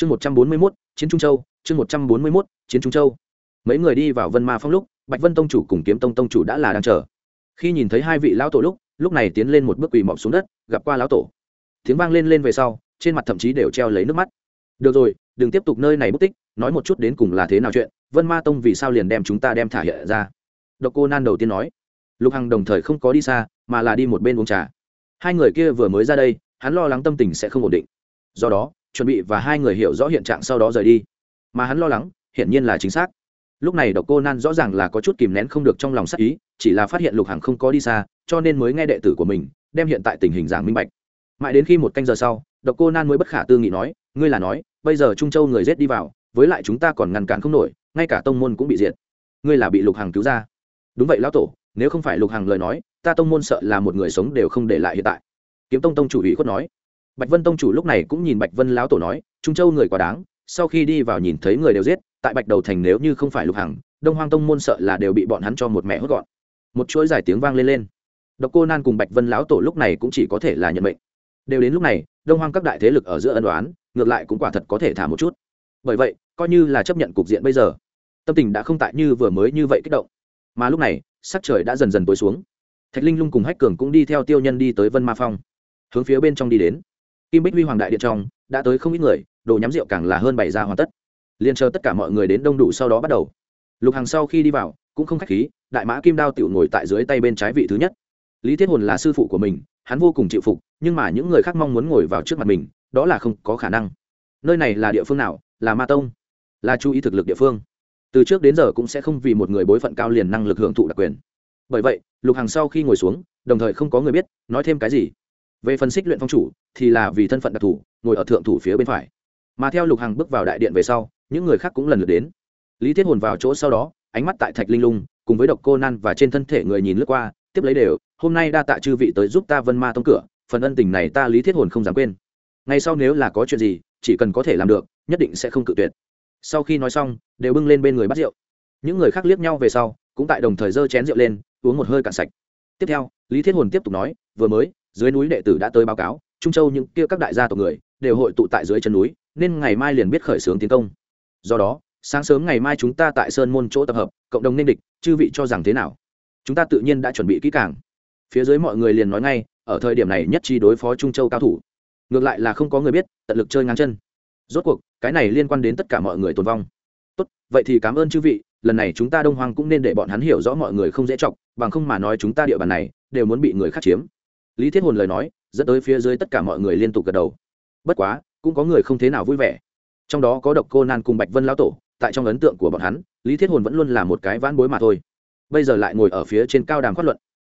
chương một trăm bốn mươi mốt, chiến trung châu, chương một trăm bốn mươi mốt, chiến trung châu. Mấy người đi vào vân ma phong lúc, bạch vân tông chủ cùng kiếm tông tông chủ đã là đang chờ. Khi nhìn thấy hai vị lão tổ lúc lúc này tiến lên một bước quỳ mọc xuống đất, gặp qua lão tổ. Tiếng vang lên lên về sau, trên mặt thậm chí đều treo lấy nước mắt. Được rồi, đừng tiếp tục nơi này mất tích, nói một chút đến cùng là thế nào chuyện, vân ma tông vì sao liền đem chúng ta đem thả hiện ra? Độc cô nan đầu tiên nói. Lục hằng đồng thời không có đi xa, mà là đi một bên uống trà. Hai người kia vừa mới ra đây, hắn lo lắng tâm tình sẽ không ổn định. Do đó chuẩn bị và hai người hiểu rõ hiện trạng sau đó rời đi. Mà hắn lo lắng, hiển nhiên là chính xác. Lúc này độc cô nan rõ ràng là có chút kìm nén không được trong lòng sắc ý, chỉ là phát hiện lục hằng không có đi xa, cho nên mới nghe đệ tử của mình đem hiện tại tình hình giảng minh bạch. Mãi đến khi một canh giờ sau, độc cô nan mới bất khả tư nghị nói, ngươi là nói, bây giờ trung châu người rết đi vào, với lại chúng ta còn ngăn cản không nổi, ngay cả tông môn cũng bị diệt. Ngươi là bị lục hằng cứu ra. Đúng vậy lão tổ, nếu không phải lục hằng lời nói, ta tông môn sợ là một người sống đều không để lại hiện tại. Kiếm tông tông chủ ủy khuất nói bạch vân tông chủ lúc này cũng nhìn bạch vân lão tổ nói, trung châu người quá đáng, sau khi đi vào nhìn thấy người đều giết, tại bạch đầu thành nếu như không phải lục hằng, đông hoang tông môn sợ là đều bị bọn hắn cho một mẹ hốt gọn. Một chuỗi giải tiếng vang lên lên. Độc cô nan cùng bạch vân lão tổ lúc này cũng chỉ có thể là nhận mệnh. Đều đến lúc này, đông hoang các đại thế lực ở giữa ân đoán ngược lại cũng quả thật có thể thả một chút. Bởi vậy, coi như là chấp nhận cục diện bây giờ, tâm tình đã không tại như vừa mới như vậy kích động. Mà lúc này, sắc trời đã dần dần tối xuống. Thạch linh lung cùng hách cường cũng đi theo tiêu nhân đi tới vân ma phong, hướng phía bên trong đi đến kim bích huy hoàng đại điện trong, đã tới không ít người, đồ nhắm rượu càng là hơn bày ra hoàn tất. Liền chờ tất cả mọi người đến đông đủ sau đó bắt đầu. Lục hàng sau khi đi vào, cũng không khách khí, đại mã kim đao tiểu ngồi tại dưới tay bên trái vị thứ nhất. Lý thiết hồn là sư phụ của mình, hắn vô cùng chịu phục, nhưng mà những người khác mong muốn ngồi vào trước mặt mình, đó là không có khả năng. Nơi này là địa phương nào? Là ma tông. Là chú ý thực lực địa phương. Từ trước đến giờ cũng sẽ không vì một người bối phận cao liền năng lực hưởng thụ đặc quyền. Bởi vậy, lục hàng sau khi ngồi xuống, đồng thời không có người biết, nói thêm cái gì về phân xích luyện phong chủ, thì là vì thân phận đặc thù, ngồi ở thượng thủ phía bên phải. Mà theo lục hàng bước vào đại điện về sau, những người khác cũng lần lượt đến. Lý thiết hồn vào chỗ sau đó, ánh mắt tại thạch linh lung, cùng với độc cô nan và trên thân thể người nhìn lướt qua, tiếp lấy đều, hôm nay đa tạ chư vị tới giúp ta vân ma tông cửa, phần ân tình này ta lý thiết hồn không dám quên. Ngay sau nếu là có chuyện gì, chỉ cần có thể làm được, nhất định sẽ không cự tuyệt. Sau khi nói xong, đều bưng lên bên người bắt rượu. Những người khác liếc nhau về sau, cũng tại đồng thời giơ chén rượu lên, uống một hơi cạn sạch. Tiếp theo, lý thiết hồn tiếp tục nói, vừa mới dưới núi đệ tử đã tới báo cáo, trung châu những kia các đại gia tộc người đều hội tụ tại dưới chân núi, nên ngày mai liền biết khởi xướng tiến công. Do đó, sáng sớm ngày mai chúng ta tại sơn môn chỗ tập hợp, cộng đồng nên địch, chư vị cho rằng thế nào? Chúng ta tự nhiên đã chuẩn bị kỹ càng. Phía dưới mọi người liền nói ngay, ở thời điểm này nhất chi đối phó trung châu cao thủ. Ngược lại là không có người biết, tận lực chơi ngang chân. Rốt cuộc, cái này liên quan đến tất cả mọi người tồn vong. Tốt, vậy thì cảm ơn chư vị, lần này chúng ta đông hoang cũng nên để bọn hắn hiểu rõ mọi người không dễ chọc, bằng không mà nói chúng ta địa bàn này đều muốn bị người khác chiếm lý thiết hồn lời nói, dẫn tới phía dưới tất cả mọi người liên tục gật đầu. Bất quá, cũng có người không thế nào vui vẻ. Trong đó có độc cô nan cùng bạch vân lão tổ, tại trong ấn tượng của bọn hắn, lý thiết hồn vẫn luôn là một cái vãn bối mà thôi. Bây giờ lại ngồi ở phía trên cao đàm phát luận.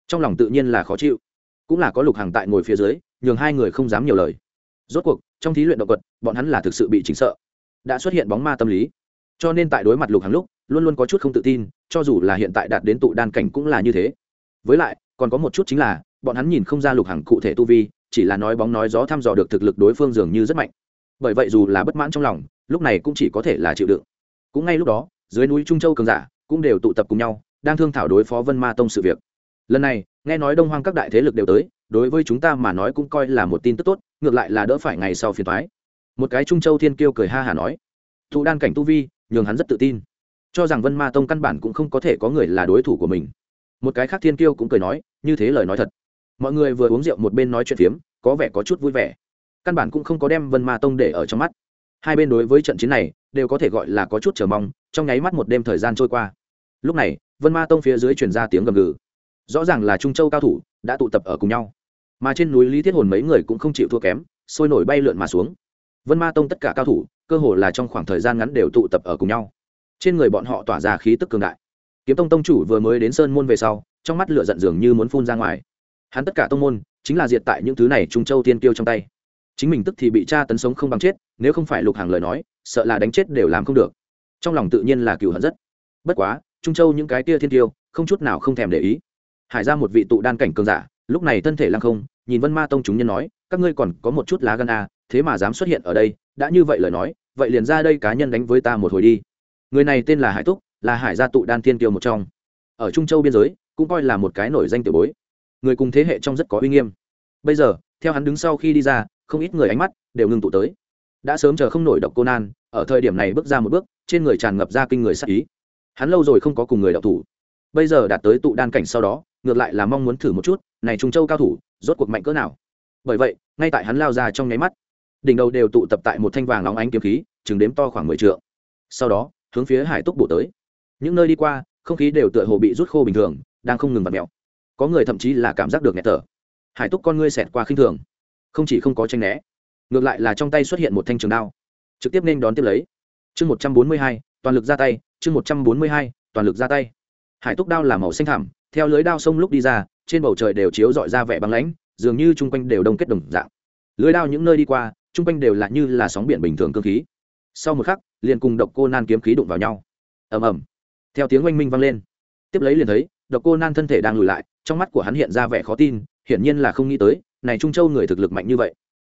Trong lòng tự nhiên là khó chịu. Cũng là có lục hàng tại ngồi phía dưới, nhường hai người không dám nhiều lời. Rốt cuộc, trong thí luyện động vật, bọn hắn là thực sự bị chính sợ. Đã xuất hiện bóng ma tâm lý. Cho nên tại đối mặt lục hàng lúc, luôn luôn có chút không tự tin, cho dù là hiện tại đạt đến tụ đan cảnh cũng là như thế. Với lại, còn có một chút chính là bọn hắn nhìn không ra lục hàng cụ thể tu vi, chỉ là nói bóng nói gió thăm dò được thực lực đối phương dường như rất mạnh. Bởi vậy dù là bất mãn trong lòng, lúc này cũng chỉ có thể là chịu đựng. Cũng ngay lúc đó, dưới núi trung châu cường giả cũng đều tụ tập cùng nhau, đang thương thảo đối phó vân ma tông sự việc. Lần này, nghe nói đông hoang các đại thế lực đều tới, đối với chúng ta mà nói cũng coi là một tin tức tốt, ngược lại là đỡ phải ngày sau phiền thoái một cái trung châu thiên kiêu cười ha hà nói, thụ đan cảnh tu vi, nhường hắn rất tự tin. Cho rằng vân ma tông căn bản cũng không có thể có người là đối thủ của mình. Một cái khác thiên kiêu cũng cười nói, như thế lời nói thật mọi người vừa uống rượu một bên nói chuyện phiếm, có vẻ có chút vui vẻ. Căn bản cũng không có đem vân ma tông để ở trong mắt. Hai bên đối với trận chiến này, đều có thể gọi là có chút chờ mong, trong nháy mắt một đêm thời gian trôi qua. Lúc này, vân ma tông phía dưới truyền ra tiếng gầm gừ. Rõ ràng là trung châu cao thủ, đã tụ tập ở cùng nhau. Mà trên núi lý thiết hồn mấy người cũng không chịu thua kém, sôi nổi bay lượn mà xuống. Vân ma tông tất cả cao thủ, cơ hồ là trong khoảng thời gian ngắn đều tụ tập ở cùng nhau. Trên người bọn họ tỏa ra khí tức cường đại. Kiếm tông tông chủ vừa mới đến sơn môn về sau, trong mắt lửa giận dường như muốn phun ra ngoài hắn tất cả tông môn chính là diệt tại những thứ này trung châu tiên kiêu trong tay chính mình tức thì bị cha tấn sống không bằng chết nếu không phải lục hàng lời nói sợ là đánh chết đều làm không được trong lòng tự nhiên là cựu hận rất bất quá trung châu những cái tia thiên tiêu không chút nào không thèm để ý hải ra một vị tụ đan cảnh cường giả lúc này thân thể lăng không nhìn vân ma tông chúng nhân nói các ngươi còn có một chút lá gan à, thế mà dám xuất hiện ở đây đã như vậy lời nói vậy liền ra đây cá nhân đánh với ta một hồi đi người này tên là hải túc là hải gia tụ đan thiên kiêu một trong ở trung châu biên giới cũng coi là một cái nổi danh tiểu bối người cùng thế hệ trong rất có uy nghiêm. Bây giờ, theo hắn đứng sau khi đi ra, không ít người ánh mắt đều ngưng tụ tới. Đã sớm chờ không nổi độc cô nan, ở thời điểm này bước ra một bước, trên người tràn ngập ra kinh người sắc ý. Hắn lâu rồi không có cùng người đọc thủ. Bây giờ đạt tới tụ đan cảnh sau đó, ngược lại là mong muốn thử một chút, này trung châu cao thủ, rốt cuộc mạnh cỡ nào? Bởi vậy, ngay tại hắn lao ra trong nháy mắt, đỉnh đầu đều tụ tập tại một thanh vàng nóng ánh kiếm khí, chừng đếm to khoảng mười t sau đó, hướng phía hải túc bổ tới. Những nơi đi qua, không khí đều tựa hồ bị rút khô bình thường, đang không ngừng vặt mẹo có người thậm chí là cảm giác được nghẹt thở. Hải túc con ngươi xẹt qua khinh thường. Không chỉ không có tranh né, ngược lại là trong tay xuất hiện một thanh trường đao. Trực tiếp nên đón tiếp lấy. Chương một trăm bốn mươi hai, toàn lực ra tay, chương một trăm bốn mươi hai, toàn lực ra tay. Hải túc đao là màu xanh thảm theo lưới đao sông lúc đi ra, trên bầu trời đều chiếu dọi ra vẻ băng lãnh, dường như chung quanh đều đông kết đồng dạng. Lưới đao những nơi đi qua, chung quanh đều là như là sóng biển bình thường cơ khí. Sau một khắc, liền cùng độc cô nan kiếm khí đụng vào nhau. Ầm ầm. Theo tiếng oanh minh vang lên. Tiếp lấy liền thấy độc cô nan thân thể đang lùi lại, trong mắt của hắn hiện ra vẻ khó tin, hiển nhiên là không nghĩ tới, này trung châu người thực lực mạnh như vậy.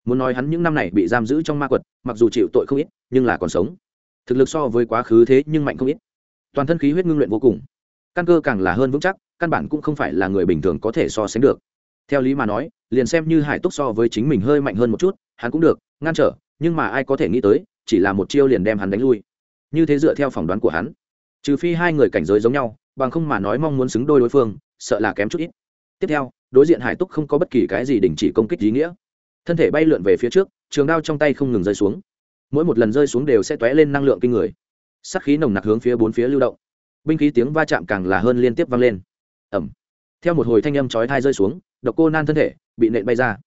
Muốn nói hắn những năm này bị giam giữ trong ma quật, mặc dù chịu tội không ít, nhưng là còn sống. Thực lực so với quá khứ thế nhưng mạnh không ít. Toàn thân khí huyết ngưng luyện vô cùng. Căn cơ càng là hơn vững chắc, căn bản cũng không phải là người bình thường có thể so sánh được. Theo lý mà nói, liền xem như hải túc so với chính mình hơi mạnh hơn một chút, hắn cũng được, ngăn trở, nhưng mà ai có thể nghĩ tới, chỉ là một chiêu liền đem hắn đánh lui. Như thế dựa theo phỏng đoán của hắn. Trừ phi hai người cảnh giới giống nhau bằng không mà nói mong muốn xứng đôi đối phương, sợ là kém chút ít. Tiếp theo, đối diện hải túc không có bất kỳ cái gì đình chỉ công kích ý nghĩa. Thân thể bay lượn về phía trước, trường đao trong tay không ngừng rơi xuống. Mỗi một lần rơi xuống đều sẽ t lên năng lượng kinh người. Sắc khí nồng nặc hướng phía bốn phía lưu động. Binh khí tiếng va chạm càng là hơn liên tiếp vang lên. Ẩm theo một hồi thanh âm chói thai rơi xuống, độc cô nan thân thể bị nện bay ra.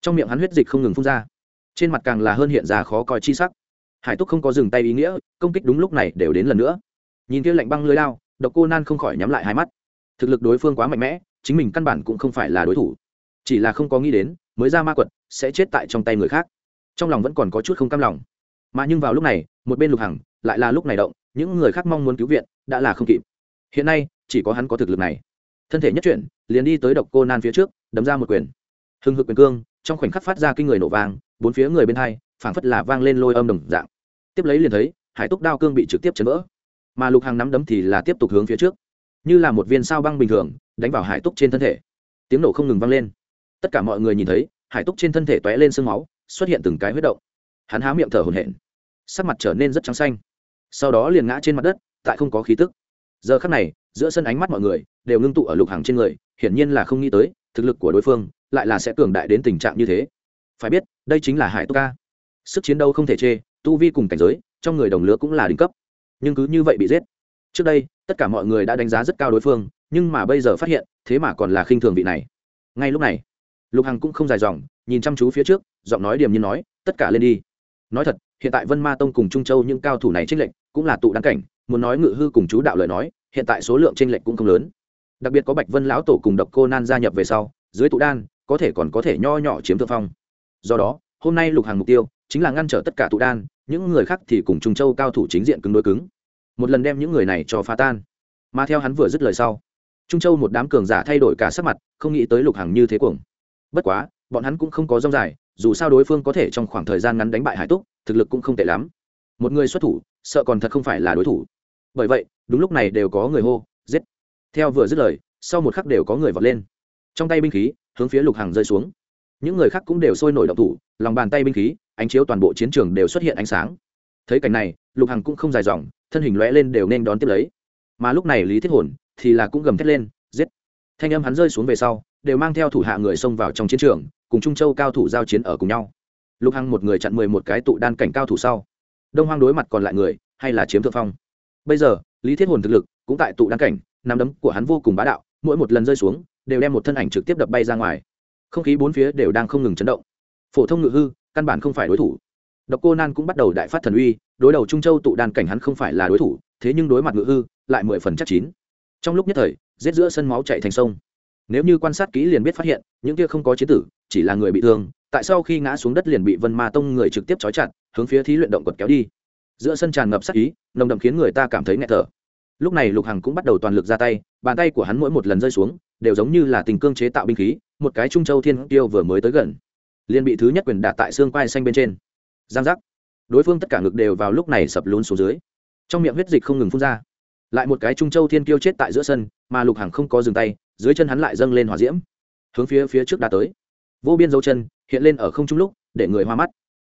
Trong miệng hắn huyết dịch không ngừng phun ra. Trên mặt càng là hơn hiện ra khó coi chi sắc. Hải túc không có dừng tay ý nghĩa, công kích đúng lúc này đều đến lần nữa. Nhìn kia lạnh băng lưới lao độc cô nan không khỏi nhắm lại hai mắt. Thực lực đối phương quá mạnh mẽ, chính mình căn bản cũng không phải là đối thủ. Chỉ là không có nghĩ đến, mới ra ma quật, sẽ chết tại trong tay người khác. Trong lòng vẫn còn có chút không cam lòng. Mà nhưng vào lúc này, một bên lục hằng, lại là lúc này động, những người khác mong muốn cứu viện, đã là không kịp. Hiện nay, chỉ có hắn có thực lực này. Thân thể nhất chuyển, liền đi tới độc cô nan phía trước, đấm ra một quyền. Hưng hực quyền cương, trong khoảnh khắc phát ra kinh người nổ vàng bốn phía người bên hai, phảng phất là vang lên lôi âm đồng dạng. Tiếp lấy liền thấy, hải túc đao cương bị trực tiếp chấn vỡ mà lục hàng nắm đấm thì là tiếp tục hướng phía trước, như là một viên sao băng bình thường, đánh vào hải túc trên thân thể. Tiếng nổ không ngừng vang lên. Tất cả mọi người nhìn thấy, hải túc trên thân thể t ó é lên sương máu, xuất hiện từng cái huyết động. Hắn há miệng thở hồn hển. Sắc mặt trở nên rất trắng xanh. Sau đó liền ngã trên mặt đất, tại không có khí tức. Giờ khắc này, giữa sân ánh mắt mọi người đều ngưng tụ ở lục hàng trên người, hiển nhiên là không nghĩ tới, thực lực của đối phương lại là sẽ cường đại đến tình trạng như thế. Phải biết, đây chính là hải túc ca. Sức chiến đấu không thể chê, tu vi cùng cảnh giới, trong người đồng lứa cũng là đỉnh cấp nhưng cứ như vậy bị giết. Trước đây, tất cả mọi người đã đánh giá rất cao đối phương, nhưng mà bây giờ phát hiện, thế mà còn là khinh thường vị này. Ngay lúc này, lục hằng cũng không dài dòng, nhìn chăm chú phía trước, giọng nói điềm như nói, tất cả lên đi. Nói thật, hiện tại vân ma tông cùng trung châu những cao thủ này trích lệnh cũng là tụ đáng cảnh, muốn nói ngự hư cùng chú đạo lời nói, hiện tại số lượng tranh lệch cũng không lớn. Đặc biệt có bạch vân lão tổ cùng độc cô nan gia nhập về sau, dưới tụ đan, có thể còn có thể nho nhỏ chiếm thượng phong. Do đó, hôm nay lục hàng mục tiêu chính là ngăn trở tất cả tụ đan, những người khác thì cùng trung châu cao thủ chính diện cứng đối cứng. Một lần đem những người này cho phá tan. Mà theo hắn vừa dứt lời sau, trung châu một đám cường giả thay đổi cả sắc mặt, không nghĩ tới lục hàng như thế cuồng. Bất quá, bọn hắn cũng không có rong dài, dù sao đối phương có thể trong khoảng thời gian ngắn đánh bại hải túc, thực lực cũng không tệ lắm. Một người xuất thủ, sợ còn thật không phải là đối thủ. Bởi vậy, đúng lúc này đều có người hô, giết. Theo vừa dứt lời, sau một khắc đều có người vọt lên. Trong tay binh khí, hướng phía lục hàng rơi xuống những người khác cũng đều sôi nổi động thủ, lòng bàn tay binh khí, ánh chiếu toàn bộ chiến trường đều xuất hiện ánh sáng. Thấy cảnh này, lục hằng cũng không dài dòng, thân hình lóe lên đều nên đón tiếp lấy. Mà lúc này lý thiết hồn thì là cũng gầm thét lên, giết. Thanh âm hắn rơi xuống về sau, đều mang theo thủ hạ người xông vào trong chiến trường, cùng trung châu cao thủ giao chiến ở cùng nhau. Lục hằng một người chặn mười một cái tụ đan cảnh cao thủ sau. Đông hoang đối mặt còn lại người, hay là chiếm thượng phong. Bây giờ, lý thiết hồn thực lực cũng tại tụ đan cảnh, nắm đấm của hắn vô cùng bá đạo, mỗi một lần rơi xuống, đều đem một thân ảnh trực tiếp đập bay ra ngoài không khí bốn phía đều đang không ngừng chấn động. Phổ thông ngự hư, căn bản không phải đối thủ. Độc cô nan cũng bắt đầu đại phát thần uy, đối đầu trung châu tụ đan cảnh hắn không phải là đối thủ, thế nhưng đối mặt ngự hư, lại mười phần chắc chín. Trong lúc nhất thời, giết giữa sân máu chạy thành sông. Nếu như quan sát kỹ liền biết phát hiện, những kia không có chế tử, chỉ là người bị thương, tại sau khi ngã xuống đất liền bị vân ma tông người trực tiếp trói chặt, hướng phía thí luyện động quật kéo đi. Giữa sân tràn ngập sắc ý, nồng đậm khiến người ta cảm thấy nghẹt thở. Lúc này lục hằng cũng bắt đầu toàn lực ra tay, bàn tay của hắn mỗi một lần rơi xuống, đều giống như là tình cương chế tạo binh khí một cái trung châu thiên tiêu vừa mới tới gần. Liền bị thứ nhất quyền đạt tại xương quai xanh bên trên. Giang giác. Đối phương tất cả ngực đều vào lúc này sập lún xuống dưới. Trong miệng huyết dịch không ngừng phun ra. Lại một cái trung châu thiên kiêu chết tại giữa sân, mà lục hằng không có dừng tay, dưới chân hắn lại dâng lên hỏa diễm. Hướng phía phía trước đã tới. Vô biên dấu chân, hiện lên ở không trung lúc, để người hoa mắt.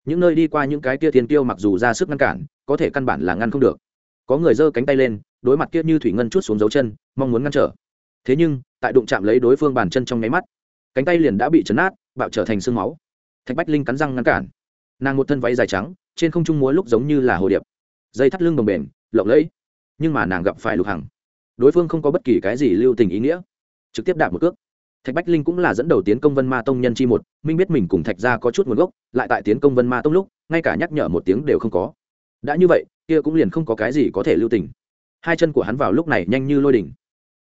Những nơi đi qua những cái kia thiên tiêu mặc dù ra sức ngăn cản, có thể căn bản là ngăn không được. Có người giơ cánh tay lên, đối mặt kia như thủy ngân chút xuống dấu chân, mong muốn ngăn trở. Thế nhưng, tại đụng chạm lấy đối phương bàn chân trong nháy mắt cánh tay liền đã bị chấn nát bạo trở thành sương máu. Thạch bách linh cắn răng ngăn cản. Nàng một thân váy dài trắng, trên không trung múa lúc giống như là hồ điệp. Dây thắt lưng đồng bền lộng lẫy. Nhưng mà nàng gặp phải lục hằng. Đối phương không có bất kỳ cái gì lưu tình ý nghĩa. Trực tiếp đạp một cước. Thạch bách linh cũng là dẫn đầu tiến công vân ma tông nhân chi một, minh biết mình cùng thạch ra có chút nguồn gốc, lại tại tiến công vân ma tông lúc, ngay cả nhắc nhở một tiếng đều không có. Đã như vậy, kia cũng liền không có cái gì có thể lưu tình. Hai chân của hắn vào lúc này nhanh như lôi đỉnh.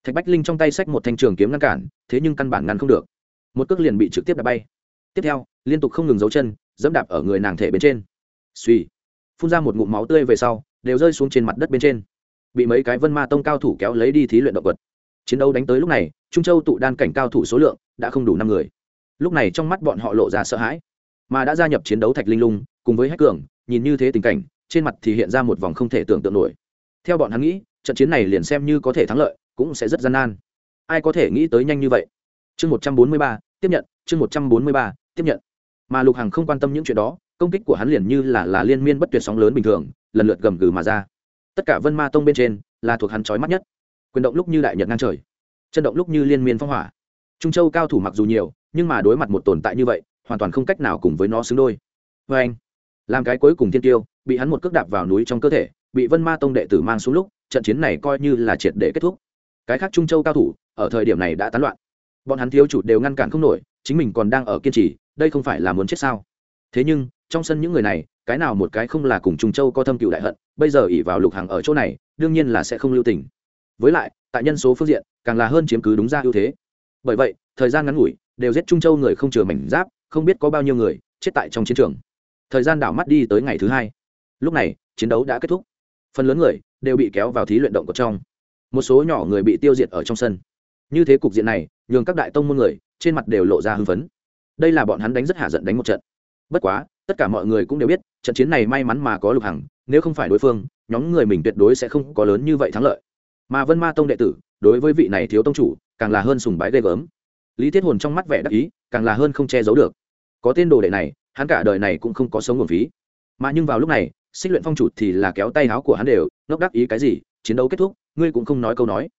Thạch bách linh trong tay xách một thanh trường kiếm ngăn cản, thế nhưng căn bản ngăn không được một cước liền bị trực tiếp đạp bay. Tiếp theo, liên tục không ngừng giấu chân, dẫm đạp ở người nàng thể bên trên. Suy phun ra một ngụm máu tươi về sau, đều rơi xuống trên mặt đất bên trên. Bị mấy cái vân ma tông cao thủ kéo lấy đi thí luyện động vật. Chiến đấu đánh tới lúc này, trung châu tụ đan cảnh cao thủ số lượng đã không đủ năm người. Lúc này trong mắt bọn họ lộ ra sợ hãi. Mà đã gia nhập chiến đấu thạch linh lung, cùng với hách cường, nhìn như thế tình cảnh, trên mặt thì hiện ra một vòng không thể tưởng tượng nổi. Theo bọn hắn nghĩ, trận chiến này liền xem như có thể thắng lợi, cũng sẽ rất gian nan. Ai có thể nghĩ tới nhanh như vậy? Chương một trăm bốn mươi ba tiếp nhận, chương một trăm bốn mươi ba, tiếp nhận. Mà lục hằng không quan tâm những chuyện đó, công kích của hắn liền như là là liên miên bất tuyệt sóng lớn bình thường, lần lượt gầm gừ mà ra. Tất cả vân ma tông bên trên, là thuộc hắn trói mắt nhất. Quyền động lúc như đại nhật ngang trời, chân động lúc như liên miên phong hỏa. Trung châu cao thủ mặc dù nhiều, nhưng mà đối mặt một tồn tại như vậy, hoàn toàn không cách nào cùng với nó xứng đôi. Vê anh, làm cái cuối cùng thiên tiêu, bị hắn một cước đạp vào núi trong cơ thể, bị vân ma tông đệ tử mang xuống lúc, trận chiến này coi như là triệt để kết thúc. Cái khác trung châu cao thủ, ở thời điểm này đã tán loạn bọn hắn thiếu chủ đều ngăn cản không nổi, chính mình còn đang ở kiên trì, đây không phải là muốn chết sao? Thế nhưng, trong sân những người này, cái nào một cái không là cùng trung châu có thâm cựu đại hận, bây giờ ỉ vào lục hàng ở chỗ này, đương nhiên là sẽ không lưu tình. Với lại, tại nhân số phương diện, càng là hơn chiếm cứ đúng ra ưu thế. Bởi vậy, thời gian ngắn ngủi, đều giết trung châu người không chừa mảnh giáp, không biết có bao nhiêu người chết tại trong chiến trường. Thời gian đảo mắt đi tới ngày thứ hai. Lúc này, chiến đấu đã kết thúc. Phần lớn người đều bị kéo vào thí luyện động của trong. Một số nhỏ người bị tiêu diệt ở trong sân như thế cục diện này, nhường các đại tông môn người, trên mặt đều lộ ra hưng phấn. Đây là bọn hắn đánh rất hạ giận đánh một trận. Bất quá, tất cả mọi người cũng đều biết, trận chiến này may mắn mà có lục hằng, nếu không phải đối phương, nhóm người mình tuyệt đối sẽ không có lớn như vậy thắng lợi. Mà vân ma tông đệ tử, đối với vị này thiếu tông chủ, càng là hơn sùng bái ghê gớm. Lý thiết hồn trong mắt vẻ đắc ý, càng là hơn không che giấu được. Có tên đồ đệ này, hắn cả đời này cũng không có sống nguồn phí. Mà nhưng vào lúc này, xích luyện phong chủ thì là kéo tay áo của hắn đều, ngốc đắc ý cái gì, chiến đấu kết thúc, ngươi cũng không nói câu nói.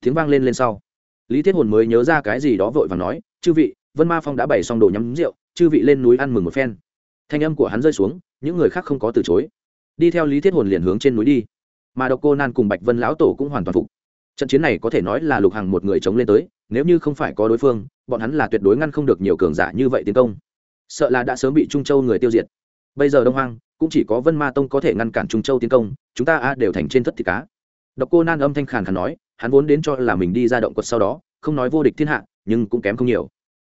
Tiếng vang lên lên sau lý thiết hồn mới nhớ ra cái gì đó vội và nói, chư vị, vân ma phong đã bày xong đồ nhắm rượu, chư vị lên núi ăn mừng một phen. Thanh âm của hắn rơi xuống, những người khác không có từ chối. Đi theo lý thiết hồn liền hướng trên núi đi. Mà độc cô nan cùng bạch vân lão tổ cũng hoàn toàn phục. Trận chiến này có thể nói là lục hàng một người chống lên tới, nếu như không phải có đối phương, bọn hắn là tuyệt đối ngăn không được nhiều cường giả như vậy tiến công. Sợ là đã sớm bị trung châu người tiêu diệt. Bây giờ đông hoang, cũng chỉ có vân ma tông có thể ngăn cản trung châu tiến công, chúng ta a đều thành trên thất thịt cá. Độc cô nan âm thanh khàn khàn nói hắn vốn đến cho là mình đi ra động quật sau đó, không nói vô địch thiên hạ, nhưng cũng kém không nhiều.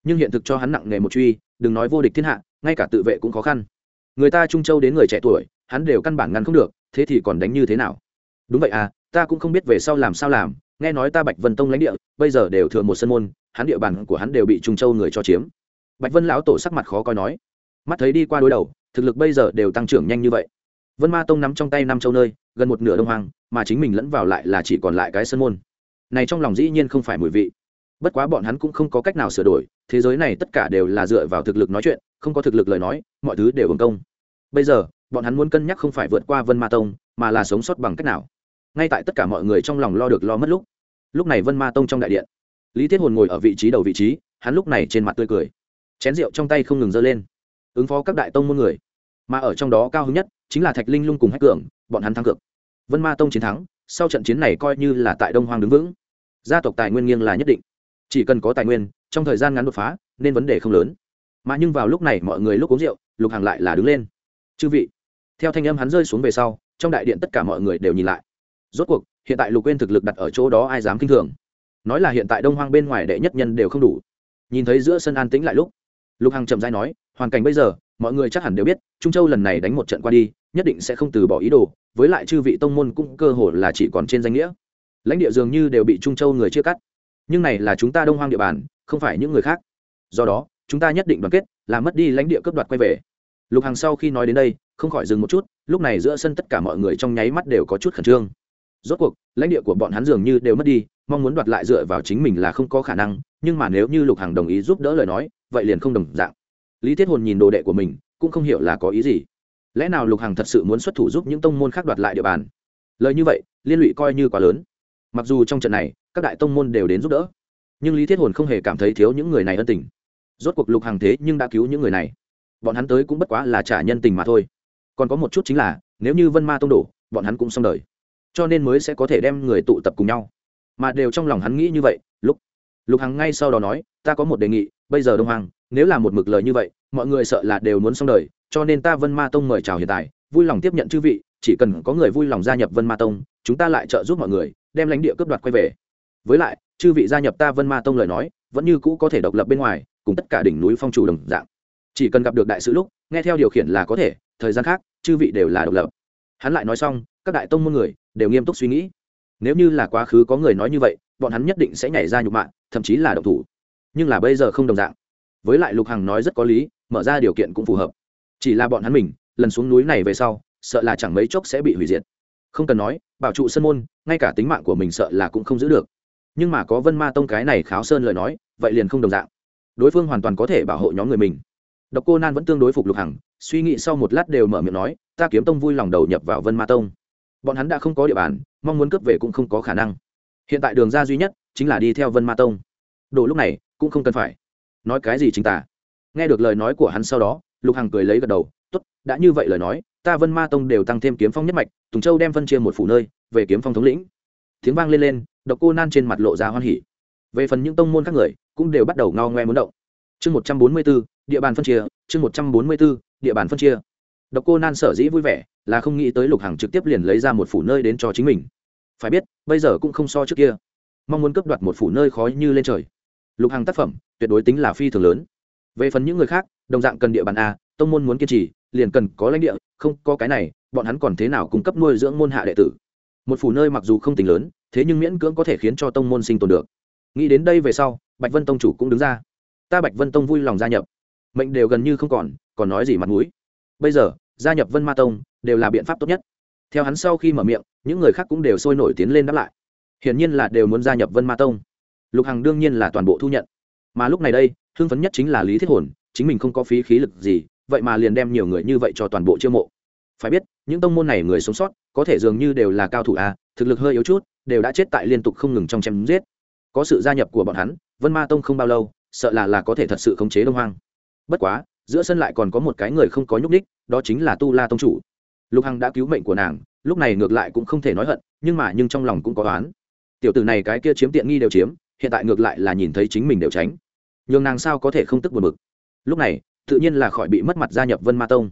Nhưng hiện thực cho hắn nặng nghề một truy, đừng nói vô địch thiên hạ, ngay cả tự vệ cũng khó khăn. Người ta trung châu đến người trẻ tuổi, hắn đều căn bản ngăn không được, thế thì còn đánh như thế nào? Đúng vậy à ta cũng không biết về sau làm sao làm, nghe nói ta bạch vân tông lãnh địa, bây giờ đều thừa một sân môn, hắn địa bàn của hắn đều bị trung châu người cho chiếm. Bạch vân lão tổ sắc mặt khó coi nói, mắt thấy đi qua đối đầu, thực lực bây giờ đều tăng trưởng nhanh như vậy vân ma tông nắm trong tay năm châu nơi, gần một nửa đông hoàng mà chính mình lẫn vào lại là chỉ còn lại cái sân môn. Này trong lòng dĩ nhiên không phải mùi vị. Bất quá bọn hắn cũng không có cách nào sửa đổi, thế giới này tất cả đều là dựa vào thực lực nói chuyện, không có thực lực lời nói, mọi thứ đều hưởng công. Bây giờ, bọn hắn muốn cân nhắc không phải vượt qua vân ma tông, mà là sống sót bằng cách nào. Ngay tại tất cả mọi người trong lòng lo được lo mất lúc lúc này vân ma tông trong đại điện, lý thiết hồn ngồi ở vị trí đầu vị trí, hắn lúc này trên mặt tươi cười. Chén rượu trong tay không ngừng dơ lên, ứng phó các đại tông môn người, mà ở trong đó cao hứng nhất chính là thạch linh lung cùng hách cường bọn hắn thắng cược, vân ma tông chiến thắng sau trận chiến này coi như là tại đông hoàng đứng vững. Gia tộc tài nguyên nghiêng là nhất định. Chỉ cần có tài nguyên trong thời gian ngắn đột phá nên vấn đề không lớn. Mà nhưng vào lúc này mọi người lúc uống rượu lục hàng lại là đứng lên. Chư vị. Theo thanh âm hắn rơi xuống về sau trong đại điện tất cả mọi người đều nhìn lại. Rốt cuộc hiện tại lục quên thực lực đặt ở chỗ đó ai dám k i n h thường? Nói là hiện tại đông hoang bên ngoài đệ nhất nhân đều không đủ. Nhìn thấy giữa sân an tĩnh lại lúc lục hằng chậm dai nói hoàn cảnh bây giờ mọi người chắc hẳn đều biết trung châu lần này đánh một trận qua đi nhất định sẽ không từ bỏ ý đồ, với lại chư vị tông môn cũng cơ hồ là chỉ còn trên danh nghĩa. Lãnh địa dường như đều bị trung châu người chia cắt. Nhưng này là chúng ta đông hoang địa bàn, không phải những người khác. Do đó, chúng ta nhất định đoàn kết làm mất đi lãnh địa cướp đoạt quay về. Lục hằng sau khi nói đến đây, không khỏi dừng một chút, lúc này giữa sân tất cả mọi người trong nháy mắt đều có chút khẩn trương. Rốt cuộc, lãnh địa của bọn hắn dường như đều mất đi, mong muốn đoạt lại dựa vào chính mình là không có khả năng, nhưng mà nếu như lục hằng đồng ý giúp đỡ lời nói, vậy liền không đồng dạng. Lý thiết hồn nhìn đồ đệ của mình, cũng không hiểu là có ý gì lẽ nào lục hằng thật sự muốn xuất thủ giúp những tông môn khác đoạt lại địa bàn? Lời như vậy, liên lụy coi như quá lớn. Mặc dù trong trận này, các đại tông môn đều đến giúp đỡ, nhưng lý thiết hồn không hề cảm thấy thiếu những người này ân tình. Rốt cuộc lục hàng thế nhưng đã cứu những người này. Bọn hắn tới cũng bất quá là trả nhân tình mà thôi. Còn có một chút chính là, nếu như vân ma tông đổ, bọn hắn cũng xong đời. Cho nên mới sẽ có thể đem người tụ tập cùng nhau. Mà đều trong lòng hắn nghĩ như vậy, lúc lục hằng ngay sau đó nói, ta có một đề nghị, bây giờ đông hoàng nếu là một mực lời như vậy, mọi người sợ là đều muốn xong đời cho nên ta vân ma tông mời chào hiện tại, vui lòng tiếp nhận chư vị, chỉ cần có người vui lòng gia nhập vân ma tông, chúng ta lại trợ giúp mọi người, đem lãnh địa cướp đoạt quay về. Với lại, chư vị gia nhập ta vân ma tông lời nói, vẫn như cũ có thể độc lập bên ngoài, cùng tất cả đỉnh núi phong chủ đồng dạng. Chỉ cần gặp được đại sứ lúc, nghe theo điều khiển là có thể, thời gian khác, chư vị đều là độc lập. Hắn lại nói xong, các đại tông môn người đều nghiêm túc suy nghĩ. Nếu như là quá khứ có người nói như vậy, bọn hắn nhất định sẽ nhảy ra nhục mạ, thậm chí là độc thủ. Nhưng là bây giờ không đồng dạng. Với lại lục hằng nói rất có lý, mở ra điều kiện cũng phù hợp chỉ là bọn hắn mình, lần xuống núi này về sau, sợ là chẳng mấy chốc sẽ bị hủy diệt. Không cần nói, bảo trụ sân môn, ngay cả tính mạng của mình sợ là cũng không giữ được. Nhưng mà có vân ma tông cái này kháo sơn lời nói, vậy liền không đồng dạng. Đối phương hoàn toàn có thể bảo hộ nhóm người mình. Độc cô nan vẫn tương đối phục lục hằng, suy nghĩ sau một lát đều mở miệng nói, ta kiếm tông vui lòng đầu nhập vào vân ma tông. Bọn hắn đã không có địa bàn, mong muốn cướp về cũng không có khả năng. Hiện tại đường ra duy nhất chính là đi theo vân ma tông. Đồ lúc này cũng không cần phải. Nói cái gì chính tả? Nghe được lời nói của hắn sau đó lục hằng cười lấy gật đầu t ố t đã như vậy lời nói, ta vân ma tông đều tăng thêm kiếm phong nhất mạch, tùng châu đem phân chia một phủ nơi, về kiếm phong thống lĩnh. Tiếng vang lên lên, độc cô nan trên mặt lộ ra hoan hỉ. Về phần những tông môn các người, cũng đều bắt đầu ngao ngoe muốn động. Chương một trăm bốn mươi b ố địa bàn phân chia, chương một trăm bốn mươi b ố địa bàn phân chia. Độc cô nan sở dĩ vui vẻ, là không nghĩ tới lục hằng trực tiếp liền lấy ra một phủ nơi đến cho chính mình. Phải biết, bây giờ cũng không so trước kia. Mong muốn cấp đoạt một phủ nơi khó như lên trời. Lục hằng tác phẩm, tuyệt đối tính là phi thường lớn về phần những người khác, đồng dạng cần địa bàn a, tông môn muốn kiên trì, liền cần có lãnh địa, không, có cái này, bọn hắn còn thế nào cung cấp nuôi dưỡng môn hạ đệ tử? Một phủ nơi mặc dù không tính lớn, thế nhưng miễn cưỡng có thể khiến cho tông môn sinh tồn được. Nghĩ đến đây về sau, bạch vân tông chủ cũng đứng ra. Ta bạch vân tông vui lòng gia nhập. Mệnh đều gần như không còn còn nói gì mặt mũi. Bây giờ, gia nhập vân ma tông, đều là biện pháp tốt nhất. Theo hắn sau khi mở miệng, những người khác cũng đều sôi nổi tiến lên đáp lại. Hiển nhiên là đều muốn gia nhập vân ma tông. Lục hằng đương nhiên là toàn bộ thu nhận mà lúc này đây, hưng phấn nhất chính là lý thiết hồn, chính mình không có phí khí lực gì, vậy mà liền đem nhiều người như vậy cho toàn bộ chiêu mộ. Phải biết, những tông môn này người sống sót, có thể dường như đều là cao thủ a thực lực hơi yếu chút, đều đã chết tại liên tục không ngừng trong chém giết. Có sự gia nhập của bọn hắn, vân ma tông không bao lâu, sợ là là có thể thật sự khống chế đông hoang. Bất quá, giữa sân lại còn có một cái người không có nhúc ních đó chính là tu la tông chủ. Lục hằng đã cứu mệnh của nàng, lúc này ngược lại cũng không thể nói hận, nhưng mà nhưng trong lòng cũng có oán. Tiểu tử này cái kia chiếm tiện nghi đều chiếm, hiện tại ngược lại là nhìn thấy chính mình đều tránh nhường nàng sao có thể không tức buồn bực. Lúc này, tự nhiên là khỏi bị mất mặt gia nhập vân ma tông.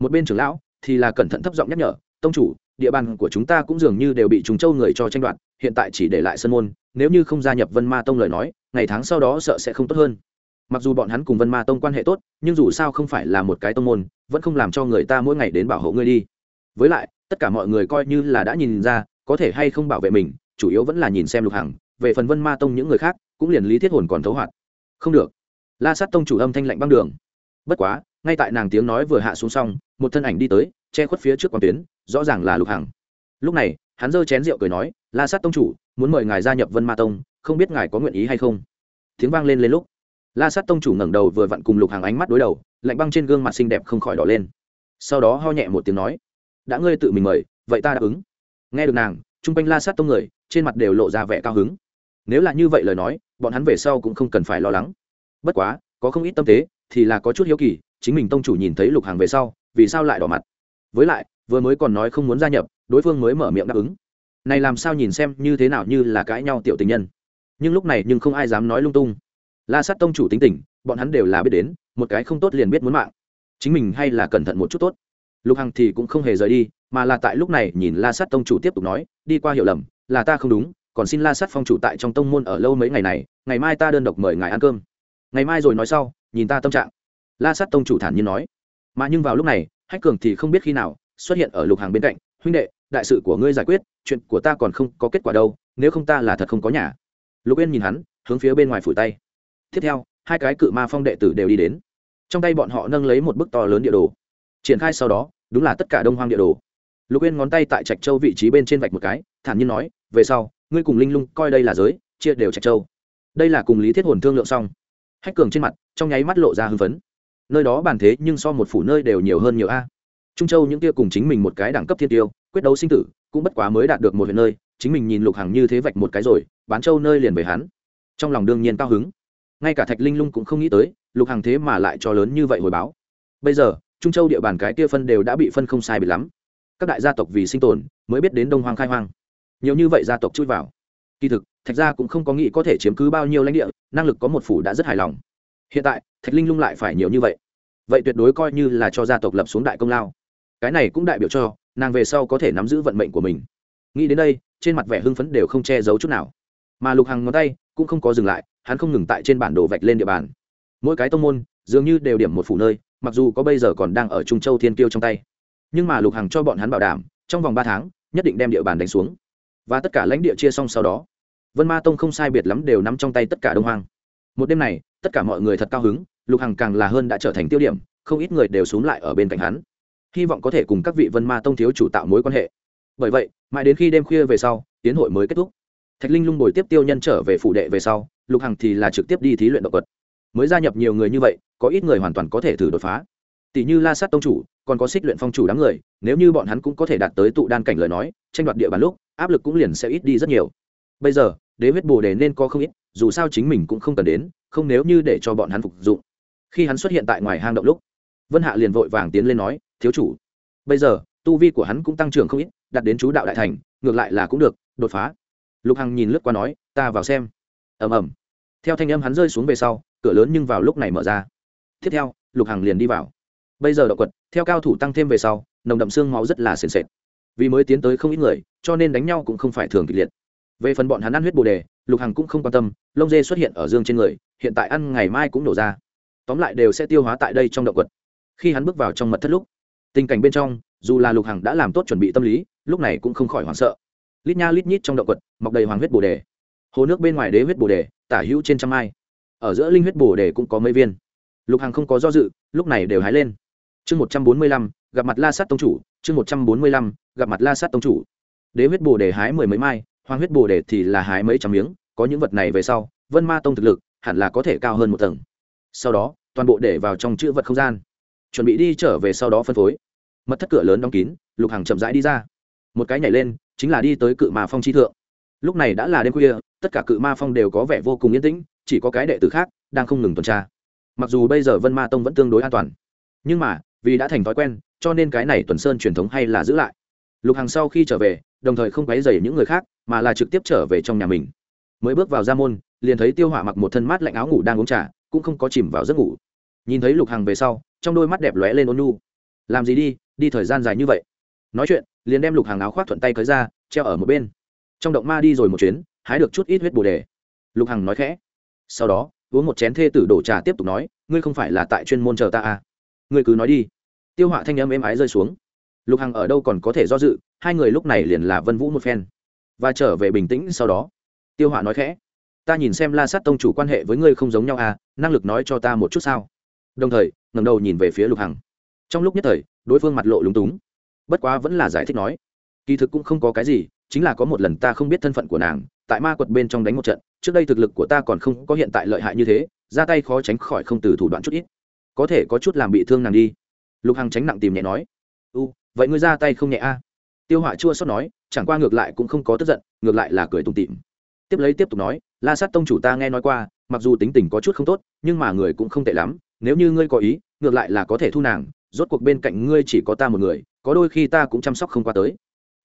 Một bên trưởng lão thì là cẩn thận thấp giọng nhắc nhở, tông chủ, địa bàn của chúng ta cũng dường như đều bị chúng châu người cho tranh đoạt, hiện tại chỉ để lại sân môn, nếu như không gia nhập vân ma tông lời nói, ngày tháng sau đó sợ sẽ không tốt hơn. Mặc dù bọn hắn cùng vân ma tông quan hệ tốt, nhưng dù sao không phải là một cái tông môn, vẫn không làm cho người ta mỗi ngày đến bảo hộ ngươi đi. Với lại, tất cả mọi người coi như là đã nhìn ra, có thể hay không bảo vệ mình, chủ yếu vẫn là nhìn xem lục hằng, về phần vân ma tông những người khác, cũng liền lý thiết hồn còn thấu hoạt không được. La sát tông chủ âm thanh lạnh băng đường. Bất quá, ngay tại nàng tiếng nói vừa hạ xuống xong, một thân ảnh đi tới, che khuất phía trước quang tuyến, rõ ràng là lục hằng. Lúc này, hắn giơ chén rượu cười nói, la sát tông chủ, muốn mời ngài gia nhập vân ma tông, không biết ngài có nguyện ý hay không? Tiếng vang lên lên lúc. La sát tông chủ ngẩng đầu vừa vặn cùng lục hàng ánh mắt đối đầu, lạnh băng trên gương mặt xinh đẹp không khỏi đỏ lên. Sau đó ho nhẹ một tiếng nói, đã ngươi tự mình mời, vậy ta đáp ứng. Nghe được nàng, chung quanh la sát tông người, trên mặt đều lộ ra vẻ cao hứng. Nếu là như vậy lời nói bọn hắn về sau cũng không cần phải lo lắng. Bất quá, có không ít tâm tế, thì là có chút hiếu kỳ, chính mình tông chủ nhìn thấy lục hàng về sau, vì sao lại đỏ mặt? Với lại, vừa mới còn nói không muốn gia nhập, đối phương mới mở miệng đáp ứng. Này làm sao nhìn xem như thế nào như là cãi nhau tiểu tình nhân. Nhưng lúc này nhưng không ai dám nói lung tung. La sát tông chủ tính tình, bọn hắn đều là biết đến, một cái không tốt liền biết muốn mạng. Chính mình hay là cẩn thận một chút tốt. Lục hằng thì cũng không hề rời đi, mà là tại lúc này nhìn la sát tông chủ tiếp tục nói, đi qua hiểu lầm, là ta không đúng còn xin la sát phong chủ tại trong tông môn ở lâu mấy ngày này, ngày mai ta đơn độc mời ngài ăn cơm. Ngày mai rồi nói sau, nhìn ta tâm trạng. La sát tông chủ thản nhiên nói. Mà nhưng vào lúc này, hách cường thì không biết khi nào xuất hiện ở lục hàng bên cạnh, huynh đệ, đại sự của ngươi giải quyết, chuyện của ta còn không có kết quả đâu, nếu không ta là thật không có nhà. Lục yên nhìn hắn, hướng phía bên ngoài phủi tay. Tiếp theo, hai cái cự ma phong đệ tử đều đi đến. Trong tay bọn họ nâng lấy một bức to lớn địa đồ. Triển khai sau đó, đúng là tất cả đông hoang địa đồ. Lục yên ngón tay tại trạch châu vị trí bên trên vạch một cái, thản nhiên nói, về sau ngươi cùng linh lung coi đây là giới, chia đều trạch châu. Đây là cùng lý thiết hồn thương lượng xong. Hách cường trên mặt, trong nháy mắt lộ ra hưng phấn. Nơi đó bàn thế nhưng so một phủ nơi đều nhiều hơn nhiều a. Trung châu những kia cùng chính mình một cái đẳng cấp thiên tiêu, quyết đấu sinh tử, cũng bất quá mới đạt được một huyện nơi, chính mình nhìn lục hằng như thế vạch một cái rồi, bán châu nơi liền về hắn. Trong lòng đương nhiên cao hứng. Ngay cả thạch linh lung cũng không nghĩ tới, lục hằng thế mà lại cho lớn như vậy hồi báo. Bây giờ, trung châu địa bàn cái kia phân đều đã bị phân không sai bị lắm. Các đại gia tộc vì sinh tồn, mới biết đến đông hoang khai hoang nhiều như vậy gia tộc chui vào. Kỳ thực, thạch gia cũng không có nghĩ có thể chiếm cứ bao nhiêu lãnh địa, năng lực có một phủ đã rất hài lòng. Hiện tại, thạch linh lung lại phải nhiều như vậy. Vậy tuyệt đối coi như là cho gia tộc lập xuống đại công lao. Cái này cũng đại biểu cho, nàng về sau có thể nắm giữ vận mệnh của mình. Nghĩ đến đây, trên mặt vẻ hưng phấn đều không che giấu chút nào. Mà lục hằng ngón tay cũng không có dừng lại, hắn không ngừng tại trên bản đồ vạch lên địa bàn. Mỗi cái tông môn, dường như đều điểm một phủ nơi, mặc dù có bây giờ còn đang ở trung châu thiên tiêu trong tay. Nhưng mà lục hằng cho bọn hắn bảo đảm, trong vòng ba tháng, nhất định đem địa bàn đánh xuống và tất cả lãnh địa chia xong sau đó, vân ma tông không sai biệt lắm đều nắm trong tay tất cả đông hoang. Một đêm này, tất cả mọi người thật cao hứng, lục hằng càng là hơn đã trở thành tiêu điểm, không ít người đều x u ố n g lại ở bên cạnh hắn. Hy vọng có thể cùng các vị vân ma tông thiếu chủ tạo mối quan hệ. Bởi vậy, mãi đến khi đêm khuya về sau, tiến hội mới kết thúc. Thạch linh lung bồi tiếp tiêu nhân trở về phụ đệ về sau, lục hằng thì là trực tiếp đi thí luyện động vật. Mới gia nhập nhiều người như vậy, có ít người hoàn toàn có thể thử đột phá. Tỷ như la sát tông chủ, còn có xích luyện phong chủ đám người, nếu như bọn hắn cũng có thể đạt tới tụ đan cảnh lời nói, tranh đoạt địa bàn lúc áp lực cũng liền sẽ ít đi rất nhiều. Bây giờ, đế huyết bồ đề nên có không ít, dù sao chính mình cũng không cần đến, không nếu như để cho bọn hắn phục dụng. Khi hắn xuất hiện tại ngoài hang động lúc, vân hạ liền vội vàng tiến lên nói, thiếu chủ, bây giờ, tu vi của hắn cũng tăng trưởng không ít đặt đến chú đạo đại thành, ngược lại là cũng được, đột phá. Lục hằng nhìn lướt qua nói, ta vào xem. Ầm ầm. Theo thanh âm hắn rơi xuống về sau, cửa lớn nhưng vào lúc này mở ra. Tiếp theo, lục hằng liền đi vào. Bây giờ động quật, theo cao thủ tăng thêm về sau, nồng đậm xương máu rất là sền sệt vì mới tiến tới không ít người, cho nên đánh nhau cũng không phải thường kịch liệt. Về phần bọn hắn ăn huyết bồ đề, lục hằng cũng không quan tâm, lông dê xuất hiện ở dương trên người, hiện tại ăn ngày mai cũng nổ ra. Tóm lại đều sẽ tiêu hóa tại đây trong động quật. Khi hắn bước vào trong mật thất lúc, tình cảnh bên trong, dù là lục hằng đã làm tốt chuẩn bị tâm lý, lúc này cũng không khỏi hoảng sợ. Lít nha lít nhít trong động quật, mọc đầy hoàng huyết bồ đề. Hồ nước bên ngoài đế huyết bồ đề, tả hữu trên trăm mai. Ở giữa linh huyết bồ đề cũng có mấy viên. Lục hằng không có do dự, lúc này đều hái lên. Chương một trăm bốn mươi lăm, gặp mặt la sát tông chủ chương một trăm bốn mươi lăm, gặp mặt la sát tông chủ. Đế huyết bồ đề hái mười mấy mai, hoàng huyết bồ đề thì là hái mấy trăm miếng, có những vật này về sau, vân ma tông thực lực hẳn là có thể cao hơn một tầng. Sau đó, toàn bộ để vào trong chữ vật không gian. Chuẩn bị đi trở về sau đó phân phối. Mất thất cửa lớn đóng kín, lục hàng chậm rãi đi ra. Một cái nhảy lên, chính là đi tới cự ma phong chi thượng. Lúc này đã là đêm khuya, tất cả cự ma phong đều có vẻ vô cùng yên tĩnh, chỉ có cái đệ tử khác đang không ngừng tuần tra. Mặc dù bây giờ vân ma tông vẫn tương đối an toàn, nhưng mà, vì đã thành thói quen cho nên cái này tuần sơn truyền thống hay là giữ lại. Lục Hằng sau khi trở về, đồng thời không quấy dày những người khác, mà là trực tiếp trở về trong nhà mình. Mới bước vào ra môn, liền thấy tiêu hỏa mặc một thân mát lạnh áo ngủ đang uống trà, cũng không có chìm vào giấc ngủ. Nhìn thấy lục Hằng về sau, trong đôi mắt đẹp lóe lên ôn nu làm gì đi đi thời gian dài như vậy. Nói chuyện, liền đem lục hàng áo khoác thuận tay cởi ra, treo ở một bên. Trong động ma đi rồi một chuyến, hái được chút ít huyết bồ đề. Lục hằng nói khẽ. Sau đó, uống một chén thê tử đổ trà tiếp tục nói, ngươi không phải là tại chuyên môn chờ ta à? Ngươi cứ nói đi tiêu họa thanh âm êm ái rơi xuống. Lục hằng ở đâu còn có thể do dự, hai người lúc này liền là vân vũ một phen. Và trở về bình tĩnh sau đó. Tiêu họa nói khẽ, ta nhìn xem la sát tông chủ quan hệ với ngươi không giống nhau à năng lực nói cho ta một chút sao? Đồng thời ngầm đầu nhìn về phía lục hằng. Trong lúc nhất thời, đối phương mặt lộ lúng túng. Bất quá vẫn là giải thích nói, kỳ thực cũng không có cái gì, chính là có một lần ta không biết thân phận của nàng, tại ma quật bên trong đánh một trận, trước đây thực lực của ta còn không có hiện tại lợi hại như thế, ra tay khó tránh khỏi không từ thủ đoạn chút ít. Có thể có chút làm bị thương nàng đi lục hằng tránh nặng tìm nhẹ nói, u, vậy ngươi ra tay không nhẹ a? Tiêu họa chua xót nói, chẳng qua ngược lại cũng không có tức giận, ngược lại là cười tùng tịm tiếp lấy tiếp tục nói, la sát tông chủ ta nghe nói qua, mặc dù tính tình có chút không tốt, nhưng mà người cũng không tệ lắm, nếu như ngươi có ý, ngược lại là có thể thu nàng, rốt cuộc bên cạnh ngươi chỉ có ta một người, có đôi khi ta cũng chăm sóc không qua tới.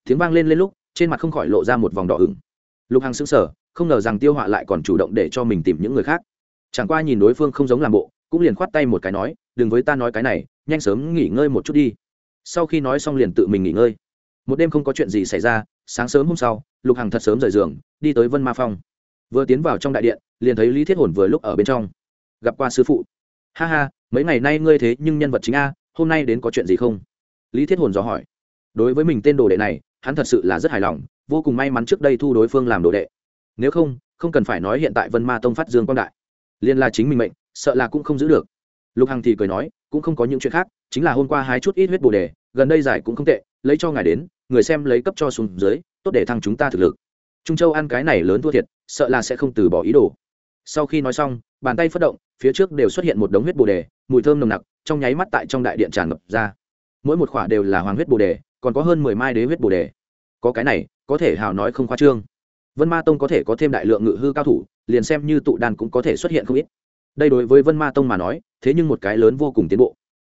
Tiếng vang lên lên lúc, trên mặt không khỏi lộ ra một vòng đỏ ửng. Lục hằng sững sờ, không ngờ rằng tiêu họa lại còn chủ động để cho mình tìm những người khác. Chẳng qua nhìn đối phương không giống làm bộ, cũng liền khoát tay một cái nói, đừng với ta nói cái này nhanh sớm nghỉ ngơi một chút đi. Sau khi nói xong liền tự mình nghỉ ngơi. Một đêm không có chuyện gì xảy ra, sáng sớm hôm sau, lục hằng thật sớm rời giường, đi tới vân ma phong. Vừa tiến vào trong đại điện, liền thấy lý thiết hồn vừa lúc ở bên trong. Gặp qua sư phụ. Ha ha, mấy ngày nay ngươi thế nhưng nhân vật chính a, hôm nay đến có chuyện gì không? Lý thiết hồn dò hỏi. Đối với mình tên đồ đệ này, hắn thật sự là rất hài lòng, vô cùng may mắn trước đây thu đối phương làm đồ đệ. Nếu không không cần phải nói hiện tại vân ma tông phát dương quang đại. Liên la chính mình mệnh, sợ là cũng không giữ được. Lục hằng thì cười nói cũng không có những chuyện khác, chính là hôm qua hai chút ít huyết bồ đề, gần đây giải cũng không tệ, lấy cho ngài đến, người xem lấy cấp cho xuống dưới, tốt để thăng chúng ta thực lực. Trung châu ăn cái này lớn thua thiệt, sợ là sẽ không từ bỏ ý đồ. Sau khi nói xong, bàn tay phất động, phía trước đều xuất hiện một đống huyết bồ đề, mùi thơm nồng nặc, trong nháy mắt tại trong đại điện tràn ngập ra. Mỗi một khỏa đều là hoàng huyết bồ đề, còn có hơn mười mai đế huyết bồ đề. Có cái này, có thể hào nói không khoa trương. Vân ma tông có thể có thêm đại lượng ngự hư cao thủ, liền xem như tụ đàn cũng có thể xuất hiện không ít đây đối với vân ma tông mà nói, thế nhưng một cái lớn vô cùng tiến bộ.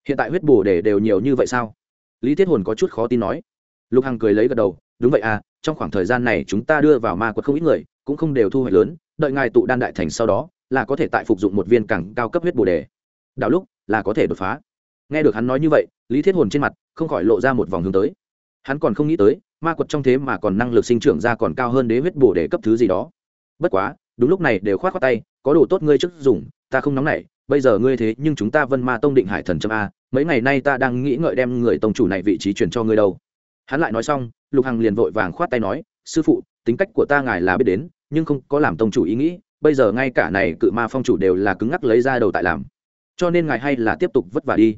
Hiện tại huyết bồ đề đều nhiều như vậy sao? Lý thiết hồn có chút khó tin nói. Lục hằng cười lấy gật đầu, đúng vậy à trong khoảng thời gian này chúng ta đưa vào ma quật không ít người, cũng không đều thu hoạch lớn, đợi ngài tụ đan đại thành sau đó, là có thể tại phục dụng một viên càng cao cấp huyết bồ đề. Đạo lúc, là có thể đột phá. Nghe được hắn nói như vậy, lý thiết hồn trên mặt không khỏi lộ ra một vòng hướng tới. Hắn còn không nghĩ tới, ma quật trong thế mà còn năng lực sinh trưởng ra còn cao hơn đế huyết bổ đề cấp thứ gì đó. Bất quá, đúng lúc này đều khoát khoát tay, có đồ tốt ngươi trước dùng ta không nóng nảy, bây giờ ngươi thế nhưng chúng ta vân ma tông định hải thần châm a, mấy ngày nay ta đang nghĩ ngợi đem người tông chủ này vị trí chuyển cho ngươi đâu. Hắn lại nói xong, lục hằng liền vội vàng khoát tay nói, sư phụ, tính cách của ta ngài là biết đến, nhưng không có làm tông chủ ý nghĩ, bây giờ ngay cả này cự ma phong chủ đều là cứng ngắc lấy ra đầu tại làm. Cho nên ngài hay là tiếp tục vất vả đi.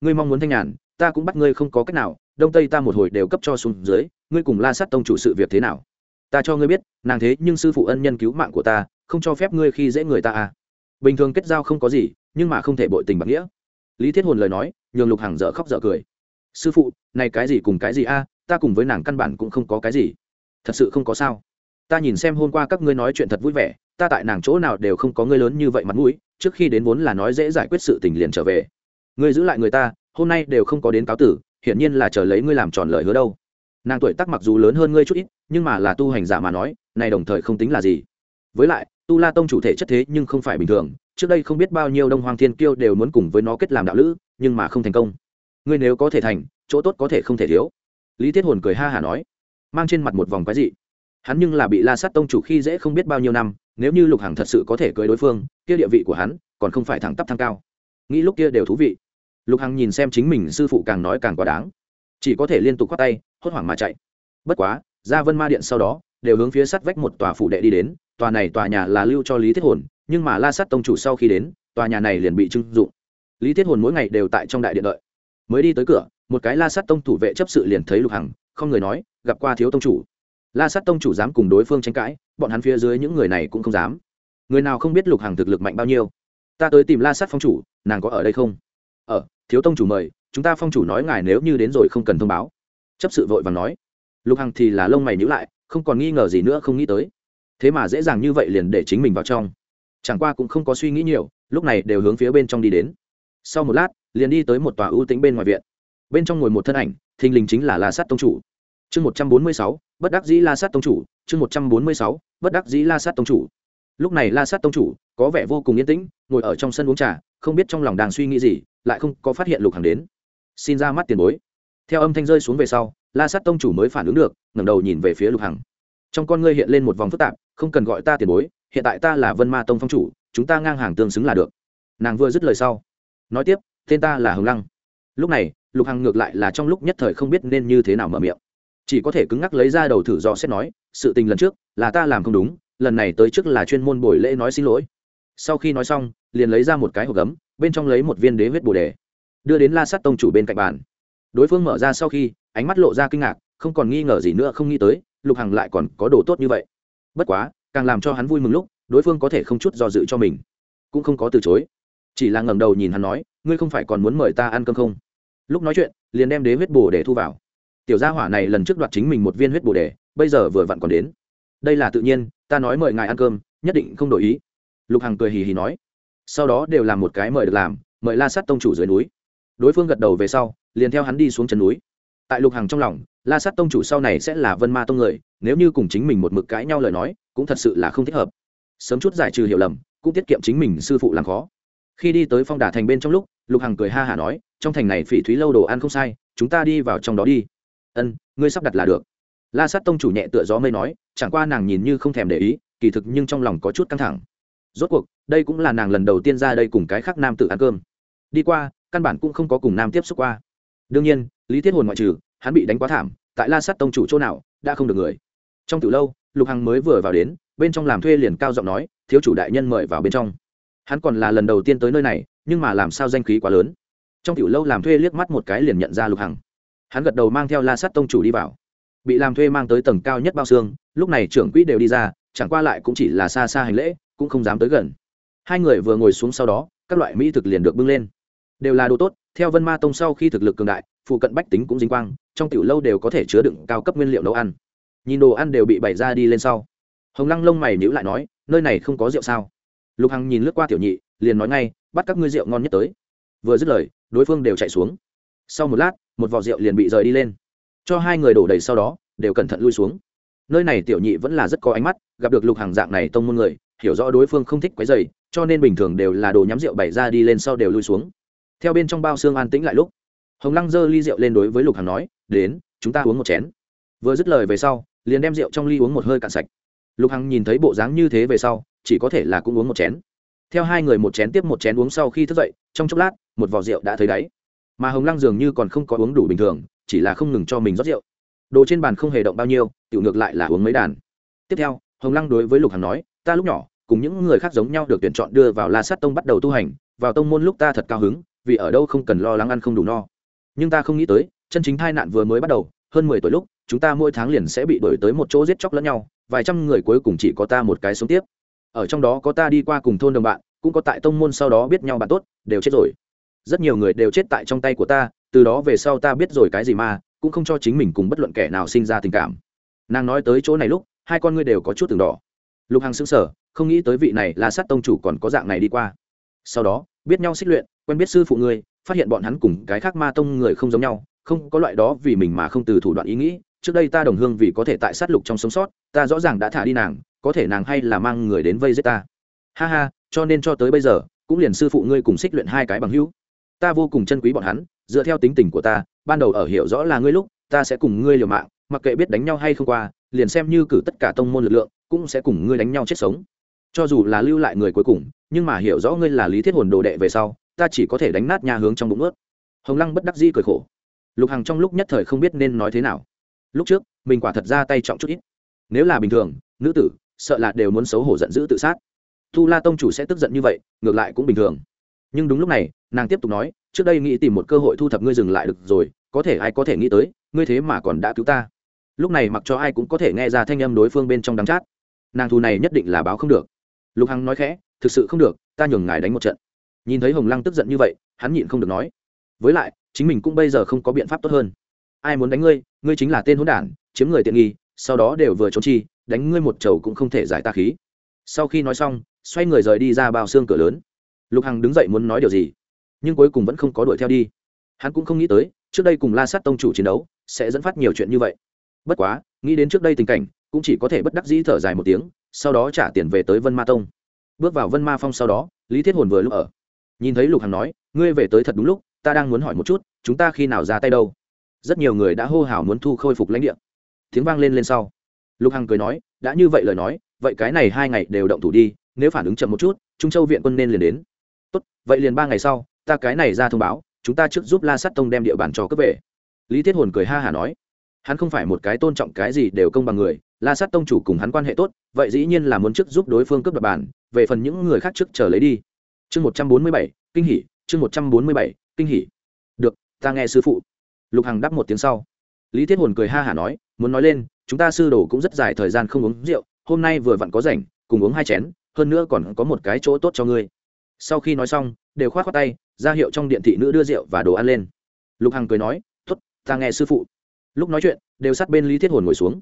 Ngươi mong muốn thanh nhàn, ta cũng bắt ngươi không có cách nào, đông tây ta một hồi đều cấp cho xuống dưới, ngươi cùng la sát tông chủ sự việc thế nào? Ta cho ngươi biết, nàng thế nhưng sư phụ ân nhân cứu mạng của ta, không cho phép ngươi khi dễ người ta à bình thường kết giao không có gì, nhưng mà không thể bội tình bạc nghĩa. Lý thiết hồn lời nói, nhường lục Hằng dở khóc dở cười. Sư phụ, này cái gì cùng cái gì a, ta cùng với nàng căn bản cũng không có cái gì. Thật sự không có sao. Ta nhìn xem hôm qua các ngươi nói chuyện thật vui vẻ, ta tại nàng chỗ nào đều không có ngươi lớn như vậy mặt mũi, trước khi đến vốn là nói dễ giải quyết sự tình liền trở về. Ngươi giữ lại người ta, hôm nay đều không có đến cáo tử, hiển nhiên là chờ lấy ngươi làm tròn lời hứa đâu. Nàng tuổi tác mặc dù lớn hơn ngươi chút ít, nhưng mà là tu hành giả mà nói, này đồng thời không tính là gì. Với lại tu la tông chủ thể chất thế nhưng không phải bình thường, trước đây không biết bao nhiêu đông hoàng thiên kiêu đều muốn cùng với nó kết làm đạo lữ, nhưng mà không thành công. Ngươi nếu có thể thành, chỗ tốt có thể không thể thiếu. Lý thiết hồn cười ha hả nói, mang trên mặt một vòng quái dị. Hắn nhưng là bị la sát tông chủ khi dễ không biết bao nhiêu năm, nếu như lục hằng thật sự có thể cưới đối phương, kia địa vị của hắn còn không phải thẳng tắp thăng cao. Nghĩ lúc kia đều thú vị. Lục hằng nhìn xem chính mình sư phụ càng nói càng quá đáng. Chỉ có thể liên tục khoác tay, hốt hoảng mà chạy. Bất quá ra vân ma điện sau đó đều hướng phía sắt vách một tòa phủ đệ đi đến, tòa này tòa nhà là lưu cho lý thiết hồn, nhưng mà la sát tông chủ sau khi đến, tòa nhà này liền bị trưng dụng. Lý thiết hồn mỗi ngày đều tại trong đại điện đợi. Mới đi tới cửa, một cái la sát tông thủ vệ chấp sự liền thấy lục hằng, không người nói, gặp qua thiếu tông chủ. La sát tông chủ dám cùng đối phương tranh cãi, bọn hắn phía dưới những người này cũng không dám. Người nào không biết lục hằng thực lực mạnh bao nhiêu? Ta tới tìm la sát phong chủ, nàng có ở đây không? Ở thiếu tông chủ mời, chúng ta phong chủ nói ngài nếu như đến rồi không cần thông báo. Chấp sự vội và nói. Lục hằng thì là lông mày nhữ lại không còn nghi ngờ gì nữa, không nghĩ tới. Thế mà dễ dàng như vậy liền để chính mình vào trong. Chẳng qua cũng không có suy nghĩ nhiều, lúc này đều hướng phía bên trong đi đến. Sau một lát, liền đi tới một tòa ưu tĩnh bên ngoài viện. Bên trong ngồi một thân ảnh, thình lình chính là la sát tông chủ. Chương một trăm bốn mươi sáu, bất đắc dĩ la sát tông chủ. Chương một trăm bốn mươi sáu, bất đắc dĩ la sát tông chủ. Lúc này la sát tông chủ có vẻ vô cùng yên tĩnh, ngồi ở trong sân uống trà, không biết trong lòng đang suy nghĩ gì, lại không có phát hiện lục hằng đến. Xin ra mắt tiền bối. Theo âm thanh rơi xuống về sau la sát tông chủ mới phản ứng được, ngẩng đầu nhìn về phía lục hằng. Trong con ngươi hiện lên một vòng phức tạp, không cần gọi ta tiền bối, hiện tại ta là vân ma tông phong chủ, chúng ta ngang hàng tương xứng là được. Nàng vừa dứt lời sau, nói tiếp, tên ta là hồng lăng. Lúc này, lục hằng ngược lại là trong lúc nhất thời không biết nên như thế nào mở miệng. Chỉ có thể cứng ngắc lấy ra đầu thử do xét nói, sự tình lần trước, là ta làm không đúng, lần này tới trước là chuyên môn buổi lễ nói xin lỗi. Sau khi nói xong, liền lấy ra một cái hộp gấm, bên trong lấy một viên đế huyết bồ đề, đưa đến la sắt tông chủ bên cạnh bàn đối phương mở ra sau khi, ánh mắt lộ ra kinh ngạc, không còn nghi ngờ gì nữa, không nghĩ tới, lục hằng lại còn có đồ tốt như vậy. Bất quá, càng làm cho hắn vui mừng lúc, đối phương có thể không chút do dự cho mình. Cũng không có từ chối. Chỉ là ngẩng đầu nhìn hắn nói, ngươi không phải còn muốn mời ta ăn cơm không? Lúc nói chuyện, liền đem đế huyết bồ để thu vào. Tiểu gia hỏa này lần trước đoạt chính mình một viên huyết bồ đề bây giờ vừa vặn còn đến. Đây là tự nhiên, ta nói mời ngài ăn cơm, nhất định không đổi ý. Lục hằng cười hì hì nói. Sau đó đều làm một cái mời được làm, mời la sát tông chủ dưới núi. Đối phương gật đầu về sau liền theo hắn đi xuống chân núi. Tại lục hằng trong lòng, la sát tông chủ sau này sẽ là vân ma tông người, nếu như cùng chính mình một mực cãi nhau lời nói, cũng thật sự là không thích hợp. Sớm chút giải trừ hiểu lầm, cũng tiết kiệm chính mình sư phụ làm khó. Khi đi tới phong đà thành bên trong lúc, lục hằng cười ha hả nói, trong thành này phỉ thúy lâu đồ ăn không sai, chúng ta đi vào trong đó đi. Ân, ngươi sắp đặt là được. La sát tông chủ nhẹ tựa gió mây nói, chẳng qua nàng nhìn như không thèm để ý, kỳ thực nhưng trong lòng có chút căng thẳng. Rốt cuộc, đây cũng là nàng lần đầu tiên ra đây cùng cái khác nam tự ăn cơm. Đi qua, căn bản cũng không có cùng nam tiếp xúc qua đương nhiên, lý thiết hồn ngoại trừ, hắn bị đánh quá thảm, tại la sát tông chủ chỗ nào, đã không được người. Trong từ lâu, lục hằng mới vừa vào đến, bên trong làm thuê liền cao giọng nói, thiếu chủ đại nhân mời vào bên trong. Hắn còn là lần đầu tiên tới nơi này, nhưng mà làm sao danh khí quá lớn. Trong tiểu lâu làm thuê liếc mắt một cái liền nhận ra lục hằng. Hắn gật đầu mang theo la Sắt tông chủ đi vào. Bị làm thuê mang tới tầng cao nhất bao xương, lúc này trưởng quỹ đều đi ra, chẳng qua lại cũng chỉ là xa xa hành lễ, cũng không dám tới gần. Hai người vừa ngồi xuống sau đó, các loại mỹ thực liền được bưng lên. Đều là đồ tốt theo vân ma tông sau khi thực lực cường đại, phụ cận bách tính cũng dính quang, trong tiểu lâu đều có thể chứa đựng cao cấp nguyên liệu nấu ăn. Nhìn đồ ăn đều bị bày ra đi lên sau. Hồng lăng lông mày nhữ lại nói, nơi này không có rượu sao? Lục hằng nhìn lướt qua tiểu nhị, liền nói ngay, bắt các ngươi rượu ngon nhất tới. Vừa dứt lời, đối phương đều chạy xuống. Sau một lát, một vỏ rượu liền bị rời đi lên. Cho hai người đổ đầy sau đó, đều cẩn thận lui xuống. Nơi này tiểu nhị vẫn là rất có ánh mắt, gặp được lục hàng dạng này tông môn người, hiểu rõ đối phương không thích quấy dày cho nên bình thường đều là đồ nhắm rượu bày ra đi lên sau đều lui xuống theo bên trong bao xương an tĩnh lại lúc, hồng lăng giơ ly rượu lên đối với lục Hằng nói, đến, chúng ta uống một chén. Vừa dứt lời về sau, liền đem rượu trong ly uống một hơi cạn sạch. Lục hằng nhìn thấy bộ dáng như thế về sau, chỉ có thể là cũng uống một chén. Theo hai người một chén tiếp một chén uống sau khi thức dậy, trong chốc lát, một vỏ rượu đã thấy đáy. Mà hồng lăng dường như còn không có uống đủ bình thường, chỉ là không ngừng cho mình rót rượu. Đồ trên bàn không hề động bao nhiêu, tiểu ngược lại là uống mấy đàn. Tiếp theo, hồng lăng đối với lục hằng nói, ta lúc nhỏ, cùng những người khác giống nhau được tuyển chọn đưa vào la sát tông bắt đầu tu hành, vào tông môn lúc ta thật cao hứng vì ở đâu không cần lo lắng ăn không đủ no. Nhưng ta không nghĩ tới, chân chính tai nạn vừa mới bắt đầu, hơn mười tuổi lúc, chúng ta mỗi tháng liền sẽ bị đổi tới một chỗ giết chóc lẫn nhau, vài trăm người cuối cùng chỉ có ta một cái sống tiếp. Ở trong đó có ta đi qua cùng thôn đồng bạn, cũng có tại tông môn sau đó biết nhau bạn tốt, đều chết rồi. Rất nhiều người đều chết tại trong tay của ta, từ đó về sau ta biết rồi cái gì mà, cũng không cho chính mình cùng bất luận kẻ nào sinh ra tình cảm. Nàng nói tới chỗ này lúc, hai con ngươi đều có chút từng đỏ. Lục hằng xứng sở không nghĩ tới vị này là sát tông chủ còn có dạng này đi qua. Sau đó biết nhau xích luyện, quen biết sư phụ ngươi phát hiện bọn hắn cùng cái khác ma tông người không giống nhau, không có loại đó vì mình mà không từ thủ đoạn ý nghĩ. Trước đây ta đồng hương vì có thể tại sát lục trong sống sót, ta rõ ràng đã thả đi nàng, có thể nàng hay là mang người đến vây giết ta. Ha ha, cho nên cho tới bây giờ, cũng liền sư phụ ngươi cùng xích luyện hai cái bằng hữu. Ta vô cùng chân quý bọn hắn, dựa theo tính tình của ta, ban đầu ở hiểu rõ là ngươi lúc, ta sẽ cùng ngươi liều mạng, mặc kệ biết đánh nhau hay không qua, liền xem như cử tất cả tông môn lực lượng, cũng sẽ cùng ngươi đánh nhau chết sống. Cho dù là lưu lại người cuối cùng nhưng mà hiểu rõ ngươi là lý thiết hồn đồ đệ về sau, ta chỉ có thể đánh nát nhà hướng trong bụng ướt. Hồng lăng bất đắc dĩ cười khổ. Lục hằng trong lúc nhất thời không biết nên nói thế nào. Lúc trước, mình quả thật ra tay trọng chút ít. Nếu là bình thường, nữ tử, sợ là đều muốn xấu hổ giận dữ tự sát. Tu la tông chủ sẽ tức giận như vậy, ngược lại cũng bình thường. Nhưng đúng lúc này, nàng tiếp tục nói, trước đây nghĩ tìm một cơ hội thu thập ngươi dừng lại được rồi, có thể ai có thể nghĩ tới, ngươi thế mà còn đã cứu ta. Lúc này mặc cho ai cũng có thể nghe ra thanh âm đối phương bên trong đắng chát. Nàng thù này nhất định là báo không được. Lục hằng nói khẽ thực sự không được, ta nhường ngài đánh một trận. Nhìn thấy hồng lăng tức giận như vậy, hắn nhịn không được nói. Với lại, chính mình cũng bây giờ không có biện pháp tốt hơn. Ai muốn đánh ngươi ngươi chính là tên hỗn đản, chiếm người tiện nghi, sau đó đều vừa trốn chi, đánh ngươi một chầu cũng không thể giải ta khí. Sau khi nói xong, xoay người rời đi ra bao xương cửa lớn. Lục hằng đứng dậy muốn nói điều gì, nhưng cuối cùng vẫn không có đuổi theo đi. Hắn cũng không nghĩ tới, trước đây cùng la sát tông chủ chiến đấu, sẽ dẫn phát nhiều chuyện như vậy. Bất quá, nghĩ đến trước đây tình cảnh, cũng chỉ có thể bất đắc dĩ thở dài một tiếng, sau đó trả tiền về tới vân ma tông bước vào vân ma phong sau đó, lý thiết hồn vừa lúc ở. Nhìn thấy lục hằng nói, ngươi về tới thật đúng lúc, ta đang muốn hỏi một chút, chúng ta khi nào ra tay đâu? Rất nhiều người đã hô hào muốn thu khôi phục lãnh địa. Tiếng vang lên lên sau. Lục hằng cười nói, đã như vậy lời nói, vậy cái này hai ngày đều động thủ đi, nếu phản ứng chậm một chút, trung châu viện quân nên liền đến. Tốt, vậy liền ba ngày sau, ta cái này ra thông báo, chúng ta trước giúp la sắt tông đem địa bàn cho cấp về. Lý thiết hồn cười ha hả nói hắn không phải một cái tôn trọng cái gì đều công bằng người, la sát tông chủ cùng hắn quan hệ tốt, vậy dĩ nhiên là muốn trước giúp đối phương cướp đoạt bàn về phần những người khác trước chờ lấy đi. Chương một trăm bốn mươi bảy, kinh hỉ, chương một trăm bốn mươi bảy, kinh hỉ. Được, ta nghe sư phụ. Lục hằng đáp một tiếng sau. Lý thiết hồn cười ha hả nói, muốn nói lên, chúng ta sư đồ cũng rất dài thời gian không uống rượu, hôm nay vừa vặn có rảnh, cùng uống hai chén, hơn nữa còn có một cái chỗ tốt cho ngươi. Sau khi nói xong, đều k h o á t khoác tay, ra hiệu trong điện thị nữ đưa rượu và đồ ăn lên. Lục hằng cười nói t ố t ta nghe sư phụ lúc nói chuyện, đều sát bên lý thiết hồn ngồi xuống.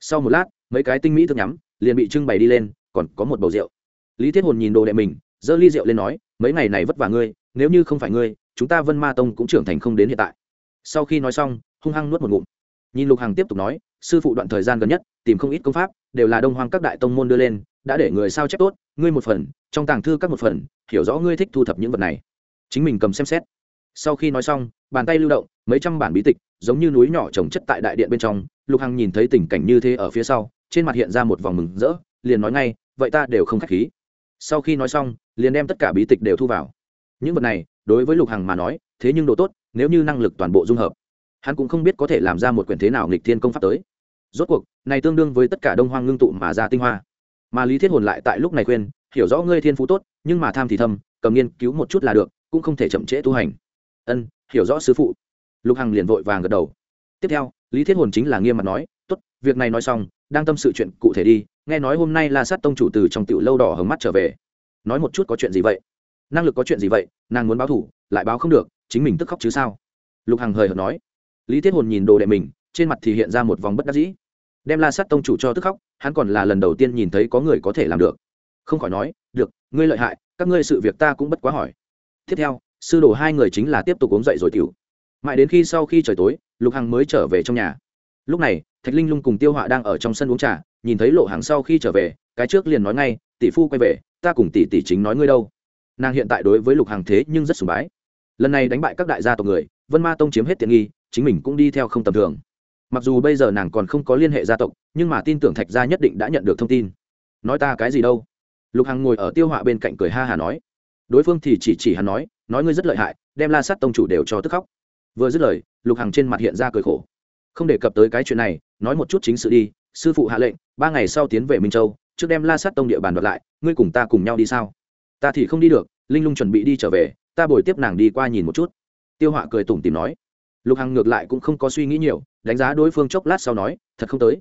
Sau một lát, mấy cái tinh mỹ thức nhắm, liền bị trưng bày đi lên, còn có một bầu rượu. Lý thiết hồn nhìn đồ đệ mình, giơ ly rượu lên nói, mấy ngày này vất vả ngươi, nếu như không phải ngươi, chúng ta vân ma tông cũng trưởng thành không đến hiện tại. Sau khi nói xong, hung hăng nuốt một ngụm. Nhìn lục hằng tiếp tục nói, sư phụ đoạn thời gian gần nhất, tìm không ít công pháp, đều là đông hoang các đại tông môn đưa lên, đã để người sao chép tốt, ngươi một phần, trong tàng thư các một phần, hiểu rõ ngươi thích thu thập những vật này. Chính mình cầm xem xét sau khi nói xong, bàn tay lưu động, mấy trăm bản bí tịch, giống như núi nhỏ trồng chất tại đại điện bên trong, lục hằng nhìn thấy tình cảnh như thế ở phía sau, trên mặt hiện ra một vòng mừng rỡ, liền nói ngay, vậy ta đều không k h á c h khí. Sau khi nói xong, liền đem tất cả bí tịch đều thu vào. Những vật này, đối với lục hằng mà nói, thế nhưng độ tốt, nếu như năng lực toàn bộ dung hợp, hắn cũng không biết có thể làm ra một quyển thế nào nghịch thiên công pháp tới. Rốt cuộc, này tương đương với tất cả đông hoang ngưng tụ mà ra tinh hoa. Mà lý thiết hồn lại tại lúc này khuyên, hiểu rõ ngươi thiên phú tốt, nhưng mà tham thì thâm, cầm nghiên cứu một chút là được, cũng không thể chậm trễ tu hành ân, hiểu rõ sư phụ. Lục hằng liền vội vàng gật đầu. Tiếp theo, lý thiết hồn chính là nghiêm mặt nói, tốt, việc này nói xong, đang tâm sự chuyện cụ thể đi, nghe nói hôm nay la sát tông chủ từ trong tiểu lâu đỏ hồng mắt trở về. Nói một chút có chuyện gì vậy? Năng lực có chuyện gì vậy? Nàng muốn báo thủ, lại báo không được, chính mình tức khóc chứ sao? Lục hằng hời hợt nói. Lý thiết hồn nhìn đồ đệ mình, trên mặt thì hiện ra một vòng bất đắc dĩ. Đem la sát tông chủ cho tức khóc, hắn còn là lần đầu tiên nhìn thấy có người có thể làm được. Không khỏi nói, được, ngươi lợi hại, các ngươi sự việc ta cũng bất quá hỏi. Tiếp theo sư đồ hai người chính là tiếp tục uống dậy rồi tiểu. Mãi đến khi sau khi trời tối, lục hằng mới trở về trong nhà. Lúc này, thạch linh lung cùng tiêu họa đang ở trong sân uống trà, nhìn thấy lộ hàng sau khi trở về, cái trước liền nói ngay, tỷ phu quay về, ta cùng tỷ tỷ chính nói ngươi đâu. Nàng hiện tại đối với lục hàng thế nhưng rất sùng bái. Lần này đánh bại các đại gia tộc người, vân ma tông chiếm hết tiện nghi, chính mình cũng đi theo không tầm thường. Mặc dù bây giờ nàng còn không có liên hệ gia tộc, nhưng mà tin tưởng thạch gia nhất định đã nhận được thông tin. Nói ta cái gì đâu? Lục hằng ngồi ở tiêu họa bên cạnh cười ha hà nói. Đối phương thì chỉ chỉ hắn nói nói ngươi rất lợi hại, đem la sát tông chủ đều cho tức khóc. Vừa dứt lời, lục hằng trên mặt hiện ra cười khổ. Không đề cập tới cái chuyện này, nói một chút chính sự đi, sư phụ hạ lệnh, ba ngày sau tiến về minh châu, trước đem la sát tông địa bàn đoạt lại, ngươi cùng ta cùng nhau đi sao? Ta thì không đi được, linh lung chuẩn bị đi trở về, ta bồi tiếp nàng đi qua nhìn một chút. Tiêu họa cười tủm tìm nói. Lục hằng ngược lại cũng không có suy nghĩ nhiều, đánh giá đối phương chốc lát sau nói, thật không tới.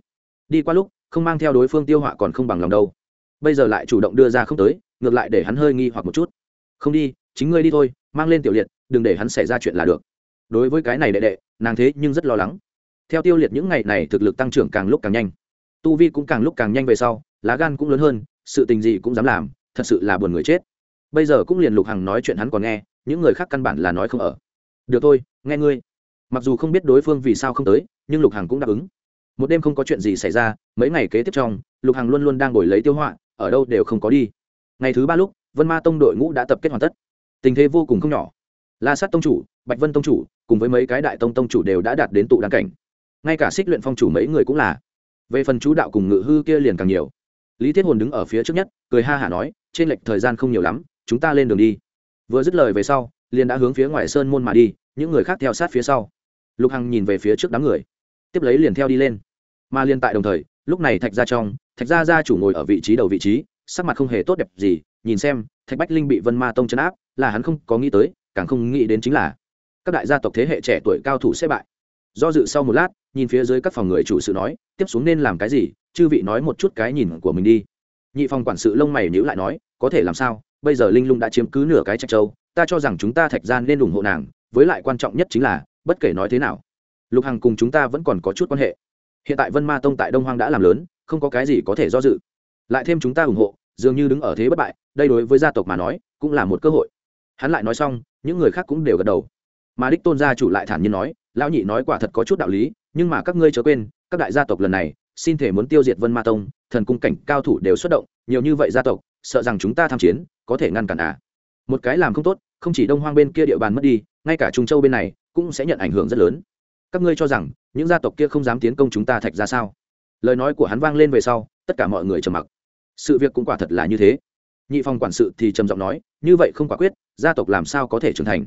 Đi qua lúc, không mang theo đối phương tiêu họa còn không bằng lòng đâu. Bây giờ lại chủ động đưa ra không tới, ngược lại để hắn hơi nghi hoặc một chút. Không đi chính ngươi đi thôi, mang lên tiểu liệt, đừng để hắn xảy ra chuyện là được. Đối với cái này đệ đệ, nàng thế nhưng rất lo lắng. Theo tiêu liệt những ngày này thực lực tăng trưởng càng lúc càng nhanh. Tu vi cũng càng lúc càng nhanh về sau, lá gan cũng lớn hơn, sự tình gì cũng dám làm, thật sự là buồn người chết. Bây giờ cũng liền lục hằng nói chuyện hắn còn nghe, những người khác căn bản là nói không ở. Được thôi, nghe ngươi. Mặc dù không biết đối phương vì sao không tới, nhưng lục hằng cũng đáp ứng. Một đêm không có chuyện gì xảy ra, mấy ngày kế tiếp trong, lục hằng luôn luôn đang ngồi lấy tiêu họa, ở đâu đều không có đi. Ngày thứ ba lúc, vân ma tông đội ngũ đã tập kết hoàn tất tình thế vô cùng không nhỏ. La sát tông chủ, bạch vân tông chủ, cùng với mấy cái đại tông tông chủ đều đã đạt đến tụ đáng cảnh. Ngay cả xích luyện phong chủ mấy người cũng là. Về phần chú đạo cùng ngự hư kia liền càng nhiều. Lý thiết hồn đứng ở phía trước nhất, cười ha hả nói, trên lệch thời gian không nhiều lắm, chúng ta lên đường đi. Vừa dứt lời về sau, liền đã hướng phía ngoài sơn môn mà đi, những người khác theo sát phía sau. Lục hằng nhìn về phía trước đám người, tiếp lấy liền theo đi lên. Mà liên tại đồng thời, lúc này thạch ra trong, thạch gia gia chủ ngồi ở vị trí đầu vị trí, sắc mặt không hề tốt đẹp gì, nhìn xem, thạch bách linh bị vân ma tông chấn áp là hắn không có nghĩ tới, càng không nghĩ đến chính là các đại gia tộc thế hệ trẻ tuổi cao thủ sẽ bại. Do dự sau một lát, nhìn phía dưới các phòng người chủ sự nói, tiếp xuống nên làm cái gì? Chư vị nói một chút cái nhìn của mình đi. Nhị phòng quản sự lông mày nhữ lại nói, có thể làm sao? Bây giờ linh lung đã chiếm cứ nửa cái trạch châu, ta cho rằng chúng ta thạch gian nên ủng hộ nàng, với lại quan trọng nhất chính là, bất kể nói thế nào, lục hằng cùng chúng ta vẫn còn có chút quan hệ. Hiện tại vân ma tông tại đông hoang đã làm lớn, không có cái gì có thể do dự. Lại thêm chúng ta ủng hộ, dường như đứng ở thế bất bại, đây đối với gia tộc mà nói, cũng là một cơ hội hắn lại nói xong, những người khác cũng đều gật đầu. Mà đích tôn gia chủ lại thản nhiên nói, lão nhị nói quả thật có chút đạo lý, nhưng mà các ngươi chớ quên, các đại gia tộc lần này, xin thể muốn tiêu diệt vân ma tông, thần cung cảnh cao thủ đều xuất động, nhiều như vậy gia tộc, sợ rằng chúng ta tham chiến, có thể ngăn cản à. Một cái làm không tốt, không chỉ đông hoang bên kia địa bàn mất đi, ngay cả trung châu bên này cũng sẽ nhận ảnh hưởng rất lớn. Các ngươi cho rằng, những gia tộc kia không dám tiến công chúng ta thạch ra sao? Lời nói của hắn vang lên về sau, tất cả mọi người trầm mặc. Sự việc cũng quả thật là như thế nhị phòng quản sự thì trầm giọng nói, như vậy không quả quyết, gia tộc làm sao có thể trưởng thành?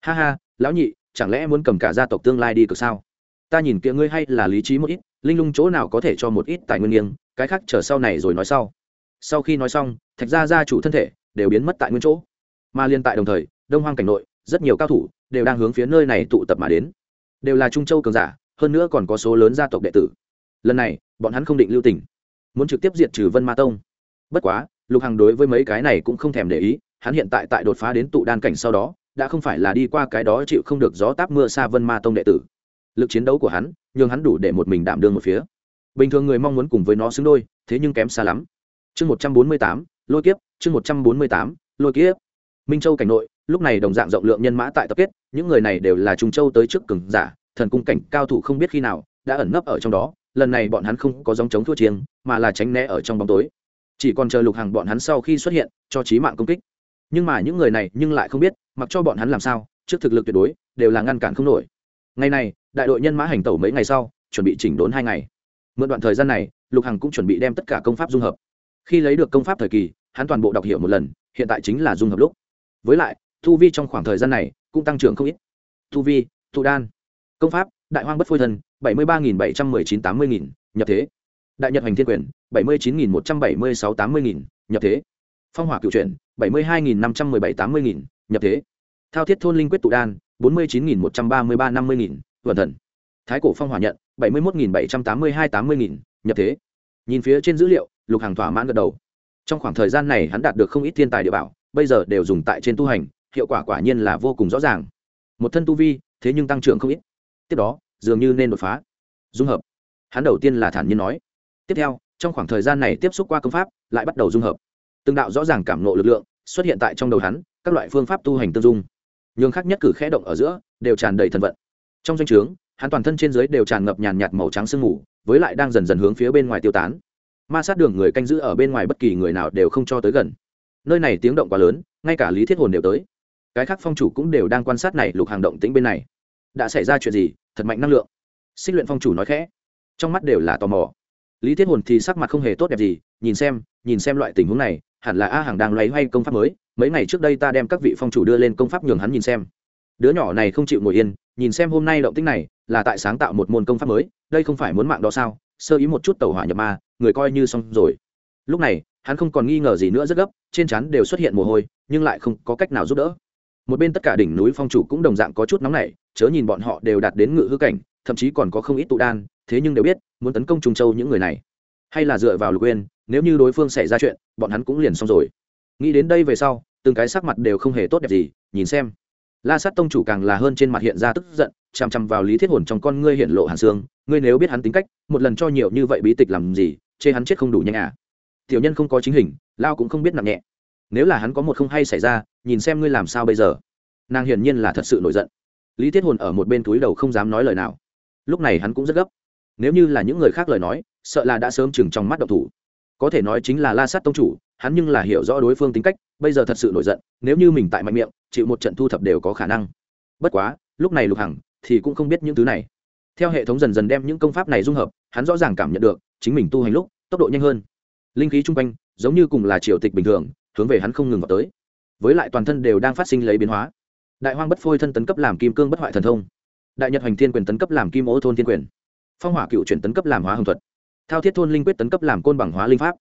Ha ha, lão nhị, chẳng lẽ muốn cầm cả gia tộc tương lai đi cực sao? Ta nhìn kia ngươi hay là lý trí một ít, linh lung chỗ nào có thể cho một ít tài nguyên nghiêng, cái khác chờ sau này rồi nói sau. Sau khi nói xong, thạch gia gia chủ thân thể đều biến mất tại nguyên chỗ. Mà liên tại đồng thời, đông hoang cảnh nội, rất nhiều cao thủ đều đang hướng phía nơi này tụ tập mà đến. Đều là trung châu cường giả, hơn nữa còn có số lớn gia tộc đệ tử. Lần này, bọn hắn không định lưu tình, muốn trực tiếp diệt trừ vân ma tông. Bất quá lục hằng đối với mấy cái này cũng không thèm để ý, hắn hiện tại tại đột phá đến tụ đan cảnh sau đó, đã không phải là đi qua cái đó chịu không được gió táp mưa xa vân ma tông đệ tử. Lực chiến đấu của hắn, nhường hắn đủ để một mình đảm đương một phía. Bình thường người mong muốn cùng với nó xứng đôi, thế nhưng kém xa lắm. Chương một trăm bốn mươi tám, lôi kiếp, chương một trăm bốn mươi tám, lôi kiếp. Minh châu cảnh nội, lúc này đồng dạng rộng lượng nhân mã tại tập kết, những người này đều là trung châu tới trước cường giả, thần cung cảnh cao thủ không biết khi nào, đã ẩn nấp ở trong đó, lần này bọn hắn không có dòng chống thua chiêng, mà là tránh né ở trong bóng tối chỉ còn chờ lục hàng bọn hắn sau khi xuất hiện, cho trí mạng công kích. Nhưng mà những người này nhưng lại không biết, mặc cho bọn hắn làm sao, trước thực lực tuyệt đối, đều là ngăn cản không nổi. Ngày này, đại đội nhân mã hành tẩu mấy ngày sau, chuẩn bị chỉnh đốn hai ngày. Mượn đoạn thời gian này, lục hằng cũng chuẩn bị đem tất cả công pháp dung hợp. Khi lấy được công pháp thời kỳ, hắn toàn bộ đọc hiểu một lần, hiện tại chính là dung hợp lúc. Với lại, thu vi trong khoảng thời gian này, cũng tăng trưởng không ít. Thu vi thụ đan. Công pháp, đại hoang bất phôi thân bảy mươi ba nghìn bảy trăm mười chín tám mươi nghìn, nhập thế đại nhật hành thiên quyền, bảy mươi chín nghìn một trăm bảy mươi sáu tám mươi nghìn, nhập thế. Phong hỏa cựu chuyển, bảy mươi hai nghìn năm trăm mười bảy tám mươi nghìn, nhập thế. Thao thiết thôn linh quyết tụ đan, bốn mươi chín nghìn một trăm ba mươi ba năm mươi nghìn vận thần. Thái cổ phong hỏa nhận, bảy mươi một nghìn bảy trăm tám mươi hai tám mươi nghìn, nhập thế. Nhìn phía trên dữ liệu, lục hàng thỏa mãn gật đầu. Trong khoảng thời gian này hắn đạt được không ít thiên tài địa bảo, bây giờ đều dùng tại trên tu hành, hiệu quả quả nhiên là vô cùng rõ ràng. Một thân tu vi, thế nhưng tăng trưởng không ít. Tiếp đó, dường như nên đột phá. Dung hợp. Hắn đầu tiên là thản nhiên nói tiếp theo, trong khoảng thời gian này tiếp xúc qua công pháp, lại bắt đầu dung hợp. Từng đạo rõ ràng cảm nộ lực lượng xuất hiện tại trong đầu hắn, các loại phương pháp tu hành tương dung. Nhường khác nhất cử khẽ động ở giữa, đều tràn đầy thần vận. Trong danh o trướng, hắn toàn thân trên dưới đều tràn ngập nhàn nhạt màu trắng sương mù, với lại đang dần dần hướng phía bên ngoài tiêu tán. Ma sát đường người canh giữ ở bên ngoài bất kỳ người nào đều không cho tới gần. Nơi này tiếng động quá lớn, ngay cả lý thiết hồn đều tới. Cái khác phong chủ cũng đều đang quan sát này lục hàng động tĩnh bên này. Đã xảy ra chuyện gì? Thật mạnh năng lượng. Xích luyện phong chủ nói khẽ. Trong mắt đều là tò mò lý thiết hồn thì sắc mặt không hề tốt đẹp gì, nhìn xem nhìn xem loại tình huống này, hẳn là a hàng đang loay hoay công pháp mới, mấy ngày trước đây ta đem các vị phong chủ đưa lên công pháp nhường hắn nhìn xem. Đứa nhỏ này không chịu ngồi yên, nhìn xem hôm nay động tĩnh này, là tại sáng tạo một môn công pháp mới, đây không phải muốn mạng đó sao? Sơ ý một chút tàu hỏa nhập ma, người coi như xong rồi. Lúc này, hắn không còn nghi ngờ gì nữa, rất gấp, trên chắn đều xuất hiện mồ hôi, nhưng lại không có cách nào giúp đỡ. Một bên tất cả đỉnh núi phong chủ cũng đồng dạng có chút nóng nảy, chớ nhìn bọn họ đều đạt đến ngự hư cảnh, thậm chí còn có không ít tụ đan thế nhưng đều biết, muốn tấn công trung châu những người này, hay là dựa vào lục uyên, nếu như đối phương xảy ra chuyện, bọn hắn cũng liền xong rồi. Nghĩ đến đây về sau, từng cái sắc mặt đều không hề tốt đẹp gì, nhìn xem. La sát tông chủ càng là hơn trên mặt hiện ra tức giận, chằm chằm vào lý thiết hồn trong con ngươi hiện lộ hàn xương. Ngươi nếu biết hắn tính cách, một lần cho nhiều như vậy bí tịch làm gì, chê hắn chết không đủ nhanh à. Tiểu nhân không có chính hình, lao cũng không biết nặng nhẹ. Nếu là hắn có một không hay xảy ra, nhìn xem ngươi làm sao bây giờ. Nàng hiển nhiên là thật sự nổi giận. Lý thiết hồn ở một bên túi đầu không dám nói lời nào. Lúc này hắn cũng rất gấp nếu như là những người khác lời nói, sợ là đã sớm chừng trong mắt độc thủ. Có thể nói chính là la sát tông chủ, hắn nhưng là hiểu rõ đối phương tính cách, bây giờ thật sự nổi giận, nếu như mình tại mạnh miệng, chịu một trận thu thập đều có khả năng. Bất quá, lúc này lục hằng thì cũng không biết những thứ này. Theo hệ thống dần dần đem những công pháp này dung hợp, hắn rõ ràng cảm nhận được, chính mình tu hành lúc, tốc độ nhanh hơn. Linh khí chung quanh, giống như cùng là triều tịch bình thường, hướng về hắn không ngừng vào tới. Với lại toàn thân đều đang phát sinh lấy biến hóa. Đại hoang bất phôi thân tấn cấp làm kim cương bất hoại thần thông. Đại nhật hoành thiên quyền tấn cấp làm kim ô thôn thiên quyền phong hỏa cựu chuyển tấn cấp làm hóa hồng thuật. Thao thiết thôn linh quyết tấn cấp làm côn bằng hóa linh pháp.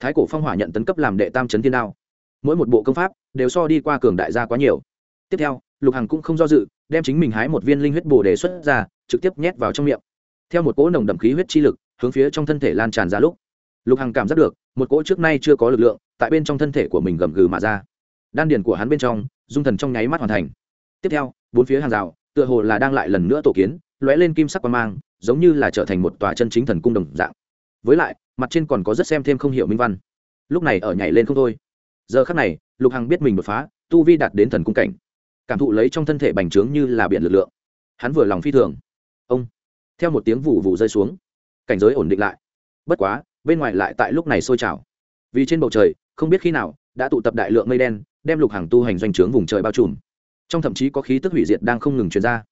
Thái cổ phong hỏa nhận tấn cấp làm đệ tam trấn thiên đao. Mỗi một bộ công pháp đều so đi qua cường đại gia quá nhiều. Tiếp theo, lục hằng cũng không do dự, đem chính mình hái một viên linh huyết bồ đề xuất ra, trực tiếp nhét vào trong miệng. Theo một cỗ nồng đậm khí huyết chi lực, hướng phía trong thân thể lan tràn ra lúc, lục hằng cảm giác được, một cỗ trước nay chưa có lực lượng, tại bên trong thân thể của mình gầm gừ mà ra. Đan điền của hắn bên trong, dung thần trong nháy mắt hoàn thành. Tiếp theo, bốn phía hàng rào, tựa hồ là đang lại lần nữa tổ kiến, lóe lên kim sắc qua mang giống như là trở thành một tòa chân chính thần cung đồng dạng. Với lại, mặt trên còn có rất xem thêm không hiểu minh văn. Lúc này ở nhảy lên không thôi. Giờ khắc này, lục hằng biết mình đột phá, tu vi đạt đến thần cung cảnh. Cảm thụ lấy trong thân thể bành trướng như là biển lực lượng. Hắn vừa lòng phi thường. Ông, theo một tiếng vụ vụ rơi xuống, cảnh giới ổn định lại. Bất quá, bên ngoài lại tại lúc này sôi trào. Vì trên bầu trời, không biết khi nào, đã tụ tập đại lượng mây đen, đem lục hàng tu hành doanh trướng vùng trời bao trùm. Trong thậm chí có khí tức hủy diệt đang không ngừng chuyển ra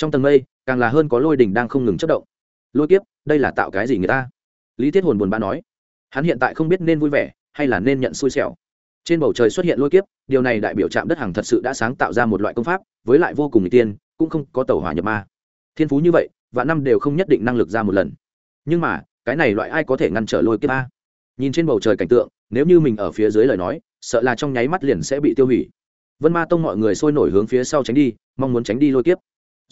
trong tầng mây, càng là hơn có lôi đỉnh đang không ngừng chất động. Lôi kiếp, đây là tạo cái gì người ta? Lý thiết hồn buồn bã nói. Hắn hiện tại không biết nên vui vẻ hay là nên nhận xui xẻo. Trên bầu trời xuất hiện lôi kiếp, điều này đại biểu trạm đất hàng thật sự đã sáng tạo ra một loại công pháp, với lại vô cùng n tiên cũng không có tàu hỏa nhập ma. Thiên phú như vậy, vạn năm đều không nhất định năng lực ra một lần. Nhưng mà, cái này loại ai có thể ngăn trở lôi kiếp a? Nhìn trên bầu trời cảnh tượng, nếu như mình ở phía dưới lời nói, sợ là trong nháy mắt liền sẽ bị tiêu hủy. Vân ma tông mọi người sôi nổi hướng phía sau tránh đi, mong muốn tránh đi lôi kiếp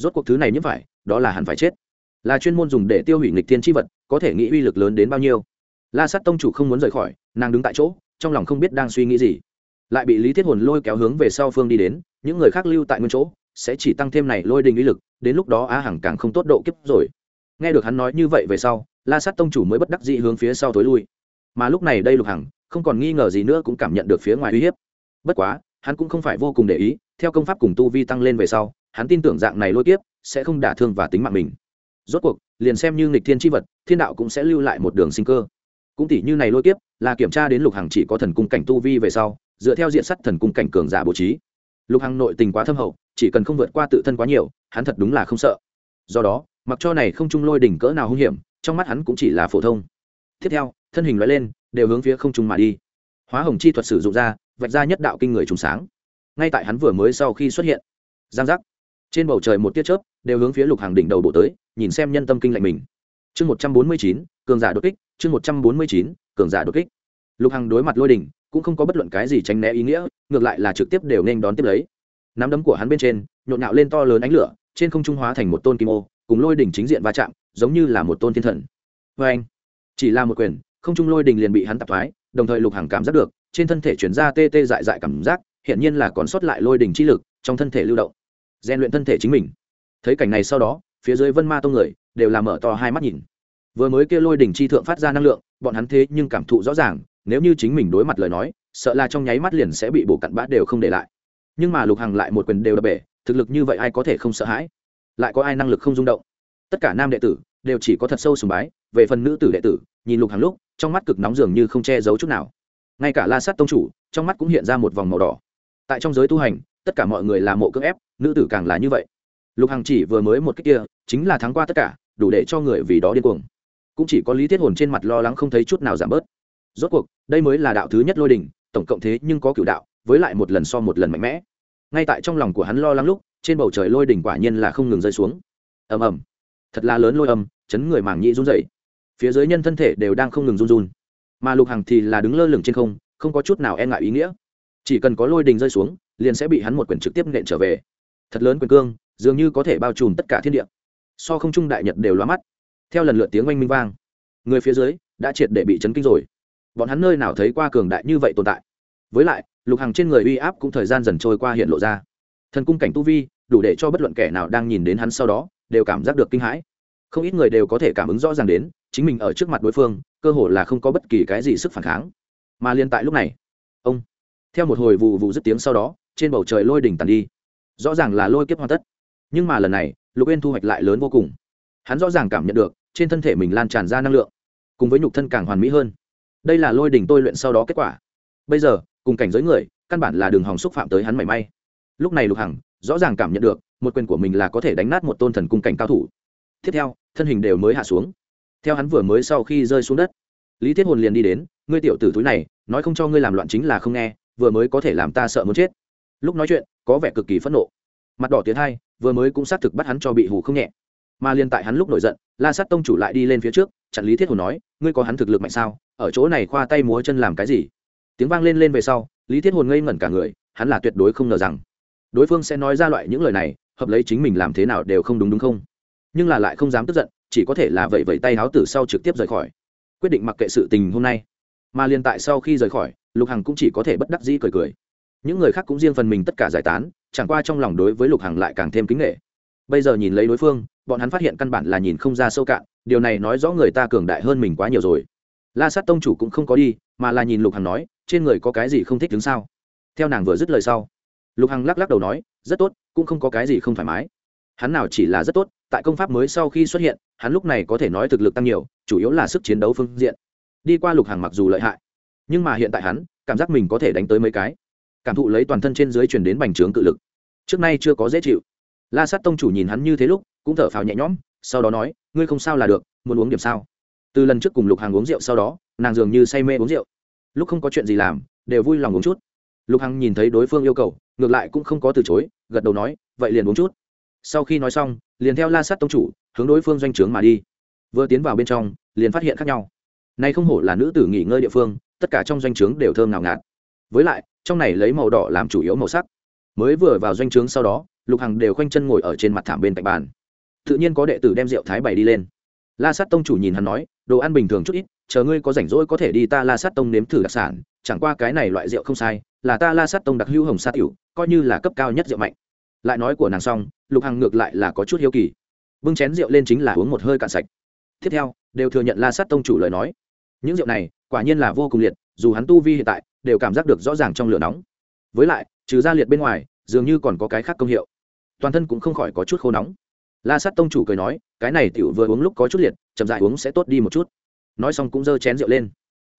rốt cuộc thứ này nhiễm phải, đó là hẳn phải chết. Là chuyên môn dùng để tiêu hủy nghịch thiên tri vật, có thể nghĩ uy lực lớn đến bao nhiêu. La sát tông chủ không muốn rời khỏi, nàng đứng tại chỗ, trong lòng không biết đang suy nghĩ gì. Lại bị lý thiết hồn lôi kéo hướng về sau phương đi đến, những người khác lưu tại nguyên chỗ, sẽ chỉ tăng thêm này lôi đình uy lực, đến lúc đó á hằng càng không tốt độ kiếp rồi. Nghe được hắn nói như vậy về sau, la sát tông chủ mới bất đắc dị hướng phía sau tối lui. Mà lúc này đây lục hằng, không còn nghi ngờ gì nữa cũng cảm nhận được phía ngoài uy hiếp. Bất quá, hắn cũng không phải vô cùng để ý theo công pháp cùng tu vi tăng lên về sau, hắn tin tưởng dạng này lôi tiếp sẽ không đả thương và tính mạng mình. Rốt cuộc, liền xem như nghịch thiên tri vật, thiên đạo cũng sẽ lưu lại một đường sinh cơ. Cũng tỷ như này lôi tiếp là kiểm tra đến lục hằng chỉ có thần cung cảnh tu vi về sau, dựa theo diện sắt thần cung cảnh cường giả bố trí. Lục hằng nội tình quá thâm hậu, chỉ cần không vượt qua tự thân quá nhiều, hắn thật đúng là không sợ. Do đó, mặc cho này không trung lôi đỉnh cỡ nào hung hiểm, trong mắt hắn cũng chỉ là phổ thông. Tiếp theo, thân hình loại lên, đều hướng phía không trung mà đi. Hóa hồng chi thuật sử dụng ra, vạch ra nhất đạo kinh người trùng sáng ngay tại hắn vừa mới sau khi xuất hiện. Giang giác. Trên bầu trời một tiết chớp, đều hướng phía lục hàng đỉnh đầu bộ tới, nhìn xem nhân tâm kinh lạnh mình. Chương một trăm bốn mươi chín, cường giả đột kích, chương một trăm bốn mươi chín, cường giả đột kích. Lục hàng đối mặt lôi đỉnh, cũng không có bất luận cái gì tránh né ý nghĩa, ngược lại là trực tiếp đều nên đón tiếp lấy. Nắm đấm của hắn bên trên, nhộn nhạo lên to lớn ánh lửa, trên không trung hóa thành một tôn kim ô, cùng lôi đỉnh chính diện va chạm, giống như là một tôn thiên thần. Vê anh chỉ là một quyền, không trung lôi đỉnh liền bị hắn tạp thoái, đồng thời lục hàng cảm giác được, trên thân thể chuyển ra tê tê dại dại cảm giác hiện nhiên là còn sót lại lôi đỉnh chi lực trong thân thể lưu động, rèn luyện thân thể chính mình. Thấy cảnh này sau đó, phía dưới vân ma tông người đều làm mở to hai mắt nhìn. Vừa mới kia lôi đỉnh chi thượng phát ra năng lượng, bọn hắn thế nhưng cảm thụ rõ ràng, nếu như chính mình đối mặt lời nói, sợ là trong nháy mắt liền sẽ bị bổ cặn bã đều không để lại. Nhưng mà lục hằng lại một quyền đều đập bể, thực lực như vậy ai có thể không sợ hãi? Lại có ai năng lực không rung động? Tất cả nam đệ tử đều chỉ có thật sâu sùng bái, về phần nữ tử đệ tử, nhìn lục hằng lúc, trong mắt cực nóng dường như không che giấu chút nào. Ngay cả la sát tông chủ, trong mắt cũng hiện ra một vòng màu đỏ tại trong giới tu hành, tất cả mọi người là mộ cưỡng ép, nữ tử càng là như vậy. Lục hằng chỉ vừa mới một cách kia, chính là thắng qua tất cả, đủ để cho người vì đó điên cuồng. Cũng chỉ có lý thiết hồn trên mặt lo lắng không thấy chút nào giảm bớt. Rốt cuộc, đây mới là đạo thứ nhất lôi đình, tổng cộng thế nhưng có cựu đạo, với lại một lần so một lần mạnh mẽ. Ngay tại trong lòng của hắn lo lắng lúc, trên bầu trời lôi đỉnh quả nhiên là không ngừng rơi xuống. Ầm ầm. Thật là lớn lôi âm, chấn người màng nhĩ run dậy phía dưới nhân thân thể đều đang không ngừng run run. Mà lục hằng thì là đứng lơ lửng trên không không có chút nào e ngại ý nghĩa chỉ cần có lôi đình rơi xuống, liền sẽ bị hắn một quyền trực tiếp nện trở về. Thật lớn quyền cương, dường như có thể bao trùm tất cả thiên địa. So không trung đại nhật đều loa mắt. Theo lần lượt tiếng oanh minh vang, người phía dưới đã triệt để bị chấn kinh rồi. Bọn hắn nơi nào thấy qua cường đại như vậy tồn tại? Với lại, lục hằng trên người uy áp cũng thời gian dần trôi qua hiện lộ ra. Thần cung cảnh tu vi, đủ để cho bất luận kẻ nào đang nhìn đến hắn sau đó, đều cảm giác được kinh hãi. Không ít người đều có thể cảm ứng rõ ràng đến, chính mình ở trước mặt đối phương, cơ hồ là không có bất kỳ cái gì sức phản kháng. Mà liên tại lúc này, ông theo một hồi vụ vụ dứt tiếng sau đó, trên bầu trời lôi đỉnh tàn đi. Rõ ràng là lôi kiếp hoàn tất. Nhưng mà lần này, lục yên thu hoạch lại lớn vô cùng. Hắn rõ ràng cảm nhận được, trên thân thể mình lan tràn ra năng lượng, cùng với nhục thân càng hoàn mỹ hơn. Đây là lôi đỉnh tôi luyện sau đó kết quả. Bây giờ, cùng cảnh giới người, căn bản là đường hòng xúc phạm tới hắn mảy may. Lúc này lục hằng, rõ ràng cảm nhận được, một quyền của mình là có thể đánh nát một tôn thần cung cảnh cao thủ. Tiếp theo, thân hình đều mới hạ xuống. Theo hắn vừa mới sau khi rơi xuống đất, lý thiết hồn liền đi đến, ngươi tiểu tử túi này, nói không cho ngươi làm loạn chính là không nghe vừa mới có thể làm ta sợ muốn chết. Lúc nói chuyện, có vẻ cực kỳ phẫn nộ. Mặt đỏ tiến hai, vừa mới cũng xác thực bắt hắn cho bị hù không nhẹ. Mà liên tại hắn lúc nổi giận, la sát tông chủ lại đi lên phía trước, chặn lý thiết hồn nói, ngươi có hắn thực lực mạnh sao? Ở chỗ này khoa tay múa chân làm cái gì? Tiếng vang lên lên về sau, lý thiết hồn ngây ngẩn cả người, hắn là tuyệt đối không ngờ rằng, đối phương sẽ nói ra loại những lời này, hợp lấy chính mình làm thế nào đều không đúng đúng không? Nhưng là lại không dám tức giận, chỉ có thể là vậy vậy tay háo tử sau trực tiếp rời khỏi. Quyết định mặc kệ sự tình hôm nay. Mà liên tại sau khi rời khỏi lục hằng cũng chỉ có thể bất đắc dĩ cười cười. Những người khác cũng riêng phần mình tất cả giải tán, chẳng qua trong lòng đối với lục hằng lại càng thêm kính nghệ bây giờ nhìn lấy đối phương, bọn hắn phát hiện căn bản là nhìn không ra sâu cạn, điều này nói rõ người ta cường đại hơn mình quá nhiều rồi. La sát tông chủ cũng không có đi, mà là nhìn lục hằng nói, trên người có cái gì không thích đứng sao? Theo nàng vừa dứt lời sau, lục hằng lắc lắc đầu nói, rất tốt, cũng không có cái gì không thoải mái. Hắn nào chỉ là rất tốt, tại công pháp mới sau khi xuất hiện, hắn lúc này có thể nói thực lực tăng nhiều, chủ yếu là sức chiến đấu phương diện. Đi qua lục hằng mặc dù lợi hại nhưng mà hiện tại hắn, cảm giác mình có thể đánh tới mấy cái. Cảm thụ lấy toàn thân trên dưới chuyển đến bành trướng cự lực. Trước nay chưa có dễ chịu. La sát tông chủ nhìn hắn như thế lúc, cũng thở phào nhẹ nhõm, sau đó nói, ngươi không sao là được, muốn uống điểm sao? Từ lần trước cùng lục hàng uống rượu sau đó, nàng dường như say mê uống rượu. Lúc không có chuyện gì làm, đều vui lòng uống chút. Lục hằng nhìn thấy đối phương yêu cầu, ngược lại cũng không có từ chối, gật đầu nói, vậy liền uống chút. Sau khi nói xong, liền theo la sát tông chủ, hướng đối phương doanh trướng mà đi. Vừa tiến vào bên trong, liền phát hiện khác nhau. Nay không hổ là nữ tử nghỉ ngơi địa phương tất cả trong doanh trướng đều thơm ngào ngạt. Với lại, trong này lấy màu đỏ làm chủ yếu màu sắc. Mới vừa vào doanh trướng sau đó, lục hằng đều khoanh chân ngồi ở trên mặt thảm bên cạnh bàn. Tự nhiên có đệ tử đem rượu thái bày đi lên. La sát tông chủ nhìn hắn nói, đồ ăn bình thường chút ít, chờ ngươi có rảnh rỗi có thể đi ta la sát tông nếm thử đặc sản, chẳng qua cái này loại rượu không sai, là ta la sát tông đặc hữu hồng sát tiểu, coi như là cấp cao nhất rượu mạnh. Lại nói của nàng xong, lục hằng ngược lại là có chút hiếu kỳ. Bưng chén rượu lên chính là uống một hơi cạn sạch. Tiếp theo, đều thừa nhận la sát tông chủ lời nói. Những rượu này quả nhiên là vô cùng liệt, dù hắn tu vi hiện tại đều cảm giác được rõ ràng trong lửa nóng. Với lại, trừ ra liệt bên ngoài, dường như còn có cái khác công hiệu. Toàn thân cũng không khỏi có chút khô nóng. La sát tông chủ cười nói, cái này tiểu vừa uống lúc có chút liệt, chậm dại uống sẽ tốt đi một chút. Nói xong cũng giơ chén rượu lên.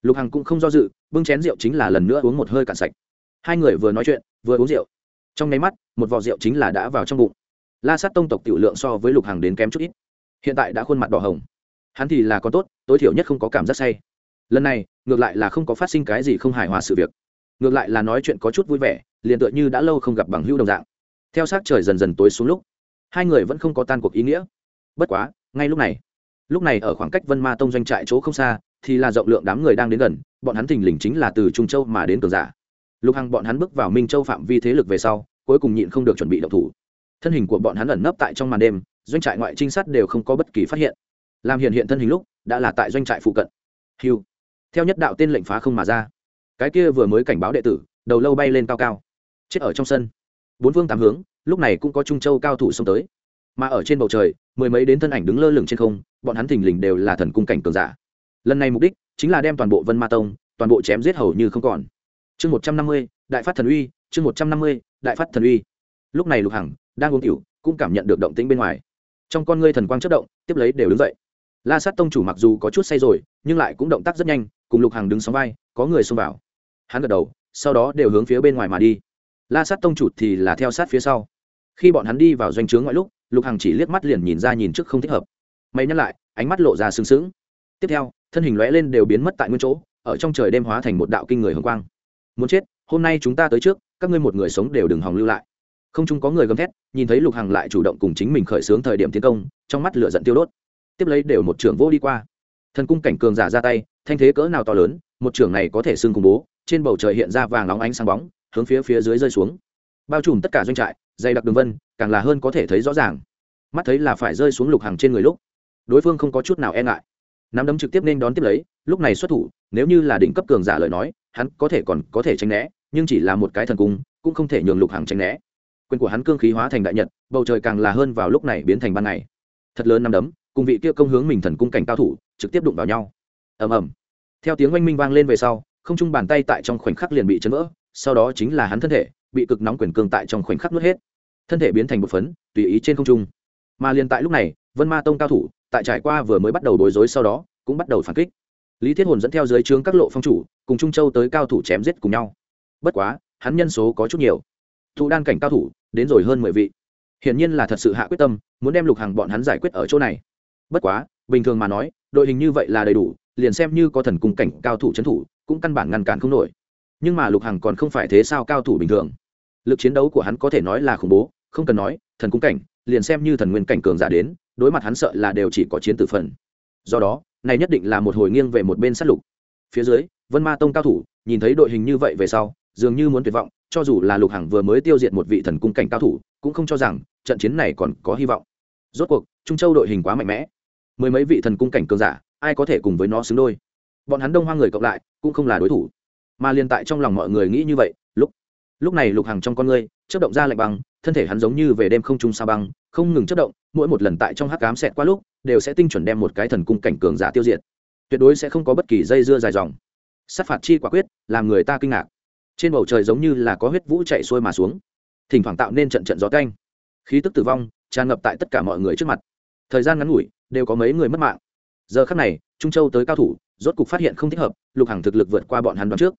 Lục hằng cũng không do dự, bưng chén rượu chính là lần nữa uống một hơi cạn sạch. Hai người vừa nói chuyện, vừa uống rượu. Trong nháy mắt, một vò rượu chính là đã vào trong bụng. La sát tông tộc tiểu lượng so với lục hằng đến kém chút ít. Hiện tại đã khuôn mặt đỏ hồng. Hắn thì là con tốt, tối thiểu nhất không có cảm giác say lần này, ngược lại là không có phát sinh cái gì không hài hòa sự việc. Ngược lại là nói chuyện có chút vui vẻ, liền tựa như đã lâu không gặp bằng hữu đồng dạng. Theo sát trời dần dần tối xuống lúc, hai người vẫn không có tan cuộc ý nghĩa. Bất quá, ngay lúc này lúc này ở khoảng cách vân ma tông doanh trại chỗ không xa, thì là rộng lượng đám người đang đến gần, bọn hắn thình lình chính là từ trung châu mà đến cường giả. Lục hằng bọn hắn bước vào minh châu phạm vi thế lực về sau, cuối cùng nhịn không được chuẩn bị động thủ. Thân hình của bọn hắn ẩn nấp tại trong màn đêm, doanh trại ngoại trinh sát đều không có bất kỳ phát hiện. Làm hiện hiện thân hình lúc, đã là tại doanh trại phụ cận. Hiu theo nhất đạo tên lệnh phá không mà ra. Cái kia vừa mới cảnh báo đệ tử, đầu lâu bay lên cao cao, chết ở trong sân. Bốn phương tám hướng, lúc này cũng có trung châu cao thủ xông tới. Mà ở trên bầu trời, mười mấy đến thân ảnh đứng lơ lửng trên không, bọn hắn thình lình đều là thần cung cảnh cường giả. Lần này mục đích chính là đem toàn bộ vân ma tông, toàn bộ chém giết hầu như không còn. Chương một trăm năm mươi, đại phát thần uy, chương một trăm năm mươi, đại phát thần uy. Lúc này lục hằng đang uống cựu cũng cảm nhận được động tĩnh bên ngoài. Trong con ngươi thần quang chất động, tiếp lấy đều đứng dậy. La sát tông chủ mặc dù có chút say rồi, nhưng lại cũng động tác rất nhanh cùng lục hằng đứng sóng vai, có người xông vào. Hắn gật đầu, sau đó đều hướng phía bên ngoài mà đi. La sát tông chủ thì là theo sát phía sau. Khi bọn hắn đi vào doanh trướng ngoại lúc, lục hằng chỉ liếc mắt liền nhìn ra nhìn trước không thích hợp. Mày nhắc lại, ánh mắt lộ ra sừng sững. Tiếp theo, thân hình lóe lên đều biến mất tại nguyên chỗ, ở trong trời đêm hóa thành một đạo kinh người hồng quang. Muốn chết, hôm nay chúng ta tới trước, các ngươi một người sống đều đừng hòng lưu lại. Không chung có người gầm thét, nhìn thấy lục hằng lại chủ động cùng chính mình khởi xướng thời điểm tiến công, trong mắt lửa giận tiêu đốt. Tiếp lấy đều một trưởng vô đi qua. Thần cung cảnh cường giả ra tay thanh thế cỡ nào to lớn, một trưởng này có thể xưng cùng bố, trên bầu trời hiện ra vàng nóng ánh sáng bóng, hướng phía phía dưới rơi xuống. Bao trùm tất cả doanh trại, dày đặc đường vân, càng là hơn có thể thấy rõ ràng. Mắt thấy là phải rơi xuống lục hàng trên người lúc, đối phương không có chút nào e ngại. Nắm đấm trực tiếp nên đón tiếp lấy, lúc này xuất thủ, nếu như là đỉnh cấp cường giả lời nói, hắn có thể còn có thể tránh né, nhưng chỉ là một cái thần cung, cũng không thể nhường lục hàng tránh né. Quyền của hắn cương khí hóa thành đại nhật, bầu trời càng là hơn vào lúc này biến thành ban ngày. Thật lớn nắm đấm, cùng vị kia công hướng mình thần cung cảnh cao thủ, trực tiếp đụng vào nhau. Ầm ầm theo tiếng oanh minh vang lên về sau, không chung bàn tay tại trong khoảnh khắc liền bị chấn vỡ, sau đó chính là hắn thân thể, bị cực nóng quyền cương tại trong khoảnh khắc nuốt hết. Thân thể biến thành một phấn, tùy ý trên không trung. Mà liền tại lúc này, vân ma tông cao thủ, tại trải qua vừa mới bắt đầu bối rối sau đó, cũng bắt đầu phản kích. Lý thiết hồn dẫn theo dưới trướng các lộ phong chủ, cùng trung châu tới cao thủ chém giết cùng nhau. Bất quá, hắn nhân số có chút nhiều. Thụ đan cảnh cao thủ, đến rồi hơn mười vị. Hiển nhiên là thật sự hạ quyết tâm, muốn đem lục hàng bọn hắn giải quyết ở chỗ này. Bất quá, bình thường mà nói, đội hình như vậy là đầy đủ liền xem như có thần cung cảnh cao thủ trấn thủ, cũng căn bản ngăn cản không nổi. Nhưng mà lục hằng còn không phải thế sao cao thủ bình thường. Lực chiến đấu của hắn có thể nói là khủng bố, không cần nói, thần cung cảnh, liền xem như thần nguyên cảnh cường giả đến, đối mặt hắn sợ là đều chỉ có chiến tử phần. Do đó, này nhất định là một hồi nghiêng về một bên sát lục. Phía dưới, vân ma tông cao thủ, nhìn thấy đội hình như vậy về sau, dường như muốn tuyệt vọng, cho dù là lục hằng vừa mới tiêu diệt một vị thần cung cảnh cao thủ, cũng không cho rằng trận chiến này còn có hy vọng. Rốt cuộc, trung châu đội hình quá mạnh mẽ. Mười mấy vị thần cung cảnh cường giả ai có thể cùng với nó xứng đôi? Bọn hắn đông hoa người cộng lại, cũng không là đối thủ. Mà liên tại trong lòng mọi người nghĩ như vậy, lúc lúc này lục hằng trong con ngươi chất động ra lạnh băng, thân thể hắn giống như về đêm không trung sa băng, không ngừng chất động, mỗi một lần tại trong hắc cám xẹt qua lúc, đều sẽ tinh chuẩn đem một cái thần cung cảnh cường giả tiêu diệt. Tuyệt đối sẽ không có bất kỳ dây dưa dài dòng. Sát phạt chi quả quyết, làm người ta kinh ngạc. Trên bầu trời giống như là có huyết vũ chạy xuôi mà xuống. Thỉnh thoảng tạo nên trận trận gió canh khí tức tử vong, tràn ngập tại tất cả mọi người trước mặt. Thời gian ngắn ngủi, đều có mấy người mất mạng giờ khắc này, trung châu tới cao thủ, rốt cục phát hiện không thích hợp, lục hằng thực lực vượt qua bọn hắn đoán trước.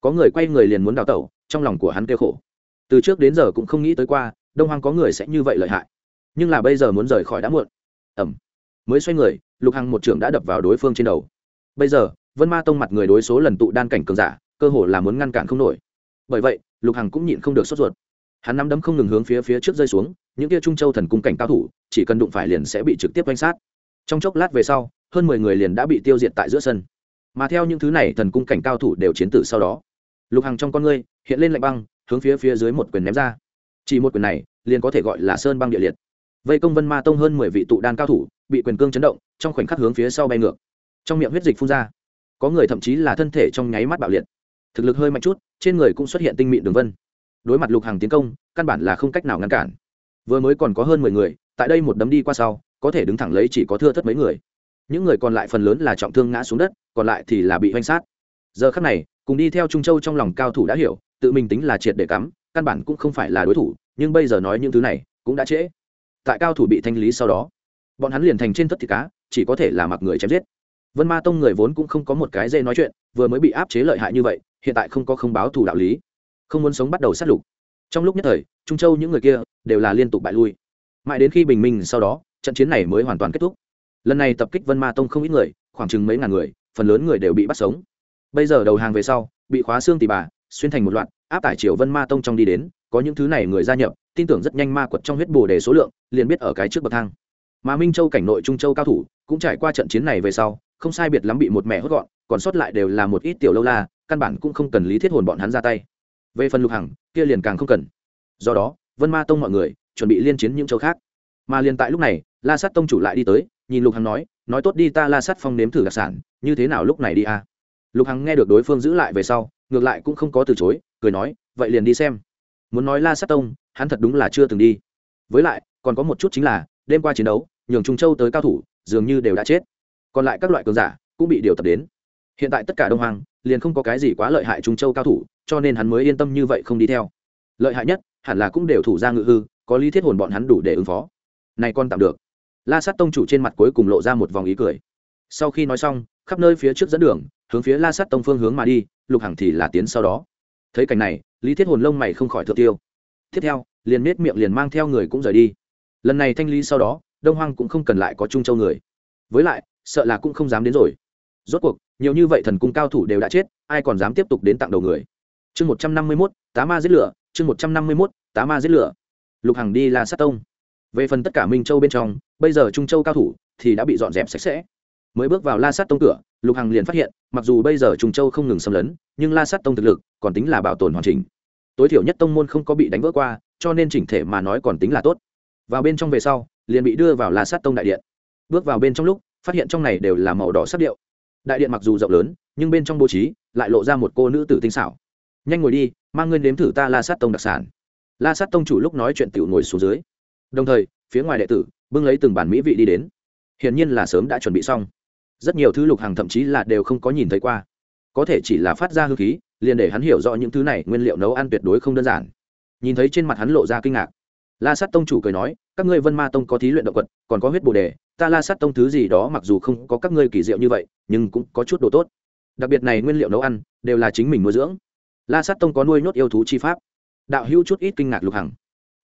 Có người quay người liền muốn đào tẩu, trong lòng của hắn kêu khổ. Từ trước đến giờ cũng không nghĩ tới qua, đông hoàng có người sẽ như vậy lợi hại. Nhưng là bây giờ muốn rời khỏi đã muộn. Ẩm mới xoay người, lục hằng một trưởng đã đập vào đối phương trên đầu. Bây giờ, vân ma tông mặt người đối số lần tụ đan cảnh cường giả, cơ hồ là muốn ngăn cản không nổi. Bởi vậy, lục hằng cũng nhịn không được sốt ruột. Hắn nắm đấm không ngừng hướng phía phía trước rơi xuống, những kia trung châu thần cung cảnh cao thủ, chỉ cần đụng phải liền sẽ bị trực tiếp quanh sát. Trong chốc lát về sau hơn mười người liền đã bị tiêu diệt tại giữa sân. Mà theo những thứ này, thần cung cảnh cao thủ đều chiến tử sau đó. Lục hằng trong con ngươi hiện lên lạnh băng, hướng phía phía dưới một quyền ném ra. Chỉ một quyền này, liền có thể gọi là sơn băng địa liệt. Vây công vân ma tông hơn mười vị tụ đan cao thủ, bị quyền cương chấn động, trong khoảnh khắc hướng phía sau bay ngược. Trong miệng huyết dịch phun ra. Có người thậm chí là thân thể trong nháy mắt bạo liệt. Thực lực hơi mạnh chút, trên người cũng xuất hiện tinh mịn đường vân. Đối mặt lục hàng tiến công, căn bản là không cách nào ngăn cản. Vừa mới còn có hơn mười người, tại đây một đấm đi qua sau, có thể đứng thẳng lấy chỉ có thưa thất mấy người những người còn lại phần lớn là trọng thương ngã xuống đất, còn lại thì là bị oanh sát. Giờ khắc này, cùng đi theo trung châu trong lòng cao thủ đã hiểu, tự mình tính là triệt để cắm, căn bản cũng không phải là đối thủ, nhưng bây giờ nói những thứ này, cũng đã trễ. Tại cao thủ bị thanh lý sau đó, bọn hắn liền thành trên thất thịt cá, chỉ có thể là mặc người chém giết. Vân ma tông người vốn cũng không có một cái dây nói chuyện, vừa mới bị áp chế lợi hại như vậy, hiện tại không có không báo thủ đạo lý, không muốn sống bắt đầu sát lục. Trong lúc nhất thời, trung châu những người kia đều là liên tục bại lui. Mãi đến khi bình minh sau đó, trận chiến này mới hoàn toàn kết thúc lần này tập kích vân ma tông không ít người, khoảng chừng mấy ngàn người, phần lớn người đều bị bắt sống. Bây giờ đầu hàng về sau, bị khóa xương tỉ bà, xuyên thành một loạt, áp tải triều vân ma tông trong đi đến, có những thứ này người gia nhập, tin tưởng rất nhanh ma quật trong huyết bồ đề số lượng, liền biết ở cái trước bậc thang. Mà minh châu cảnh nội trung châu cao thủ, cũng trải qua trận chiến này về sau, không sai biệt lắm bị một mẹ hốt gọn, còn sót lại đều là một ít tiểu lâu la, căn bản cũng không cần lý thiết hồn bọn hắn ra tay. Về phần lục hằng, kia liền càng không cần. Do đó, vân ma tông mọi người, chuẩn bị liên chiến những châu khác. Mà liền tại lúc này, la sát tông chủ lại đi tới nhìn lục hằng nói nói tốt đi ta la sát phong nếm thử đặc sản, như thế nào lúc này đi à? lục hằng nghe được đối phương giữ lại về sau, ngược lại cũng không có từ chối, cười nói, vậy liền đi xem. Muốn nói la sát tông, hắn thật đúng là chưa từng đi. Với lại, còn có một chút chính là, đêm qua chiến đấu, nhường trung châu tới cao thủ, dường như đều đã chết. Còn lại các loại cường giả cũng bị điều tập đến. Hiện tại tất cả đông hoàng liền không có cái gì quá lợi hại trung châu cao thủ, cho nên hắn mới yên tâm như vậy không đi theo. Lợi hại nhất, hẳn là cũng đều thủ ra ngự hư, có lý thiết hồn bọn hắn đủ để ứng phó. Này con tạm được la sát tông chủ trên mặt cuối cùng lộ ra một vòng ý cười. Sau khi nói xong, khắp nơi phía trước dẫn đường, hướng phía la sát tông phương hướng mà đi, lục hằng thì là tiến sau đó. Thấy cảnh này, lý thiết hồn lông mày không khỏi thượng tiêu. Tiếp theo, liền nết miệng liền mang theo người cũng rời đi. Lần này thanh lý sau đó, đông hoang cũng không cần lại có trung châu người. Với lại, sợ là cũng không dám đến rồi. Rốt cuộc, nhiều như vậy thần cung cao thủ đều đã chết, ai còn dám tiếp tục đến tặng đầu người? Chương một trăm năm mươi mốt, tá ma giết lửa, chương một trăm năm mươi mốt, tá ma giết lửa. Lục hằng đi la sát tông. Về phần tất cả minh châu bên trong bây giờ trung châu cao thủ thì đã bị dọn dẹp sạch sẽ. Mới bước vào la sát tông cửa, lục hằng liền phát hiện, mặc dù bây giờ trung châu không ngừng xâm lấn, nhưng la sát tông thực lực còn tính là bảo tồn hoàn chỉnh. Tối thiểu nhất tông môn không có bị đánh vỡ qua, cho nên chỉnh thể mà nói còn tính là tốt. Vào bên trong về sau, liền bị đưa vào la sát tông đại điện. Bước vào bên trong lúc, phát hiện trong này đều là màu đỏ sắc điệu. Đại điện mặc dù rộng lớn, nhưng bên trong bố trí lại lộ ra một cô nữ tử tinh xảo. Nhanh ngồi đi, mang ngươi nếm thử ta la sát tông đặc sản. La sát tông chủ lúc nói chuyện tiểu ngồi xuống dưới. Đồng thời, phía ngoài đệ tử bưng lấy từng bản mỹ vị đi đến. Hiển nhiên là sớm đã chuẩn bị xong. Rất nhiều thứ lục hàng thậm chí là đều không có nhìn thấy qua. Có thể chỉ là phát ra hư khí, liền để hắn hiểu rõ những thứ này nguyên liệu nấu ăn tuyệt đối không đơn giản. Nhìn thấy trên mặt hắn lộ ra kinh ngạc. La sát tông chủ cười nói, các ngươi vân ma tông có thí luyện động quật còn có huyết bồ đề, ta la sát tông thứ gì đó mặc dù không có các ngươi kỳ diệu như vậy, nhưng cũng có chút đồ tốt. Đặc biệt này nguyên liệu nấu ăn, đều là chính mình nuôi dưỡng. La sát tông có nuôi nhốt yêu thú chi pháp. Đạo hữu chút ít kinh ngạc lục hằng.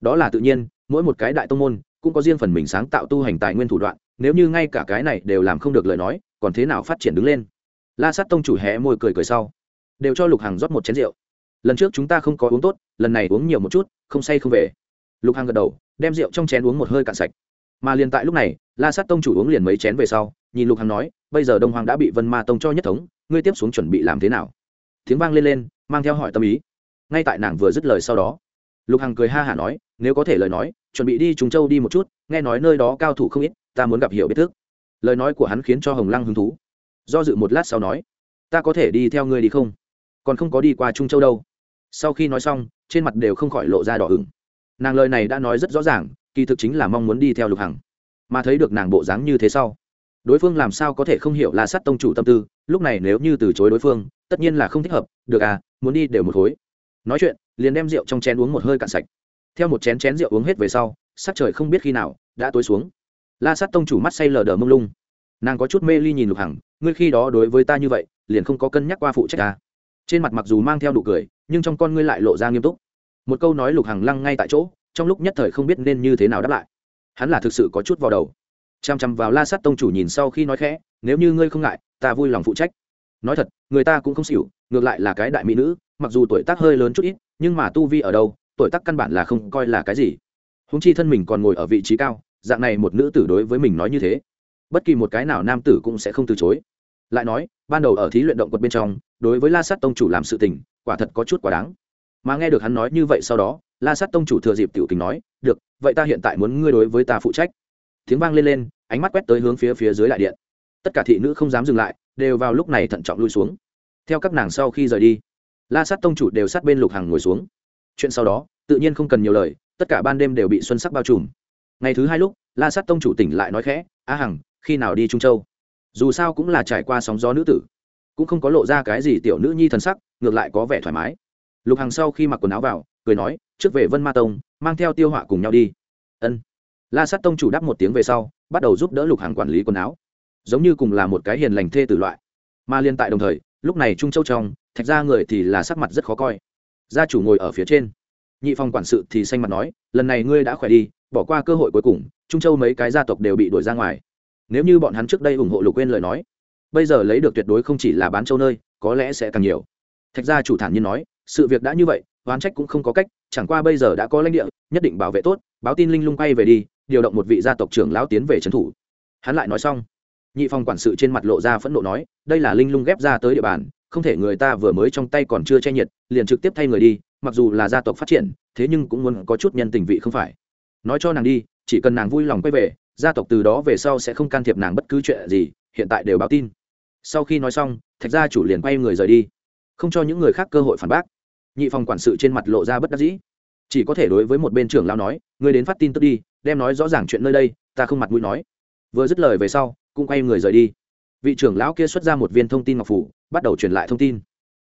Đó là tự nhiên, mỗi một cái đại tông môn cũng có riêng phần mình sáng tạo tu hành tài nguyên thủ đoạn, nếu như ngay cả cái này đều làm không được lời nói, còn thế nào phát triển đứng lên? La sát tông chủ hé môi cười cười sau. Đều cho lục hằng rót một chén rượu. Lần trước chúng ta không có uống tốt, lần này uống nhiều một chút, không say không về. Lục hằng gật đầu, đem rượu trong chén uống một hơi cạn sạch. Mà liền tại lúc này, la sát tông chủ uống liền mấy chén về sau, nhìn lục hằng nói, bây giờ đông hoàng đã bị vân ma tông cho nhất thống, ngươi tiếp xuống chuẩn bị làm thế nào? Tiếng vang lên lên, mang theo hỏi tâm ý. Ngay tại nàng vừa dứt lời sau đó, lục hằng cười ha hả nói, nếu có thể lời nói chuẩn bị đi trùng châu đi một chút, nghe nói nơi đó cao thủ không ít, ta muốn gặp hiểu biết thức. Lời nói của hắn khiến cho hồng lăng hứng thú. Do dự một lát sau nói, ta có thể đi theo ngươi đi không? Còn không có đi qua trung châu đâu. Sau khi nói xong, trên mặt đều không khỏi lộ ra đỏ hửng nàng lời này đã nói rất rõ ràng, kỳ thực chính là mong muốn đi theo lục hằng. Mà thấy được nàng bộ dáng như thế sau, đối phương làm sao có thể không hiểu là sát tông chủ tâm tư, lúc này nếu như từ chối đối phương, tất nhiên là không thích hợp, được à muốn đi đều một khối nói chuyện, liền đem rượu trong chén uống một hơi cạn sạch theo một chén chén rượu uống hết về sau, sắc trời không biết khi nào đã tối xuống. La sát tông chủ mắt say lờ đờ mông lung. Nàng có chút mê ly nhìn lục hằng, ngươi khi đó đối với ta như vậy, liền không có cân nhắc qua phụ trách ta. Trên mặt mặc dù mang theo nụ cười, nhưng trong con ngươi lại lộ ra nghiêm túc. Một câu nói lục hằng lăng ngay tại chỗ, trong lúc nhất thời không biết nên như thế nào đáp lại. Hắn là thực sự có chút vào đầu. Chằm chằm vào la sát tông chủ nhìn sau khi nói khẽ, nếu như ngươi không ngại, ta vui lòng phụ trách. Nói thật, người ta cũng không xỉu, ngược lại là cái đại mỹ nữ, mặc dù tuổi tác hơi lớn chút ít, nhưng mà tu vi ở đâu tuổi tác căn bản là không coi là cái gì. Húng chi thân mình còn ngồi ở vị trí cao, dạng này một nữ tử đối với mình nói như thế, bất kỳ một cái nào nam tử cũng sẽ không từ chối. Lại nói, ban đầu ở thí luyện động quật bên trong, đối với la sát tông chủ làm sự tình, quả thật có chút quá đáng. Mà nghe được hắn nói như vậy sau đó, la sát tông chủ thừa dịp tiểu tình nói, được, vậy ta hiện tại muốn ngươi đối với ta phụ trách. Tiếng vang lên lên, ánh mắt quét tới hướng phía phía dưới đại điện. Tất cả thị nữ không dám dừng lại, đều vào lúc này thận trọng lui xuống. Theo các nàng sau khi rời đi, la sát tông chủ đều sát bên lục hàng ngồi xuống chuyện sau đó, tự nhiên không cần nhiều lời, tất cả ban đêm đều bị xuân sắc bao trùm. Ngày thứ hai lúc, la sát tông chủ tỉnh lại nói khẽ, a hằng, khi nào đi trung châu? Dù sao cũng là trải qua sóng gió nữ tử, cũng không có lộ ra cái gì tiểu nữ nhi thần sắc, ngược lại có vẻ thoải mái. Lục hằng sau khi mặc quần áo vào, cười nói, trước về vân ma tông, mang theo tiêu họa cùng nhau đi. Ân. La sát tông chủ đáp một tiếng về sau, bắt đầu giúp đỡ lục hằng quản lý quần áo. Giống như cùng là một cái hiền lành thê tử loại. Mà liên tại đồng thời, lúc này trung châu trong, thạch ra người thì là sắc mặt rất khó coi gia chủ ngồi ở phía trên. Nhị phòng quản sự thì xanh mặt nói, lần này ngươi đã khỏe đi, bỏ qua cơ hội cuối cùng, trung châu mấy cái gia tộc đều bị đuổi ra ngoài. Nếu như bọn hắn trước đây ủng hộ lục quên lời nói, bây giờ lấy được tuyệt đối không chỉ là bán châu nơi, có lẽ sẽ càng nhiều. Thạch gia chủ thản nhiên nói, sự việc đã như vậy, oán trách cũng không có cách, chẳng qua bây giờ đã có lãnh địa, nhất định bảo vệ tốt, báo tin linh lung quay về đi, điều động một vị gia tộc trưởng lão tiến về trấn thủ. Hắn lại nói xong, nhị phòng quản sự trên mặt lộ ra phẫn nộ nói, đây là linh lung ghép ra tới địa bàn không thể người ta vừa mới trong tay còn chưa che nhiệt, liền trực tiếp thay người đi, mặc dù là gia tộc phát triển, thế nhưng cũng muốn có chút nhân tình vị không phải. Nói cho nàng đi, chỉ cần nàng vui lòng quay về, gia tộc từ đó về sau sẽ không can thiệp nàng bất cứ chuyện gì, hiện tại đều báo tin. Sau khi nói xong, thạch gia chủ liền quay người rời đi, không cho những người khác cơ hội phản bác. Nhị phòng quản sự trên mặt lộ ra bất đắc dĩ. Chỉ có thể đối với một bên trưởng lao nói, ngươi đến phát tin tức đi, đem nói rõ ràng chuyện nơi đây, ta không mặt mũi nói. Vừa dứt lời về sau, cũng quay người rời đi vị trưởng lão kia xuất ra một viên thông tin ngọc phủ, bắt đầu truyền lại thông tin.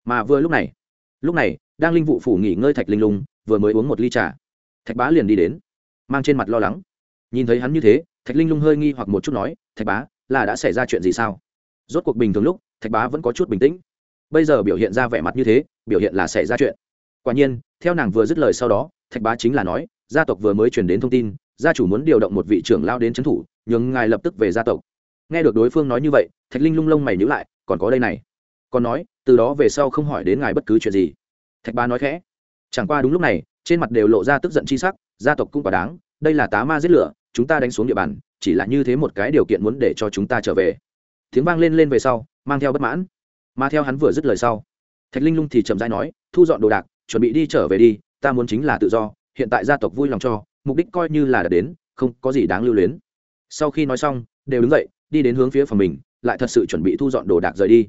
Mà vừa lúc này lúc này, đang linh vụ phủ nghỉ ngơi thạch linh lùng vừa mới uống một ly trà. Thạch bá liền đi đến, mang trên mặt lo lắng. Nhìn thấy hắn như thế, thạch linh lung hơi nghi hoặc một chút nói, thạch bá, là đã xảy ra chuyện gì sao? Rốt cuộc bình thường lúc, thạch bá vẫn có chút bình tĩnh. Bây giờ biểu hiện ra vẻ mặt như thế, biểu hiện là xảy ra chuyện. Quả nhiên, theo nàng vừa dứt lời sau đó, thạch bá chính là nói, gia tộc vừa mới truyền đến thông tin, gia chủ muốn điều động một vị trưởng lao đến trấn thủ, nhường ngài lập tức về gia tộc nghe được đối phương nói như vậy, thạch linh lung lông mày nhữ lại, còn có đây này. Còn nói, từ đó về sau không hỏi đến ngài bất cứ chuyện gì. Thạch Ba nói khẽ. Chẳng qua đúng lúc này, trên mặt đều lộ ra tức giận chi sắc, gia tộc cũng quả đáng, đây là tá ma giết lửa, chúng ta đánh xuống địa bàn, chỉ là như thế một cái điều kiện muốn để cho chúng ta trở về. Tiếng vang lên lên về sau, mang theo bất mãn. Mà theo hắn vừa dứt lời sau, thạch linh lung thì chậm rãi nói, thu dọn đồ đạc, chuẩn bị đi trở về đi, ta muốn chính là tự do, hiện tại gia tộc vui lòng cho, mục đích coi như là đã đến, không có gì đáng lưu luyến. Sau khi nói xong, đều đứng dậy đi đến hướng phía phòng mình, lại thật sự chuẩn bị thu dọn đồ đạc rời đi.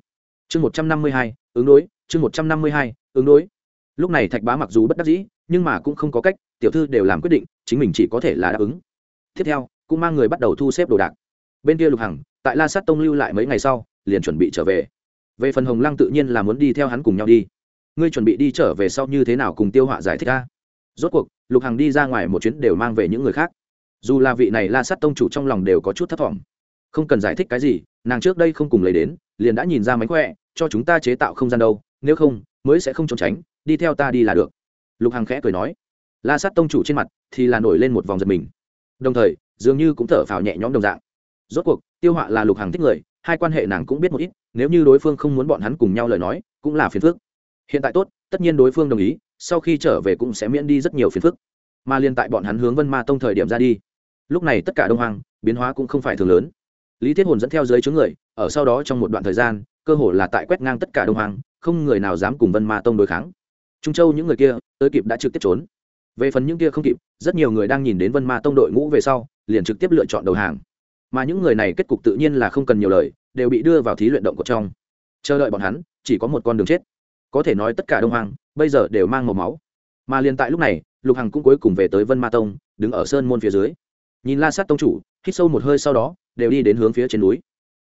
Chương một trăm năm mươi hai, ứng đối, chương một trăm năm mươi hai, ứng đối. Lúc này thạch bá mặc dù bất đắc dĩ, nhưng mà cũng không có cách, tiểu thư đều làm quyết định, chính mình chỉ có thể là đáp ứng. Tiếp theo, cũng mang người bắt đầu thu xếp đồ đạc. Bên kia lục hằng, tại la sát tông lưu lại mấy ngày sau, liền chuẩn bị trở về. Về phần hồng lăng tự nhiên là muốn đi theo hắn cùng nhau đi. Ngươi chuẩn bị đi trở về sau như thế nào cùng tiêu họa giải thích ra? Rốt cuộc, lục hằng đi ra ngoài một chuyến đều mang về những người khác. Dù là vị này la sát tông chủ trong lòng đều có chút thất vọng không cần giải thích cái gì, nàng trước đây không cùng lấy đến, liền đã nhìn ra mánh khỏe, cho chúng ta chế tạo không gian đâu, nếu không, mới sẽ không trốn tránh, đi theo ta đi là được. Lục hằng khẽ cười nói. La sát tông chủ trên mặt thì là nổi lên một vòng giật mình. Đồng thời, dường như cũng thở phào nhẹ nhõm đồng dạng. Rốt cuộc, tiêu họa là lục hằng thích người, hai quan hệ nàng cũng biết một ít, nếu như đối phương không muốn bọn hắn cùng nhau lời nói, cũng là phiền phức. Hiện tại tốt, tất nhiên đối phương đồng ý, sau khi trở về cũng sẽ miễn đi rất nhiều phiền phức. Mà liên tại bọn hắn hướng vân ma tông thời điểm ra đi. Lúc này tất cả đông hoàng biến hóa cũng không phải thường lớn lý thiết hồn dẫn theo dưới chướng người, ở sau đó trong một đoạn thời gian, cơ hồ là tại quét ngang tất cả đông hoàng không người nào dám cùng vân ma tông đối kháng. Trung châu những người kia, tới kịp đã trực tiếp trốn. Về phần những kia không kịp, rất nhiều người đang nhìn đến vân ma tông đội ngũ về sau, liền trực tiếp lựa chọn đầu hàng. Mà những người này kết cục tự nhiên là không cần nhiều lời, đều bị đưa vào thí luyện động của trong. Chờ đợi bọn hắn, chỉ có một con đường chết. Có thể nói tất cả đông hoàng bây giờ đều mang màu máu. Mà liền tại lúc này, lục hằng cũng cuối cùng về tới vân ma tông, đứng ở sơn môn phía dưới nhìn la sát tông chủ, hít sâu một hơi sau đó, đều đi đến hướng phía trên núi.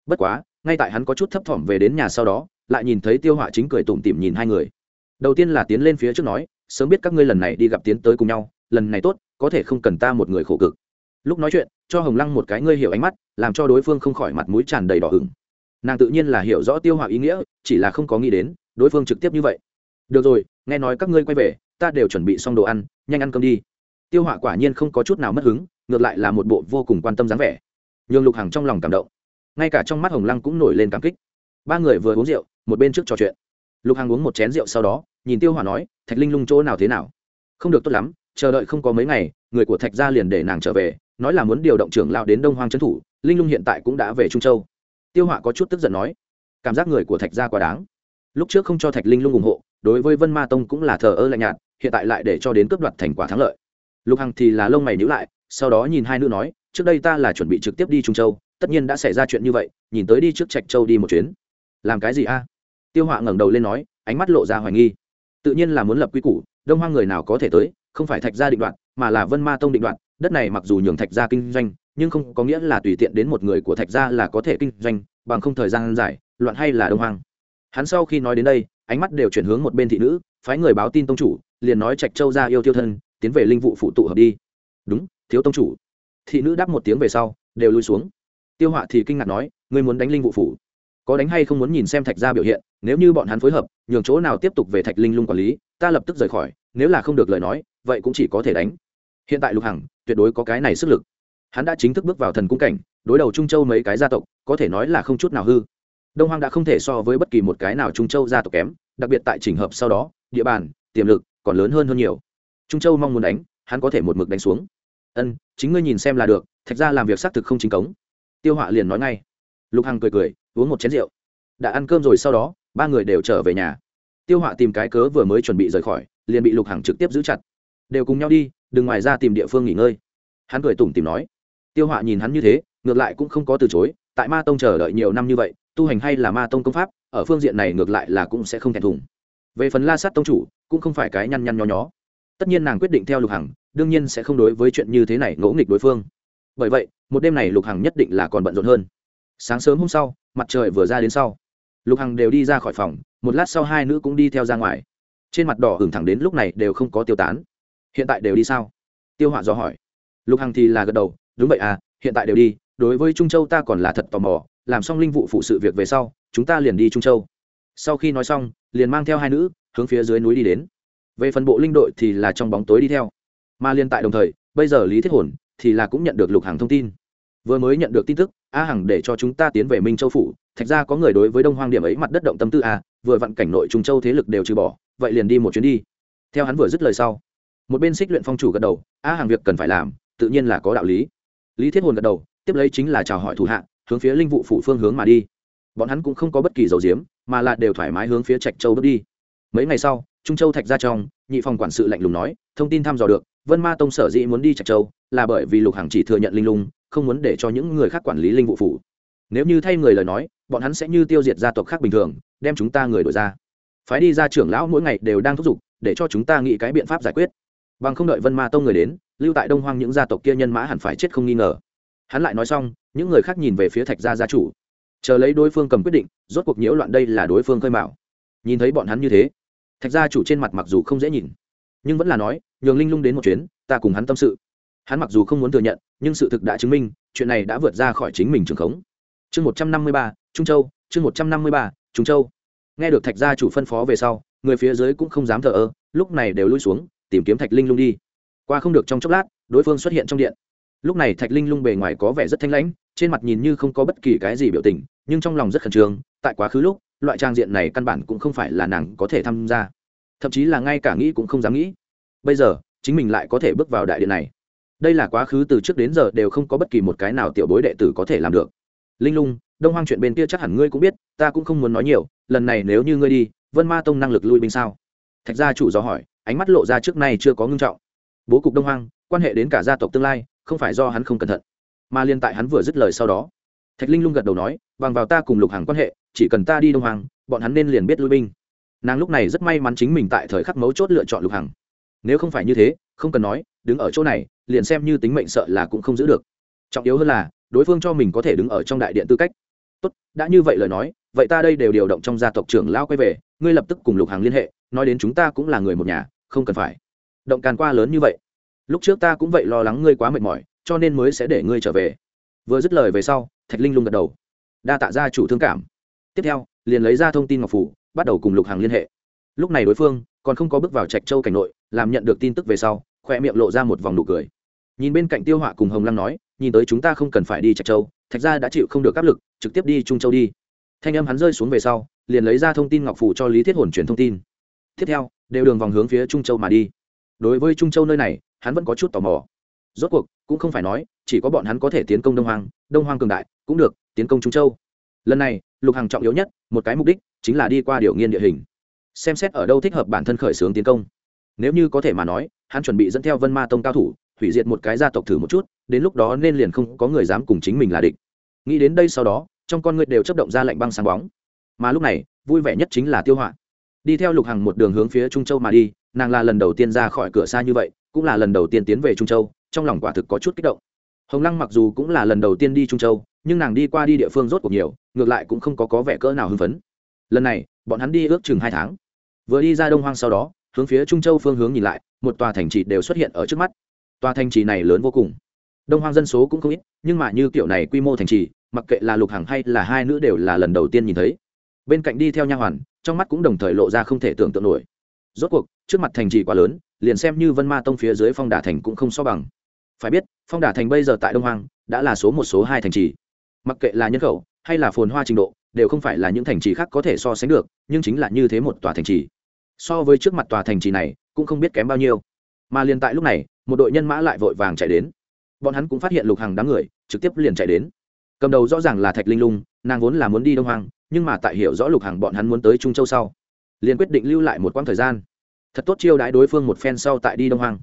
Bất quá, ngay tại hắn có chút thấp thỏm về đến nhà sau đó, lại nhìn thấy tiêu họa chính cười tủm tỉm nhìn hai người. Đầu tiên là tiến lên phía trước nói, sớm biết các ngươi lần này đi gặp tiến tới cùng nhau, lần này tốt, có thể không cần ta một người khổ cực. Lúc nói chuyện, cho hồng lăng một cái ngươi hiểu ánh mắt, làm cho đối phương không khỏi mặt mũi tràn đầy đỏ hừng nàng tự nhiên là hiểu rõ tiêu họa ý nghĩa, chỉ là không có nghĩ đến, đối phương trực tiếp như vậy. Được rồi, nghe nói các ngươi quay về, ta đều chuẩn bị xong đồ ăn, nhanh ăn cơm đi. Tiêu họa quả nhiên không có chút nào mất hứng ngược lại là một bộ vô cùng quan tâm dáng vẻ. Nhường lục hằng trong lòng cảm động. Ngay cả trong mắt hồng lăng cũng nổi lên cảm kích. Ba người vừa uống rượu, một bên trước trò chuyện. Lục hằng uống một chén rượu sau đó, nhìn tiêu hỏa nói, thạch linh lung chỗ nào thế nào? Không được tốt lắm, chờ đợi không có mấy ngày, người của thạch gia liền để nàng trở về, nói là muốn điều động trưởng lao đến đông hoang trấn thủ, linh lung hiện tại cũng đã về trung châu. Tiêu hỏa có chút tức giận nói, cảm giác người của thạch gia quá đáng. Lúc trước không cho thạch linh lung ủng hộ, đối với vân ma tông cũng là thờ ơ lạnh nhạt, hiện tại lại để cho đến cướp đoạt thành quả thắng lợi. Lục hằng thì là lông mày nhíu lại sau đó nhìn hai nữ nói, trước đây ta là chuẩn bị trực tiếp đi trung châu, tất nhiên đã xảy ra chuyện như vậy, nhìn tới đi trước trạch châu đi một chuyến. Làm cái gì a? Tiêu họa ngẩng đầu lên nói, ánh mắt lộ ra hoài nghi. Tự nhiên là muốn lập quy củ, đông hoang người nào có thể tới, không phải thạch gia định đoạn mà là vân ma tông định đoạn đất này mặc dù nhường thạch gia kinh doanh, nhưng không có nghĩa là tùy tiện đến một người của thạch gia là có thể kinh doanh, bằng không thời gian dài, loạn hay là đông hoang. Hắn sau khi nói đến đây, ánh mắt đều chuyển hướng một bên thị nữ, phái người báo tin tông chủ, liền nói trạch châu ra yêu tiêu thân, tiến về linh vụ phụ tụ hợp đi. Đúng thiếu tông chủ. Thị nữ đáp một tiếng về sau, đều lui xuống. Tiêu họa thì kinh ngạc nói, ngươi muốn đánh linh vụ phủ? Có đánh hay không muốn nhìn xem thạch gia biểu hiện, nếu như bọn hắn phối hợp, nhường chỗ nào tiếp tục về thạch linh lung quản lý, ta lập tức rời khỏi, nếu là không được lời nói, vậy cũng chỉ có thể đánh. Hiện tại lục hằng, tuyệt đối có cái này sức lực. Hắn đã chính thức bước vào thần cung cảnh, đối đầu trung châu mấy cái gia tộc, có thể nói là không chút nào hư. Đông hoang đã không thể so với bất kỳ một cái nào trung châu gia tộc kém, đặc biệt tại trình hợp sau đó, địa bàn, tiềm lực còn lớn hơn hơn nhiều. Trung châu mong muốn đánh, hắn có thể một mực đánh xuống ân, chính ngươi nhìn xem là được, thạch ra làm việc xác thực không chính cống. Tiêu họa liền nói ngay. Lục hằng cười cười, uống một chén rượu. Đã ăn cơm rồi, sau đó, ba người đều trở về nhà. Tiêu họa tìm cái cớ vừa mới chuẩn bị rời khỏi, liền bị lục hằng trực tiếp giữ chặt. Đều cùng nhau đi, đừng ngoài ra tìm địa phương nghỉ ngơi. Hắn cười tủm tìm nói. Tiêu họa nhìn hắn như thế, ngược lại cũng không có từ chối, tại ma tông chờ đợi nhiều năm như vậy, tu hành hay là ma tông công pháp, ở phương diện này ngược lại là cũng sẽ không thèm thùng. Về phần la sát tông chủ, cũng không phải cái nhăn nhăn nho nhó. Tất nhiên nàng quyết định theo lục hằng đương nhiên sẽ không đối với chuyện như thế này ngỗ nghịch đối phương. Bởi vậy, một đêm này lục hằng nhất định là còn bận rộn hơn. Sáng sớm hôm sau, mặt trời vừa ra đến sau. Lục hằng đều đi ra khỏi phòng, một lát sau hai nữ cũng đi theo ra ngoài. Trên mặt đỏ hưởng thẳng đến lúc này đều không có tiêu tán. Hiện tại đều đi sao? Tiêu họa do hỏi. Lục hằng thì là gật đầu, đúng vậy à hiện tại đều đi, đối với trung châu ta còn là thật tò mò, làm xong linh vụ phụ sự việc về sau, chúng ta liền đi trung châu. Sau khi nói xong, liền mang theo hai nữ hướng phía dưới núi đi đến. Về phần bộ linh đội thì là trong bóng tối đi theo mà liên tại đồng thời, bây giờ lý thiết hồn thì là cũng nhận được lục hàng thông tin. Vừa mới nhận được tin tức, a hằng để cho chúng ta tiến về minh châu phủ, thạch ra có người đối với đông hoang điểm ấy mặt đất động tâm tư a, vừa vặn cảnh nội trung châu thế lực đều trừ bỏ, vậy liền đi một chuyến đi. Theo hắn vừa dứt lời sau, một bên xích luyện phong chủ gật đầu, a hàng việc cần phải làm, tự nhiên là có đạo lý. Lý thiết hồn gật đầu, tiếp lấy chính là chào hỏi thủ hạ, hướng phía linh vụ phủ phương hướng mà đi. Bọn hắn cũng không có bất kỳ dầu diếm, mà là đều thoải mái hướng phía trạch châu bước đi. Mấy ngày sau, trung châu thạch ra trong, nhị phòng quản sự lạnh lùng nói, thông tin thăm dò được vân ma tông sở dĩ muốn đi trạch châu là bởi vì lục hằng chỉ thừa nhận linh lung, không muốn để cho những người khác quản lý linh vụ phủ. Nếu như thay người lời nói, bọn hắn sẽ như tiêu diệt gia tộc khác bình thường, đem chúng ta người đổi ra. Phái đi ra trưởng lão mỗi ngày đều đang thúc giục, để cho chúng ta nghĩ cái biện pháp giải quyết. Bằng không đợi vân ma tông người đến, lưu tại đông hoang những gia tộc kia nhân mã hẳn phải chết không nghi ngờ. Hắn lại nói xong, những người khác nhìn về phía thạch gia gia chủ. Chờ lấy đối phương cầm quyết định, rốt cuộc nhiễu loạn đây là đối phương khơi mạo nhìn thấy bọn hắn như thế, thạch gia chủ trên mặt mặc dù không dễ nhìn nhưng vẫn là nói, nhường linh lung đến một chuyến, ta cùng hắn tâm sự. Hắn mặc dù không muốn thừa nhận, nhưng sự thực đã chứng minh, chuyện này đã vượt ra khỏi chính mình trường khống. Chương một trăm năm mươi ba, trung châu, chương một trăm năm mươi ba, trung châu. Nghe được thạch gia chủ phân phó về sau, người phía dưới cũng không dám thờ ơ, lúc này đều lui xuống, tìm kiếm thạch linh lung đi. Qua không được trong chốc lát, đối phương xuất hiện trong điện. Lúc này thạch linh lung bề ngoài có vẻ rất thanh lãnh, trên mặt nhìn như không có bất kỳ cái gì biểu tình, nhưng trong lòng rất khẩn trương, tại quá khứ lúc, loại trang diện này căn bản cũng không phải là nàng có thể tham gia thậm chí là ngay cả nghĩ cũng không dám nghĩ. Bây giờ chính mình lại có thể bước vào đại điện này. Đây là quá khứ từ trước đến giờ đều không có bất kỳ một cái nào tiểu bối đệ tử có thể làm được. Linh lung đông hoang chuyện bên kia chắc hẳn ngươi cũng biết ta cũng không muốn nói nhiều lần này nếu như ngươi đi vân ma tông năng lực lui binh sao? Thạch gia chủ do hỏi ánh mắt lộ ra trước nay chưa có ngưng trọng. Bố cục đông hoang quan hệ đến cả gia tộc tương lai không phải do hắn không cẩn thận mà liên tại hắn vừa dứt lời sau đó. Thạch linh lung gật đầu nói bằng vào ta cùng lục hàng quan hệ chỉ cần ta đi đông Hoang, bọn hắn nên liền biết lui binh nàng lúc này rất may mắn chính mình tại thời khắc mấu chốt lựa chọn lục hàng nếu không phải như thế, không cần nói, đứng ở chỗ này, liền xem như tính mệnh sợ là cũng không giữ được. Trọng yếu hơn là, đối phương cho mình có thể đứng ở trong đại điện tư cách. Tốt, đã như vậy lời nói, vậy ta đây đều điều động trong gia tộc trưởng lao quay về, ngươi lập tức cùng lục hàng liên hệ, nói đến chúng ta cũng là người một nhà, không cần phải. Động càn qua lớn như vậy. Lúc trước ta cũng vậy lo lắng ngươi quá mệt mỏi, cho nên mới sẽ để ngươi trở về. Vừa dứt lời về sau, thạch linh lung gật đầu. Đa tạ gia chủ thương cảm. Tiếp theo, liền lấy ra thông tin ngọc phủ bắt đầu cùng lục hàng liên hệ. Lúc này đối phương còn không có bước vào trạch châu cảnh nội, làm nhận được tin tức về sau khoe miệng lộ ra một vòng nụ cười. Nhìn bên cạnh tiêu họa cùng hồng lăng nói, nhìn tới chúng ta không cần phải đi trạch châu, thạch gia đã chịu không được áp lực, trực tiếp đi trung châu đi. Thanh âm hắn rơi xuống về sau, liền lấy ra thông tin ngọc phủ cho lý thiết hồn truyền thông tin. Tiếp theo, đều đường vòng hướng phía trung châu mà đi. Đối với trung châu nơi này, hắn vẫn có chút tò mò. Rốt cuộc, cũng không phải nói, chỉ có bọn hắn có thể tiến công đông hoàng đông hoàng cường đại, cũng được, tiến công trung châu. Lần này, lục hàng trọng yếu nhất, một cái mục đích chính là đi qua điều nghiên địa hình. Xem xét ở đâu thích hợp bản thân khởi xướng tiến công. Nếu như có thể mà nói, hắn chuẩn bị dẫn theo vân ma tông cao thủ, hủy diệt một cái gia tộc thử một chút, đến lúc đó nên liền không có người dám cùng chính mình là địch. Nghĩ đến đây sau đó, trong con người đều chấp động ra lạnh băng sáng bóng. Mà lúc này, vui vẻ nhất chính là tiêu họa. Đi theo lục hàng một đường hướng phía trung châu mà đi, nàng là lần đầu tiên ra khỏi cửa xa như vậy, cũng là lần đầu tiên tiến về trung châu, trong lòng quả thực có chút kích động. Hồng lăng mặc dù cũng là lần đầu tiên đi trung châu, nhưng nàng đi qua đi địa phương rốt cuộc nhiều, ngược lại cũng không có có vẻ cỡ nào hưng phấn lần này, bọn hắn đi ước chừng hai tháng. Vừa đi ra đông hoang sau đó, hướng phía trung châu phương hướng nhìn lại, một tòa thành trì đều xuất hiện ở trước mắt. Tòa thành trì này lớn vô cùng. Đông hoang dân số cũng không ít, nhưng mà như kiểu này quy mô thành trì, mặc kệ là lục hàng hay là hai nữ đều là lần đầu tiên nhìn thấy. Bên cạnh đi theo nha hoàn, trong mắt cũng đồng thời lộ ra không thể tưởng tượng nổi. Rốt cuộc, trước mặt thành trì quá lớn, liền xem như vân ma tông phía dưới phong đà thành cũng không so bằng. Phải biết, phong đà thành bây giờ tại đông hoang, đã là số một, số hai thành trì. Mặc kệ là nhân khẩu, hay là phồn hoa trình độ đều không phải là những thành trì khác có thể so sánh được, nhưng chính là như thế một tòa thành trì. So với trước mặt tòa thành trì này, cũng không biết kém bao nhiêu. Mà liền tại lúc này, một đội nhân mã lại vội vàng chạy đến. Bọn hắn cũng phát hiện lục hàng đám người, trực tiếp liền chạy đến. Cầm đầu rõ ràng là thạch linh lung, nàng vốn là muốn đi đông hoàng nhưng mà tại hiểu rõ lục hàng bọn hắn muốn tới trung châu sau, liền quyết định lưu lại một quãng thời gian. Thật tốt chiêu đãi đối phương một phen sau tại đi đông hoàng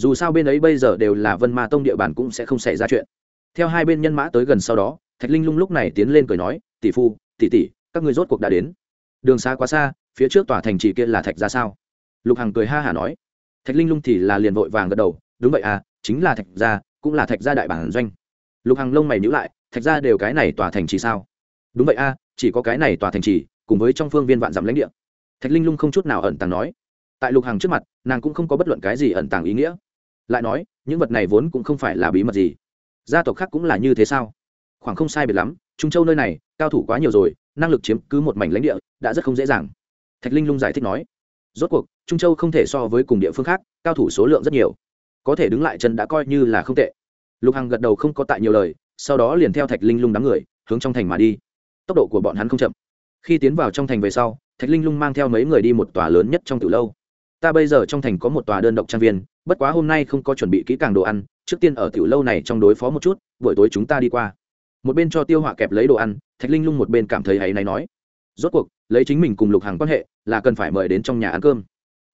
dù sao bên ấy bây giờ đều là vân ma tông địa bàn cũng sẽ không xảy ra chuyện. Theo hai bên nhân mã tới gần sau đó, thạch linh lung lúc này tiến lên cười nói, tỷ phu tỷ tỷ các người rốt cuộc đã đến. Đường xa quá xa phía trước tòa thành trì kia là thạch ra sao? Lục hằng cười ha hả nói. Thạch linh lung thì là liền vội vàng gật đầu đúng vậy à chính là thạch gia cũng là thạch gia đại bản doanh. Lục hằng lông mày nhữ lại thạch gia đều cái này tòa thành trì sao? Đúng vậy à, chỉ có cái này tòa thành trì cùng với trong phương viên vạn dặm lãnh địa. Thạch linh lung không chút nào ẩn tàng nói. Tại lục hằng trước mặt nàng cũng không có bất luận cái gì ẩn tàng ý nghĩa. Lại nói những vật này vốn cũng không phải là bí mật gì. Gia tộc khác cũng là như thế sao? Khoảng không sai biệt lắm trung châu nơi này, cao thủ quá nhiều rồi, năng lực chiếm cứ một mảnh lãnh địa, đã rất không dễ dàng. Thạch linh lung giải thích nói, rốt cuộc, trung châu không thể so với cùng địa phương khác, cao thủ số lượng rất nhiều. Có thể đứng lại chân đã coi như là không tệ. Lục hằng gật đầu không có tại nhiều lời, sau đó liền theo thạch linh lung đám người, hướng trong thành mà đi. Tốc độ của bọn hắn không chậm. Khi tiến vào trong thành về sau, thạch linh lung mang theo mấy người đi một tòa lớn nhất trong từ lâu. Ta bây giờ trong thành có một tòa đơn độc trang viên, bất quá hôm nay không có chuẩn bị kỹ càng đồ ăn, trước tiên ở tiểu lâu này trong đối phó một chút, buổi tối chúng ta đi qua một bên cho tiêu họa kẹp lấy đồ ăn, thạch linh lung một bên cảm thấy hay này nói. Rốt cuộc, lấy chính mình cùng lục hằng quan hệ, là cần phải mời đến trong nhà ăn cơm.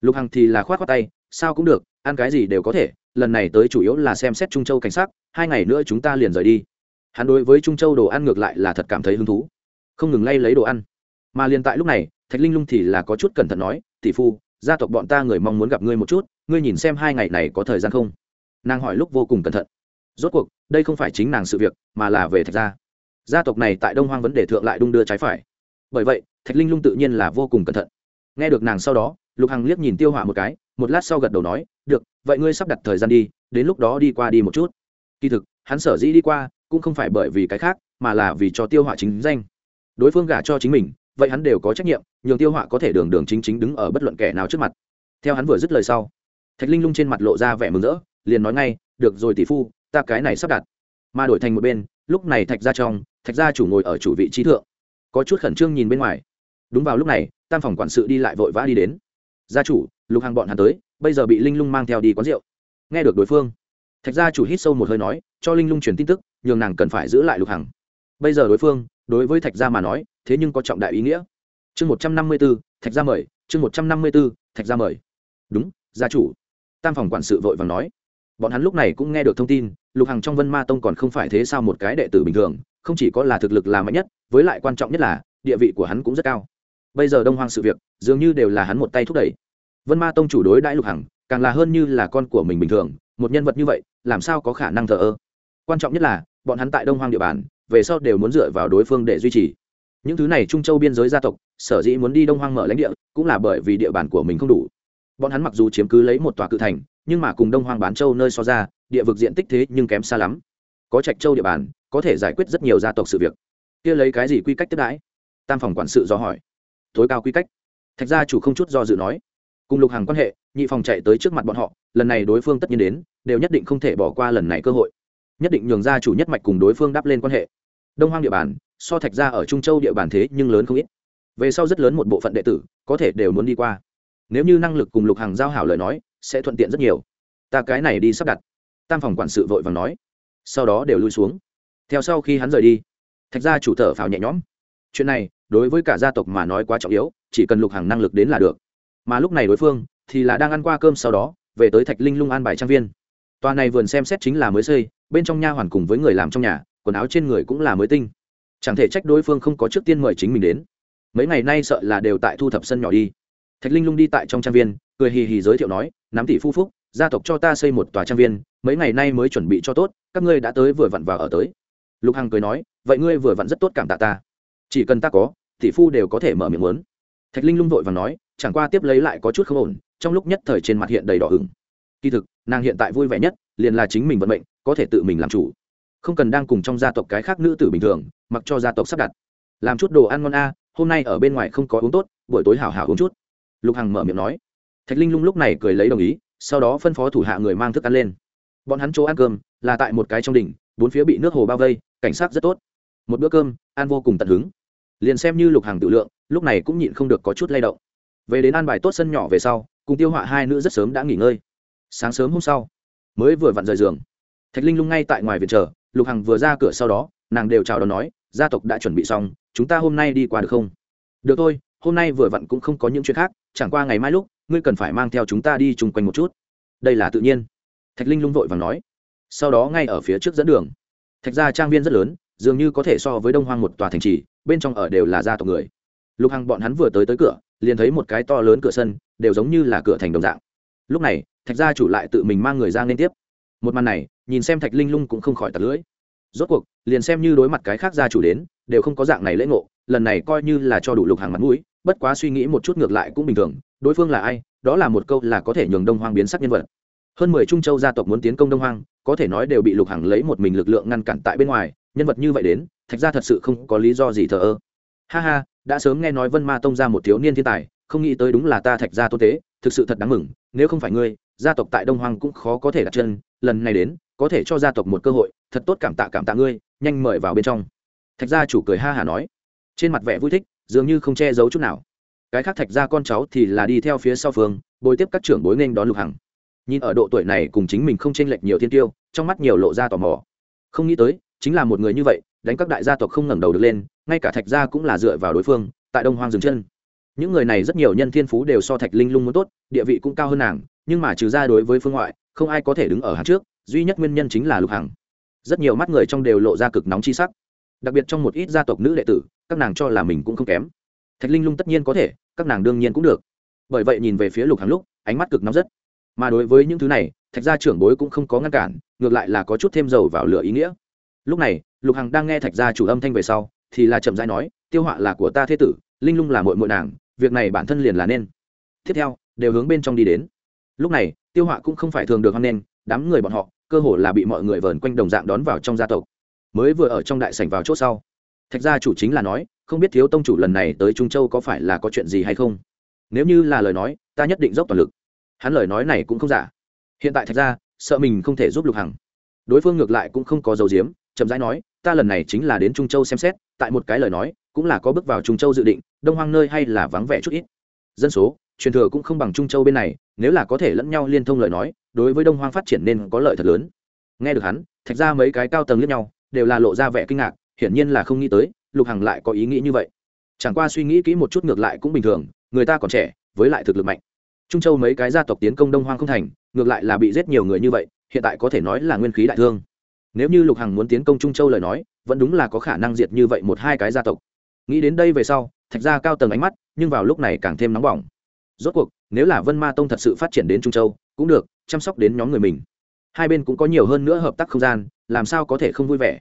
Lục hằng thì là khoát khoác tay, sao cũng được, ăn cái gì đều có thể, lần này tới chủ yếu là xem xét trung châu cảnh sát hai ngày nữa chúng ta liền rời đi. Hắn đối với trung châu đồ ăn ngược lại là thật cảm thấy hứng thú. Không ngừng lay lấy đồ ăn. Mà liền tại lúc này, thạch linh lung thì là có chút cẩn thận nói, tỷ phu, gia tộc bọn ta người mong muốn gặp ngươi một chút, ngươi nhìn xem hai ngày này có thời gian không? Nàng hỏi lúc vô cùng cẩn thận. Rốt cuộc đây không phải chính nàng sự việc, mà là về thạch gia. Gia tộc này tại đông hoang vấn đề thượng lại đung đưa trái phải. Bởi vậy, thạch linh lung tự nhiên là vô cùng cẩn thận. Nghe được nàng sau đó, lục hằng liếc nhìn tiêu hỏa một cái, một lát sau gật đầu nói, được, vậy ngươi sắp đặt thời gian đi, đến lúc đó đi qua đi một chút. Kỳ thực, hắn sở dĩ đi qua, cũng không phải bởi vì cái khác, mà là vì cho tiêu hỏa chính danh. Đối phương gả cho chính mình, vậy hắn đều có trách nhiệm, nhường tiêu hỏa có thể đường đường chính chính đứng ở bất luận kẻ nào trước mặt. Theo hắn vừa dứt lời sau, thạch linh lung trên mặt lộ ra vẻ mừng rỡ, liền nói ngay, được rồi tỷ phu ta cái này sắp đặt. Mà đổi thành một bên, lúc này thạch ra trong, thạch gia chủ ngồi ở chủ vị trí thượng. Có chút khẩn trương nhìn bên ngoài. Đúng vào lúc này, tam phòng quản sự đi lại vội vã đi đến. Gia chủ, lục hàng bọn hắn tới, bây giờ bị linh lung mang theo đi quán rượu. Nghe được đối phương, thạch gia chủ hít sâu một hơi nói, cho linh lung truyền tin tức, nhường nàng cần phải giữ lại lục hằng. Bây giờ đối phương, đối với thạch gia mà nói, thế nhưng có trọng đại ý nghĩa. Chương một trăm năm mươi b ố thạch gia mời. Chương một trăm năm mươi b ố thạch gia mời. Đúng, gia chủ. Tam phòng quản sự vội vàng nói bọn hắn lúc này cũng nghe được thông tin, lục hằng trong vân ma tông còn không phải thế sao một cái đệ tử bình thường, không chỉ có là thực lực là mạnh nhất, với lại quan trọng nhất là, địa vị của hắn cũng rất cao. Bây giờ đông hoang sự việc, dường như đều là hắn một tay thúc đẩy. Vân ma tông chủ đối đãi lục hằng, càng là hơn như là con của mình bình thường, một nhân vật như vậy, làm sao có khả năng thờ ơ? Quan trọng nhất là, bọn hắn tại đông hoang địa bàn, về sau đều muốn dựa vào đối phương để duy trì. Những thứ này trung châu biên giới gia tộc, sở dĩ muốn đi đông hoang mở lãnh địa, cũng là bởi vì địa bàn của mình không đủ. Bọn hắn mặc dù chiếm cứ lấy một tòa cự thành nhưng mà cùng đông hoang bán châu nơi so ra, địa vực diện tích thế nhưng kém xa lắm. Có trạch châu địa bàn, có thể giải quyết rất nhiều gia tộc sự việc. Kia lấy cái gì quy cách tiếp đãi? Tam phòng quản sự do hỏi. Tối cao quy cách. Thạch gia chủ không chút do dự nói. Cùng lục hàng quan hệ, nhị phòng chạy tới trước mặt bọn họ, lần này đối phương tất nhiên đến, đều nhất định không thể bỏ qua lần này cơ hội. Nhất định nhường gia chủ nhất mạch cùng đối phương đáp lên quan hệ. Đông hoang địa bàn, so thạch gia ở trung châu địa bàn thế nhưng lớn không ít. Về sau rất lớn một bộ phận đệ tử, có thể đều muốn đi qua. Nếu như năng lực cùng lục hàng giao hảo lời nói sẽ thuận tiện rất nhiều. Ta cái này đi sắp đặt. Tam phòng quản sự vội vàng nói. Sau đó đều lui xuống. Theo sau khi hắn rời đi, thạch gia chủ thở phào nhẹ nhõm. Chuyện này, đối với cả gia tộc mà nói quá trọng yếu, chỉ cần lục hàng năng lực đến là được. Mà lúc này đối phương thì là đang ăn qua cơm sau đó, về tới thạch linh lung an bài trang viên. Tòa này vườn xem xét chính là mới xây, bên trong nha hoàn cùng với người làm trong nhà, quần áo trên người cũng là mới tinh. Chẳng thể trách đối phương không có trước tiên mời chính mình đến. Mấy ngày nay sợ là đều tại thu thập sân nhỏ đi. Thạch linh lung đi tại trong trang viên cười hì hì giới thiệu nói nắm tỷ phu phúc, gia tộc cho ta xây một tòa trang viên, mấy ngày nay mới chuẩn bị cho tốt, các ngươi đã tới vừa vặn vào ở tới. Lục hằng cười nói, vậy ngươi vừa vặn rất tốt cảm tạ ta. Chỉ cần ta có, tỷ phu đều có thể mở miệng muốn. Thạch linh lung vội và nói, chẳng qua tiếp lấy lại có chút không ổn, trong lúc nhất thời trên mặt hiện đầy đỏ ửng. kỳ thực, nàng hiện tại vui vẻ nhất, liền là chính mình vận mệnh, có thể tự mình làm chủ. Không cần đang cùng trong gia tộc cái khác nữ tử bình thường, mặc cho gia tộc sắp đặt. Làm chút đồ ăn ngon a, hôm nay ở bên ngoài không có uống tốt, buổi tối hào hào uống chút. Lục hằng mở miệng nói thạch linh lung lúc này cười lấy đồng ý, sau đó phân phó thủ hạ người mang thức ăn lên. Bọn hắn chỗ ăn cơm là tại một cái trong đỉnh, bốn phía bị nước hồ bao vây, cảnh sát rất tốt. Một bữa cơm, ăn vô cùng tận hứng. Liền xem như lục hàng tự lượng, lúc này cũng nhịn không được có chút lay động. Về đến ăn bài tốt sân nhỏ về sau, cùng tiêu họa hai nữ rất sớm đã nghỉ ngơi. Sáng sớm hôm sau, mới vừa vặn rời giường. Thạch linh lung ngay tại ngoài viện chờ, lục hằng vừa ra cửa sau đó, nàng đều chào đón nói, gia tộc đã chuẩn bị xong, chúng ta hôm nay đi qua được không? Được thôi, hôm nay vừa vặn cũng không có những chuyện khác, chẳng qua ngày mai lúc ngươi cần phải mang theo chúng ta đi chung quanh một chút. Đây là tự nhiên. Thạch linh lung vội vàng nói. Sau đó ngay ở phía trước dẫn đường. Thạch gia trang viên rất lớn, dường như có thể so với đông hoang một tòa thành trì, bên trong ở đều là gia tộc người. Lục hằng bọn hắn vừa tới tới cửa, liền thấy một cái to lớn cửa sân, đều giống như là cửa thành đồng dạng. Lúc này, thạch gia chủ lại tự mình mang người ra liên tiếp. Một màn này, nhìn xem thạch linh lung cũng không khỏi tật lưỡi. Rốt cuộc, liền xem như đối mặt cái khác gia chủ đến, đều không có dạng này lễ ngộ, lần này coi như là cho đủ lục hàng mặt mũi, bất quá suy nghĩ một chút ngược lại cũng bình thường đối phương là ai, đó là một câu là có thể nhường đông hoang biến sắc nhân vật. Hơn mười trung châu gia tộc muốn tiến công đông hoang, có thể nói đều bị lục Hằng lấy một mình lực lượng ngăn cản tại bên ngoài, nhân vật như vậy đến, thạch ra thật sự không có lý do gì thờ ơ. Ha ha, đã sớm nghe nói vân ma tông ra một thiếu niên thiên tài, không nghĩ tới đúng là ta thạch gia tôn tế, thực sự thật đáng mừng, nếu không phải ngươi, gia tộc tại đông hoang cũng khó có thể đặt chân, lần này đến, có thể cho gia tộc một cơ hội, thật tốt cảm tạ cảm tạ ngươi, nhanh mời vào bên trong. Thạch gia chủ cười ha hả nói. Trên mặt vẻ vui thích, dường như không che giấu chút nào cái khác thạch gia con cháu thì là đi theo phía sau phương, bồi tiếp các trưởng bối nghênh đón lục hằng. Nhìn ở độ tuổi này cùng chính mình không chênh lệch nhiều thiên tiêu, trong mắt nhiều lộ ra tò mò. Không nghĩ tới, chính là một người như vậy, đánh các đại gia tộc không ngẩng đầu được lên, ngay cả thạch gia cũng là dựa vào đối phương, tại đông hoang dừng chân. Những người này rất nhiều nhân thiên phú đều so thạch linh lung muốn tốt, địa vị cũng cao hơn nàng, nhưng mà trừ ra đối với phương ngoại, không ai có thể đứng ở hàng trước, duy nhất nguyên nhân chính là lục hằng. Rất nhiều mắt người trong đều lộ ra cực nóng chi sắc. Đặc biệt trong một ít gia tộc nữ đệ tử, các nàng cho là mình cũng không kém. Thạch linh lung tất nhiên có thể các nàng đương nhiên cũng được. Bởi vậy nhìn về phía lục hằng lúc, ánh mắt cực nóng rất. Mà đối với những thứ này, thạch gia trưởng bối cũng không có ngăn cản, ngược lại là có chút thêm dầu vào lửa ý nghĩa. Lúc này, lục hằng đang nghe thạch gia chủ âm thanh về sau, thì là chậm rãi nói, tiêu họa là của ta thế tử, linh lung là mội mội nàng, việc này bản thân liền là nên. Tiếp theo, đều hướng bên trong đi đến. Lúc này, tiêu họa cũng không phải thường được hoan nghênh, đám người bọn họ, cơ hồ là bị mọi người vờn quanh đồng dạng đón vào trong gia tộc. Mới vừa ở trong đại sảnh vào c h ỗ sau, thạch gia chủ chính là nói không biết thiếu tông chủ lần này tới trung châu có phải là có chuyện gì hay không. Nếu như là lời nói ta nhất định dốc toàn lực. Hắn lời nói này cũng không giả. Hiện tại thạch ra, sợ mình không thể giúp lục hằng. Đối phương ngược lại cũng không có dấu diếm chậm rãi nói ta lần này chính là đến trung châu xem xét tại một cái lời nói cũng là có bước vào trung châu dự định đông hoang nơi hay là vắng vẻ chút ít. Dân số truyền thừa cũng không bằng trung châu bên này nếu là có thể lẫn nhau liên thông lời nói đối với đông hoang phát triển nên có lợi thật lớn. Nghe được hắn thạch ra mấy cái cao tầng lẫn nhau đều là lộ ra vẻ kinh ngạc hiển nhiên là không nghĩ tới lục hằng lại có ý nghĩ như vậy. Chẳng qua suy nghĩ kỹ một chút ngược lại cũng bình thường, người ta còn trẻ, với lại thực lực mạnh. Trung châu mấy cái gia tộc tiến công đông hoang không thành, ngược lại là bị giết nhiều người như vậy, hiện tại có thể nói là nguyên khí đại thương. Nếu như lục hằng muốn tiến công trung châu lời nói, vẫn đúng là có khả năng diệt như vậy một hai cái gia tộc. Nghĩ đến đây về sau, thạch ra cao tầng ánh mắt, nhưng vào lúc này càng thêm nóng bỏng. Rốt cuộc, nếu là vân ma tông thật sự phát triển đến trung châu, cũng được, chăm sóc đến nhóm người mình. Hai bên cũng có nhiều hơn nữa hợp tác không gian, làm sao có thể không vui vẻ?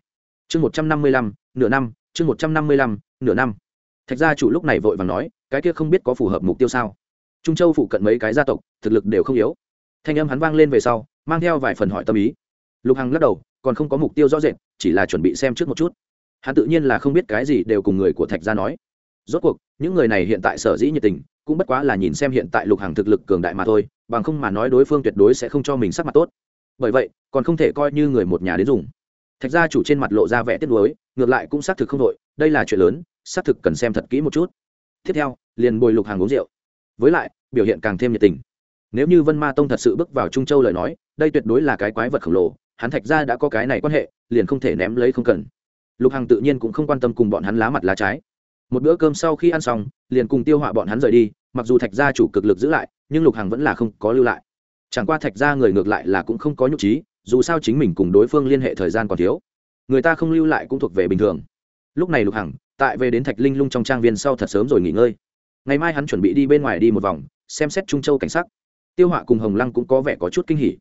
Chương một trăm năm mươi lăm, nửa năm chương một trăm năm mươi lăm, nửa năm. Thạch gia chủ lúc này vội vàng nói, cái kia không biết có phù hợp mục tiêu sao? Trung châu phụ cận mấy cái gia tộc, thực lực đều không yếu. Thanh âm hắn vang lên về sau, mang theo vài phần hỏi tâm ý. Lục hằng lắc đầu, còn không có mục tiêu rõ rệt, chỉ là chuẩn bị xem trước một chút. Hắn tự nhiên là không biết cái gì đều cùng người của thạch gia nói. Rốt cuộc, những người này hiện tại sở dĩ nhiệt tình, cũng bất quá là nhìn xem hiện tại lục hằng thực lực cường đại mà thôi, bằng không mà nói đối phương tuyệt đối sẽ không cho mình sắc mặt tốt. Bởi vậy, còn không thể coi như người một nhà đến dùng thạch gia chủ trên mặt lộ ra vẻ tiếc nuối, ngược lại cũng xác thực không đội, đây là chuyện lớn, xác thực cần xem thật kỹ một chút. Tiếp theo, liền bồi lục hàng uống rượu. Với lại, biểu hiện càng thêm nhiệt tình. Nếu như vân ma tông thật sự bước vào trung châu lời nói, đây tuyệt đối là cái quái vật khổng lồ, hắn thạch gia đã có cái này quan hệ, liền không thể ném lấy không cần. Lục hằng tự nhiên cũng không quan tâm cùng bọn hắn lá mặt lá trái. Một bữa cơm sau khi ăn xong, liền cùng tiêu họa bọn hắn rời đi, mặc dù thạch gia chủ cực lực giữ lại, nhưng lục hằng vẫn là không có lưu lại. Chẳng qua thạch gia người ngược lại là cũng không có nhục trí dù sao chính mình cùng đối phương liên hệ thời gian còn thiếu. Người ta không lưu lại cũng thuộc về bình thường. Lúc này lục hằng, tại về đến thạch linh lung trong trang viên sau thật sớm rồi nghỉ ngơi. Ngày mai hắn chuẩn bị đi bên ngoài đi một vòng, xem xét trung châu cảnh sắc. Tiêu họa cùng hồng lăng cũng có vẻ có chút kinh hỉ.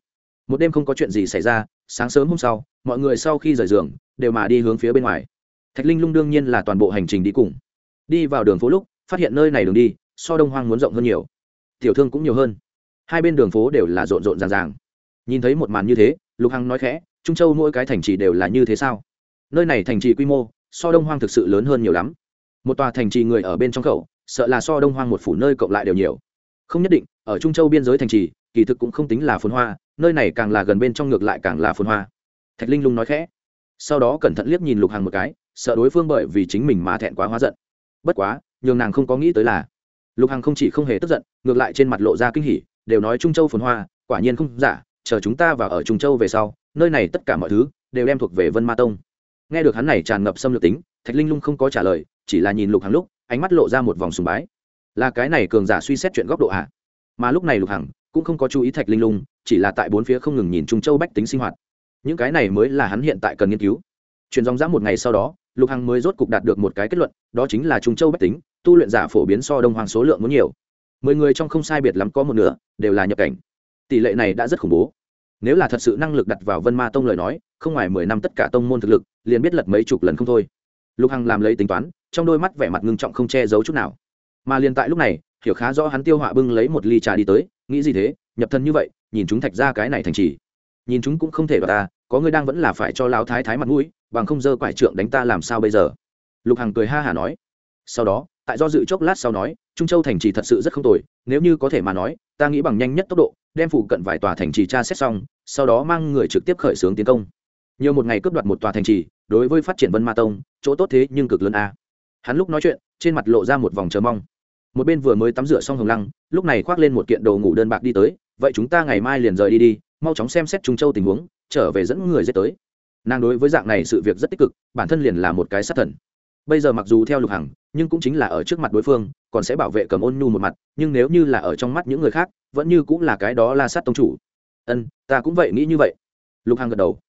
Một đêm không có chuyện gì xảy ra, sáng sớm hôm sau, mọi người sau khi rời giường, đều mà đi hướng phía bên ngoài. Thạch linh lung đương nhiên là toàn bộ hành trình đi cùng. Đi vào đường phố lúc, phát hiện nơi này đường đi, so đông hoang muốn rộng hơn nhiều. Tiểu thương cũng nhiều hơn. Hai bên đường phố đều là rộn rộn ràng ràng. Nhìn thấy một màn như thế lục hằng nói khẽ, trung châu mỗi cái thành trì đều là như thế sao? Nơi này thành trì quy mô, so đông hoang thực sự lớn hơn nhiều lắm. Một tòa thành trì người ở bên trong khẩu, sợ là so đông hoang một phủ nơi cộng lại đều nhiều. Không nhất định, ở trung châu biên giới thành trì, kỳ thực cũng không tính là phồn hoa, nơi này càng là gần bên trong ngược lại càng là phồn hoa. Thạch linh lung nói khẽ. Sau đó cẩn thận liếc nhìn lục Hằng một cái, sợ đối phương bởi vì chính mình mà thẹn quá hóa giận. Bất quá, nhường nàng không có nghĩ tới là, lục hằng không chỉ không hề tức giận, ngược lại trên mặt lộ ra kinh hỉ, đều nói trung châu phồn hoa, quả nhiên không giả chờ chúng ta vào ở trung châu về sau, nơi này tất cả mọi thứ đều đem thuộc về vân ma tông. Nghe được hắn này tràn ngập xâm lược tính, thạch linh lung không có trả lời, chỉ là nhìn lục hằng lúc, ánh mắt lộ ra một vòng sùng bái. Là cái này cường giả suy xét chuyện góc độ hạ mà lúc này lục hằng cũng không có chú ý thạch linh lung, chỉ là tại bốn phía không ngừng nhìn trung châu bách tính sinh hoạt. Những cái này mới là hắn hiện tại cần nghiên cứu. Truyền dòng dã một ngày sau đó, lục hằng mới rốt cục đạt được một cái kết luận, đó chính là trung châu bách tính, tu luyện giả phổ biến so đông hoàng số lượng muốn nhiều. Mười người trong không sai biệt lắm có một nửa đều là nhập cảnh tỷ lệ này đã rất khủng bố. Nếu là thật sự năng lực đặt vào vân ma tông lời nói, không ngoài mười năm tất cả tông môn thực lực, liền biết lật mấy chục lần không thôi. Lục hằng làm lấy tính toán, trong đôi mắt vẻ mặt ngưng trọng không che giấu chút nào. Mà liền tại lúc này, hiểu khá rõ hắn tiêu họa bưng lấy một ly trà đi tới, nghĩ gì thế, nhập thân như vậy, nhìn chúng thạch ra cái này thành trì. Nhìn chúng cũng không thể vào ta, có người đang vẫn là phải cho lão thái thái mặt mũi, bằng không dơ quải trượng đánh ta làm sao bây giờ? Lục hằng cười ha hả nói. Sau đó, tại do dự chốc lát sau nói, trung châu thành trì thật sự rất không tồi, nếu như có thể mà nói, ta nghĩ bằng nhanh nhất tốc độ đem phụ cận vài tòa thành trì tra xét xong, sau đó mang người trực tiếp khởi xướng tiến công. Nhiều một ngày cướp đoạt một tòa thành trì, đối với phát triển vân ma tông, chỗ tốt thế nhưng cực lớn a. Hắn lúc nói chuyện, trên mặt lộ ra một vòng chờ mong. Một bên vừa mới tắm rửa xong hồng lăng, lúc này khoác lên một kiện đồ ngủ đơn bạc đi tới, vậy chúng ta ngày mai liền rời đi đi, mau chóng xem xét trung châu tình huống, trở về dẫn người dễ tới. Nàng đối với dạng này sự việc rất tích cực, bản thân liền là một cái sát thần. Bây giờ mặc dù theo lục hằng, nhưng cũng chính là ở trước mặt đối phương, còn sẽ bảo vệ cầm ôn nhu một mặt, nhưng nếu như là ở trong mắt những người khác vẫn như cũng là cái đó la sát tông chủ. Ân, ta cũng vậy nghĩ như vậy. Lục hằng gật đầu.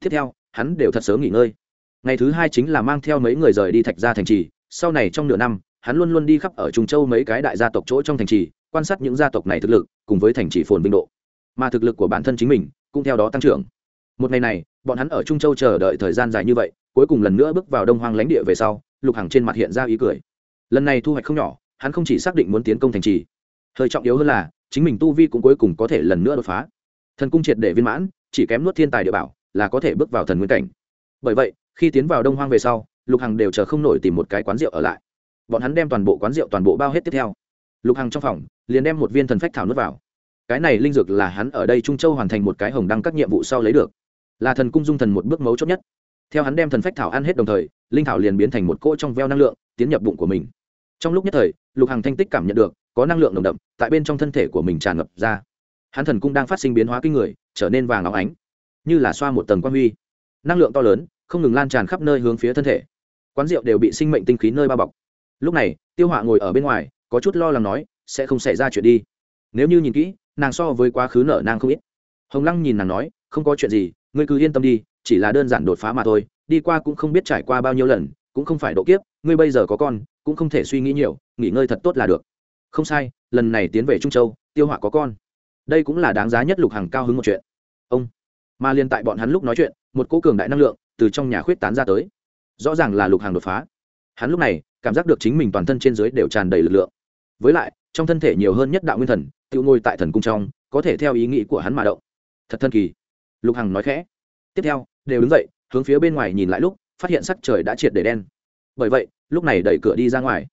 Tiếp theo, hắn đều thật sớm nghỉ ngơi. Ngày thứ hai chính là mang theo mấy người rời đi thạch ra thành trì. Sau này trong nửa năm, hắn luôn luôn đi khắp ở trung châu mấy cái đại gia tộc chỗ trong thành trì, quan sát những gia tộc này thực lực, cùng với thành trì phồn vinh độ. Mà thực lực của bản thân chính mình cũng theo đó tăng trưởng. Một ngày này, bọn hắn ở trung châu chờ đợi thời gian dài như vậy, cuối cùng lần nữa bước vào đông hoang lãnh địa về sau, lục hằng trên mặt hiện ra ý cười. Lần này thu hoạch không nhỏ, hắn không chỉ xác định muốn tiến công thành trì. Hơi trọng yếu hơn là chính mình tu vi cũng cuối cùng có thể lần nữa đột phá. Thần cung triệt để viên mãn, chỉ kém nuốt thiên tài địa bảo, là có thể bước vào thần nguyên cảnh. Bởi vậy, khi tiến vào đông hoang về sau, lục hằng đều chờ không nổi tìm một cái quán rượu ở lại. Bọn hắn đem toàn bộ quán rượu toàn bộ bao hết tiếp theo. Lục hằng trong phòng, liền đem một viên thần phách thảo nuốt vào. Cái này linh dược là hắn ở đây trung châu hoàn thành một cái hồng đăng các nhiệm vụ sau lấy được. Là thần cung dung thần một bước mấu chốt nhất. Theo hắn đem thần phách thảo ăn hết đồng thời, linh thảo liền biến thành một cỗ trong veo năng lượng, tiến nhập bụng của mình. Trong lúc nhất thời, lục hằng thanh tích cảm nhận được có năng lượng nồng đậm, tại bên trong thân thể của mình tràn ngập ra. Hắn thần cung đang phát sinh biến hóa kinh người, trở nên vàng óng ánh, như là xoa một tầng quan huy. Năng lượng to lớn, không ngừng lan tràn khắp nơi hướng phía thân thể. Quán rượu đều bị sinh mệnh tinh khí nơi bao bọc. Lúc này, tiêu họa ngồi ở bên ngoài, có chút lo lắng nói, sẽ không xảy ra chuyện đi. Nếu như nhìn kỹ, nàng so với quá khứ nợ nàng không ít. Hồng lăng nhìn nàng nói, không có chuyện gì, ngươi cứ yên tâm đi, chỉ là đơn giản đột phá mà thôi, đi qua cũng không biết trải qua bao nhiêu lần, cũng không phải độ kiếp, ngươi bây giờ có con, cũng không thể suy nghĩ nhiều, nghỉ ngơi thật tốt là được không sai, lần này tiến về trung châu, tiêu họa có con. Đây cũng là đáng giá nhất lục hàng cao hứng một chuyện. Ông, mà liên tại bọn hắn lúc nói chuyện, một cô cường đại năng lượng từ trong nhà khuyết tán ra tới. Rõ ràng là lục hàng đột phá. Hắn lúc này, cảm giác được chính mình toàn thân trên dưới đều tràn đầy lực lượng. Với lại, trong thân thể nhiều hơn nhất đạo nguyên thần, tự ngồi tại thần cung trong, có thể theo ý nghĩ của hắn mà động. Thật thân kỳ. Lục hằng nói khẽ. Tiếp theo, đều đứng dậy, hướng phía bên ngoài nhìn lại lúc, phát hiện sắc trời đã triệt để đen. Bởi vậy, lúc này đẩy cửa đi ra ngoài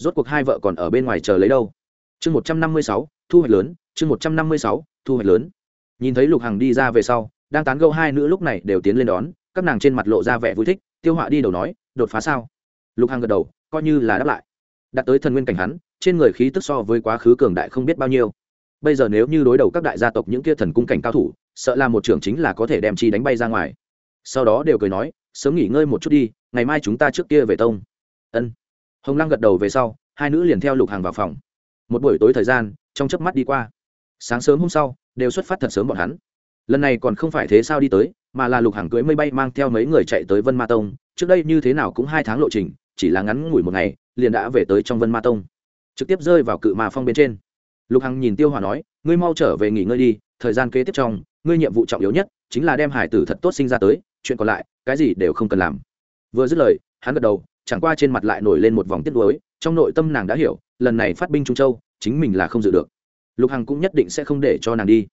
rốt cuộc hai vợ còn ở bên ngoài chờ lấy đâu? Chương một trăm năm mươi sáu, thu hoạch lớn, chương một trăm năm mươi sáu, thu hoạch lớn. Nhìn thấy lục hằng đi ra về sau, đang tán gâu hai nữ lúc này đều tiến lên đón, các nàng trên mặt lộ ra vẻ vui thích, tiêu họa đi đầu nói, đột phá sao? Lục hằng gật đầu, coi như là đáp lại. Đặt tới thần nguyên cảnh hắn, trên người khí tức so với quá khứ cường đại không biết bao nhiêu. Bây giờ nếu như đối đầu các đại gia tộc những kia thần cung cảnh cao thủ, sợ là một trưởng chính là có thể đem chi đánh bay ra ngoài. Sau đó đều cười nói, sớm nghỉ ngơi một chút đi, ngày mai chúng ta trước kia về tông. Ân hồng lăng gật đầu về sau, hai nữ liền theo lục hàng vào phòng. Một buổi tối thời gian, trong chớp mắt đi qua. Sáng sớm hôm sau, đều xuất phát thật sớm bọn hắn. Lần này còn không phải thế sao đi tới, mà là lục hàng cưới mây bay mang theo mấy người chạy tới vân ma tông. Trước đây như thế nào cũng hai tháng lộ trình, chỉ là ngắn ngủi một ngày, liền đã về tới trong vân ma tông. Trực tiếp rơi vào cự ma phong bên trên. Lục hằng nhìn tiêu hòa nói, ngươi mau trở về nghỉ ngơi đi, thời gian kế tiếp trong, ngươi nhiệm vụ trọng yếu nhất chính là đem hải tử thật tốt sinh ra tới, chuyện còn lại, cái gì đều không cần làm. Vừa dứt lời, hắn gật đầu chẳng qua trên mặt lại nổi lên một vòng tiếc nuối, trong nội tâm nàng đã hiểu, lần này phát binh trung châu, chính mình là không dự được. Lục hằng cũng nhất định sẽ không để cho nàng đi.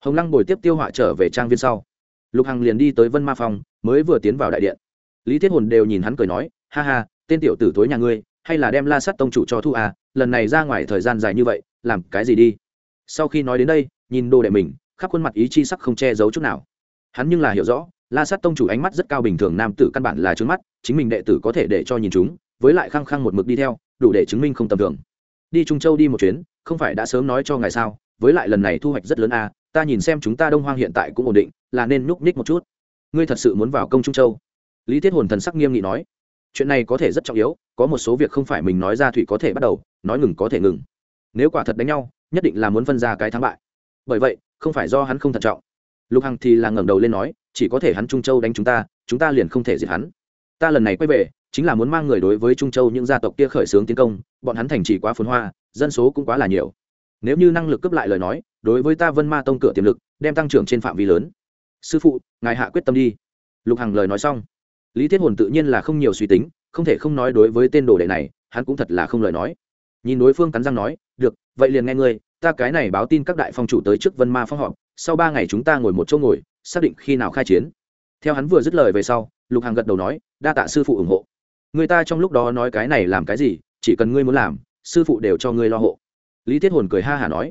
Hồng lăng bồi tiếp tiêu họa trở về trang viên sau. Lục hằng liền đi tới vân ma phòng mới vừa tiến vào đại điện. Lý thiết hồn đều nhìn hắn cười nói, ha ha, tên tiểu tử tối nhà ngươi, hay là đem la sắt tông chủ cho thu à lần này ra ngoài thời gian dài như vậy, làm cái gì đi? Sau khi nói đến đây, nhìn đồ đệ mình, khắp khuôn mặt ý chi sắc không che giấu chút nào. Hắn nhưng là hiểu rõ la sát tông chủ ánh mắt rất cao, bình thường nam tử căn bản là trướng mắt, chính mình đệ tử có thể để cho nhìn chúng, với lại khăng khăng một mực đi theo, đủ để chứng minh không tầm thường. Đi trung châu đi một chuyến, không phải đã sớm nói cho ngài sao, với lại lần này thu hoạch rất lớn a ta nhìn xem chúng ta đông hoang hiện tại cũng ổn định, là nên núp nhích một chút. Ngươi thật sự muốn vào công trung châu? Lý tiết hồn thần sắc nghiêm nghị nói. Chuyện này có thể rất trọng yếu, có một số việc không phải mình nói ra thủy có thể bắt đầu, nói ngừng có thể ngừng. Nếu quả thật đánh nhau, nhất định là muốn phân ra cái thắng bại. Bởi vậy, không phải do hắn không thận trọng. Lục hằng thì là ngẩng đầu lên nói chỉ có thể hắn trung châu đánh chúng ta chúng ta liền không thể diệt hắn. Ta lần này quay về, chính là muốn mang người đối với trung châu những gia tộc kia khởi xướng tiến công, bọn hắn thành trì quá phồn hoa, dân số cũng quá là nhiều. Nếu như năng lực cấp lại lời nói, đối với ta vân ma tông cửa tiềm lực, đem tăng trưởng trên phạm vi lớn. Sư phụ, ngài hạ quyết tâm đi. Lục hằng lời nói xong, lý thiết hồn tự nhiên là không nhiều suy tính, không thể không nói đối với tên đồ đệ này, hắn cũng thật là không lời nói. Nhìn đối phương cắn răng nói, được, vậy liền nghe ngươi, ta cái này báo tin các đại phong chủ tới trước vân ma phong họp, sau ba ngày chúng ta ngồi một chỗ ngồi xác định khi nào khai chiến. Theo hắn vừa dứt lời về sau, lục hằng gật đầu nói, đa tạ sư phụ ủng hộ. Người ta trong lúc đó nói cái này làm cái gì, chỉ cần ngươi muốn làm, sư phụ đều cho ngươi lo hộ. Lý thiết hồn cười ha hả nói.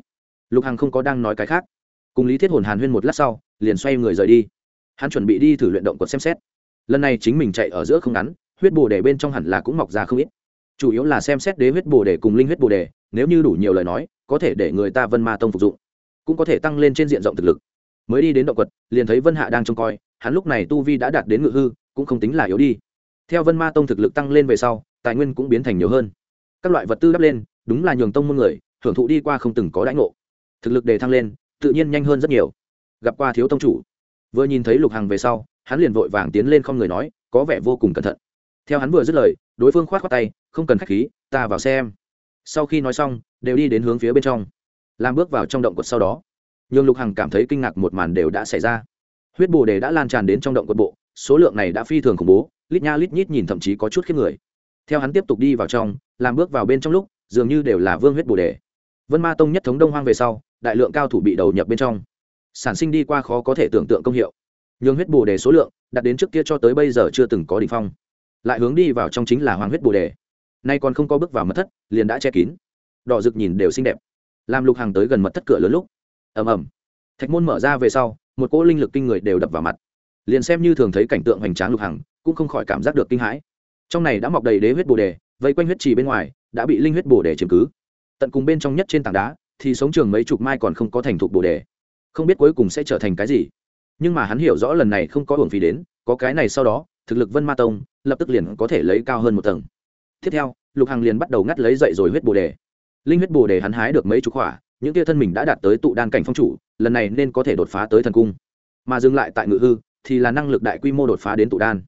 Lục hằng không có đang nói cái khác. Cùng lý thiết hồn hàn huyên một lát sau, liền xoay người rời đi. Hắn chuẩn bị đi thử luyện động quật xem xét. Lần này chính mình chạy ở giữa không ngắn, huyết bồ đề bên trong hẳn là cũng mọc ra không ít. Chủ yếu là xem xét đế huyết bồ đề cùng linh huyết bồ đề, nếu như đủ nhiều lời nói, có thể để người ta vân ma tông phục dụng, cũng có thể tăng lên trên diện rộng thực lực mới đi đến động quật, liền thấy vân hạ đang trông coi, hắn lúc này tu vi đã đạt đến ngự hư, cũng không tính là yếu đi. Theo vân ma tông thực lực tăng lên về sau, tài nguyên cũng biến thành nhiều hơn. Các loại vật tư đắp lên, đúng là nhường tông môn người, hưởng thụ đi qua không từng có đãi ngộ. Thực lực đề thăng lên, tự nhiên nhanh hơn rất nhiều. Gặp qua thiếu tông chủ. Vừa nhìn thấy lục hằng về sau, hắn liền vội vàng tiến lên không người nói, có vẻ vô cùng cẩn thận. Theo hắn vừa dứt lời, đối phương khoát khoát tay, không cần khách khí, ta vào xem. Sau khi nói xong, đều đi đến hướng phía bên trong. Làm bước vào trong động quật sau đó nhường lục hằng cảm thấy kinh ngạc một màn đều đã xảy ra. Huyết bồ đề đã lan tràn đến trong động quật bộ, số lượng này đã phi thường khủng bố, lít nha lít nhít nhìn thậm chí có chút khiếp người. Theo hắn tiếp tục đi vào trong, làm bước vào bên trong lúc, dường như đều là vương huyết bồ đề. Vân ma tông nhất thống đông hoang về sau, đại lượng cao thủ bị đầu nhập bên trong. Sản sinh đi qua khó có thể tưởng tượng công hiệu. Nhường huyết bồ đề số lượng, đạt đến trước kia cho tới bây giờ chưa từng có đ ỉ n h phong. Lại hướng đi vào trong chính là hoàng huyết bồ đề. Nay còn không có bước vào mật thất, liền đã che kín. Đỏ rực nhìn đều xinh đẹp. Làm lục hàng tới gần mật thất cửa lớn lúc ầm ầm. Thạch môn mở ra về sau, một cỗ linh lực kinh người đều đập vào mặt. Liền xem như thường thấy cảnh tượng hoành tráng lục hằng, cũng không khỏi cảm giác được kinh hãi. Trong này đã mọc đầy đế huyết bồ đề, vây quanh huyết trì bên ngoài, đã bị linh huyết bồ đề chiếm cứ. Tận cùng bên trong nhất trên tảng đá, thì sống trường mấy chục mai còn không có thành thục bồ đề. Không biết cuối cùng sẽ trở thành cái gì. Nhưng mà hắn hiểu rõ lần này không có hưởng phí đến, có cái này sau đó, thực lực vân ma tông, lập tức liền có thể lấy cao hơn một tầng. Tiếp theo, lục hằng liền bắt đầu ngắt lấy dậy rồi huyết bồ đề. Linh huyết bồ đề hắn hái được mấy chục khỏa những tia thân mình đã đạt tới tụ đan cảnh phong chủ, lần này nên có thể đột phá tới thần cung. Mà dừng lại tại ngự hư, thì là năng lực đại quy mô đột phá đến tụ đan.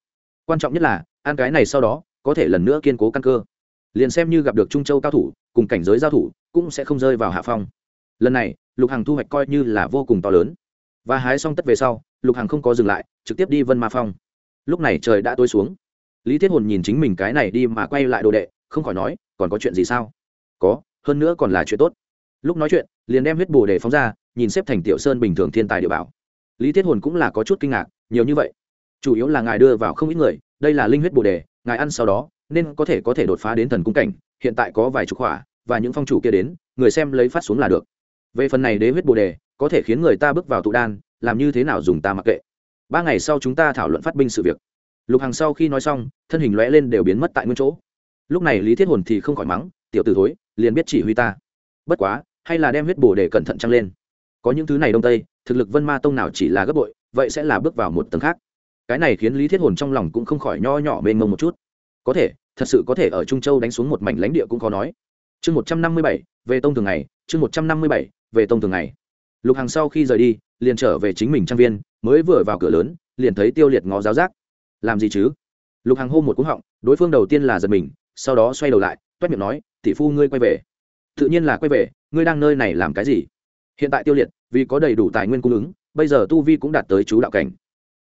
Quan trọng nhất là, ăn cái này sau đó, có thể lần nữa kiên cố căn cơ. Liền xem như gặp được trung châu cao thủ, cùng cảnh giới giao thủ, cũng sẽ không rơi vào hạ phong. Lần này, lục hằng thu hoạch coi như là vô cùng to lớn. Và hái xong tất về sau, lục hằng không có dừng lại, trực tiếp đi vân ma phong. Lúc này trời đã tối xuống. Lý thiết hồn nhìn chính mình cái này đi mà quay lại đồ đệ, không khỏi nói, còn có chuyện gì sao? Có, hơn nữa còn là chuyện tốt lúc nói chuyện, liền đem huyết bồ để phóng ra, nhìn xếp thành tiểu sơn bình thường thiên tài địa bảo. Lý thiết hồn cũng là có chút kinh ngạc, nhiều như vậy. Chủ yếu là ngài đưa vào không ít người, đây là linh huyết bồ đề, ngài ăn sau đó, nên có thể có thể đột phá đến thần cung cảnh, hiện tại có vài chục hỏa và những phong chủ kia đến, người xem lấy phát xuống là được. Về phần này đế huyết bồ đề, có thể khiến người ta bước vào tụ đan, làm như thế nào dùng ta mặc kệ. Ba ngày sau chúng ta thảo luận phát binh sự việc. Lục hằng sau khi nói xong, thân hình lõe lên đều biến mất tại nguyên chỗ. Lúc này lý thiết hồn thì không khỏi mắng, tiểu t ử thối, liền biết chỉ huy ta bất quá, hay là đem huyết bồ để cẩn thận trăng lên. Có những thứ này đông tây, thực lực vân ma tông nào chỉ là gấp bội, vậy sẽ là bước vào một tầng khác. Cái này khiến lý thiết hồn trong lòng cũng không khỏi nho nhỏ mênh mông một chút. Có thể, thật sự có thể ở trung châu đánh xuống một mảnh lãnh địa cũng khó nói. Chương một trăm năm mươi bảy, về tông thường ngày, chương một trăm năm mươi bảy, về tông thường ngày. Lục hàng sau khi rời đi, liền trở về chính mình trang viên, mới vừa vào cửa lớn, liền thấy tiêu liệt ngó giáo giác. Làm gì chứ? Lục hàng hô một cú họng, đối phương đầu tiên là giật mình, sau đó xoay đầu lại, toét miệng nói, tỷ phu ngươi quay về tự nhiên là quay về, ngươi đang nơi này làm cái gì? Hiện tại tiêu liệt, vì có đầy đủ tài nguyên cung ứng, bây giờ tu vi cũng đạt tới chú đạo cảnh.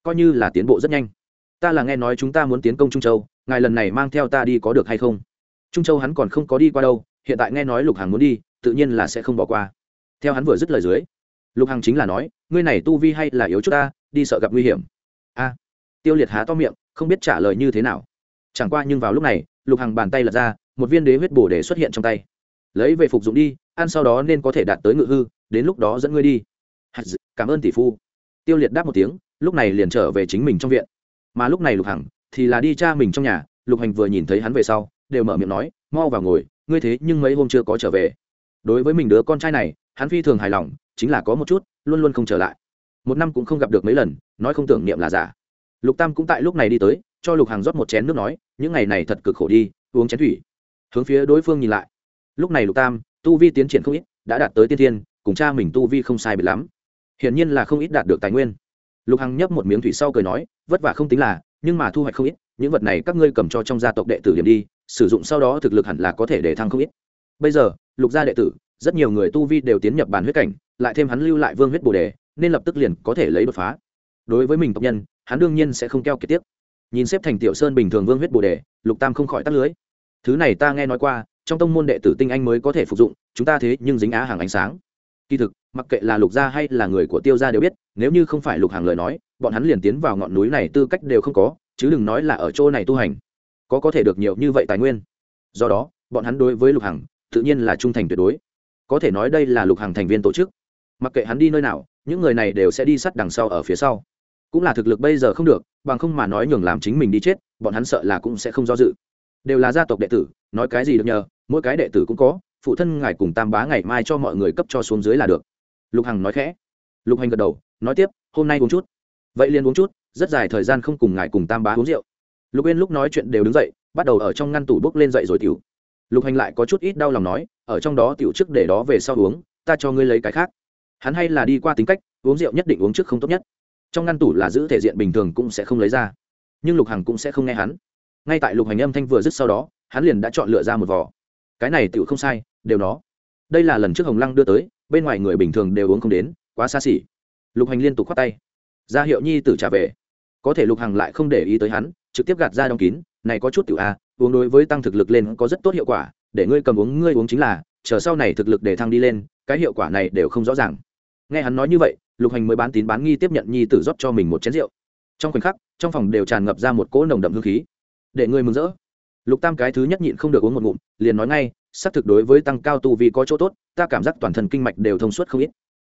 Coi như là tiến bộ rất nhanh. Ta là nghe nói chúng ta muốn tiến công trung châu, ngài lần này mang theo ta đi có được hay không? Trung châu hắn còn không có đi qua đâu, hiện tại nghe nói lục hằng muốn đi, tự nhiên là sẽ không bỏ qua. Theo hắn vừa dứt lời dưới, lục hằng chính là nói, ngươi này tu vi hay là yếu chút ta, đi sợ gặp nguy hiểm. A, tiêu liệt há to miệng, không biết trả lời như thế nào. Chẳng qua nhưng vào lúc này, lục hằng bàn tay lật ra, một viên đế huyết bổ để xuất hiện trong tay lấy về phục dụng đi, ăn sau đó nên có thể đạt tới ngự hư, đến lúc đó dẫn ngươi đi. Cảm ơn tỷ phu. Tiêu liệt đáp một tiếng, lúc này liền trở về chính mình trong viện. Mà lúc này lục hằng thì là đi cha mình trong nhà, lục hành vừa nhìn thấy hắn về sau, đều mở miệng nói, mau vào ngồi, ngươi thế nhưng mấy hôm chưa có trở về. Đối với mình đứa con trai này, hắn phi thường hài lòng, chính là có một chút, luôn luôn không trở lại. Một năm cũng không gặp được mấy lần, nói không tưởng niệm là giả. Lục tam cũng tại lúc này đi tới, cho lục hàng rót một chén nước nói, những ngày này thật cực khổ đi, uống chén thủy. Hướng phía đối phương nhìn lại lúc này lục tam, tu vi tiến triển không ít, đã đạt tới tiên thiên, cùng cha mình tu vi không sai biệt lắm. Hiển nhiên là không ít đạt được tài nguyên. Lục hằng nhấp một miếng thủy sau cười nói, vất vả không tính là, nhưng mà thu hoạch không ít, những vật này các ngươi cầm cho trong gia tộc đệ tử điểm đi, sử dụng sau đó thực lực hẳn là có thể để thăng không ít. Bây giờ, lục gia đệ tử, rất nhiều người tu vi đều tiến nhập bàn huyết cảnh, lại thêm hắn lưu lại vương huyết bồ đề, nên lập tức liền có thể lấy đột phá. Đối với mình tộc nhân, hắn đương nhiên sẽ không keo kiệt tiếp. Nhìn xếp thành tiểu sơn bình thường vương huyết bồ đề, lục tam không khỏi tắt lưới. Thứ này ta nghe nói qua trong tông môn đệ tử tinh anh mới có thể phục dụng, chúng ta thế nhưng dính á hàng ánh sáng. Kỳ thực, mặc kệ là lục gia hay là người của tiêu gia đều biết, nếu như không phải lục hàng lời nói, bọn hắn liền tiến vào ngọn núi này tư cách đều không có, chứ đừng nói là ở chỗ này tu hành. Có có thể được nhiều như vậy tài nguyên. Do đó, bọn hắn đối với lục hằng tự nhiên là trung thành tuyệt đối. Có thể nói đây là lục hằng thành viên tổ chức. Mặc kệ hắn đi nơi nào, những người này đều sẽ đi sát đằng sau ở phía sau. Cũng là thực lực bây giờ không được, bằng không mà nói nhường làm chính mình đi chết, bọn hắn sợ là cũng sẽ không do dự. Đều là gia tộc đệ tử, nói cái gì được nhờ? Mỗi cái đệ tử cũng có, phụ thân ngài cùng tam bá ngày mai cho mọi người cấp cho xuống dưới là được. Lục hằng nói khẽ. Lục hành gật đầu, nói tiếp, hôm nay uống chút. Vậy liền uống chút, rất dài thời gian không cùng ngài cùng tam bá uống rượu. Lục yên lúc nói chuyện đều đứng dậy, bắt đầu ở trong ngăn tủ bốc lên dậy rồi tiểu. Lục hành lại có chút ít đau lòng nói, ở trong đó tiểu trước để đó về sau uống, ta cho ngươi lấy cái khác. Hắn hay là đi qua tính cách, uống rượu nhất định uống trước không tốt nhất. Trong ngăn tủ là giữ thể diện bình thường cũng sẽ không lấy ra. Nhưng lục hằng cũng sẽ không nghe hắn. Ngay tại lục hành âm thanh vừa dứt sau đó, hắn liền đã chọn lựa ra một vỏ cái này tựu không sai, đều nó. Đây là lần trước hồng lăng đưa tới, bên ngoài người bình thường đều uống không đến, quá xa xỉ. Lục hành liên tục khoát tay. Ra hiệu nhi tử trả về. Có thể lục hằng lại không để ý tới hắn, trực tiếp gạt ra đóng kín, này có chút tiểu a à, uống đối với tăng thực lực lên có rất tốt hiệu quả, để ngươi cầm uống, ngươi uống chính là, chờ sau này thực lực để thăng đi lên, cái hiệu quả này đều không rõ ràng. Nghe hắn nói như vậy, lục hành mới bán tín bán nghi tiếp nhận nhi tử rót cho mình một chén rượu. Trong khoảnh khắc, trong phòng đều tràn ngập ra một cỗ nồng đậm hương khí. Để ngươi mừng rỡ. Lục tam cái thứ nhất nhịn không được uống một ngụm liền nói ngay, xác thực đối với tăng cao tu vi có chỗ tốt, ta cảm giác toàn thân kinh mạch đều thông suốt không ít.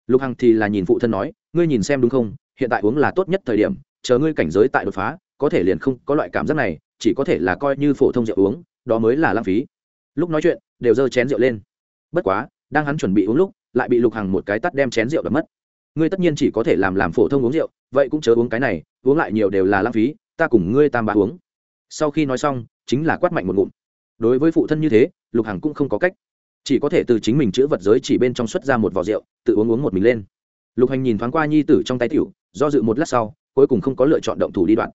Lục hằng thì là nhìn phụ thân nói, ngươi nhìn xem đúng không? Hiện tại uống là tốt nhất thời điểm, chờ ngươi cảnh giới tại đột phá, có thể liền không có loại cảm giác này, chỉ có thể là coi như phổ thông rượu uống, đó mới là lãng phí. Lúc nói chuyện, đều giơ chén rượu lên. Bất quá, đang hắn chuẩn bị uống lúc, lại bị lục hằng một cái tắt đem chén rượu đập mất. Ngươi tất nhiên chỉ có thể làm làm phổ thông uống rượu, vậy cũng chớ uống cái này, uống lại nhiều đều là lãng phí, ta cùng ngươi tam bá uống. Sau khi nói xong, chính là quát mạnh một ngụm đối với phụ thân như thế, lục hằng cũng không có cách. Chỉ có thể từ chính mình chữ vật giới chỉ bên trong xuất ra một vỏ rượu, tự uống uống một mình lên. Lục hành nhìn thoáng qua nhi tử trong tay tiểu, do dự một lát sau, cuối cùng không có lựa chọn động thủ đi đoạn.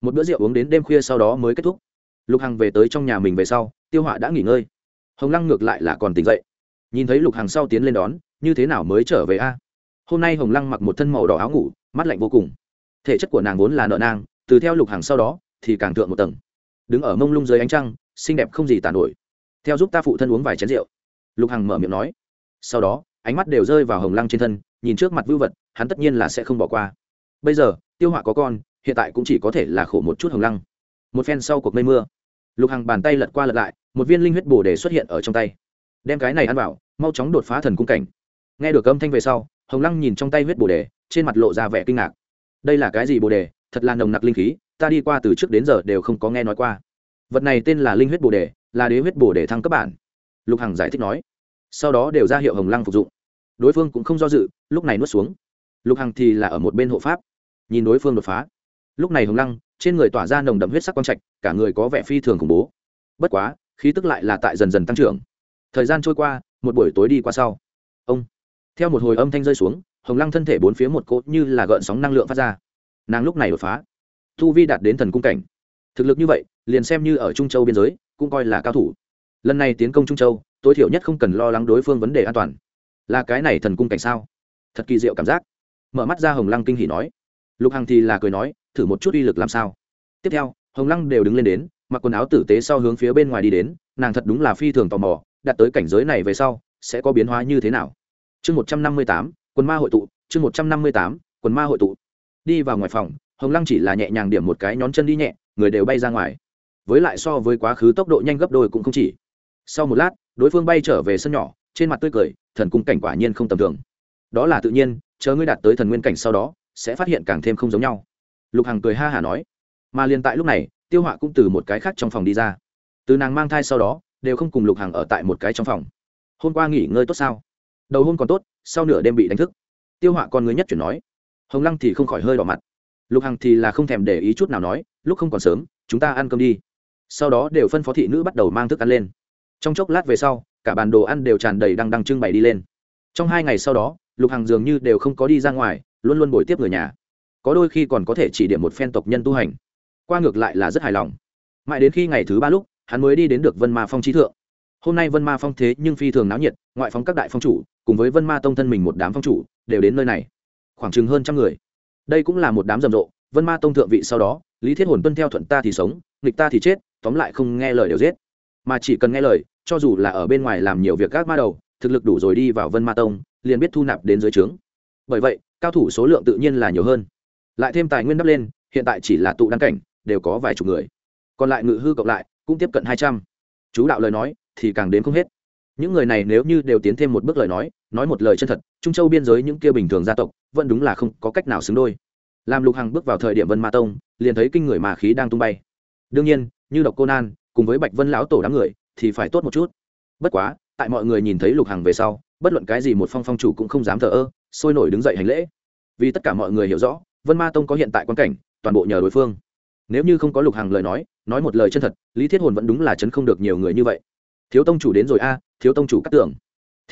Một bữa rượu uống đến đêm khuya sau đó mới kết thúc. Lục hằng về tới trong nhà mình về sau, tiêu họa đã nghỉ ngơi. Hồng lăng ngược lại là còn tỉnh dậy. Nhìn thấy lục hằng sau tiến lên đón, như thế nào mới trở về a? Hôm nay hồng lăng mặc một thân màu đỏ áo ngủ, mắt lạnh vô cùng. Thể chất của nàng vốn là nợ nang, từ theo lục hằng sau đó, thì càng thượng một tầng. Đứng ở mông lung dưới ánh trăng xinh đẹp không gì tàn nổi. Theo giúp ta phụ thân uống vài chén rượu. Lục hằng mở miệng nói. Sau đó, ánh mắt đều rơi vào hồng lăng trên thân, nhìn trước mặt vưu vật, hắn tất nhiên là sẽ không bỏ qua. Bây giờ, tiêu họa có con, hiện tại cũng chỉ có thể là khổ một chút hồng lăng. Một phen sau cuộc mây mưa, lục hằng bàn tay lật qua lật lại, một viên linh huyết bồ đề xuất hiện ở trong tay. Đem cái này ăn vào, mau chóng đột phá thần cung cảnh. Nghe được âm thanh về sau, hồng lăng nhìn trong tay huyết bồ đề, trên mặt lộ ra vẻ kinh ngạc. Đây là cái gì bồ đề? Thật là nồng nặc linh khí, ta đi qua từ trước đến giờ đều không có nghe nói qua vật này tên là linh huyết bồ đề, là đế huyết bồ đề thăng cấp bản. Lục hằng giải thích nói. Sau đó đều ra hiệu hồng lăng phục dụng. Đối phương cũng không do dự, lúc này nuốt xuống. Lục hằng thì là ở một bên hộ pháp, nhìn đối phương đột phá. Lúc này hồng lăng, trên người tỏa ra nồng đậm huyết sắc quang trạch, cả người có vẻ phi thường khủng bố. Bất quá, khí tức lại là tại dần dần tăng trưởng. Thời gian trôi qua, một buổi tối đi qua sau, ông, theo một hồi âm thanh rơi xuống, hồng lăng thân thể bốn phía một cốt như là gợn sóng năng lượng phát ra. Nàng lúc này đột phá thu vi đạt đến thần cung cảnh thực lực như vậy, liền xem như ở trung châu biên giới, cũng coi là cao thủ. Lần này tiến công trung châu, tối thiểu nhất không cần lo lắng đối phương vấn đề an toàn. Là cái này thần cung cảnh sao? Thật kỳ diệu cảm giác. Mở mắt ra hồng lăng kinh hỉ nói. Lục hằng thì là cười nói, thử một chút uy lực làm sao? Tiếp theo, hồng lăng đều đứng lên đến, mặc quần áo tử tế sau hướng phía bên ngoài đi đến, nàng thật đúng là phi thường tò mò, đạt tới cảnh giới này về sau, sẽ có biến hóa như thế nào? Chương một trăm năm mươi tám, quần ma hội tụ, chương một trăm năm mươi tám, quần ma hội tụ. Đi vào ngoài phòng, hồng lăng chỉ là nhẹ nhàng điểm một cái nhón chân đi nhẹ người đều bay ra ngoài. Với lại so với quá khứ tốc độ nhanh gấp đôi cũng không chỉ. Sau một lát, đối phương bay trở về sân nhỏ, trên mặt tươi cười, thần cung cảnh quả nhiên không tầm thường. Đó là tự nhiên, chờ ngươi đạt tới thần nguyên cảnh sau đó, sẽ phát hiện càng thêm không giống nhau. Lục hằng cười ha hả nói. Mà liền tại lúc này, tiêu họa cũng từ một cái khác trong phòng đi ra. Từ nàng mang thai sau đó, đều không cùng lục hằng ở tại một cái trong phòng. Hôm qua nghỉ ngơi tốt sao? Đầu hôm còn tốt, sau nửa đêm bị đánh thức. Tiêu họa con người nhất chuyển nói. Hồng lăng thì không khỏi hơi đỏ mặt. Lục hằng thì là không thèm để ý chút nào nói lúc không còn sớm, chúng ta ăn cơm đi. Sau đó đều phân phó thị nữ bắt đầu mang thức ăn lên. Trong chốc lát về sau, cả bàn đồ ăn đều tràn đầy đăng đăng trưng bày đi lên. Trong hai ngày sau đó, lục hằng dường như đều không có đi ra ngoài, luôn luôn bồi tiếp người nhà. Có đôi khi còn có thể chỉ điểm một phen tộc nhân tu hành. Qua ngược lại là rất hài lòng. Mãi đến khi ngày thứ ba lúc, hắn mới đi đến được vân ma phong trí thượng. Hôm nay vân ma phong thế nhưng phi thường náo nhiệt, ngoại phóng các đại phong chủ, cùng với vân ma tông thân mình một đám phong chủ, đều đến nơi này. Khoảng chừng hơn trăm người. Đây cũng là một đám rầm rộ, vân ma tông thượng vị sau đó lý thiết hồn tuân theo thuận ta thì sống, nghịch ta thì chết, tóm lại không nghe lời đều giết. Mà chỉ cần nghe lời, cho dù là ở bên ngoài làm nhiều việc gác ma đầu, thực lực đủ rồi đi vào vân ma tông, liền biết thu nạp đến dưới trướng. Bởi vậy, cao thủ số lượng tự nhiên là nhiều hơn. Lại thêm tài nguyên đắp lên, hiện tại chỉ là tụ đăng cảnh, đều có vài chục người. Còn lại ngự hư cộng lại, cũng tiếp cận hai trăm. Chú đạo lời nói, thì càng đến không hết. Những người này nếu như đều tiến thêm một bước lời nói nói một lời chân thật, trung châu biên giới những kia bình thường gia tộc, vẫn đúng là không có cách nào xứng đôi làm lục hằng bước vào thời điểm vân ma tông, liền thấy kinh người mà khí đang tung bay. đương nhiên, như độc cô nan, cùng với bạch vân lão tổ đám người, thì phải tốt một chút. bất quá, tại mọi người nhìn thấy lục hằng về sau, bất luận cái gì một phong phong chủ cũng không dám thờ ơ, sôi nổi đứng dậy hành lễ. vì tất cả mọi người hiểu rõ, vân ma tông có hiện tại quan cảnh, toàn bộ nhờ đối phương. nếu như không có lục hằng lời nói nói một lời chân thật, lý thiết hồn vẫn đúng là chấn không được nhiều người như vậy. thiếu tông chủ đến rồi a, thiếu tông chủ cắt tưởng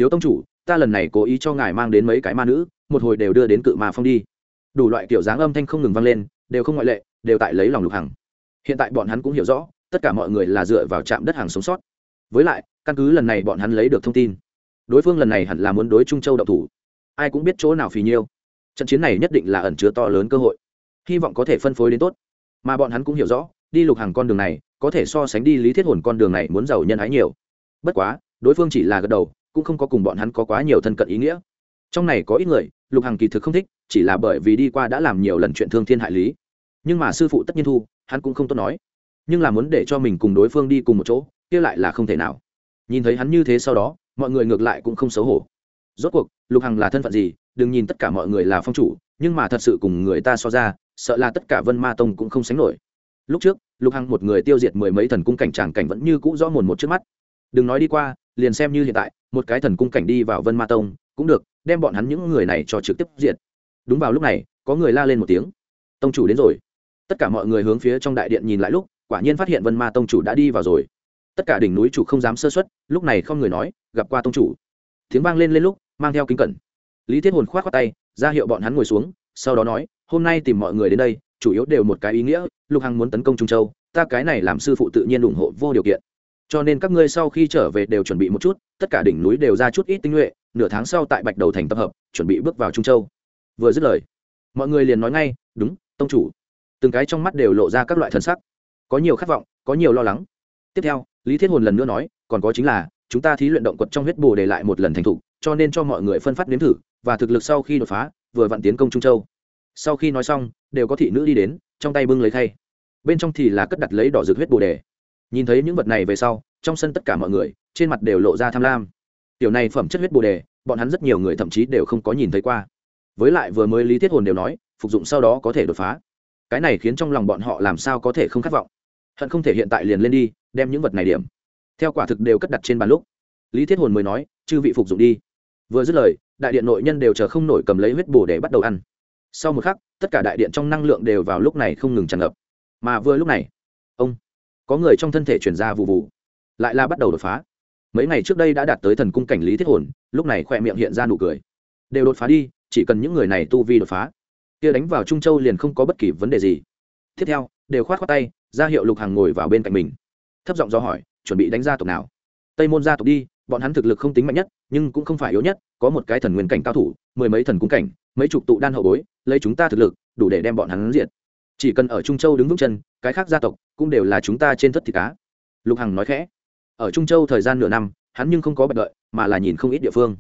thiếu tông chủ, ta lần này cố ý cho ngài mang đến mấy cái ma nữ, một hồi đều đưa đến cự ma phong đi đủ loại kiểu dáng âm thanh không ngừng vang lên, đều không ngoại lệ, đều tại lấy lòng lục hằng. Hiện tại bọn hắn cũng hiểu rõ, tất cả mọi người là dựa vào trạm đất hàng sống sót. Với lại, căn cứ lần này bọn hắn lấy được thông tin, đối phương lần này hẳn là muốn đối trung châu đậu thủ. Ai cũng biết chỗ nào phì nhiêu. Trận chiến này nhất định là ẩn chứa to lớn cơ hội. Hy vọng có thể phân phối đến tốt. Mà bọn hắn cũng hiểu rõ, đi lục hàng con đường này, có thể so sánh đi lý thiết hồn con đường này muốn giàu nhân ái nhiều. Bất quá, đối phương chỉ là gật đầu, cũng không có cùng bọn hắn có quá nhiều thân cận ý nghĩa. Trong này có ít người lục Hằng kỳ thực không thích, chỉ là bởi vì đi qua đã làm nhiều lần chuyện thương thiên hại lý. Nhưng mà sư phụ tất nhiên thu, hắn cũng không tốt nói. Nhưng là muốn để cho mình cùng đối phương đi cùng một chỗ, kia lại là không thể nào. Nhìn thấy hắn như thế sau đó, mọi người ngược lại cũng không xấu hổ. Rốt cuộc, lục hằng là thân phận gì? Đừng nhìn tất cả mọi người là phong chủ, nhưng mà thật sự cùng người ta so ra, sợ là tất cả vân ma tông cũng không sánh nổi. Lúc trước, lục hằng một người tiêu diệt mười mấy thần cung cảnh tràng cảnh vẫn như cũ rõ mồn một trước mắt. Đừng nói đi qua, liền xem như hiện tại, một cái thần cung cảnh đi vào vân ma tông cũng được, đem bọn hắn những người này cho trực tiếp diệt. Đúng vào lúc này, có người la lên một tiếng. Tông chủ đến rồi. Tất cả mọi người hướng phía trong đại điện nhìn lại lúc, quả nhiên phát hiện vân ma tông chủ đã đi vào rồi. Tất cả đỉnh núi chủ không dám sơ xuất lúc này không người nói, gặp qua tông chủ. Tiếng vang lên lên lúc, mang theo kính cẩn. Lý thiết hồn k h o á t khoác tay, ra hiệu bọn hắn ngồi xuống, sau đó nói, hôm nay tìm mọi người đến đây, chủ yếu đều một cái ý nghĩa, lục hằng muốn tấn công trung châu, ta cái này làm sư phụ tự nhiên ủng hộ vô điều kiện. Cho nên các ngươi sau khi trở về đều chuẩn bị một chút, tất cả đỉnh núi đều ra chút ít tinh nhuệ nửa tháng sau tại bạch đầu thành tập hợp, chuẩn bị bước vào trung châu. Vừa dứt lời, mọi người liền nói ngay, đúng, tông chủ. Từng cái trong mắt đều lộ ra các loại thân sắc. Có nhiều khát vọng, có nhiều lo lắng. Tiếp theo, lý thiết hồn lần nữa nói, còn có chính là, chúng ta thí luyện động quật trong huyết bồ để lại một lần thành thục, cho nên cho mọi người phân phát nếm thử, và thực lực sau khi đột phá, vừa vặn tiến công trung châu. Sau khi nói xong, đều có thị nữ đi đến, trong tay bưng lấy khay. Bên trong thì là cất đặt lấy đỏ rực huyết bồ đề. Nhìn thấy những vật này về sau, trong sân tất cả mọi người, trên mặt đều lộ ra tham lam tiểu này phẩm chất huyết bồ đề, bọn hắn rất nhiều người thậm chí đều không có nhìn thấy qua. Với lại vừa mới lý thiết hồn đều nói, phục dụng sau đó có thể đột phá. Cái này khiến trong lòng bọn họ làm sao có thể không khát vọng. Hận không thể hiện tại liền lên đi, đem những vật này điểm. Theo quả thực đều cất đặt trên bàn lúc, lý thiết hồn mới nói, chư vị phục dụng đi. Vừa dứt lời, đại điện nội nhân đều chờ không nổi cầm lấy huyết bổ để bắt đầu ăn. Sau một khắc, tất cả đại điện trong năng lượng đều vào lúc này không ngừng tràn ngập. Mà vừa lúc này, ông, có người trong thân thể chuyển ra vụ vụ lại là bắt đầu đột phá mấy ngày trước đây đã đạt tới thần cung cảnh lý thiết hồn, lúc này khoe miệng hiện ra nụ cười. Đều đột phá đi, chỉ cần những người này tu vi đột phá, kia đánh vào trung châu liền không có bất kỳ vấn đề gì. Tiếp theo, đều khoát khoát tay, ra hiệu lục hàng ngồi vào bên cạnh mình. Thấp giọng do hỏi, chuẩn bị đánh gia tộc nào? Tây môn gia tộc đi, bọn hắn thực lực không tính mạnh nhất, nhưng cũng không phải yếu nhất, có một cái thần nguyên cảnh cao thủ, mười mấy thần cung cảnh, mấy chục tụ đan hậu bối, lấy chúng ta thực lực, đủ để đem bọn hắn diện chỉ cần ở trung châu đứng vững chân, cái khác gia tộc cũng đều là chúng ta trên thất thịt cá. Lục hằng nói khẽ ở trung châu thời gian nửa năm, hắn nhưng không có bạch đợi mà là nhìn không ít địa phương.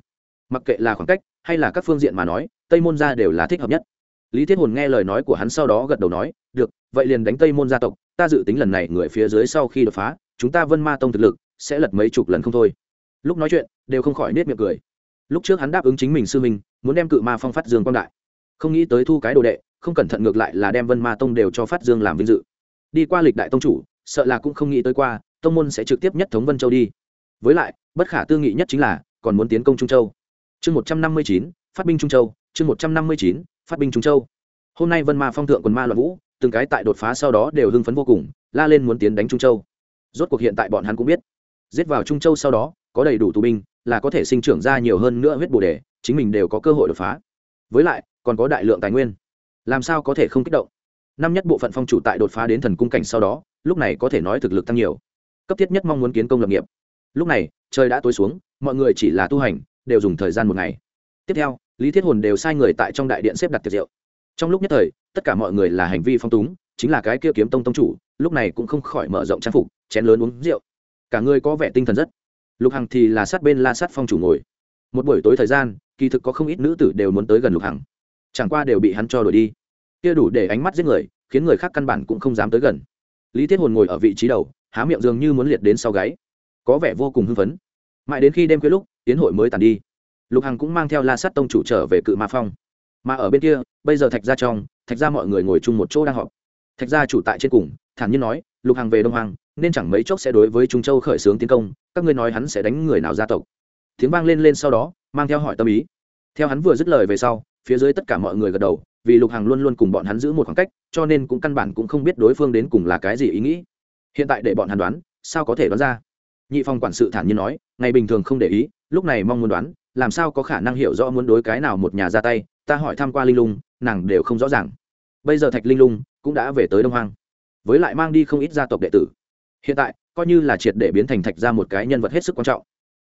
Mặc kệ là khoảng cách, hay là các phương diện mà nói, tây môn gia đều là thích hợp nhất. Lý thiết hồn nghe lời nói của hắn sau đó gật đầu nói, được, vậy liền đánh tây môn gia tộc, ta dự tính lần này người phía dưới sau khi đột phá, chúng ta vân ma tông thực lực sẽ lật mấy chục lần không thôi. Lúc nói chuyện, đều không khỏi nết miệng cười. Lúc trước hắn đáp ứng chính mình sư mình muốn đem cự ma phong phát dương quang đại. Không nghĩ tới thu cái đồ đệ, không cẩn thận ngược lại là đem vân ma tông đều cho phát dương làm vinh dự. Đi qua lịch đại tông chủ, sợ là cũng không nghĩ tới qua tông môn sẽ trực tiếp nhất thống vân châu đi. Với lại, bất khả tư nghị nhất chính là, còn muốn tiến công trung châu. Chương một trăm năm mươi chín, phát binh trung châu. Chương một trăm năm mươi chín, phát binh trung châu. Hôm nay vân ma phong thượng quần ma loạn vũ, từng cái tại đột phá sau đó đều hưng phấn vô cùng, la lên muốn tiến đánh trung châu. Rốt cuộc hiện tại bọn hắn cũng biết, giết vào trung châu sau đó, có đầy đủ tù binh, là có thể sinh trưởng ra nhiều hơn nữa huyết bồ đề, chính mình đều có cơ hội đột phá. Với lại, còn có đại lượng tài nguyên. Làm sao có thể không kích động? Năm nhất bộ phận phong chủ tại đột phá đến thần cung cảnh sau đó, lúc này có thể nói thực lực tăng nhiều cấp thiết nhất mong muốn kiến công lập nghiệp. Lúc này, trời đã tối xuống, mọi người chỉ là tu hành, đều dùng thời gian một ngày. Tiếp theo, lý thiết hồn đều sai người tại trong đại điện xếp đặt tiệc rượu. Trong lúc nhất thời, tất cả mọi người là hành vi phong túng, chính là cái kia kiếm tông tông chủ, lúc này cũng không khỏi mở rộng trang phục, chén lớn uống rượu. Cả người có vẻ tinh thần rất. Lục hằng thì là sát bên la sát phong chủ ngồi. Một buổi tối thời gian, kỳ thực có không ít nữ tử đều muốn tới gần lục hằng. Chẳng qua đều bị hắn cho đổi đi. Kia đủ để ánh mắt giết người, khiến người khác căn bản cũng không dám tới gần. Lý thiết hồn ngồi ở vị trí đầu há miệng dường như muốn liệt đến sau gáy. Có vẻ vô cùng hưng phấn. Mãi đến khi đêm khuya lúc, tiến hội mới tàn đi. Lục hằng cũng mang theo la sát tông chủ trở về cự ma phong. Mà ở bên kia, bây giờ thạch ra trong, thạch ra mọi người ngồi chung một chỗ đang họp. Thạch gia chủ tại trên cùng, thản nhiên nói, lục hằng về đông hoàng nên chẳng mấy chốc sẽ đối với trung châu khởi xướng tiến công, các ngươi nói hắn sẽ đánh người nào gia tộc? Tiếng vang lên lên sau đó, mang theo hỏi tâm ý. Theo hắn vừa dứt lời về sau, phía dưới tất cả mọi người gật đầu, vì lục hằng luôn luôn cùng bọn hắn giữ một khoảng cách, cho nên cũng căn bản cũng không biết đối phương đến cùng là cái gì ý nghĩ hiện tại để bọn hắn đoán, sao có thể đoán ra? Nhị phòng quản sự thản nhiên nói, ngày bình thường không để ý, lúc này mong muốn đoán, làm sao có khả năng hiểu rõ muốn đối cái nào một nhà ra tay, ta hỏi tham q u a linh lung, nàng đều không rõ ràng. Bây giờ thạch linh lung cũng đã về tới đông hoang, với lại mang đi không ít gia tộc đệ tử. Hiện tại, coi như là triệt để biến thành thạch ra một cái nhân vật hết sức quan trọng.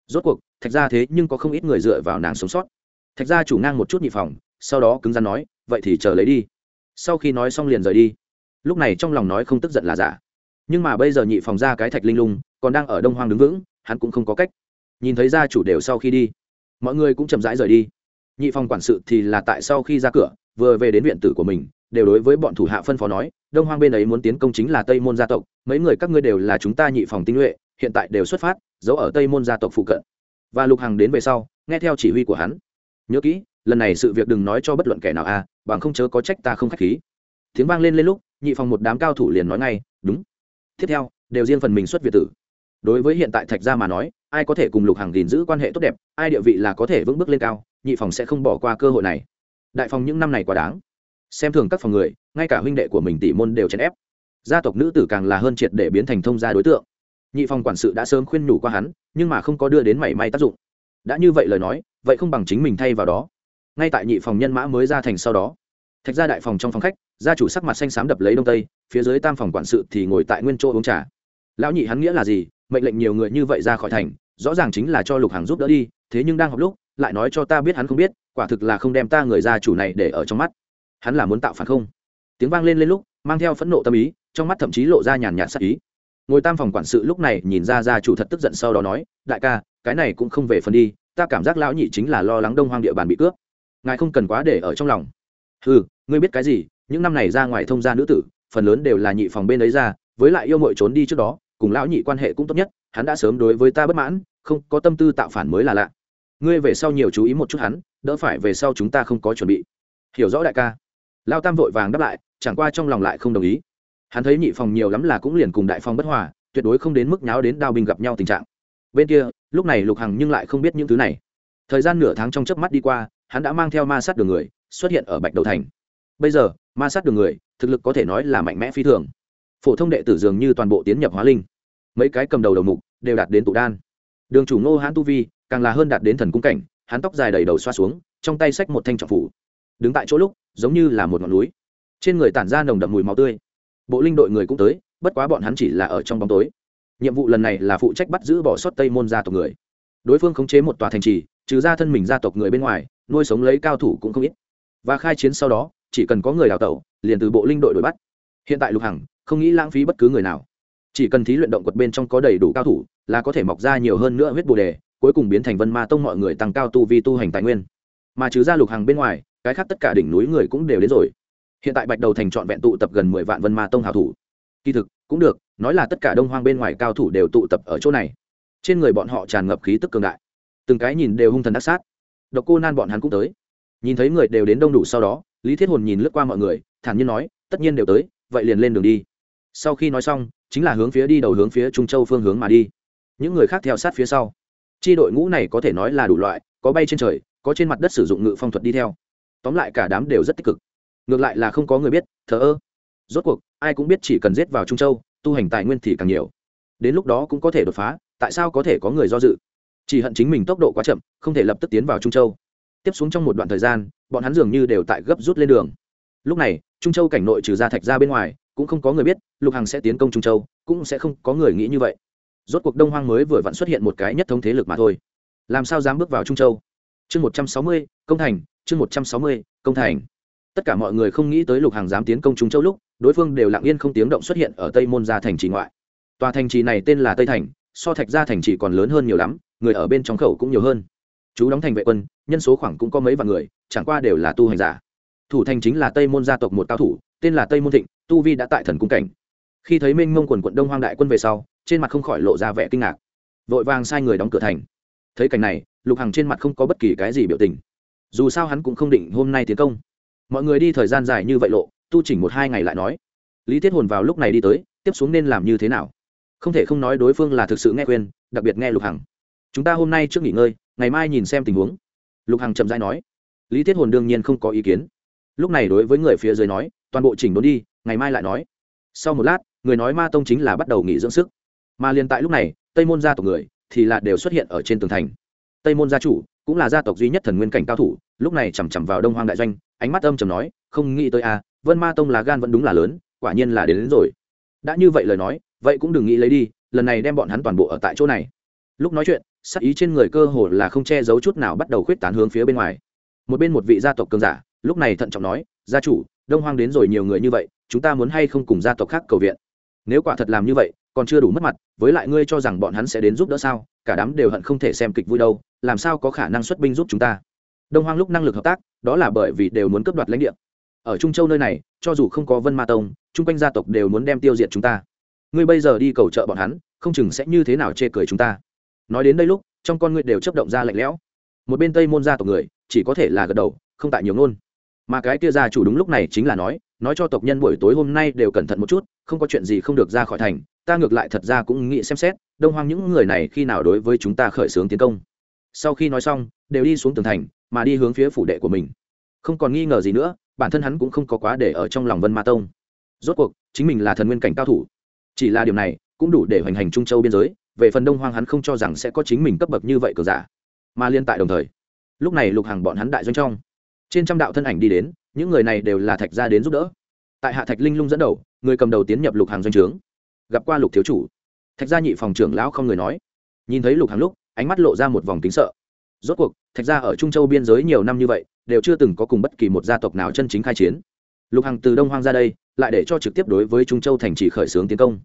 Rốt cuộc, thạch ra thế nhưng có không ít người dựa vào nàng sống sót. Thạch ra chủ ngang một chút nhị phòng sau đó cứng rắn nói, vậy thì chờ lấy đi. Sau khi nói xong liền rời đi. Lúc này trong lòng nói không tức giận là giả nhưng mà bây giờ nhị phòng ra cái thạch linh lung còn đang ở đông hoang đứng vững hắn cũng không có cách. Nhìn thấy gia chủ đều sau khi đi mọi người cũng chậm rãi rời đi. Nhị phòng quản sự thì là tại sau khi ra cửa vừa về đến viện tử của mình đều đối với bọn thủ hạ phân phó nói đông hoang bên ấy muốn tiến công chính là tây môn gia tộc mấy người các ngươi đều là chúng ta nhị phòng tinh nhuệ hiện tại đều xuất phát giấu ở tây môn gia tộc phụ cận. Và lục hằng đến về sau nghe theo chỉ huy của hắn nhớ kỹ lần này sự việc đừng nói cho bất luận kẻ nào a à, bằng không chớ có trách ta không k h á c h khí. Tiếng vang lên lên lúc nhị phòng một đám cao thủ liền nói ngay đúng tiếp theo, đều riêng phần mình xuất việt tử. Đối với hiện tại thạch gia mà nói, ai có thể cùng lục hàng gìn giữ quan hệ tốt đẹp, ai địa vị là có thể vững bước lên cao, nhị phòng sẽ không bỏ qua cơ hội này. Đại phòng những năm này quá đáng. Xem thường các phòng người, ngay cả huynh đệ của mình tỷ môn đều chèn ép. Gia tộc nữ tử càng là hơn triệt để biến thành thông gia đối tượng. Nhị phòng quản sự đã sớm khuyên nhủ qua hắn, nhưng mà không có đưa đến mảy may tác dụng. Đã như vậy lời nói, vậy không bằng chính mình thay vào đó. Ngay tại nhị phòng nhân mã mới ra thành sau đó, thạch gia đại phòng trong phòng khách, gia chủ sắc mặt xanh xám đập lấy đông tây phía dưới tam phòng quản sự thì ngồi tại nguyên chỗ uống trà. Lão nhị hắn nghĩa là gì? Mệnh lệnh nhiều người như vậy ra khỏi thành, rõ ràng chính là cho lục hàng giúp đỡ đi, thế nhưng đang học lúc, lại nói cho ta biết hắn không biết, quả thực là không đem ta người gia chủ này để ở trong mắt. Hắn là muốn tạo phản không? Tiếng vang lên lên lúc, mang theo phẫn nộ tâm ý, trong mắt thậm chí lộ ra nhàn nhạt sắc ý. Ngồi tam phòng quản sự lúc này nhìn ra gia chủ thật tức giận sau đó nói, đại ca, cái này cũng không về phần đi, ta cảm giác lão nhị chính là lo lắng đông hoang địa bàn bị cướp. Ngài không cần quá để ở trong lòng. Ừ ngươi biết cái gì? Những năm này ra ngoài thông gia nữ tử phần lớn đều là nhị phòng bên ấy ra, với lại yêu mội trốn đi trước đó, cùng lão nhị quan hệ cũng tốt nhất, hắn đã sớm đối với ta bất mãn, không có tâm tư tạo phản mới là lạ. Ngươi về sau nhiều chú ý một chút hắn, đỡ phải về sau chúng ta không có chuẩn bị. Hiểu rõ đại ca. Lao tam vội vàng đáp lại, chẳng qua trong lòng lại không đồng ý. Hắn thấy nhị phòng nhiều lắm là cũng liền cùng đại phòng bất hòa, tuyệt đối không đến mức nháo đến đao binh gặp nhau tình trạng. Bên kia, lúc này lục hằng nhưng lại không biết những thứ này. Thời gian nửa tháng trong chớp mắt đi qua, hắn đã mang theo ma sát đường người, xuất hiện ở bạch đầu thành. Bây giờ, ma sát đường người thực lực có thể nói là mạnh mẽ phi thường. Phổ thông đệ tử dường như toàn bộ tiến nhập hóa linh. Mấy cái cầm đầu đầu mục đều đạt đến tụ đan. Đường chủ ngô hãn tu vi càng là hơn đạt đến thần cung cảnh, hắn tóc dài đầy đầu xoa xuống, trong tay xách một thanh trọng phủ. Đứng tại chỗ lúc, giống như là một ngọn núi. Trên người tản ra nồng đậm mùi máu tươi. Bộ linh đội người cũng tới, bất quá bọn hắn chỉ là ở trong bóng tối. Nhiệm vụ lần này là phụ trách bắt giữ bỏ sót tây môn gia tộc người. Đối phương khống chế một tòa thành trì, trừ ra thân mình gia tộc người bên ngoài, nuôi sống lấy cao thủ cũng không ít. Và khai chiến sau đó, chỉ cần có người đào tẩu liền từ bộ linh đội đuổi bắt. Hiện tại lục hằng không nghĩ lãng phí bất cứ người nào. Chỉ cần thí luyện động quật bên trong có đầy đủ cao thủ, là có thể mọc ra nhiều hơn nữa huyết bồ đề, cuối cùng biến thành vân ma tông mọi người tăng cao tu vi tu hành tài nguyên. Mà trừ ra lục hằng bên ngoài, cái khác tất cả đỉnh núi người cũng đều đến rồi. Hiện tại bạch đầu thành trọn vẹn tụ tập gần mười vạn vân ma tông hào thủ. Kỳ thực, cũng được, nói là tất cả đông hoang bên ngoài cao thủ đều tụ tập ở chỗ này. Trên người bọn họ tràn ngập khí tức cường đại. Từng cái nhìn đều hung thần ác sát. Độc cô nan bọn hắn cũng tới. Nhìn thấy người đều đến đông đủ sau đó, lý thiết hồn nhìn lướt qua mọi người thản nhiên nói, tất nhiên đều tới, vậy liền lên đường đi. Sau khi nói xong, chính là hướng phía đi đầu hướng phía trung châu phương hướng mà đi. Những người khác theo sát phía sau. Chi đội ngũ này có thể nói là đủ loại, có bay trên trời, có trên mặt đất sử dụng ngự phong thuật đi theo. Tóm lại cả đám đều rất tích cực. Ngược lại là không có người biết, thờ ơ. Rốt cuộc, ai cũng biết chỉ cần giết vào trung châu, tu hành tài nguyên thì càng nhiều. Đến lúc đó cũng có thể đột phá, tại sao có thể có người do dự? Chỉ hận chính mình tốc độ quá chậm, không thể lập tức tiến vào trung châu. Tiếp xuống trong một đoạn thời gian, bọn hắn dường như đều tại gấp rút lên đường lúc này, trung châu cảnh nội trừ ra thạch ra bên ngoài, cũng không có người biết, lục hằng sẽ tiến công trung châu, cũng sẽ không có người nghĩ như vậy. Rốt cuộc đông hoang mới vừa vặn xuất hiện một cái nhất thống thế lực mà thôi. Làm sao dám bước vào trung châu? Chương một trăm sáu mươi, công thành, chương một trăm sáu mươi, công thành. Tất cả mọi người không nghĩ tới lục hàng dám tiến công trung châu lúc, đối phương đều lặng yên không tiếng động xuất hiện ở tây môn gia thành trì ngoại. Tòa thành trì này tên là tây thành, so thạch gia thành trì còn lớn hơn nhiều lắm, người ở bên trong khẩu cũng nhiều hơn. Chú đóng thành vệ quân, nhân số khoảng cũng có mấy vạn người, chẳng qua đều là tu hành giả thủ thành chính là tây môn gia tộc một cao thủ, tên là tây môn thịnh, tu vi đã tại thần cung cảnh. Khi thấy minh mông quần quận đông hoang đại quân về sau, trên mặt không khỏi lộ ra vẻ kinh ngạc. Vội vàng sai người đóng cửa thành. Thấy cảnh này, lục hằng trên mặt không có bất kỳ cái gì biểu tình. Dù sao hắn cũng không định hôm nay tiến công. Mọi người đi thời gian dài như vậy lộ, tu chỉnh một hai ngày lại nói. Lý thiết hồn vào lúc này đi tới, tiếp xuống nên làm như thế nào? Không thể không nói đối phương là thực sự nghe khuyên, đặc biệt nghe lục hằng. Chúng ta hôm nay trước nghỉ ngơi, ngày mai nhìn xem tình huống. Lục hằng chậm dãi nói. Lý thiết hồn đương nhiên không có ý kiến lúc này đối với người phía dưới nói toàn bộ chỉnh đốn đi ngày mai lại nói. Sau một lát người nói ma tông chính là bắt đầu nghỉ dưỡng sức. Mà liền tại lúc này tây môn gia tộc người thì là đều xuất hiện ở trên tường thành. Tây môn gia chủ cũng là gia tộc duy nhất thần nguyên cảnh cao thủ lúc này chằm chằm vào đông hoang đại doanh ánh mắt âm chầm nói không nghĩ tới a à, vân ma tông là gan vẫn đúng là lớn quả nhiên là đến, đến rồi. Đã như vậy lời nói vậy cũng đừng nghĩ lấy đi lần này đem bọn hắn toàn bộ ở tại chỗ này. Lúc nói chuyện sắc ý trên người cơ hồ là không che giấu chút nào bắt đầu khuyết tán hướng phía bên ngoài. Một bên một vị gia tộc cường giả lúc này thận trọng nói, gia chủ, đông hoang đến rồi nhiều người như vậy, chúng ta muốn hay không cùng gia tộc khác cầu viện? Nếu quả thật làm như vậy, còn chưa đủ mất mặt, với lại ngươi cho rằng bọn hắn sẽ đến giúp đỡ sao, cả đám đều hận không thể xem kịch vui đâu, làm sao có khả năng xuất binh giúp chúng ta? Đông hoang lúc năng lực hợp tác, đó là bởi vì đều muốn cướp đoạt lãnh địa. Ở trung châu nơi này, cho dù không có vân ma tông, chung quanh gia tộc đều muốn đem tiêu diệt chúng ta. Ngươi bây giờ đi cầu trợ bọn hắn, không chừng sẽ như thế nào chê cười chúng ta. Nói đến đây lúc, trong con ngươi đều chấp động ra lạnh lẽo. Một bên tây môn gia tộc người, chỉ có thể là gật đầu, không tại nhiều ngôn mà cái kia gia chủ đúng lúc này chính là nói nói cho tộc nhân buổi tối hôm nay đều cẩn thận một chút, không có chuyện gì không được ra khỏi thành, ta ngược lại thật ra cũng nghĩ xem xét, đông hoang những người này khi nào đối với chúng ta khởi xướng tiến công. Sau khi nói xong, đều đi xuống tường thành, mà đi hướng phía phủ đệ của mình. Không còn nghi ngờ gì nữa, bản thân hắn cũng không có quá để ở trong lòng vân ma tông. Rốt cuộc, chính mình là thần nguyên cảnh cao thủ. Chỉ là điều này, cũng đủ để hoành hành trung châu biên giới, về phần đông hoang hắn không cho rằng sẽ có chính mình cấp bậc như vậy cờ giả. Mà liên tại đồng thời, lúc này lục hàng bọn hắn đại doanh trong trên trăm đạo thân ảnh đi đến, những người này đều là thạch gia đến giúp đỡ. Tại hạ thạch linh lung dẫn đầu, người cầm đầu tiến nhập lục hàng doanh trướng. Gặp qua lục thiếu chủ. Thạch gia nhị phòng trưởng lão không người nói. Nhìn thấy lục hàng lúc, ánh mắt lộ ra một vòng kính sợ. Rốt cuộc, thạch gia ở trung châu biên giới nhiều năm như vậy, đều chưa từng có cùng bất kỳ một gia tộc nào chân chính khai chiến. Lục hằng từ đông hoang ra đây, lại để cho trực tiếp đối với trung châu thành trì khởi xướng tiến công.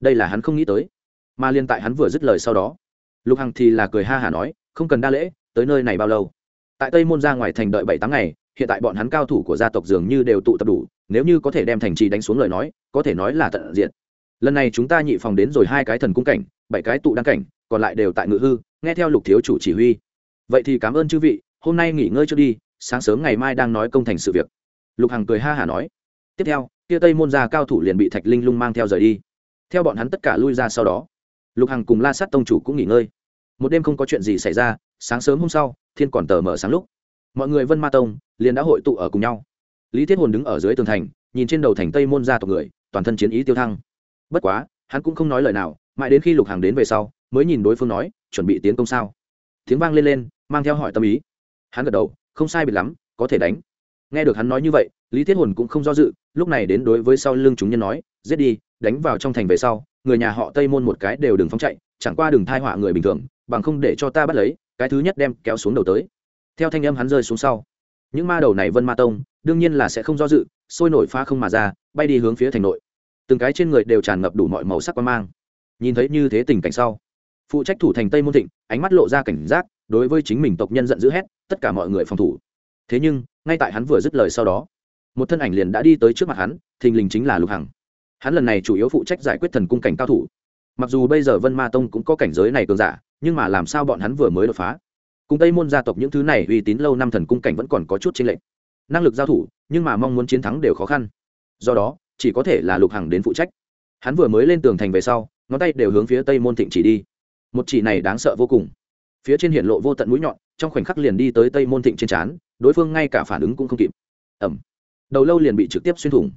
Đây là hắn không nghĩ tới. Mà liên tại hắn vừa dứt lời sau đó, lục hằng thì là cười ha hả nói, không cần đa lễ, tới nơi này bao lâu? Tại tây môn ra ngoài thành đợi bảy tháng ngày, hiện tại bọn hắn cao thủ của gia tộc dường như đều tụ tập đủ, nếu như có thể đem thành trì đánh xuống lời nói, có thể nói là tận diện lần này chúng ta nhị phòng đến rồi hai cái thần cung cảnh, bảy cái tụ đăng cảnh, còn lại đều tại ngự hư, nghe theo lục thiếu chủ chỉ huy. Vậy thì cảm ơn chư vị, hôm nay nghỉ ngơi trước đi, sáng sớm ngày mai đang nói công thành sự việc. Lục hằng cười ha hả nói. Tiếp theo, kia tây môn gia cao thủ liền bị thạch linh lung mang theo rời đi. Theo bọn hắn tất cả lui ra sau đó, lục hằng cùng la sát tông chủ cũng nghỉ ngơi. Một đêm không có chuyện gì xảy ra sáng sớm hôm sau, thiên còn tờ mở sáng lúc. Mọi người vân ma tông liền đã hội tụ ở cùng nhau. Lý thiết hồn đứng ở dưới tường thành, nhìn trên đầu thành tây môn gia tộc người, toàn thân chiến ý tiêu thăng. Bất quá, hắn cũng không nói lời nào, mãi đến khi lục hàng đến về sau, mới nhìn đối phương nói, chuẩn bị tiến công sao? Tiếng vang lên lên, mang theo hỏi tâm ý. Hắn gật đầu, không sai biệt lắm, có thể đánh. Nghe được hắn nói như vậy, lý thiết hồn cũng không do dự, lúc này đến đối với sau lưng chúng nhân nói, giết đi, đánh vào trong thành về sau, người nhà họ tây môn một cái đều đừng phóng chạy, chẳng qua đừng thai họa người bình thường, bằng không để cho ta bắt lấy cái thứ nhất đem kéo xuống đầu tới. Theo thanh âm hắn rơi xuống sau, những ma đầu này vân ma tông, đương nhiên là sẽ không do dự, sôi nổi pha không mà ra, bay đi hướng phía thành nội. Từng cái trên người đều tràn ngập đủ mọi màu sắc quan mang. Nhìn thấy như thế tình cảnh sau, phụ trách thủ thành tây môn thịnh, ánh mắt lộ ra cảnh giác, đối với chính mình tộc nhân giận dữ hét, tất cả mọi người phòng thủ. Thế nhưng, ngay tại hắn vừa dứt lời sau đó, một thân ảnh liền đã đi tới trước mặt hắn, thình lình chính là lục hằng. Hắn lần này chủ yếu phụ trách giải quyết thần cung cảnh cao thủ. Mặc dù bây giờ vân ma tông cũng có cảnh giới này cường giả nhưng mà làm sao bọn hắn vừa mới đột phá? Cùng tây môn gia tộc những thứ này uy tín lâu năm thần cung cảnh vẫn còn có chút tranh lệch. Năng lực giao thủ, nhưng mà mong muốn chiến thắng đều khó khăn. Do đó, chỉ có thể là lục hằng đến phụ trách. Hắn vừa mới lên tường thành về sau, ngón tay đều hướng phía tây môn thịnh chỉ đi. Một chỉ này đáng sợ vô cùng. Phía trên hiện lộ vô tận mũi nhọn, trong khoảnh khắc liền đi tới tây môn thịnh trên trán, đối phương ngay cả phản ứng cũng không kịp. Ẩm đầu lâu liền bị trực tiếp xuyên thủng.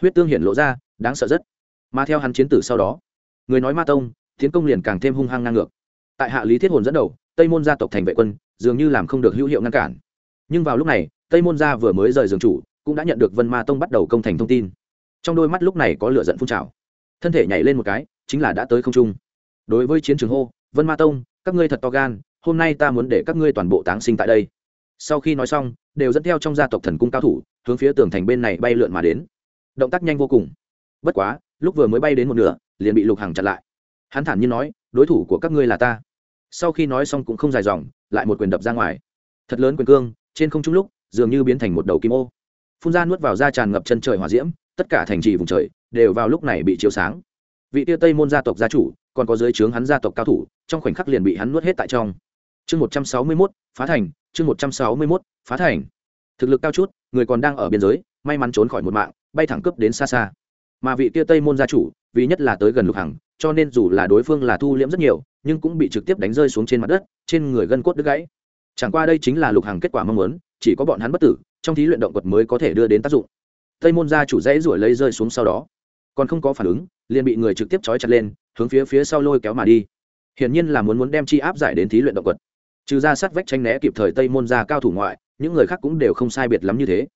Huyết tương hiện lộ ra, đáng sợ rất. Mà theo hắn chiến tử sau đó, người nói ma tông, tiến công liền càng thêm hung hăng ngang ngược tại hạ lý thiết hồn dẫn đầu, tây môn gia tộc thành vệ quân, dường như làm không được hữu hiệu ngăn cản. Nhưng vào lúc này, tây môn gia vừa mới rời giường chủ, cũng đã nhận được vân ma tông bắt đầu công thành thông tin. Trong đôi mắt lúc này có lửa giận phun trào. Thân thể nhảy lên một cái, chính là đã tới không trung. Đối với chiến trường hô, vân ma tông, các ngươi thật to gan, hôm nay ta muốn để các ngươi toàn bộ táng sinh tại đây. Sau khi nói xong, đều dẫn theo trong gia tộc thần cung cao thủ, hướng phía tường thành bên này bay lượn mà đến. Động tác nhanh vô cùng. Bất quá, lúc vừa mới bay đến một nửa, liền bị lục hằng chặn lại. Hắn thản nhiên nói, đối thủ của các ngươi là ta sau khi nói xong cũng không dài dòng, lại một quyền đập ra ngoài. Thật lớn quyền cương, trên không trung lúc, dường như biến thành một đầu kim ô. Phun ra nuốt vào da tràn ngập chân trời hòa diễm, tất cả thành trì vùng trời đều vào lúc này bị chiếu sáng. Vị tia tây môn gia tộc gia chủ, còn có dưới trướng hắn gia tộc cao thủ, trong khoảnh khắc liền bị hắn nuốt hết tại trong. Chương một trăm sáu mươi mốt, phá thành, chương một trăm sáu mươi mốt, phá thành. Thực lực cao chút, người còn đang ở biên giới, may mắn trốn khỏi một mạng, bay thẳng cướp đến xa xa mà vị kia tây môn gia chủ, vì nhất là tới gần lục hằng, cho nên dù là đối phương là thu liễm rất nhiều, nhưng cũng bị trực tiếp đánh rơi xuống trên mặt đất, trên người gân cốt đứt gãy. Chẳng qua đây chính là lục hằng kết quả mong muốn, chỉ có bọn hắn bất tử, trong thí luyện động vật mới có thể đưa đến tác dụng. Tây môn gia chủ dãy ruổi lấy rơi xuống sau đó. Còn không có phản ứng, liền bị người trực tiếp trói chặt lên, hướng phía phía sau lôi kéo mà đi. Hiển nhiên là muốn muốn đem chi áp giải đến thí luyện động vật trừ ra sát vách tranh né kịp thời tây môn gia cao thủ ngoại, những người khác cũng đều không sai biệt lắm như thế.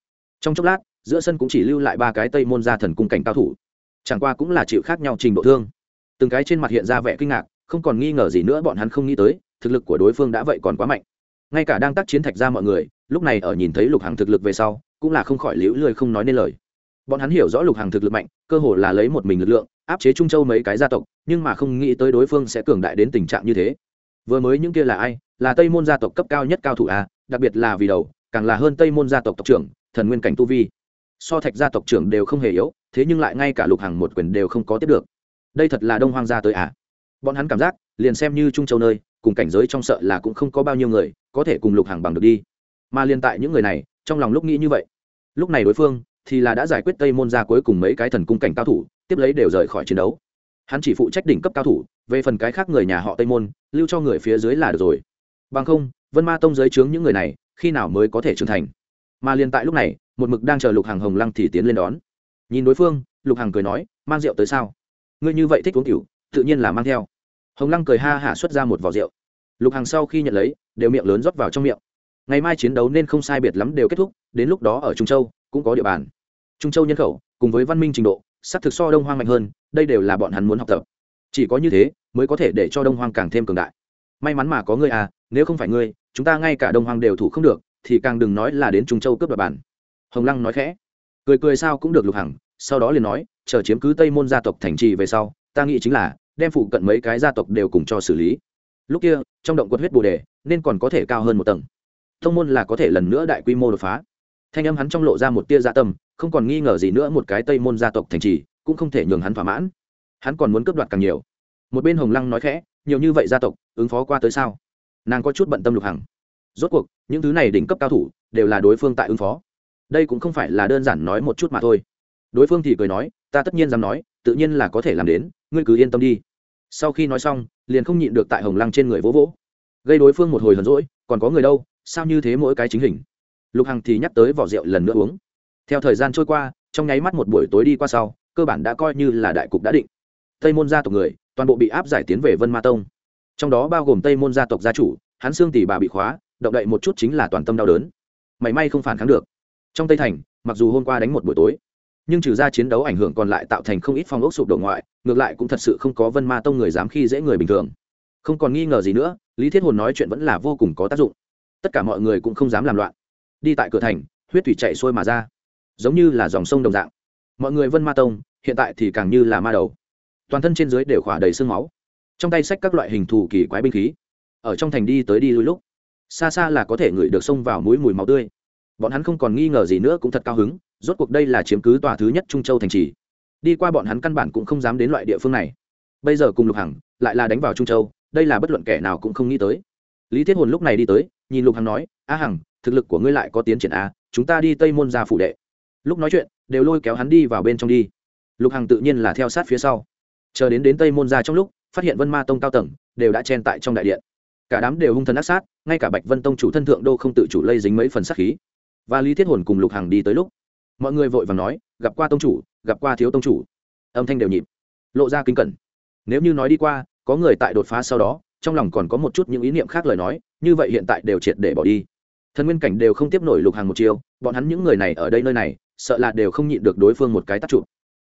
Trong chốc lát giữa sân cũng chỉ lưu lại ba cái tây môn gia thần cung cảnh cao thủ. Chẳng qua cũng là chịu khác nhau trình độ thương. Từng cái trên mặt hiện ra vẻ kinh ngạc, không còn nghi ngờ gì nữa bọn hắn không nghĩ tới, thực lực của đối phương đã vậy còn quá mạnh. Ngay cả đang tác chiến thạch ra mọi người, lúc này ở nhìn thấy lục hàng thực lực về sau, cũng là không khỏi liễu lười không nói nên lời. Bọn hắn hiểu rõ lục hàng thực lực mạnh, cơ hồ là lấy một mình lực lượng, áp chế trung châu mấy cái gia tộc, nhưng mà không nghĩ tới đối phương sẽ cường đại đến tình trạng như thế. Vừa mới những kia là ai? Là tây môn gia tộc cấp cao nhất cao thủ a đặc biệt là vì đầu, càng là hơn tây môn gia tộc tộc trưởng, thần nguyên cảnh tu vi so thạch gia tộc trưởng đều không hề yếu, thế nhưng lại ngay cả lục hàng một quyền đều không có tiếp được. Đây thật là đông hoang gia tới à? Bọn hắn cảm giác, liền xem như trung châu nơi, cùng cảnh giới trong sợ là cũng không có bao nhiêu người, có thể cùng lục hàng bằng được đi. Mà liên tại những người này, trong lòng lúc nghĩ như vậy. Lúc này đối phương, thì là đã giải quyết tây môn ra cuối cùng mấy cái thần cung cảnh cao thủ, tiếp lấy đều rời khỏi chiến đấu. Hắn chỉ phụ trách đỉnh cấp cao thủ, về phần cái khác người nhà họ tây môn, lưu cho người phía dưới là được rồi. Bằng không, vân ma tông giới trướng những người này, khi nào mới có thể trưởng thành? Mà liên tại lúc này một mực đang chờ lục hàng hồng lăng thì tiến lên đón. Nhìn đối phương, lục hàng cười nói, mang rượu tới sao? Ngươi như vậy thích uống cửu tự nhiên là mang theo. Hồng lăng cười ha hả xuất ra một vỏ rượu. Lục hàng sau khi nhận lấy, đều miệng lớn rót vào trong miệng. Ngày mai chiến đấu nên không sai biệt lắm đều kết thúc, đến lúc đó ở trung châu, cũng có địa bàn. Trung châu nhân khẩu, cùng với văn minh trình độ sắc thực so đông hoang mạnh hơn, đây đều là bọn hắn muốn học tập. Chỉ có như thế, mới có thể để cho đông hoang càng thêm cường đại. May mắn mà có ngươi à nếu không phải ngươi, chúng ta ngay cả đông hoang đều thủ không được, thì càng đừng nói là đến trung châu cướp đoạt bản hồng lăng nói khẽ. Cười cười sao cũng được lục hằng, sau đó liền nói, chờ chiếm cứ tây môn gia tộc thành trì về sau, ta nghĩ chính là, đem phụ cận mấy cái gia tộc đều cùng cho xử lý. Lúc kia, trong động quật huyết bồ đề, nên còn có thể cao hơn một tầng. Thông môn là có thể lần nữa đại quy mô đột phá. Thanh âm hắn trong lộ ra một tia dạ tâm, không còn nghi ngờ gì nữa một cái tây môn gia tộc thành trì, cũng không thể nhường hắn thỏa mãn. Hắn còn muốn cướp đoạt càng nhiều. Một bên hồng lăng nói khẽ, nhiều như vậy gia tộc, ứng phó qua tới sao? Nàng có chút bận tâm lục hằng. Rốt cuộc, những thứ này đỉnh cấp cao thủ, đều là đối phương tại ứng phó đây cũng không phải là đơn giản nói một chút mà thôi. Đối phương thì cười nói, ta tất nhiên dám nói, tự nhiên là có thể làm đến, ngươi cứ yên tâm đi. Sau khi nói xong, liền không nhịn được tại hồng lăng trên người vỗ vỗ. Gây đối phương một hồi hờn rỗi còn có người đâu, sao như thế mỗi cái chính hình? Lục hằng thì nhắc tới vỏ rượu lần nữa uống. Theo thời gian trôi qua, trong nháy mắt một buổi tối đi qua sau, cơ bản đã coi như là đại cục đã định. Tây môn gia tộc người, toàn bộ bị áp giải tiến về vân ma tông. Trong đó bao gồm tây môn gia tộc gia chủ, hắn xương tỷ bà bị khóa, động đậy một chút chính là toàn tâm đau đớn. Mảy may không phản kháng được trong tây thành, mặc dù hôm qua đánh một buổi tối, nhưng trừ ra chiến đấu ảnh hưởng còn lại tạo thành không ít phong ốc sụp đổ ngoại, ngược lại cũng thật sự không có vân ma tông người dám khi dễ người bình thường. Không còn nghi ngờ gì nữa, lý thiết hồn nói chuyện vẫn là vô cùng có tác dụng. Tất cả mọi người cũng không dám làm loạn. Đi tại cửa thành, huyết thủy chạy xuôi mà ra. Giống như là dòng sông đồng dạng. Mọi người vân ma tông, hiện tại thì càng như là ma đầu. Toàn thân trên dưới đều khỏa đầy sương máu. Trong tay sách các loại hình thù kỳ quái binh khí. Ở trong thành đi tới đi lui lúc, xa xa là có thể ngửi được xông vào mũi mùi máu tươi bọn hắn không còn nghi ngờ gì nữa cũng thật cao hứng, rốt cuộc đây là chiếm cứ tòa thứ nhất trung châu thành trì. Đi qua bọn hắn căn bản cũng không dám đến loại địa phương này. Bây giờ cùng lục hằng, lại là đánh vào trung châu, đây là bất luận kẻ nào cũng không nghĩ tới. Lý thiết hồn lúc này đi tới, nhìn lục hằng nói, a hằng, thực lực của ngươi lại có tiến triển a chúng ta đi tây môn ra phủ đệ. Lúc nói chuyện, đều lôi kéo hắn đi vào bên trong đi. Lục hằng tự nhiên là theo sát phía sau. Chờ đến đến tây môn ra trong lúc, phát hiện vân ma tông cao tầng, đều đã chen tại trong đại điện. Cả đám đều hung thần ác sát, ngay cả bạch vân tông chủ thân thượng đô không tự chủ lây dính mấy phần sát khí và lý thiết hồn cùng lục hằng đi tới lúc, mọi người vội vàng nói, gặp qua tông chủ, gặp qua thiếu tông chủ. Âm thanh đều nhịp, lộ ra kinh cẩn. Nếu như nói đi qua, có người tại đột phá sau đó, trong lòng còn có một chút những ý niệm khác lời nói, như vậy hiện tại đều triệt để bỏ đi. Thần nguyên cảnh đều không tiếp nổi lục hàng một chiều bọn hắn những người này ở đây nơi này, sợ là đều không nhịn được đối phương một cái tắt chụp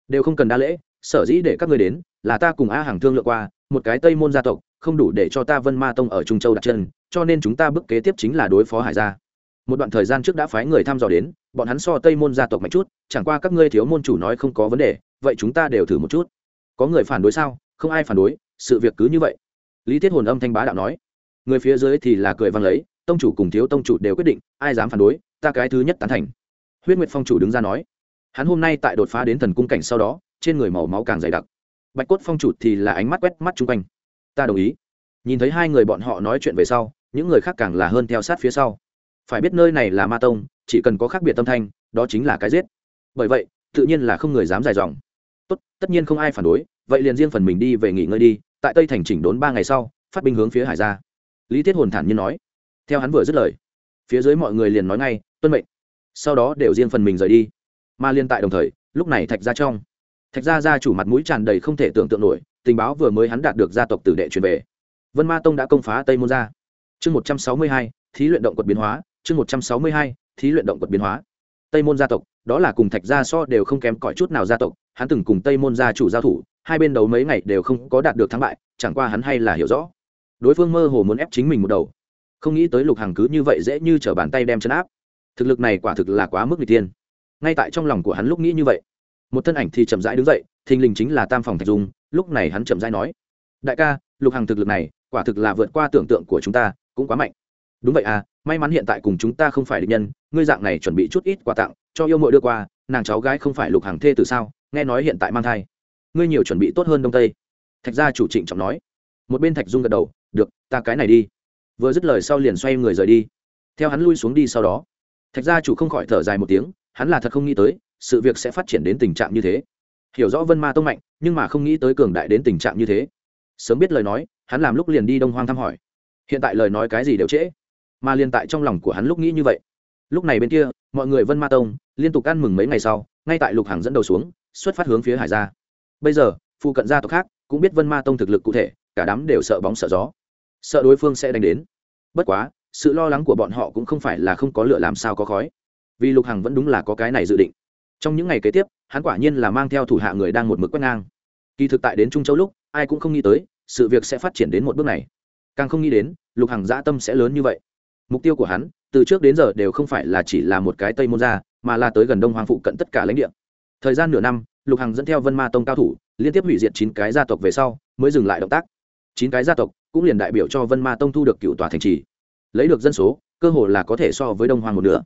đều không cần đa lễ, sở dĩ để các người đến, là ta cùng a hàng thương lượng qua, một cái tây môn gia tộc, không đủ để cho ta vân ma tông ở trung châu đặt chân, cho nên chúng ta bước kế tiếp chính là đối phó hải gia một đoạn thời gian trước đã phái người thăm dò đến, bọn hắn so tây môn gia tộc mạnh chút, chẳng qua các ngươi thiếu môn chủ nói không có vấn đề, vậy chúng ta đều thử một chút. Có người phản đối sao? Không ai phản đối, sự việc cứ như vậy. Lý thiết hồn âm thanh bá đạo nói. Người phía dưới thì là cười văng lấy, tông chủ cùng thiếu tông chủ đều quyết định, ai dám phản đối, ta cái thứ nhất tán thành. Huyết nguyệt phong chủ đứng ra nói. Hắn hôm nay tại đột phá đến thần cung cảnh sau đó, trên người màu máu càng dày đặc. Bạch cốt phong chủ thì là ánh mắt quét mắt chung quanh. Ta đồng ý. Nhìn thấy hai người bọn họ nói chuyện về sau, những người khác càng là hơn theo sát phía sau phải biết nơi này là ma tông, chỉ cần có khác biệt tâm thanh, đó chính là cái giết. Bởi vậy, tự nhiên là không người dám dài dòng. Tốt, tất nhiên không ai phản đối, vậy liền riêng phần mình đi về nghỉ ngơi đi, tại tây thành chỉnh đốn ba ngày sau, phát binh hướng phía hải ra. Lý thiết hồn thản nhiên nói. Theo hắn vừa dứt lời, phía dưới mọi người liền nói ngay, tuân mệnh. Sau đó đều riêng phần mình rời đi. Mà liên tại đồng thời, lúc này thạch ra trong. Thạch gia gia chủ mặt mũi tràn đầy không thể tưởng tượng nổi, tình báo vừa mới hắn đạt được gia tộc tử đệ truyền về. Vân ma tông đã công phá tây môn gia. Chương một trăm sáu mươi hai, thí luyện động quật biến hóa chương một trăm sáu mươi hai, thí luyện động quật biến hóa. Tây môn gia tộc, đó là cùng thạch gia so đều không kém cỏi chút nào gia tộc, hắn từng cùng tây môn gia chủ giao thủ, hai bên đấu mấy ngày đều không có đạt được thắng bại, chẳng qua hắn hay là hiểu rõ. Đối phương mơ hồ muốn ép chính mình một đầu. Không nghĩ tới lục Hằng cứ như vậy dễ như t bàn tay đem chấn áp. Thực lực này quả thực là quá mức người tiên ngay tại trong lòng của hắn lúc nghĩ như vậy, một thân ảnh thì chậm rãi đứng dậy, thình lình chính là tam phòng thạch dung, lúc này hắn chậm rãi nói, đại ca, lục Hằng thực lực này quả thực là vượt qua tưởng tượng của chúng ta, cũng quá mạnh. Đúng vậy à may mắn hiện tại cùng chúng ta không phải định nhân, ngươi dạng này chuẩn bị chút ít quà tặng, cho yêu mội đưa qua, nàng cháu gái không phải lục hàng thê từ sao? Nghe nói hiện tại mang thai. Ngươi nhiều chuẩn bị tốt hơn đông tây. Thạch gia chủ trịnh trọng nói. Một bên thạch dung gật đầu. Được, ta cái này đi. Vừa dứt lời sau liền xoay người rời đi. Theo hắn lui xuống đi sau đó, thạch gia chủ không khỏi thở dài một tiếng, hắn là thật không nghĩ tới, sự việc sẽ phát triển đến tình trạng như thế. Hiểu rõ vân ma tông mạnh, nhưng mà không nghĩ tới cường đại đến tình trạng như thế. Sớm biết lời nói, hắn làm lúc liền đi đông hoang thăm hỏi. Hiện tại lời nói cái gì đều trễ mà liên tại trong lòng của hắn lúc nghĩ như vậy. Lúc này bên kia, mọi người vân ma tông liên tục ăn mừng mấy ngày sau, ngay tại lục hàng dẫn đầu xuống, xuất phát hướng phía hải ra bây giờ, phụ cận gia tộc khác cũng biết vân ma tông thực lực cụ thể, cả đám đều sợ bóng sợ gió. Sợ đối phương sẽ đánh đến. Bất quá, sự lo lắng của bọn họ cũng không phải là không có lựa làm sao có khói. Vì lục hằng vẫn đúng là có cái này dự định. Trong những ngày kế tiếp, hắn quả nhiên là mang theo thủ hạ người đang một mực quét ngang. Kỳ thực tại đến trung châu lúc, ai cũng không nghĩ tới, sự việc sẽ phát triển đến một bước này. Càng không nghĩ đến, lục hằng dã tâm sẽ lớn như vậy mục tiêu của hắn, từ trước đến giờ đều không phải là chỉ là một cái tây môn gia, mà là tới gần đông hoàng phụ cận tất cả lãnh địa. Thời gian nửa năm, lục hằng dẫn theo vân ma tông cao thủ, liên tiếp hủy diệt chín cái gia tộc về sau, mới dừng lại động tác. Chín cái gia tộc cũng liền đại biểu cho vân ma tông thu được cựu tòa thành trì. Lấy được dân số, cơ hồ là có thể so với đông hoàng một nửa.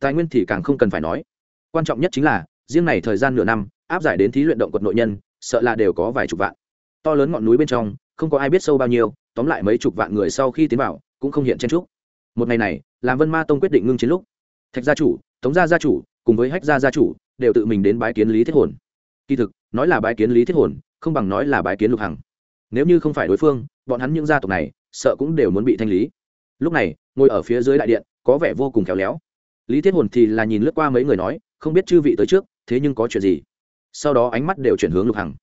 Tài nguyên thì càng không cần phải nói. Quan trọng nhất chính là, riêng này thời gian nửa năm, áp giải đến thí luyện động quật nội nhân, sợ là đều có vài chục vạn. To lớn ngọn núi bên trong, không có ai biết sâu bao nhiêu, tóm lại mấy chục vạn người sau khi tiến vào, cũng không hiện chen trúc một ngày này, làm vân ma tông quyết định ngưng chiến lúc, thạch gia chủ, tống gia gia chủ, cùng với hách gia gia chủ, đều tự mình đến bái kiến lý thiết hồn. Kỳ thực, nói là bái kiến lý thiết hồn, không bằng nói là bái kiến lục hằng. Nếu như không phải đối phương, bọn hắn những gia tộc này, sợ cũng đều muốn bị thanh lý. Lúc này, ngồi ở phía dưới đại điện, có vẻ vô cùng khéo léo. Lý thiết hồn thì là nhìn lướt qua mấy người nói, không biết chư vị tới trước, thế nhưng có chuyện gì? Sau đó ánh mắt đều chuyển hướng lục hằng.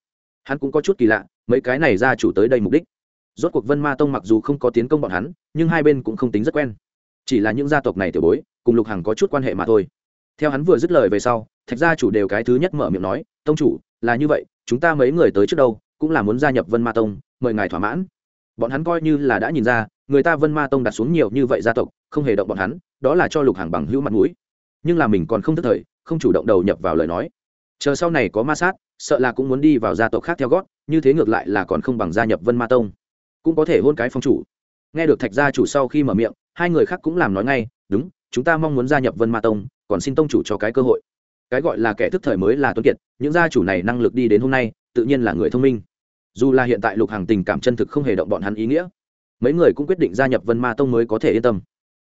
Hắn cũng có chút kỳ lạ, mấy cái này ra chủ tới đây mục đích. Rốt cuộc vân ma tông mặc dù không có tiến công bọn hắn, nhưng hai bên cũng không tính rất quen chỉ là những gia tộc này tiểu bối, cùng lục hằng có chút quan hệ mà thôi. Theo hắn vừa dứt lời về sau, thạch gia chủ đều cái thứ nhất mở miệng nói, tông chủ, là như vậy, chúng ta mấy người tới trước đâu, cũng là muốn gia nhập vân ma tông, mời ngài thỏa mãn. Bọn hắn coi như là đã nhìn ra, người ta vân ma tông đặt xuống nhiều như vậy gia tộc, không hề động bọn hắn, đó là cho lục hàng bằng hữu mặt mũi. Nhưng là mình còn không thức thời, không chủ động đầu nhập vào lời nói. Chờ sau này có ma sát, sợ là cũng muốn đi vào gia tộc khác theo gót, như thế ngược lại là còn không bằng gia nhập vân ma tông. Cũng có thể hôn cái phong chủ. Nghe được thạch gia chủ sau khi mở miệng hai người khác cũng làm nói ngay, đúng, chúng ta mong muốn gia nhập vân ma tông, còn xin tông chủ cho cái cơ hội. Cái gọi là kẻ thức thời mới là tuấn kiệt, những gia chủ này năng lực đi đến hôm nay, tự nhiên là người thông minh. Dù là hiện tại lục hàng tình cảm chân thực không hề động bọn hắn ý nghĩa, mấy người cũng quyết định gia nhập vân ma tông mới có thể yên tâm.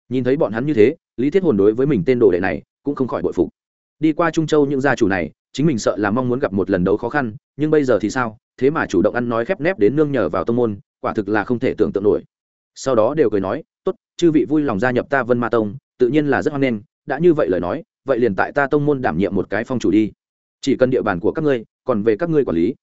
Nhìn thấy bọn hắn như thế, lý thiết hồn đối với mình tên đồ đệ này cũng không khỏi bội phục. Đi qua trung châu những gia chủ này, chính mình sợ là mong muốn gặp một lần đấu khó khăn, nhưng bây giờ thì sao? Thế mà chủ động ăn nói khép nép đến nương nhờ vào tông môn, quả thực là không thể tưởng tượng nổi. Sau đó đều cười nói tốt, chư vị vui lòng gia nhập ta vân ma tông, tự nhiên là rất hoan nghênh, đã như vậy lời nói, vậy liền tại ta tông môn đảm nhiệm một cái phong chủ đi. Chỉ cần địa bàn của các ngươi, còn về các ngươi quản lý.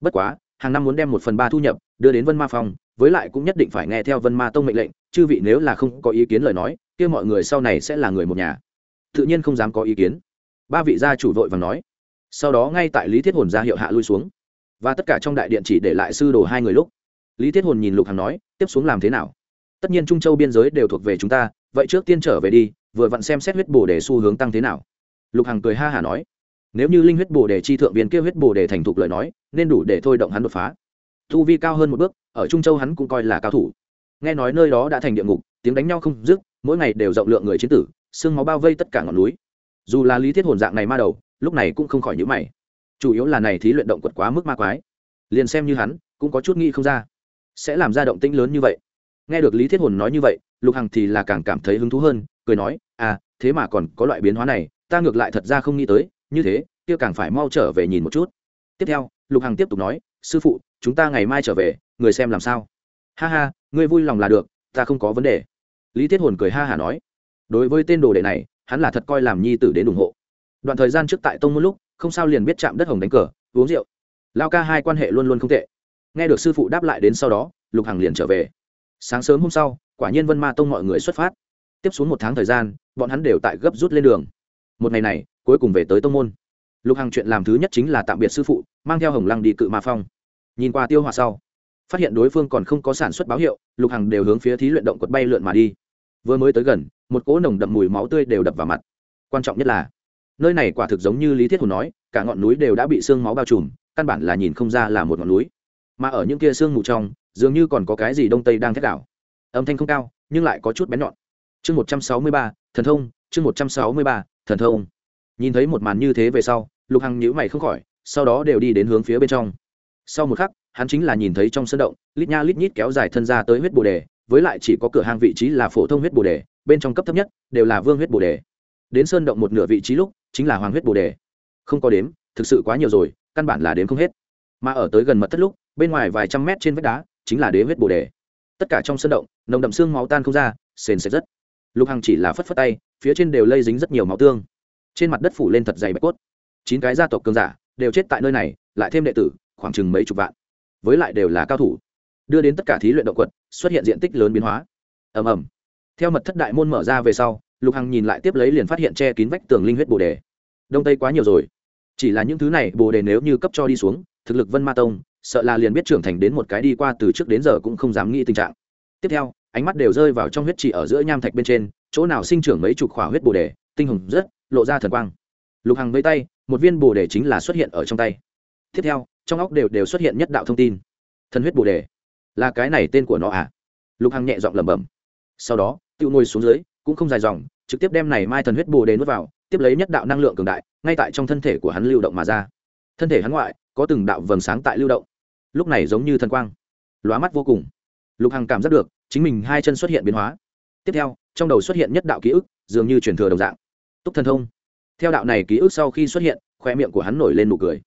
Bất quá, hàng năm muốn đem một phần ba thu nhập, đưa đến vân ma phong, với lại cũng nhất định phải nghe theo vân ma tông mệnh lệnh, chư vị nếu là không có ý kiến lời nói, kia mọi người sau này sẽ là người một nhà. Tự nhiên không dám có ý kiến. Ba vị gia chủ vội và nói. Sau đó ngay tại lý thiết hồn ra hiệu hạ lui xuống. Và tất cả trong đại điện chỉ để lại sư đồ hai người lúc. Lý thiết hồn nhìn lục hằng nói, tiếp xuống làm thế nào? Tất nhiên trung châu biên giới đều thuộc về chúng ta, vậy trước tiên trở về đi, vừa vặn xem xét huyết bồ đề xu hướng tăng thế nào. Lục hằng cười ha hả nói. Nếu như linh huyết bồ đề chi thượng viên kia huyết bồ đề thành thục lời nói, nên đủ để thôi động hắn đột phá. Thu vi cao hơn một bước, ở trung châu hắn cũng coi là cao thủ. Nghe nói nơi đó đã thành địa ngục, tiếng đánh nhau không dứt, mỗi ngày đều rộng lượng người chiến tử xương máu bao vây tất cả ngọn núi. Dù là lý thiết hồn dạng này ma đầu, lúc này cũng không khỏi nhữ mày. Chủ yếu là này thí luyện động quật quá mức ma quái. Liền xem như hắn, cũng có chút nghĩ không ra, sẽ làm ra động tĩnh lớn như vậy nghe được lý thiết hồn nói như vậy, lục hằng thì là càng cảm thấy hứng thú hơn, cười nói à thế mà còn có loại biến hóa này, ta ngược lại thật ra không nghĩ tới, như thế, kia càng phải mau trở về nhìn một chút. Tiếp theo, lục hằng tiếp tục nói, sư phụ, chúng ta ngày mai trở về, người xem làm sao? Ha ha, ngươi vui lòng là được, ta không có vấn đề. Lý thiết hồn cười ha hả nói, đối với tên đồ đệ này, hắn là thật coi làm nhi tử đến ủng hộ. Đoạn thời gian trước tại tông một lúc, không sao liền biết chạm đất hồng đánh cờ, uống rượu. Lao ca hai quan hệ luôn luôn không tệ. Nghe được sư phụ đáp lại đến sau đó, lục hằng liền trở về sáng sớm hôm sau, quả nhiên vân ma tông mọi người xuất phát. Tiếp xuống một tháng thời gian, bọn hắn đều tại gấp rút lên đường. Một ngày này, cuối cùng về tới tông môn. Lục hằng chuyện làm thứ nhất chính là tạm biệt sư phụ, mang theo hồng lăng đi cự ma phong. Nhìn qua tiêu hòa sau, phát hiện đối phương còn không có sản xuất báo hiệu, lục hằng đều hướng phía thí luyện động quật bay lượn mà đi. Vừa mới tới gần, một cỗ nồng đậm mùi máu tươi đều đập vào mặt. Quan trọng nhất là, nơi này quả thực giống như lý thiết hồn nói, cả ngọn núi đều đã bị sương máu bao trùm, căn bản là nhìn không ra là một ngọn núi. Mà ở những kia sương mù trong dường như còn có cái gì đông tây đang thét đảo. Âm thanh không cao, nhưng lại có chút bén nhọn. Chương một trăm sáu mươi ba, thần thông, chương một trăm sáu mươi ba, thần thông. Nhìn thấy một màn như thế về sau, lục hằng nhữ mày không khỏi, sau đó đều đi đến hướng phía bên trong. Sau một khắc, hắn chính là nhìn thấy trong sân động, lít nha lít nhít kéo dài thân ra tới huyết bồ đề, với lại chỉ có cửa hàng vị trí là phổ thông huyết bồ đề, bên trong cấp thấp nhất đều là vương huyết bồ đề. Đến sơn động một nửa vị trí lúc, chính là hoàng huyết bồ đề. Không có đếm, thực sự quá nhiều rồi, căn bản là đếm không hết. Mà ở tới gần mật thất lúc, bên ngoài vài trăm mét trên vách đá chính là đế huyết bồ đề. Tất cả trong sân động, nồng đậm xương máu tan không ra, sền sệt rất. Lục hằng chỉ là phất phất tay, phía trên đều lây dính rất nhiều máu tương. Trên mặt đất phủ lên thật dày bạch cốt. Chín cái gia tộc cường giả đều chết tại nơi này, lại thêm đệ tử, khoảng chừng mấy chục vạn. Với lại đều là cao thủ. Đưa đến tất cả thí luyện động quật, xuất hiện diện tích lớn biến hóa. Ầm ầm. Theo mật thất đại môn mở ra về sau, lục hằng nhìn lại tiếp lấy liền phát hiện che kín vách tường linh huyết bồ đề. Đông tây quá nhiều rồi. Chỉ là những thứ này bồ đề nếu như cấp cho đi xuống, thực lực vân ma tông sợ là liền biết trưởng thành đến một cái đi qua từ trước đến giờ cũng không dám nghĩ tình trạng. Tiếp theo, ánh mắt đều rơi vào trong huyết chỉ ở giữa nham thạch bên trên, chỗ nào sinh trưởng mấy chục khỏa huyết bồ đề, tinh hùng rất, lộ ra thần quang. Lục hằng với tay, một viên bồ đề chính là xuất hiện ở trong tay. Tiếp theo, trong óc đều đều xuất hiện nhất đạo thông tin. Thần huyết bồ đề. Là cái này tên của nó à? Lục hằng nhẹ giọng lẩm bẩm. Sau đó tự ngồi xuống dưới, cũng không dài dòng, trực tiếp đem này mai thần huyết bồ đề nuốt vào, tiếp lấy nhất đạo năng lượng cường đại, ngay tại trong thân thể của hắn lưu động mà ra. Thân thể hắn ngoại, có từng đạo vầng sáng tại lưu động lúc này giống như thần quang, lóa mắt vô cùng. Lục hằng cảm giác được chính mình hai chân xuất hiện biến hóa. Tiếp theo, trong đầu xuất hiện nhất đạo ký ức, dường như truyền thừa đồng dạng. Túc thần thông. Theo đạo này ký ức sau khi xuất hiện khoe miệng của hắn nổi lên nụ cười.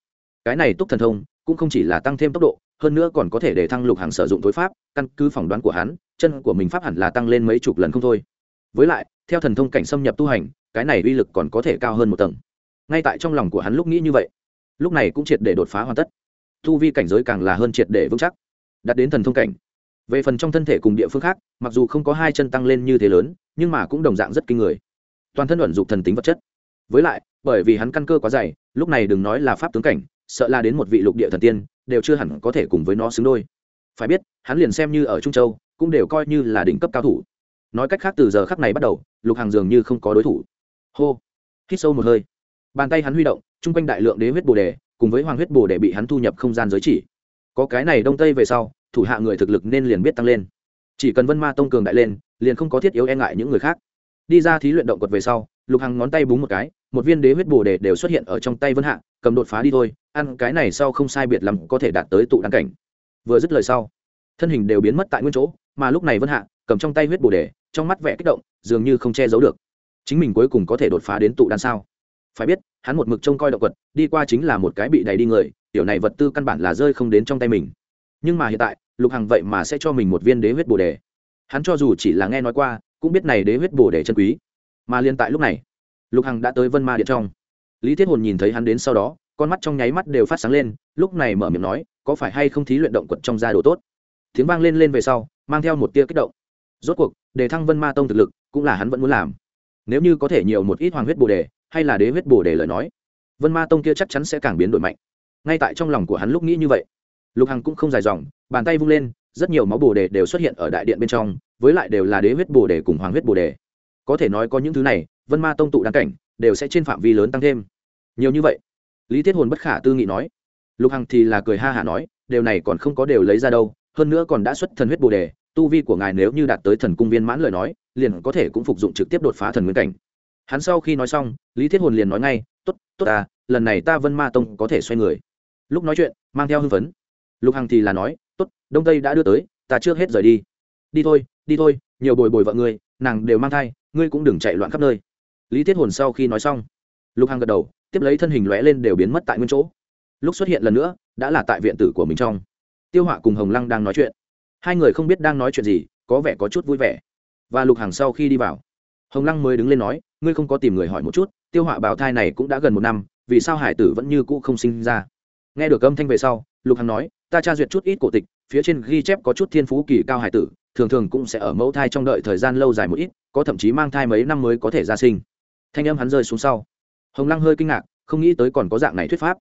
Cái này túc thần thông cũng không chỉ là tăng thêm tốc độ, hơn nữa còn có thể để thăng lục hàng sử dụng tối pháp, căn cứ phỏng đoán của hắn, chân của mình pháp hẳn là tăng lên mấy chục lần không thôi. Với lại, theo thần thông cảnh xâm nhập tu hành, cái này uy lực còn có thể cao hơn một tầng. Ngay tại trong lòng của hắn lúc nghĩ như vậy, lúc này cũng triệt để đột phá hoàn tất tu vi cảnh giới càng là hơn triệt để vững chắc, đạt đến thần thông cảnh. Về phần trong thân thể cùng địa phương khác, mặc dù không có hai chân tăng lên như thế lớn, nhưng mà cũng đồng dạng rất kinh người. Toàn thân ẩn dục thần tính vật chất. Với lại, bởi vì hắn căn cơ quá dày, lúc này đừng nói là pháp tướng cảnh, sợ là đến một vị lục địa thần tiên, đều chưa hẳn có thể cùng với nó xứng đôi. Phải biết, hắn liền xem như ở trung châu, cũng đều coi như là đỉnh cấp cao thủ. Nói cách khác, từ giờ khắc này bắt đầu, lục hàng dường như không có đối thủ. Hô. Hít sâu một hơi. Bàn tay hắn huy động, chung quanh đại lượng đế huyết bồ đề cùng với hoàng huyết bồ để bị hắn thu nhập không gian giới chỉ. Có cái này đông tây về sau, thủ hạ người thực lực nên liền biết tăng lên. Chỉ cần vân ma tông cường đại lên, liền không có thiết yếu e ngại những người khác. Đi ra thí luyện động quật về sau, lục hằng ngón tay búng một cái, một viên đế huyết bồ đề đều xuất hiện ở trong tay vân hạ, cầm đột phá đi thôi, ăn cái này sau không sai biệt lắm có thể đạt tới tụ đăng cảnh. Vừa dứt lời sau, thân hình đều biến mất tại nguyên chỗ, mà lúc này vân hạ, cầm trong tay huyết bồ đề trong mắt vẽ kích động, dường như không che giấu được. Chính mình cuối cùng có thể đột phá đến tụ đan sao? Phải biết, hắn một mực trông coi động quật, đi qua chính là một cái bị đầy đi người, tiểu này vật tư căn bản là rơi không đến trong tay mình. Nhưng mà hiện tại, lục hằng vậy mà sẽ cho mình một viên đế huyết bồ đề. Hắn cho dù chỉ là nghe nói qua, cũng biết này đế huyết bồ đề chân quý. Mà liên tại lúc này, lục hằng đã tới vân ma điện trong. Lý thiết hồn nhìn thấy hắn đến sau đó, con mắt trong nháy mắt đều phát sáng lên, lúc này mở miệng nói, có phải hay không thí luyện động quật trong gia đồ tốt? Tiếng vang lên lên về sau, mang theo một tia kích động. Rốt cuộc, để thăng vân ma tông thực lực, cũng là hắn vẫn muốn làm. Nếu như có thể nhiều một ít hoàng huyết bồ đề hay là đế huyết bồ đề lời nói. Vân ma tông kia chắc chắn sẽ càng biến đổi mạnh. Ngay tại trong lòng của hắn lúc nghĩ như vậy, lục hằng cũng không dài dòng, bàn tay vung lên, rất nhiều máu bồ đề đều xuất hiện ở đại điện bên trong, với lại đều là đế huyết bồ đề cùng hoàng huyết bồ đề có thể nói có những thứ này, vân ma tông tụ đăng cảnh, đều sẽ trên phạm vi lớn tăng thêm. Nhiều như vậy, lý thiết hồn bất khả tư nghị nói. Lục hằng thì là cười ha hả nói, điều này còn không có đều lấy ra đâu, hơn nữa còn đã xuất thần huyết bồ đề tu vi của ngài nếu như đạt tới thần cung viên mãn lời nói, liền có thể cũng phục dụng trực tiếp đột phá thần nguyên cảnh hắn sau khi nói xong lý thiết hồn liền nói ngay t ố t tốt à, lần này ta vân ma tông có thể xoay người. Lúc nói chuyện mang theo hưng phấn. Lục hằng thì là nói t ố t đông tây đã đưa tới ta trước hết rời đi. Đi thôi đi thôi nhiều bồi bồi vợ ngươi nàng đều mang thai ngươi cũng đừng chạy loạn khắp nơi. Lý thiết hồn sau khi nói xong lục hằng gật đầu tiếp lấy thân hình lóe lên đều biến mất tại nguyên chỗ. Lúc xuất hiện lần nữa đã là tại viện tử của mình trong. Tiêu họa cùng hồng lăng đang nói chuyện. Hai người không biết đang nói chuyện gì có vẻ có chút vui vẻ. Và lục hằng sau khi đi vào hồng lăng mới đứng lên nói ngươi không có tìm người hỏi một chút, tiêu họa bào thai này cũng đã gần một năm, vì sao hải tử vẫn như cũ không sinh ra? Nghe được âm thanh về sau, lục hằng nói, ta tra duyệt chút ít cổ tịch, phía trên ghi chép có chút thiên phú kỳ cao hải tử, thường thường cũng sẽ ở mẫu thai trong đợi thời gian lâu dài một ít, có thậm chí mang thai mấy năm mới có thể ra sinh. Thanh âm hắn rơi xuống sau. Hồng lăng hơi kinh ngạc, không nghĩ tới còn có dạng này thuyết pháp.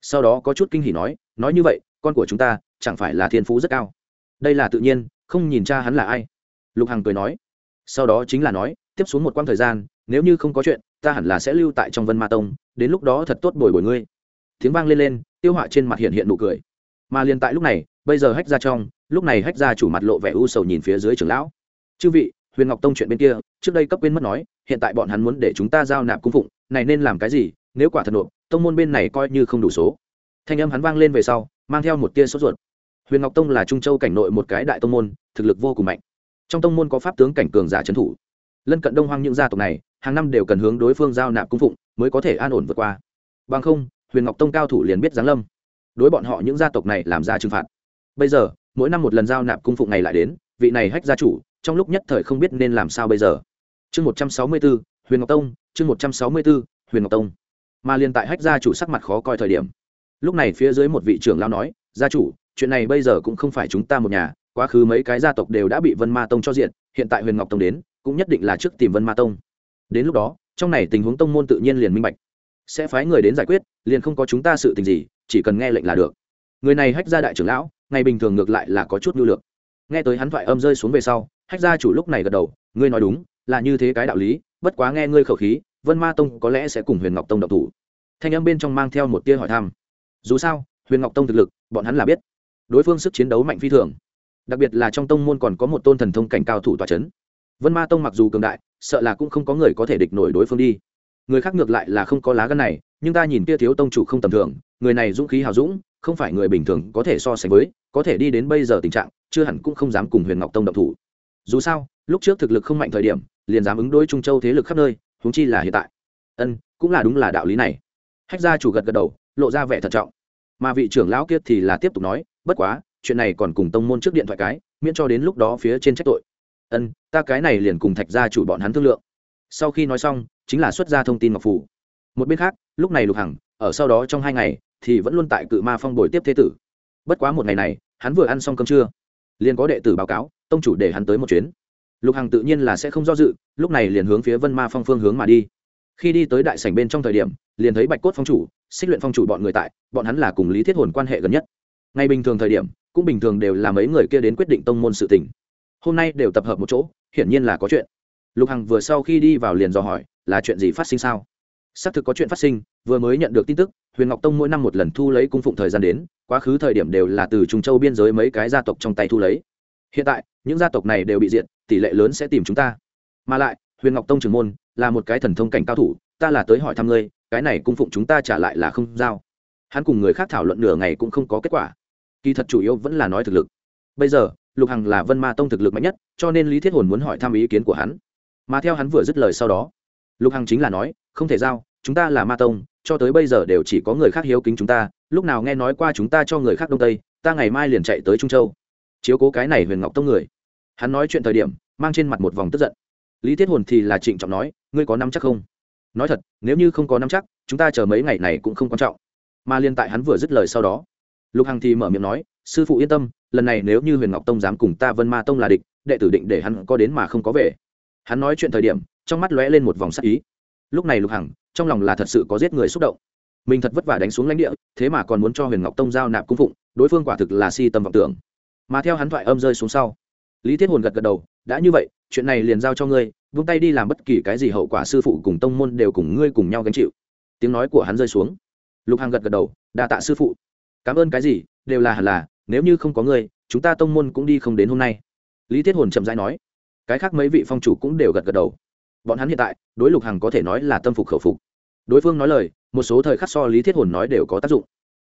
Sau đó có chút kinh hỉ nói nói như vậy, con của chúng ta chẳng phải là thiên phú rất cao. Đây là tự nhiên, không nhìn cha hắn là ai. Lục hằng cười nói. Sau đó chính là nói, tiếp xuống một quãng thời gian nếu như không có chuyện, ta hẳn là sẽ lưu tại trong vân ma tông, đến lúc đó thật tốt bồi bồi ngươi. Tiếng vang lên lên, tiêu họa trên mặt hiện hiện nụ cười. Mà liền tại lúc này, bây giờ hách ra trong, lúc này hách ra chủ mặt lộ vẻ u sầu nhìn phía dưới trưởng lão. Chư vị, huyền ngọc tông chuyện bên kia, trước đây cấp quên mất nói, hiện tại bọn hắn muốn để chúng ta giao nạp cung phụng, này nên làm cái gì, nếu quả thật nộp, tông môn bên này coi như không đủ số. Thanh âm hắn vang lên về sau, mang theo một tia sốt ruột. Huyền ngọc tông là trung châu cảnh nội một cái đại tông môn, thực lực vô cùng mạnh. Trong tông môn có pháp tướng cảnh cường giả trấn thủ. Lân cận đông hoang những gia tộc này hàng năm đều cần hướng đối phương giao nạp cung phụng mới có thể an ổn vượt qua. Bằng không, huyền ngọc tông cao thủ liền biết giáng lâm. Đối bọn họ những gia tộc này làm ra trừng phạt. Bây giờ, mỗi năm một lần giao nạp cung phụng này lại đến, vị này hách gia chủ, trong lúc nhất thời không biết nên làm sao bây giờ. Chương một trăm sáu mươi b ố huyền ngọc tông, chương một trăm sáu mươi b ố huyền ngọc tông. Mà liền tại hách gia chủ sắc mặt khó coi thời điểm, lúc này phía dưới một vị trưởng lao nói, gia chủ, chuyện này bây giờ cũng không phải chúng ta một nhà, quá khứ mấy cái gia tộc đều đã bị vân ma tông cho diện, hiện tại huyền ngọc tông đến, cũng nhất định là trước tìm vân ma tông đến lúc đó, trong này tình huống tông môn tự nhiên liền minh bạch. Sẽ phái người đến giải quyết, liền không có chúng ta sự tình gì, chỉ cần nghe lệnh là được. Người này hách ra đại trưởng lão, ngày bình thường ngược lại là có chút nhu lược nghe tới hắn thoại âm rơi xuống về sau, hách gia chủ lúc này gật đầu, ngươi nói đúng, là như thế cái đạo lý, bất quá nghe ngươi khẩu khí, vân ma tông có lẽ sẽ cùng huyền ngọc tông độc thủ. Thanh âm bên trong mang theo một tia hỏi thăm. Dù sao, huyền ngọc tông thực lực, bọn hắn là biết. Đối phương sức chiến đấu mạnh phi thường. Đặc biệt là trong tông môn còn có một tôn thần thông cảnh cao thủ tòa c h ấ n vân ma tông mặc dù cường đại sợ là cũng không có người có thể địch nổi đối phương đi. Người khác ngược lại là không có lá gân này, nhưng ta nhìn kia thiếu tông chủ không tầm thường, người này dũng khí hào dũng, không phải người bình thường có thể so sánh với, có thể đi đến bây giờ tình trạng, chưa hẳn cũng không dám cùng huyền ngọc tông độc thủ. Dù sao, lúc trước thực lực không mạnh thời điểm, liền dám ứng đối trung châu thế lực khắp nơi húng chi là hiện tại. Ân, cũng là đúng là đạo lý này. Hách gia chủ gật gật đầu, lộ ra vẻ thận trọng. Mà vị trưởng lão kia thì là tiếp tục nói, bất quá, chuyện này còn cùng tông môn trước điện thoại cái, miễn cho đến lúc đó phía trên trách tội ân, ta cái này liền cùng thạch gia chủ bọn hắn thương lượng. Sau khi nói xong, chính là xuất ra thông tin ngọc phủ. Một bên khác, lúc này lục hằng, ở sau đó trong hai ngày, thì vẫn luôn tại cự ma phong bồi tiếp thế tử. Bất quá một ngày này, hắn vừa ăn xong cơm trưa, liền có đệ tử báo cáo, tông chủ để hắn tới một chuyến. Lục hằng tự nhiên là sẽ không do dự, lúc này liền hướng phía vân ma phong phương hướng mà đi. Khi đi tới đại sảnh bên trong thời điểm, liền thấy bạch cốt phong chủ, xích luyện phong chủ bọn người tại, bọn hắn là cùng lý thiết hồn quan hệ gần nhất. Ngay bình thường thời điểm, cũng bình thường đều là mấy người kia đến quyết định tông môn sự tình hôm nay đều tập hợp một chỗ, hiển nhiên là có chuyện. Lục hằng vừa sau khi đi vào liền dò hỏi, là chuyện gì phát sinh sao? Xác thực có chuyện phát sinh, vừa mới nhận được tin tức, huyền ngọc tông mỗi năm một lần thu lấy cung phụng thời gian đến, quá khứ thời điểm đều là từ trung châu biên giới mấy cái gia tộc trong tay thu lấy. Hiện tại, những gia tộc này đều bị diện tỷ lệ lớn sẽ tìm chúng ta. Mà lại, huyền ngọc tông trưởng môn, là một cái thần thông cảnh cao thủ, ta là tới hỏi thăm ngươi, cái này cung phụng chúng ta trả lại là không giao. Hắn cùng người khác thảo luận nửa ngày cũng không có kết quả. Kỳ thật chủ yếu vẫn là nói thực lực. Bây giờ lục hằng là vân ma tông thực lực mạnh nhất, cho nên lý thiết hồn muốn hỏi thăm ý kiến của hắn. Mà theo hắn vừa dứt lời sau đó, lục hằng chính là nói, không thể giao, chúng ta là ma tông, cho tới bây giờ đều chỉ có người khác hiếu kính chúng ta, lúc nào nghe nói qua chúng ta cho người khác đông tây, ta ngày mai liền chạy tới trung châu. Chiếu cố cái này huyền ngọc tông người. Hắn nói chuyện thời điểm, mang trên mặt một vòng tức giận. Lý thiết hồn thì là trịnh trọng nói, ngươi có năm chắc không? Nói thật, nếu như không có năm chắc, chúng ta chờ mấy ngày này cũng không quan trọng. Mà liên tại hắn vừa dứt lời sau đó, lục hằng thì mở miệng nói sư phụ yên tâm, lần này nếu như huyền ngọc tông dám cùng ta vân ma tông là địch, đệ tử định để hắn có đến mà không có về. Hắn nói chuyện thời điểm, trong mắt lóe lên một vòng sắc ý. Lúc này lục hằng, trong lòng là thật sự có giết người xúc động. Mình thật vất vả đánh xuống lãnh địa, thế mà còn muốn cho huyền ngọc tông giao nạp cung phụng, đối phương quả thực là si tâm vọng tưởng. Mà theo hắn thoại âm rơi xuống sau, lý thiết hồn gật gật đầu, đã như vậy, chuyện này liền giao cho ngươi, vung tay đi làm bất kỳ cái gì hậu quả sư phụ cùng tông môn đều cùng ngươi cùng nhau gánh chịu. Tiếng nói của hắn rơi xuống. Lục hằng gật gật đầu, đa tạ sư phụ. Cảm ơn cái gì? Đều là hẳn là, nếu như không có ngươi, chúng ta tông môn cũng đi không đến hôm nay. Lý thiết hồn chậm rãi nói. Cái khác mấy vị phong chủ cũng đều gật gật đầu. Bọn hắn hiện tại, đối lục hằng có thể nói là tâm phục khẩu phục. Đối phương nói lời, một số thời khắc so lý thiết hồn nói đều có tác dụng.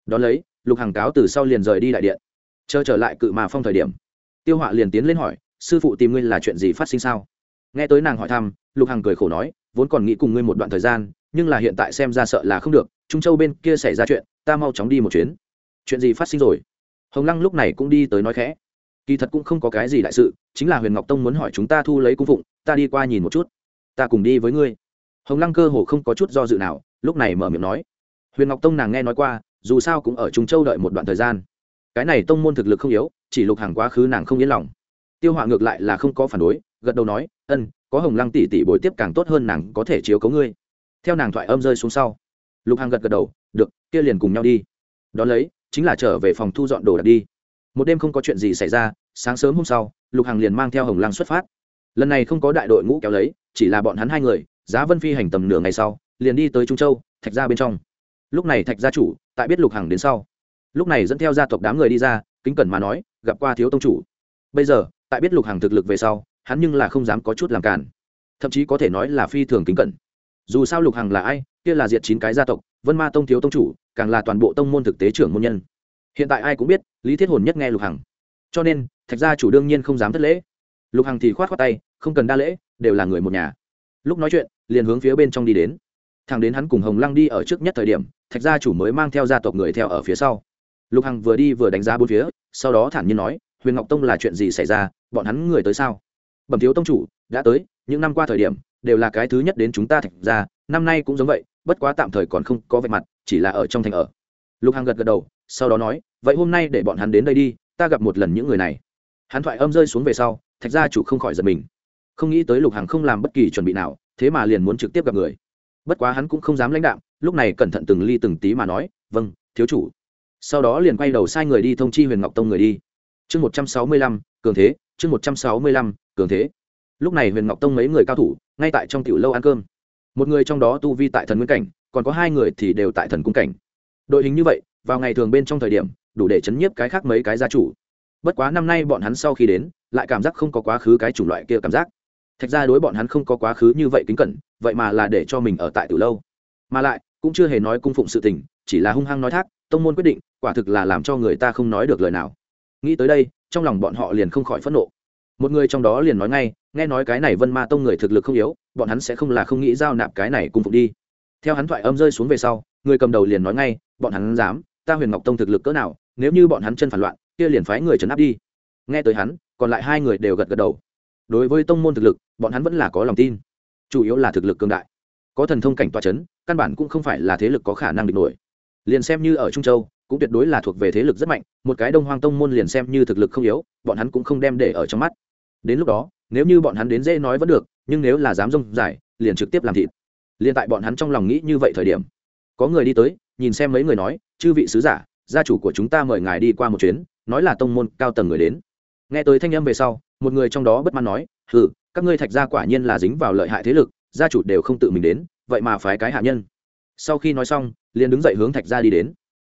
Đón lấy, lục hằng cáo từ sau liền rời đi đại điện. Chờ trở lại cự mà phong thời điểm, tiêu họa liền tiến lên hỏi, sư phụ tìm ngươi là chuyện gì phát sinh sao? Nghe tới nàng hỏi thăm, lục hằng cười khổ nói, vốn còn nghĩ cùng ngươi một đoạn thời gian, nhưng là hiện tại xem ra sợ là không được, trung châu bên kia xảy ra chuyện, ta mau chóng đi một chuyến chuyện gì phát sinh rồi? Hồng lăng lúc này cũng đi tới nói khẽ. Kỳ thật cũng không có cái gì đại sự, chính là huyền ngọc tông muốn hỏi chúng ta thu lấy cung phụng, ta đi qua nhìn một chút. Ta cùng đi với ngươi. Hồng lăng cơ hồ không có chút do dự nào, lúc này mở miệng nói. Huyền ngọc tông nàng nghe nói qua, dù sao cũng ở trung châu đợi một đoạn thời gian. Cái này tông môn thực lực không yếu, chỉ lục hàng quá khứ nàng không yên lòng. Tiêu họa ngược lại là không có phản đối, gật đầu nói, ân, có hồng lăng tỷ tỷ bồi tiếp càng tốt hơn nàng có thể chiếu cấu ngươi. Theo nàng thoại âm rơi xuống sau, lục hàng gật gật đầu, được, kia liền cùng nhau đi. Đón lấy chính là trở về phòng thu dọn đồ đạc đi. Một đêm không có chuyện gì xảy ra, sáng sớm hôm sau, lục hàng liền mang theo hồng lăng xuất phát. Lần này không có đại đội ngũ kéo lấy, chỉ là bọn hắn hai người, giá vân phi hành tầm nửa ngày sau, liền đi tới trung châu, thạch ra bên trong. Lúc này thạch gia chủ, tại biết lục hằng đến sau. Lúc này dẫn theo gia tộc đám người đi ra, kính cẩn mà nói, gặp qua thiếu tông chủ. Bây giờ, tại biết lục hằng thực lực về sau, hắn nhưng là không dám có chút làm cản thậm chí có thể nói là phi thường kính cẩn. Dù sao lục hằng là ai, kia là diệt chín cái gia tộc, vân ma tông thiếu tông chủ càng là toàn bộ tông môn thực tế trưởng môn nhân. Hiện tại ai cũng biết, lý thiết hồn nhất nghe lục hằng. Cho nên, thạch gia chủ đương nhiên không dám thất lễ. Lục hằng thì khoát khoát tay, không cần đa lễ, đều là người một nhà. Lúc nói chuyện, liền hướng phía bên trong đi đến. Thằng đến hắn cùng hồng lăng đi ở trước nhất thời điểm, thạch gia chủ mới mang theo gia tộc người theo ở phía sau. Lục hằng vừa đi vừa đánh giá bốn phía, sau đó thản nhiên nói, huyền ngọc tông là chuyện gì xảy ra? Bọn hắn người tới sao? Bẩm thiếu tông chủ, đã tới, những năm qua thời điểm, đều là cái thứ nhất đến chúng ta thạch ra năm nay cũng giống vậy bất quá tạm thời còn không có vẻ mặt, chỉ là ở trong thành ở. Lục hằng gật gật đầu, sau đó nói, vậy hôm nay để bọn hắn đến đây đi, ta gặp một lần những người này. Hắn thoại âm rơi xuống về sau, thạch gia chủ không khỏi giật mình. Không nghĩ tới lục hằng không làm bất kỳ chuẩn bị nào, thế mà liền muốn trực tiếp gặp người. Bất quá hắn cũng không dám lãnh đạm, lúc này cẩn thận từng ly từng tí mà nói vâng thiếu chủ. Sau đó liền quay đầu sai người đi thông chi huyền ngọc tông người đi. Chương một trăm sáu mươi lăm, cường thế, chương một trăm sáu mươi lăm, cường thế. Lúc này huyền ngọc tông mấy người cao thủ, ngay tại trong tiểu lâu ăn cơm một người trong đó tu vi tại thần nguyên cảnh, còn có hai người thì đều tại thần cung cảnh. Đội hình như vậy, vào ngày thường bên trong thời điểm, đủ để chấn nhiếp cái khác mấy cái gia chủ. Bất quá năm nay bọn hắn sau khi đến, lại cảm giác không có quá khứ cái chủng loại kia cảm giác. Thạch ra đối bọn hắn không có quá khứ như vậy kính cẩn, vậy mà là để cho mình ở tại từ lâu. Mà lại, cũng chưa hề nói cung phụng sự tình, chỉ là hung hăng nói thác, tông môn quyết định, quả thực là làm cho người ta không nói được lời nào. Nghĩ tới đây, trong lòng bọn họ liền không khỏi phẫn nộ một người trong đó liền nói ngay, nghe nói cái này vân ma tông người thực lực không yếu, bọn hắn sẽ không là không nghĩ giao nạp cái này cung phục đi. Theo hắn thoại âm rơi xuống về sau, người cầm đầu liền nói ngay, bọn hắn dám, ta huyền ngọc tông thực lực cỡ nào, nếu như bọn hắn chân phản loạn, kia liền phái người trấn áp đi. Nghe tới hắn, còn lại hai người đều gật gật đầu. Đối với tông môn thực lực, bọn hắn vẫn là có lòng tin. Chủ yếu là thực lực cường đại. Có thần thông cảnh tòa c h ấ n căn bản cũng không phải là thế lực có khả năng địch nổi. Liền xem như ở trung châu, cũng tuyệt đối là thuộc về thế lực rất mạnh, một cái đông hoang tông môn liền xem như thực lực không yếu, bọn hắn cũng không đem để ở trong mắt đến lúc đó, nếu như bọn hắn đến dễ nói vẫn được, nhưng nếu là dám rông dài, liền trực tiếp làm thịt. Liền tại bọn hắn trong lòng nghĩ như vậy thời điểm, có người đi tới, nhìn xem mấy người nói, chư vị sứ giả, gia chủ của chúng ta mời ngài đi qua một chuyến, nói là tông môn cao tầng người đến. Nghe tới thanh âm về sau, một người trong đó bất mãn nói ừ các ngươi thạch gia quả nhiên là dính vào lợi hại thế lực, gia chủ đều không tự mình đến, vậy mà phái cái hạ nhân. Sau khi nói xong, liền đứng dậy hướng thạch gia đi đến.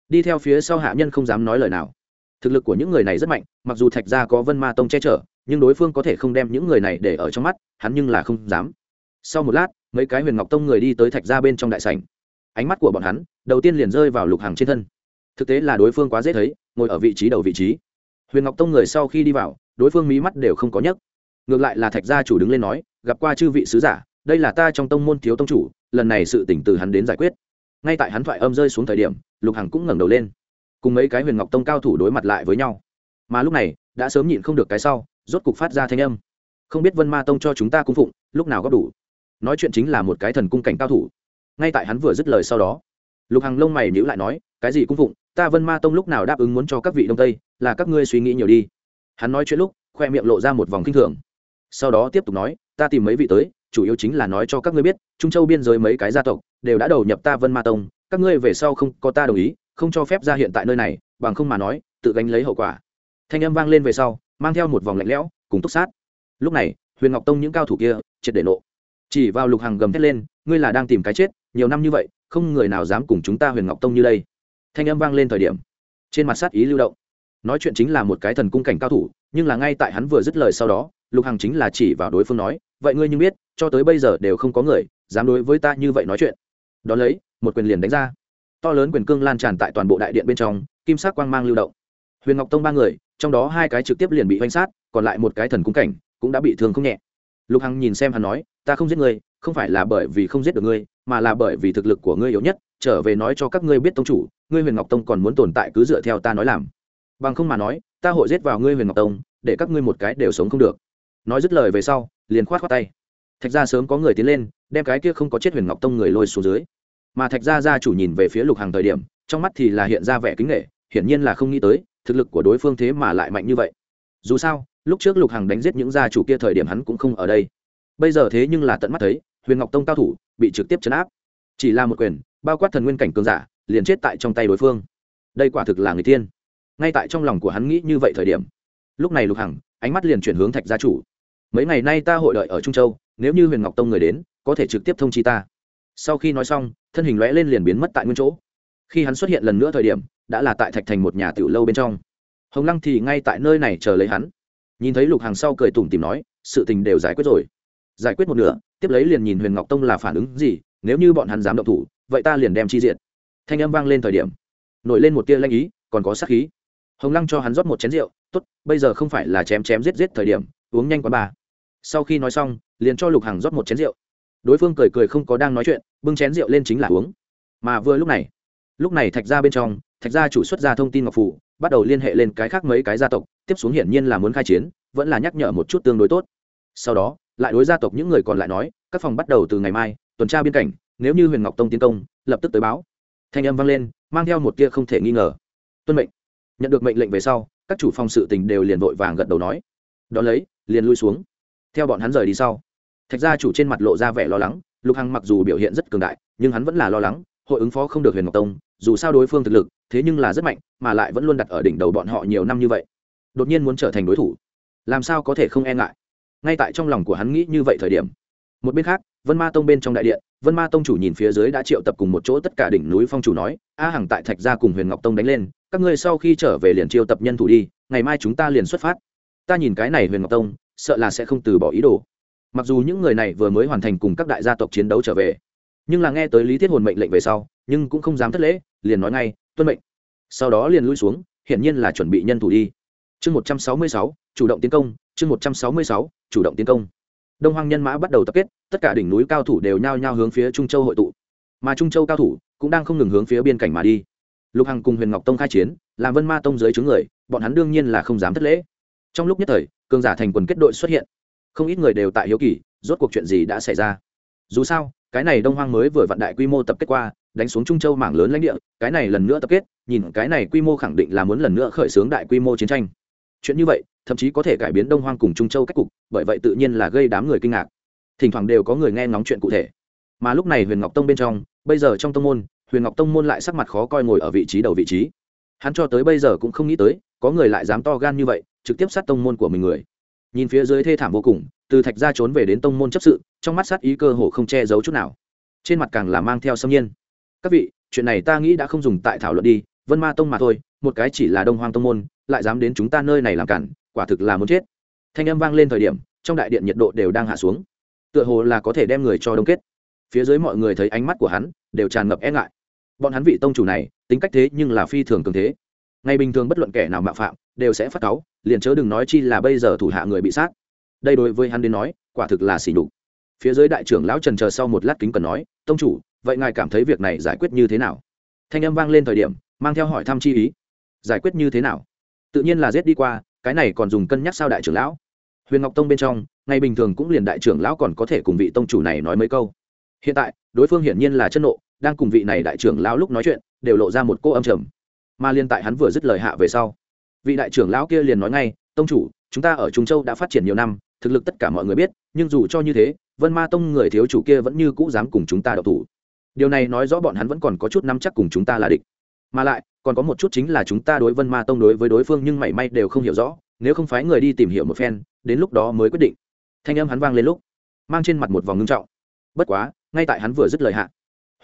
Đi theo phía sau hạ nhân không dám nói lời nào. Thực lực của những người này rất mạnh, mặc dù thạch gia có vân ma tông che chở nhưng đối phương có thể không đem những người này để ở trong mắt, hắn nhưng là không dám. Sau một lát, mấy cái huyền ngọc tông người đi tới thạch gia bên trong đại sảnh. Ánh mắt của bọn hắn, đầu tiên liền rơi vào lục hàng trên thân. Thực tế là đối phương quá dễ thấy, ngồi ở vị trí đầu vị trí. Huyền ngọc tông người sau khi đi vào, đối phương mí mắt đều không có nhấc. Ngược lại là thạch gia chủ đứng lên nói, gặp qua chư vị sứ giả, đây là ta trong tông môn thiếu tông chủ, lần này sự tỉnh từ hắn đến giải quyết. Ngay tại hắn thoại âm rơi xuống thời điểm, lục hằng cũng ngẩng đầu lên. Cùng mấy cái huyền ngọc tông cao thủ đối mặt lại với nhau. Mà lúc này, đã sớm nhịn không được cái sau rốt cục phát ra thanh âm. Không biết vân ma tông cho chúng ta cung phụng, lúc nào góp đủ? Nói chuyện chính là một cái thần cung cảnh cao thủ. Ngay tại hắn vừa dứt lời sau đó, lục hằng lông mày nhữ lại nói, cái gì cung phụng? Ta vân ma tông lúc nào đáp ứng muốn cho các vị đông tây, là các ngươi suy nghĩ nhiều đi. Hắn nói chuyện lúc, khoe miệng lộ ra một vòng kinh thường. Sau đó tiếp tục nói, ta tìm mấy vị tới, chủ yếu chính là nói cho các ngươi biết, trung châu biên giới mấy cái gia tộc, đều đã đầu nhập ta vân ma tông, các ngươi về sau không có ta đồng ý, không cho phép ra hiện tại nơi này, bằng không mà nói, tự gánh lấy hậu quả. Thanh âm vang lên về sau mang theo một vòng lạnh lẽo, cùng túc sát. Lúc này, huyền ngọc tông những cao thủ kia triệt để nộ. Chỉ vào lục Hằng gầm thét lên, ngươi là đang tìm cái chết, nhiều năm như vậy, không người nào dám cùng chúng ta huyền ngọc tông như đây. Thanh âm vang lên thời điểm, trên mặt sát ý lưu động. Nói chuyện chính là một cái thần cung cảnh cao thủ, nhưng là ngay tại hắn vừa dứt lời sau đó, lục hằng chính là chỉ vào đối phương nói, vậy ngươi như biết, cho tới bây giờ đều không có người dám đối với ta như vậy nói chuyện. Đón lấy, một quyền liền đánh ra. To lớn quyền cương lan tràn tại toàn bộ đại điện bên trong, kim sắc quang mang lưu động. Huyền ngọc tông ba người trong đó hai cái trực tiếp liền bị oanh sát, còn lại một cái thần cung cảnh cũng đã bị thương không nhẹ. Lục hằng nhìn xem hắn nói, ta không giết ngươi, không phải là bởi vì không giết được ngươi, mà là bởi vì thực lực của ngươi yếu nhất, trở về nói cho các ngươi biết tông chủ, ngươi huyền ngọc tông còn muốn tồn tại cứ dựa theo ta nói làm. Bằng không mà nói, ta hội giết vào ngươi huyền ngọc tông, để các ngươi một cái đều sống không được. Nói dứt lời về sau, liền khoát khoát tay. Thạch ra sớm có người tiến lên, đem cái kia không có chết huyền ngọc tông người lôi xuống dưới. Mà thạch gia gia chủ nhìn về phía lục hàng thời điểm, trong mắt thì là hiện ra vẻ kính nghệ hiển nhiên là không nghĩ tới thực lực của đối phương thế mà lại mạnh như vậy. Dù sao, lúc trước lục hằng đánh giết những gia chủ kia thời điểm hắn cũng không ở đây. Bây giờ thế nhưng là tận mắt thấy, huyền ngọc tông cao thủ, bị trực tiếp chấn áp. Chỉ là một quyền, bao quát thần nguyên cảnh cường giả, liền chết tại trong tay đối phương. Đây quả thực là người tiên. Ngay tại trong lòng của hắn nghĩ như vậy thời điểm, lúc này lục hằng, ánh mắt liền chuyển hướng thạch gia chủ. Mấy ngày nay ta hội đợi ở trung châu, nếu như huyền ngọc tông người đến, có thể trực tiếp thông chi ta. Sau khi nói xong, thân hình lóe lên liền biến mất tại nguyên chỗ. Khi hắn xuất hiện lần nữa thời điểm đã là tại thạch thành một nhà tiểu lâu bên trong. Hồng lăng thì ngay tại nơi này chờ lấy hắn. Nhìn thấy lục hàng sau cười tủm tìm nói, sự tình đều giải quyết rồi. Giải quyết một nửa, tiếp lấy liền nhìn huyền ngọc tông là phản ứng gì, nếu như bọn hắn dám động thủ, vậy ta liền đem chi diện thanh âm vang lên thời điểm, nổi lên một tia lanh ý, còn có sắc khí. Hồng lăng cho hắn rót một chén rượu, tốt, bây giờ không phải là chém chém giết giết thời điểm, uống nhanh quá ba sau khi nói xong, liền cho lục hằng rót một chén rượu. Đối phương cười cười không có đang nói chuyện, bưng chén rượu lên chính là uống. Mà vừa lúc này lúc này thạch ra bên trong thạch gia chủ xuất ra thông tin ngọc phủ, bắt đầu liên hệ lên cái khác mấy cái gia tộc, tiếp xuống hiển nhiên là muốn khai chiến, vẫn là nhắc nhở một chút tương đối tốt. Sau đó, lại đối gia tộc những người còn lại nói, các phòng bắt đầu từ ngày mai, tuần tra biên cảnh, nếu như huyền ngọc tông tiến công, lập tức tới báo. Thanh âm vang lên, mang theo một tia không thể nghi ngờ. Tuân mệnh. Nhận được mệnh lệnh về sau, các chủ phòng sự tình đều liền vội vàng gật đầu nói. Đón lấy, liền lui xuống. Theo bọn hắn rời đi sau, thạch gia chủ trên mặt lộ ra vẻ lo lắng, lục hằng mặc dù biểu hiện rất cường đại, nhưng hắn vẫn là lo lắng, hội ứng phó không được huyền ngọc tông, dù sao đối phương thực lực thế nhưng là rất mạnh, mà lại vẫn luôn đặt ở đỉnh đầu bọn họ nhiều năm như vậy. Đột nhiên muốn trở thành đối thủ. Làm sao có thể không e ngại? Ngay tại trong lòng của hắn nghĩ như vậy thời điểm, một bên khác, vân ma tông bên trong đại điện, vân ma tông chủ nhìn phía dưới đã triệu tập cùng một chỗ tất cả đỉnh núi phong chủ nói, a hằng tại thạch gia cùng huyền ngọc tông đánh lên, các ngươi sau khi trở về liền triệu tập nhân thủ đi, ngày mai chúng ta liền xuất phát. Ta nhìn cái này huyền ngọc tông, sợ là sẽ không từ bỏ ý đồ. Mặc dù những người này vừa mới hoàn thành cùng các đại gia tộc chiến đấu trở về, nhưng là nghe tới lý thiết hồn mệnh lệnh về sau, nhưng cũng không dám thất lễ, liền nói ngay tuân mệnh. Sau đó liền lui xuống, hiển nhiên là chuẩn bị nhân thủ đi. Chương một trăm sáu mươi sáu, chủ động tiến công. Chương một trăm sáu mươi sáu, chủ động tiến công. Đông hoang nhân mã bắt đầu tập kết, tất cả đỉnh núi cao thủ đều nhao nhao hướng phía trung châu hội tụ. Mà trung châu cao thủ cũng đang không ngừng hướng phía biên cảnh mà đi. Lục hằng cùng huyền ngọc tông khai chiến, làm vân ma tông dưới chướng người, bọn hắn đương nhiên là không dám thất lễ. Trong lúc nhất thời, cường giả thành quần kết đội xuất hiện. Không ít người đều tại hiếu kỳ, rốt cuộc chuyện gì đã xảy ra. Dù sao, cái này đông hoang mới vừa vặn đại quy mô tập kết qua đánh xuống trung châu mảng lớn lãnh địa, cái này lần nữa tập kết, nhìn cái này quy mô khẳng định là muốn lần nữa khởi xướng đại quy mô chiến tranh. Chuyện như vậy, thậm chí có thể cải biến đông hoang cùng trung châu cách cục, bởi vậy tự nhiên là gây đám người kinh ngạc. Thỉnh thoảng đều có người nghe ngóng chuyện cụ thể. Mà lúc này huyền ngọc tông bên trong, bây giờ trong tông môn, huyền ngọc tông môn lại sắc mặt khó coi ngồi ở vị trí đầu vị trí. Hắn cho tới bây giờ cũng không nghĩ tới, có người lại dám to gan như vậy, trực tiếp sát tông môn của mình người. Nhìn phía dưới thê thảm vô cùng, từ thạch ra trốn về đến tông môn chấp sự, trong mắt sát ý cơ hồ không che giấu chút nào. Trên mặt càng là mang theo xâm nhiên các vị, chuyện này ta nghĩ đã không dùng tại thảo luận đi, vân ma tông mà thôi, một cái chỉ là đông hoang tông môn, lại dám đến chúng ta nơi này làm cản, quả thực là muốn chết. Thanh âm vang lên thời điểm, trong đại điện nhiệt độ đều đang hạ xuống. Tựa hồ là có thể đem người cho đông kết. Phía dưới mọi người thấy ánh mắt của hắn, đều tràn ngập e ngại. Bọn hắn vị tông chủ này, tính cách thế nhưng là phi thường cường thế. Ngày bình thường bất luận kẻ nào mạo phạm, đều sẽ phát cáu, liền chớ đừng nói chi là bây giờ thủ hạ người bị sát. Đây đối với hắn đến nói, quả thực là xỉ nhục. Phía dưới đại trưởng lão trần chờ sau một lát kính cần nói, tông chủ vậy ngài cảm thấy việc này giải quyết như thế nào? Thanh âm vang lên thời điểm, mang theo hỏi thăm chi ý. Giải quyết như thế nào? Tự nhiên là giết đi qua, cái này còn dùng cân nhắc sao đại trưởng lão? Huyền ngọc tông bên trong ngày bình thường cũng liền đại trưởng lão còn có thể cùng vị tông chủ này nói mấy câu. Hiện tại, đối phương hiển nhiên là chân nộ, đang cùng vị này đại trưởng lão lúc nói chuyện, đều lộ ra một cô âm trầm. Mà liên tại hắn vừa dứt lời hạ về sau, vị đại trưởng lão kia liền nói ngay, tông chủ, chúng ta ở trung châu đã phát triển nhiều năm, thực lực tất cả mọi người biết, nhưng dù cho như thế, vân ma tông người thiếu chủ kia vẫn như cũ dám cùng chúng ta đậu thủ điều này nói rõ bọn hắn vẫn còn có chút nắm chắc cùng chúng ta là địch. Mà lại, còn có một chút chính là chúng ta đối vân ma tông đối với đối phương nhưng mảy may đều không hiểu rõ, nếu không phái người đi tìm hiểu một phen, đến lúc đó mới quyết định. Thanh âm hắn vang lên lúc, mang trên mặt một vòng ngưng trọng. Bất quá, ngay tại hắn vừa dứt lời hạ,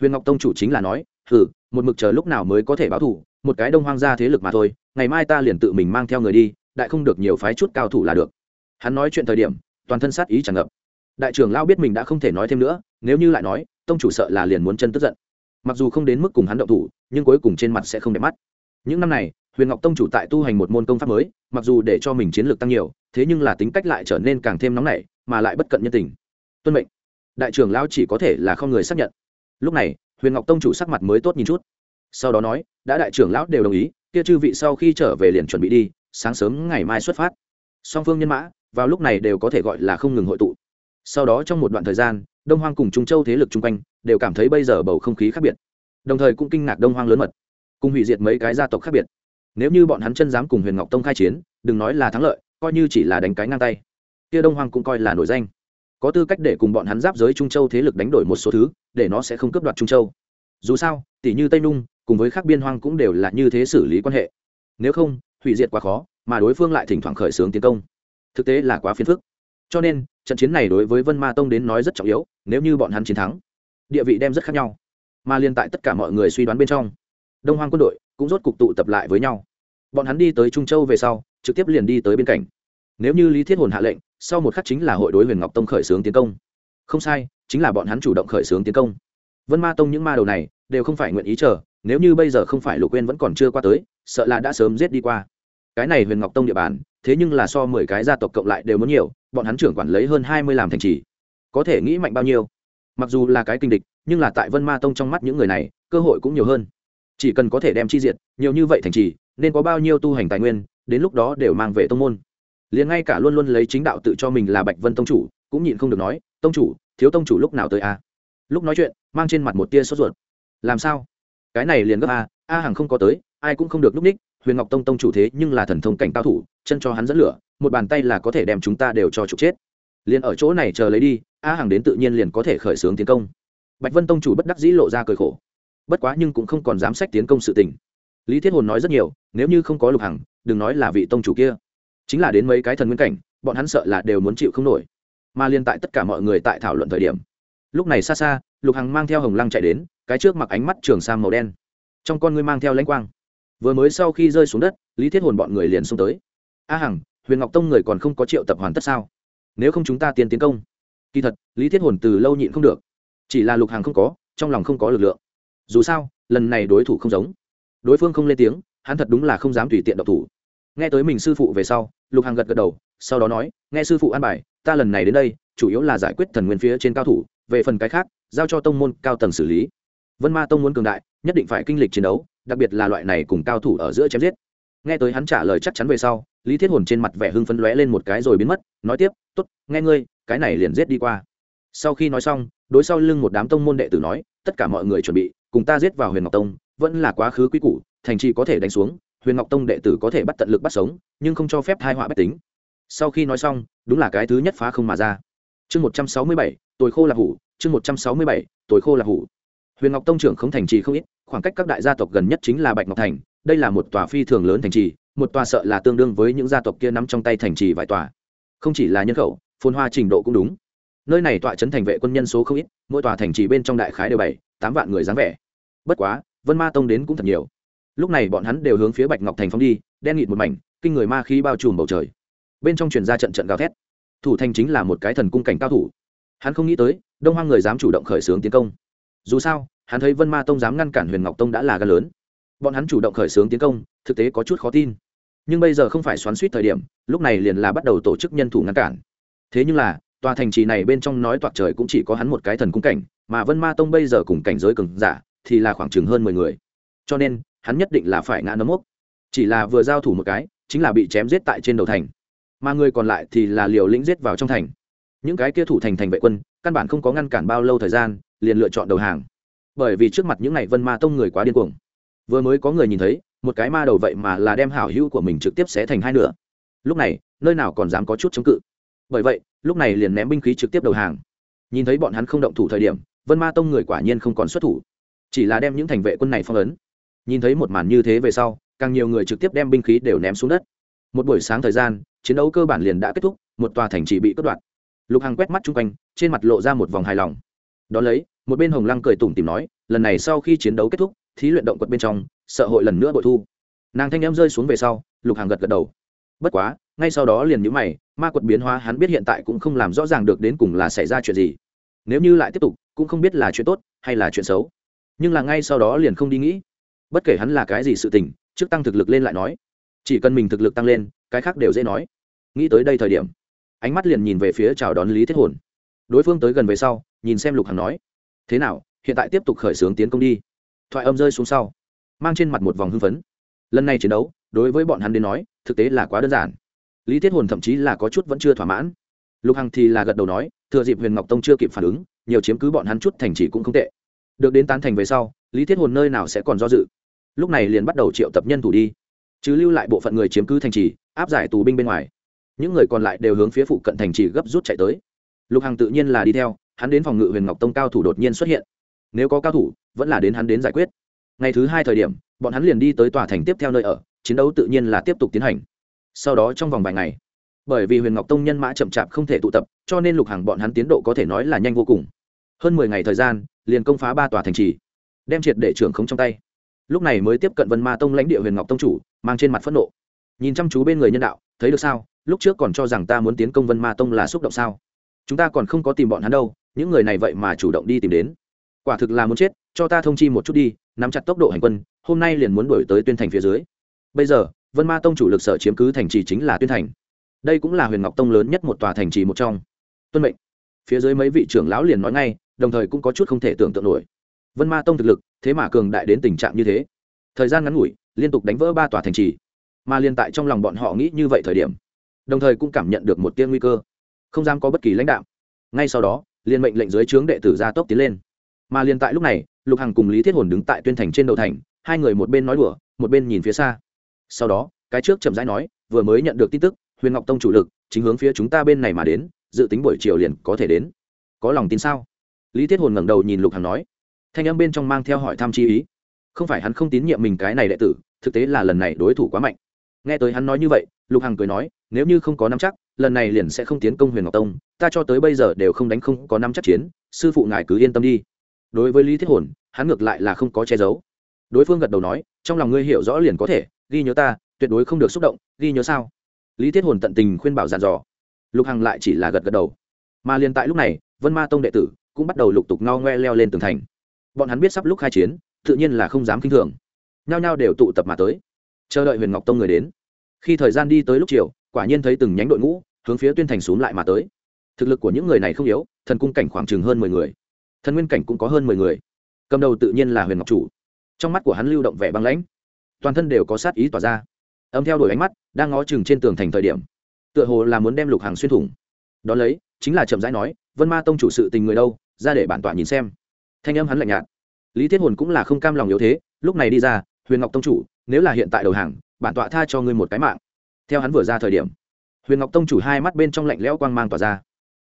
huyền ngọc tông chủ chính là nói, hừ, một mực chờ lúc nào mới có thể báo thủ một cái đông hoang gia thế lực mà thôi, ngày mai ta liền tự mình mang theo người đi, đại không được nhiều phái chút cao thủ là được. Hắn nói chuyện thời điểm, toàn thân sát ý tràn ngập. Đại trưởng lao biết mình đã không thể nói thêm nữa nếu như lại nói, tông chủ sợ là liền muốn chân tức giận. Mặc dù không đến mức cùng hắn động thủ, nhưng cuối cùng trên mặt sẽ không đẹp mắt. Những năm này, huyền ngọc tông chủ tại tu hành một môn công pháp mới, mặc dù để cho mình chiến lược tăng nhiều, thế nhưng là tính cách lại trở nên càng thêm nóng nảy, mà lại bất cận nhân tình. Tuân mệnh. Đại trưởng lao chỉ có thể là không người xác nhận. Lúc này, huyền ngọc tông chủ sắc mặt mới tốt nhìn chút. Sau đó nói, đã đại trưởng lão đều đồng ý, kia chư vị sau khi trở về liền chuẩn bị đi, sáng sớm ngày mai xuất phát. Song phương nhân mã, vào lúc này đều có thể gọi là không ngừng hội tụ. Sau đó trong một đoạn thời gian đông hoang cùng trung châu thế lực chung quanh đều cảm thấy bây giờ bầu không khí khác biệt, đồng thời cũng kinh ngạc đông hoang lớn mật, cùng hủy diệt mấy cái gia tộc khác biệt. Nếu như bọn hắn chân dám cùng huyền ngọc tông khai chiến, đừng nói là thắng lợi, coi như chỉ là đánh cái ngang tay, kia đông hoang cũng coi là nổi danh. Có tư cách để cùng bọn hắn giáp giới trung châu thế lực đánh đổi một số thứ, để nó sẽ không cướp đoạt trung châu. Dù sao, tỷ như tây nung, cùng với các biên hoang cũng đều là như thế xử lý quan hệ. Nếu không, hủy diệt quá khó, mà đối phương lại thỉnh thoảng khởi xướng tiến công. Thực tế là quá phiền phức. Cho nên trận chiến này đối với vân ma tông đến nói rất trọng yếu, nếu như bọn hắn chiến thắng, địa vị đem rất khác nhau. Mà liên tại tất cả mọi người suy đoán bên trong, đông hoang quân đội cũng rốt cục tụ tập lại với nhau. Bọn hắn đi tới trung châu về sau, trực tiếp liền đi tới bên cạnh. Nếu như lý thiết hồn hạ lệnh, sau một khắc chính là hội đối huyền ngọc tông khởi xướng tiến công. Không sai, chính là bọn hắn chủ động khởi xướng tiến công. Vân ma tông những ma đầu này đều không phải nguyện ý chờ, nếu như bây giờ không phải lục quên vẫn còn chưa qua tới, sợ là đã sớm giết đi qua. Cái này huyền ngọc tông địa bàn, thế nhưng là so mười cái gia tộc cộng lại đều muốn nhiều bọn hắn trưởng quản lấy hơn hai mươi làm thành trì. Có thể nghĩ mạnh bao nhiêu. Mặc dù là cái kinh địch, nhưng là tại vân ma tông trong mắt những người này, cơ hội cũng nhiều hơn. Chỉ cần có thể đem chi diệt nhiều như vậy thành trì, nên có bao nhiêu tu hành tài nguyên, đến lúc đó đều mang về tông môn. Liền ngay cả luôn luôn lấy chính đạo tự cho mình là bạch vân tông chủ, cũng nhịn không được nói, tông chủ, thiếu tông chủ lúc nào tới a lúc nói chuyện, mang trên mặt một tia sốt ruột. Làm sao? Cái này liền gấp a a hằng không có tới, ai cũng không được lúc ních huyền ngọc tông tông chủ thế nhưng là thần thông cảnh cao thủ, chân cho hắn dẫn lửa, một bàn tay là có thể đem chúng ta đều cho trục chết. Liền ở chỗ này chờ lấy đi, a hằng đến tự nhiên liền có thể khởi xướng tiến công. Bạch vân tông chủ bất đắc dĩ lộ ra cười khổ. Bất quá nhưng cũng không còn dám sách tiến công sự tình. Lý thiết hồn nói rất nhiều, nếu như không có lục hằng, đừng nói là vị tông chủ kia. Chính là đến mấy cái thần nguyên cảnh, bọn hắn sợ là đều muốn chịu không nổi. Mà liên tại tất cả mọi người tại thảo luận thời điểm, lúc này xa xa, lục hằng mang theo hồng lăng chạy đến, cái trước mặc ánh mắt trường sang màu đen. Trong con ngươi mang theo lãnh quang vừa mới sau khi rơi xuống đất, lý thiết hồn bọn người liền xông tới. A hằng, huyền ngọc tông người còn không có triệu tập hoàn tất sao? Nếu không chúng ta tiến tiến công. Kỳ thật, lý thiết hồn từ lâu nhịn không được. Chỉ là lục hàng không có, trong lòng không có lực lượng. Dù sao, lần này đối thủ không giống. Đối phương không lên tiếng, hắn thật đúng là không dám tùy tiện độc thủ. Nghe tới mình sư phụ về sau, lục hàng gật gật đầu, sau đó nói, nghe sư phụ an bài, ta lần này đến đây, chủ yếu là giải quyết thần nguyên phía trên cao thủ, về phần cái khác, giao cho tông môn cao tầng xử lý. Vân ma tông muốn cường đại, nhất định phải kinh lịch chiến đấu đặc biệt là loại này cùng cao thủ ở giữa chém giết. Nghe tới hắn trả lời chắc chắn về sau, lý thiết hồn trên mặt vẻ hưng phấn lóe lên một cái rồi biến mất, nói tiếp t ố t nghe ngươi, cái này liền giết đi qua. Sau khi nói xong, đối sau lưng một đám tông môn đệ tử nói, tất cả mọi người chuẩn bị, cùng ta giết vào huyền ngọc tông, vẫn là quá khứ quy củ, thành trì có thể đánh xuống, huyền ngọc tông đệ tử có thể bắt tận lực bắt sống, nhưng không cho phép hai họa bách tính. Sau khi nói xong, đúng là cái thứ nhất phá không mà ra. Chương một trăm sáu mươi bảy tuổi khô là hủ, chương một trăm sáu mươi bảy tuổi khô là hủ. Huyền ngọc tông trưởng không thành trì không ít khoảng cách các đại gia tộc gần nhất chính là bạch ngọc thành, đây là một tòa phi thường lớn thành trì, một tòa sợ là tương đương với những gia tộc kia nắm trong tay thành trì vài tòa. Không chỉ là nhân khẩu, phồn hoa trình độ cũng đúng. Nơi này tọa trấn thành vệ quân nhân số không ít, mỗi tòa thành trì bên trong đại khái đều bảy, tám vạn người dáng vẻ. Bất quá, vân ma tông đến cũng thật nhiều. Lúc này bọn hắn đều hướng phía bạch ngọc thành phong đi, đen nghịt một mảnh, kinh người ma khí bao trùm bầu trời. Bên trong truyền ra trận trận gào thét. Thủ thành chính là một cái thần cung cảnh cao thủ. Hắn không nghĩ tới, đông hoang người dám chủ động khởi xướng tiến công. Dù sao hắn thấy vân ma tông dám ngăn cản huyền ngọc tông đã là gan lớn. Bọn hắn chủ động khởi xướng tiến công, thực tế có chút khó tin. Nhưng bây giờ không phải xoắn suýt thời điểm, lúc này liền là bắt đầu tổ chức nhân thủ ngăn cản. Thế nhưng là, tòa thành trì này bên trong nói toạc trời cũng chỉ có hắn một cái thần cung cảnh, mà vân ma tông bây giờ cùng cảnh giới cường giả, thì là khoảng chừng hơn mười người. Cho nên, hắn nhất định là phải ngã nấm mốc. Chỉ là vừa giao thủ một cái, chính là bị chém giết tại trên đầu thành. Mà người còn lại thì là liều lĩnh giết vào trong thành. Những cái kia thủ thành thành vệ quân, căn bản không có ngăn cản bao lâu thời gian, liền lựa chọn đầu hàng bởi vì trước mặt những này vân ma tông người quá điên cuồng. Vừa mới có người nhìn thấy, một cái ma đầu vậy mà là đem hảo hữu của mình trực tiếp xé thành hai nửa. Lúc này, nơi nào còn dám có chút chống cự. Bởi vậy, lúc này liền ném binh khí trực tiếp đầu hàng. Nhìn thấy bọn hắn không động thủ thời điểm, vân ma tông người quả nhiên không còn xuất thủ. Chỉ là đem những thành vệ quân này phong ấn. Nhìn thấy một màn như thế về sau, càng nhiều người trực tiếp đem binh khí đều ném xuống đất. Một buổi sáng thời gian, chiến đấu cơ bản liền đã kết thúc, một tòa thành chỉ bị cất đoạt lục hằng quét mắt chung quanh, trên mặt lộ ra một vòng hài lòng. Đón lấy một bên hồng lăng cười tủm tìm nói, lần này sau khi chiến đấu kết thúc, thí luyện động quật bên trong, sợ hội lần nữa bội thu. Nàng thanh em rơi xuống về sau, lục hàng gật gật đầu. Bất quá, ngay sau đó liền nhữ mày, ma quật biến hóa hắn biết hiện tại cũng không làm rõ ràng được đến cùng là xảy ra chuyện gì. Nếu như lại tiếp tục, cũng không biết là chuyện tốt hay là chuyện xấu. Nhưng là ngay sau đó liền không đi nghĩ. Bất kể hắn là cái gì sự tình, trước tăng thực lực lên lại nói. Chỉ cần mình thực lực tăng lên, cái khác đều dễ nói. Nghĩ tới đây thời điểm, ánh mắt liền nhìn về phía chào đón lý thiết hồn. Đối phương tới gần về sau, nhìn xem lục hằng nói thế nào, hiện tại tiếp tục khởi xướng tiến công đi. Thoại âm rơi xuống sau, mang trên mặt một vòng hưng phấn. Lần này chiến đấu, đối với bọn hắn đến nói, thực tế là quá đơn giản. Lý thiết hồn thậm chí là có chút vẫn chưa thỏa mãn. Lục hằng thì là gật đầu nói, thừa dịp huyền ngọc tông chưa kịp phản ứng, nhiều chiếm cứ bọn hắn chút thành chỉ cũng không tệ. Được đến tán thành về sau, lý thiết hồn nơi nào sẽ còn do dự. Lúc này liền bắt đầu triệu tập nhân thủ đi. Chứ lưu lại bộ phận người chiếm cứ thành trì, áp giải tù binh bên ngoài. Những người còn lại đều hướng phía phụ cận thành trì gấp rút chạy tới. Lục hằng tự nhiên là đi theo hắn đến phòng ngự huyền ngọc tông cao thủ đột nhiên xuất hiện. Nếu có cao thủ, vẫn là đến hắn đến giải quyết. Ngày thứ hai thời điểm, bọn hắn liền đi tới tòa thành tiếp theo nơi ở, chiến đấu tự nhiên là tiếp tục tiến hành. Sau đó trong vòng vài ngày, bởi vì huyền ngọc tông nhân mã chậm chạp không thể tụ tập, cho nên lục hàng bọn hắn tiến độ có thể nói là nhanh vô cùng. Hơn mười ngày thời gian, liền công phá ba tòa thành trì, đem triệt để trưởng không trong tay. Lúc này mới tiếp cận vân ma tông lãnh địa huyền ngọc tông chủ, mang trên mặt phẫn nộ. Nhìn chăm chú bên người nhân đạo, thấy được sao? Lúc trước còn cho rằng ta muốn tiến công vân ma tông là xúc động sao? Chúng ta còn không có tìm bọn hắn đâu những người này vậy mà chủ động đi tìm đến. Quả thực là muốn chết, cho ta thông chi một chút đi, nắm chặt tốc độ hành quân, hôm nay liền muốn đổi tới tuyên thành phía dưới. Bây giờ, vân ma tông chủ lực sở chiếm cứ thành trì chính là tuyên thành. Đây cũng là huyền ngọc tông lớn nhất một tòa thành trì một trong. Tuân mệnh. Phía dưới mấy vị trưởng lão liền nói ngay, đồng thời cũng có chút không thể tưởng tượng nổi. Vân ma tông thực lực, thế mà cường đại đến tình trạng như thế. Thời gian ngắn ngủi, liên tục đánh vỡ ba tòa thành trì. Mà liên tại trong lòng bọn họ nghĩ như vậy thời điểm, đồng thời cũng cảm nhận được một tiên nguy cơ. Không dám có bất kỳ lãnh đạo. Ngay sau đó liên mệnh lệnh dưới trướng đệ tử ra tốc tiến lên. Mà liền tại lúc này, lục hằng cùng lý thiết hồn đứng tại tuyên thành trên đầu thành, hai người một bên nói đùa, một bên nhìn phía xa. Sau đó, cái trước chậm rãi nói, vừa mới nhận được tin tức, huyền ngọc tông chủ lực chính hướng phía chúng ta bên này mà đến, dự tính buổi chiều liền có thể đến. Có lòng tin sao? Lý thiết hồn ngẩng đầu nhìn lục hằng nói. Thanh âm bên trong mang theo hỏi thăm chi ý. Không phải hắn không tín nhiệm mình cái này đệ tử, thực tế là lần này đối thủ quá mạnh. Nghe tới hắn nói như vậy, lục hằng cười nói, nếu như không có năm chắc lần này liền sẽ không tiến công huyền ngọc tông, ta cho tới bây giờ đều không đánh không có năm chắc chiến, sư phụ ngài cứ yên tâm đi. Đối với lý thiết hồn, hắn ngược lại là không có che giấu. Đối phương gật đầu nói, trong lòng ngươi hiểu rõ liền có thể, ghi nhớ ta, tuyệt đối không được xúc động, ghi nhớ sao? Lý thiết hồn tận tình khuyên bảo dàn dò. Lục hằng lại chỉ là gật gật đầu. Mà liền tại lúc này, vân ma tông đệ tử cũng bắt đầu lục tục ngao ngoe leo lên tường thành. Bọn hắn biết sắp lúc khai chiến, tự nhiên là không dám k i n h thường. Nhao nhao đều tụ tập mà tới. Chờ đợi huyền ngọc tông người đến. Khi thời gian đi tới lúc chiều, quả nhiên thấy từng nhánh đội ngũ hướng phía tuyên thành xuống lại mà tới. Thực lực của những người này không yếu, thần cung cảnh khoảng chừng hơn mười người. Thần nguyên cảnh cũng có hơn mười người. Cầm đầu tự nhiên là huyền ngọc chủ. Trong mắt của hắn lưu động vẻ băng lãnh. Toàn thân đều có sát ý tỏa ra. Âm theo đuổi ánh mắt, đang ngó chừng trên tường thành thời điểm, tựa hồ là muốn đem lục hàng xuyên thủng. Đ ó lấy, chính là chậm rãi nói, vân ma tông chủ sự tình người đâu, ra để bản tọa nhìn xem. Thanh âm hắn lạnh nhạt. Lý thiết hồn cũng là không cam lòng yếu thế, lúc này đi ra, huyền ngọc tông chủ, nếu là hiện tại đầu hàng, bản tọa tha cho ngươi một cái mạng. Theo hắn vừa ra thời điểm huyền ngọc tông chủ hai mắt bên trong lạnh lẽo quang mang tỏa ra.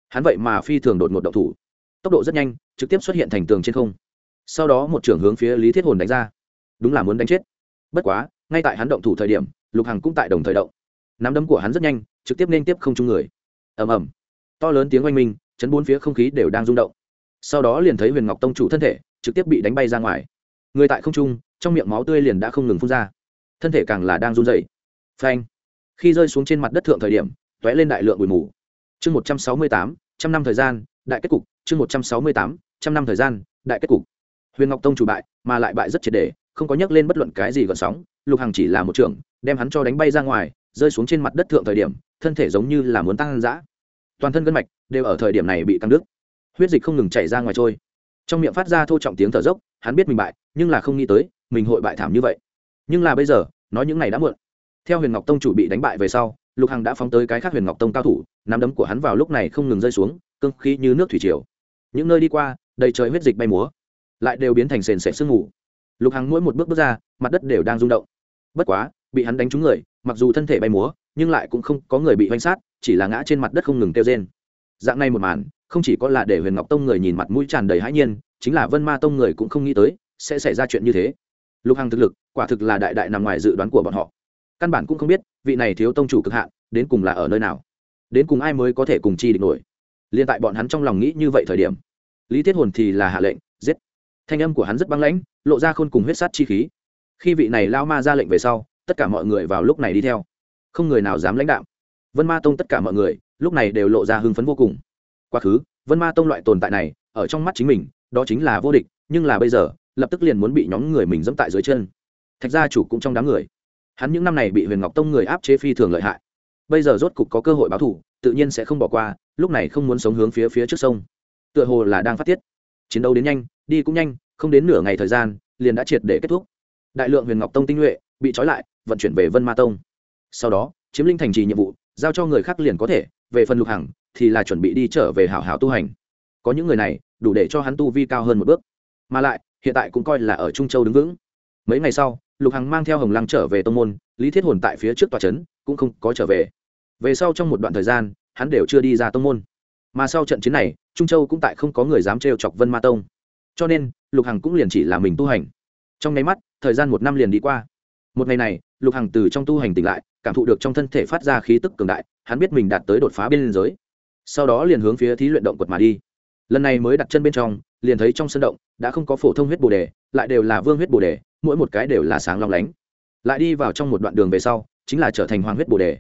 Hắn vậy mà phi thường đột ngột động thủ. Tốc độ rất nhanh, trực tiếp xuất hiện thành tường trên không. Sau đó một trưởng hướng phía lý thiết hồn đánh ra. Đúng là muốn đánh chết. Bất quá, ngay tại hắn động thủ thời điểm, lục hằng cũng tại đồng thời động. Nắm đấm của hắn rất nhanh, trực tiếp nên tiếp không chung người. Ầm ầm. To lớn tiếng oanh minh, chấn bốn phía không khí đều đang rung động. Sau đó liền thấy huyền ngọc tông chủ thân thể trực tiếp bị đánh bay ra ngoài. Người tại không trung, trong miệng máu tươi liền đã không ngừng phun ra. Thân thể càng là đang run dày phanh khi rơi xuống trên mặt đất thượng thời điểm t ó é lên đại lượng bụi mù. Chương một trăm sáu mươi tám, trăm năm thời gian, đại kết cục. Chương một trăm sáu mươi tám, trăm năm thời gian, đại kết cục. Huyền ngọc tông chủ bại, mà lại bại rất triệt đề không có nhắc lên bất luận cái gì gợn sóng. Lục hằng chỉ là một trưởng, đem hắn cho đánh bay ra ngoài, rơi xuống trên mặt đất thượng thời điểm, thân thể giống như là muốn tăng dã. Toàn thân gân mạch đều ở thời điểm này bị căng đứt. Huyết dịch không ngừng chảy ra ngoài trôi. Trong miệng phát ra thô trọng tiếng thở dốc, hắn biết mình bại, nhưng là không nghĩ tới, mình hội bại thảm như vậy. Nhưng là bây giờ, nói những này đã muộn theo huyền ngọc tông chủ bị đánh bại về sau, lục hằng đã phóng tới cái khác huyền ngọc tông cao thủ, nắm đấm của hắn vào lúc này không ngừng rơi xuống cưng khí như nước thủy triều. Những nơi đi qua, đầy trời huyết dịch bay múa, lại đều biến thành sền sệt sương mù. Lục hằng mỗi một bước bước ra, mặt đất đều đang rung động. Bất quá, bị hắn đánh trúng người, mặc dù thân thể bay múa, nhưng lại cũng không có người bị hoành sát, chỉ là ngã trên mặt đất không ngừng kêu rên. Dạng này một màn, không chỉ có là để huyền ngọc tông người nhìn mặt mũi tràn đầy hãi nhiên, chính là vân ma tông người cũng không nghĩ tới sẽ xảy ra chuyện như thế. Lục hằng thực lực, quả thực là đại đại nằm ngoài dự đoán của bọn họ căn bản cũng không biết vị này thiếu tông chủ cực hạn đến cùng là ở nơi nào, đến cùng ai mới có thể cùng chi địch nổi. Liên tại bọn hắn trong lòng nghĩ như vậy thời điểm, lý thiết hồn thì là hạ lệnh, giết. Thanh âm của hắn rất băng lãnh, lộ ra khôn cùng huyết sát chi khí. Khi vị này lao ma ra lệnh về sau, tất cả mọi người vào lúc này đi theo. Không người nào dám lãnh đạo vân ma tông tất cả mọi người, lúc này đều lộ ra hưng phấn vô cùng. Quá khứ, vân ma tông loại tồn tại này, ở trong mắt chính mình, đó chính là vô địch, nhưng là bây giờ, lập tức liền muốn bị nhóm người mình dẫm tại dưới chân. Thạch gia chủ cũng trong đám người hắn những năm này bị huyền ngọc tông người áp chế phi thường lợi hại. Bây giờ rốt cục có cơ hội báo thủ tự nhiên sẽ không bỏ qua, lúc này không muốn sống hướng phía phía trước sông. Tựa hồ là đang phát tiết. Chiến đấu đến nhanh, đi cũng nhanh, không đến nửa ngày thời gian, liền đã triệt để kết thúc. Đại lượng huyền ngọc tông tinh nhuệ bị trói lại, vận chuyển về vân ma tông. Sau đó, chiếm linh thành trì nhiệm vụ, giao cho người khác liền có thể, về phần lục hằng, thì là chuẩn bị đi trở về hảo hảo tu hành. Có những người này, đủ để cho hắn tu vi cao hơn một bước. Mà lại, hiện tại cũng coi là ở trung châu đứng vững. Mấy ngày sau lục hằng mang theo hồng lăng trở về tông môn, lý thiết hồn tại phía trước tòa trấn cũng không có trở về. Về sau trong một đoạn thời gian, hắn đều chưa đi ra tông môn. Mà sau trận chiến này, trung châu cũng tại không có người dám trêu chọc vân ma tông. Cho nên, lục hằng cũng liền chỉ là mình tu hành. Trong nháy mắt, thời gian một năm liền đi qua. Một ngày này, lục hằng từ trong tu hành tỉnh lại, cảm thụ được trong thân thể phát ra khí tức cường đại, hắn biết mình đạt tới đột phá biên giới. Sau đó liền hướng phía thí luyện động quật mà đi. Lần này mới đặt chân bên trong, liền thấy trong sân động, đã không có phổ thông huyết bồ đề, lại đều là vương huyết bồ đề mỗi một cái đều là sáng long lánh. Lại đi vào trong một đoạn đường về sau, chính là trở thành hoàng huyết bồ đề.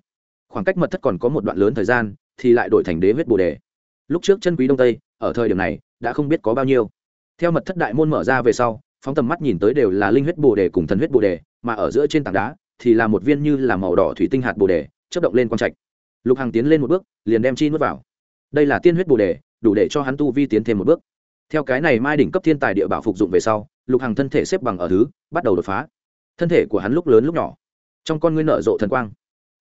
Khoảng cách mật thất còn có một đoạn lớn thời gian, thì lại đổi thành đế huyết bồ đề. Lúc trước chân quý đông tây, ở thời điểm này, đã không biết có bao nhiêu. Theo mật thất đại môn mở ra về sau, phóng tầm mắt nhìn tới đều là linh huyết bồ đề cùng thần huyết bồ đề, mà ở giữa trên tảng đá, thì là một viên như là màu đỏ thủy tinh hạt bồ đề chất động lên quang trạch. Lục hằng tiến lên một bước, liền đem chi nuốt vào. Đây là tiên huyết bồ đề, đủ để cho hắn tu vi tiến thêm một bước theo cái này mai đỉnh cấp thiên tài địa bảo phục dụng về sau, lục hằng thân thể xếp bằng ở thứ, bắt đầu đột phá. Thân thể của hắn lúc lớn lúc nhỏ, trong con ngươi nở rộ thần quang.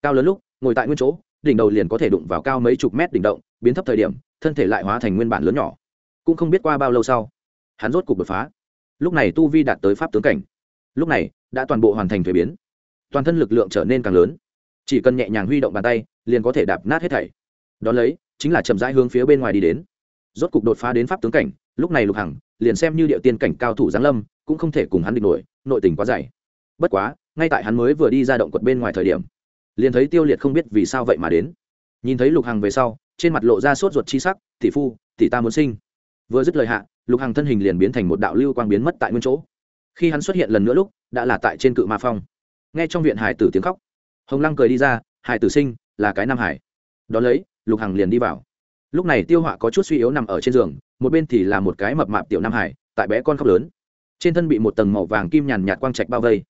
Cao lớn lúc, ngồi tại nguyên chỗ, đỉnh đầu liền có thể đụng vào cao mấy chục mét đỉnh động, biến thấp thời điểm, thân thể lại hóa thành nguyên bản lớn nhỏ. Cũng không biết qua bao lâu sau, hắn rốt cục đột phá. Lúc này tu vi đạt tới pháp tướng cảnh. Lúc này, đã toàn bộ hoàn thành thuế biến. Toàn thân lực lượng trở nên càng lớn. Chỉ cần nhẹ nhàng huy động bàn tay, liền có thể đạp nát hết thảy. Đón lấy, chính là chậm rãi hướng phía bên ngoài đi đến. Rốt cục đột phá đến pháp tướng cảnh lúc này lục hằng liền xem như địa tiên cảnh cao thủ giáng lâm, cũng không thể cùng hắn địch nổi, nội tình quá dày. Bất quá, ngay tại hắn mới vừa đi ra động quật bên ngoài thời điểm, liền thấy tiêu liệt không biết vì sao vậy mà đến. Nhìn thấy lục hằng về sau, trên mặt lộ ra sốt ruột chi sắc, tỷ phu, tỷ ta muốn sinh. Vừa dứt lời hạ, lục hằng thân hình liền biến thành một đạo lưu quang biến mất tại nguyên chỗ. Khi hắn xuất hiện lần nữa lúc, đã là tại trên cự ma phong. Nghe trong viện hải tử tiếng khóc, hồng lăng cười đi ra, hải tử sinh, là cái nam hải. Đ ó lấy, lục hằng liền đi vào lúc này tiêu họa có chút suy yếu nằm ở trên giường, một bên thì là một cái mập mạp tiểu nam hải, tại bé con khóc lớn. Trên thân bị một tầng màu vàng kim nhàn nhạt quang trạch bao vây.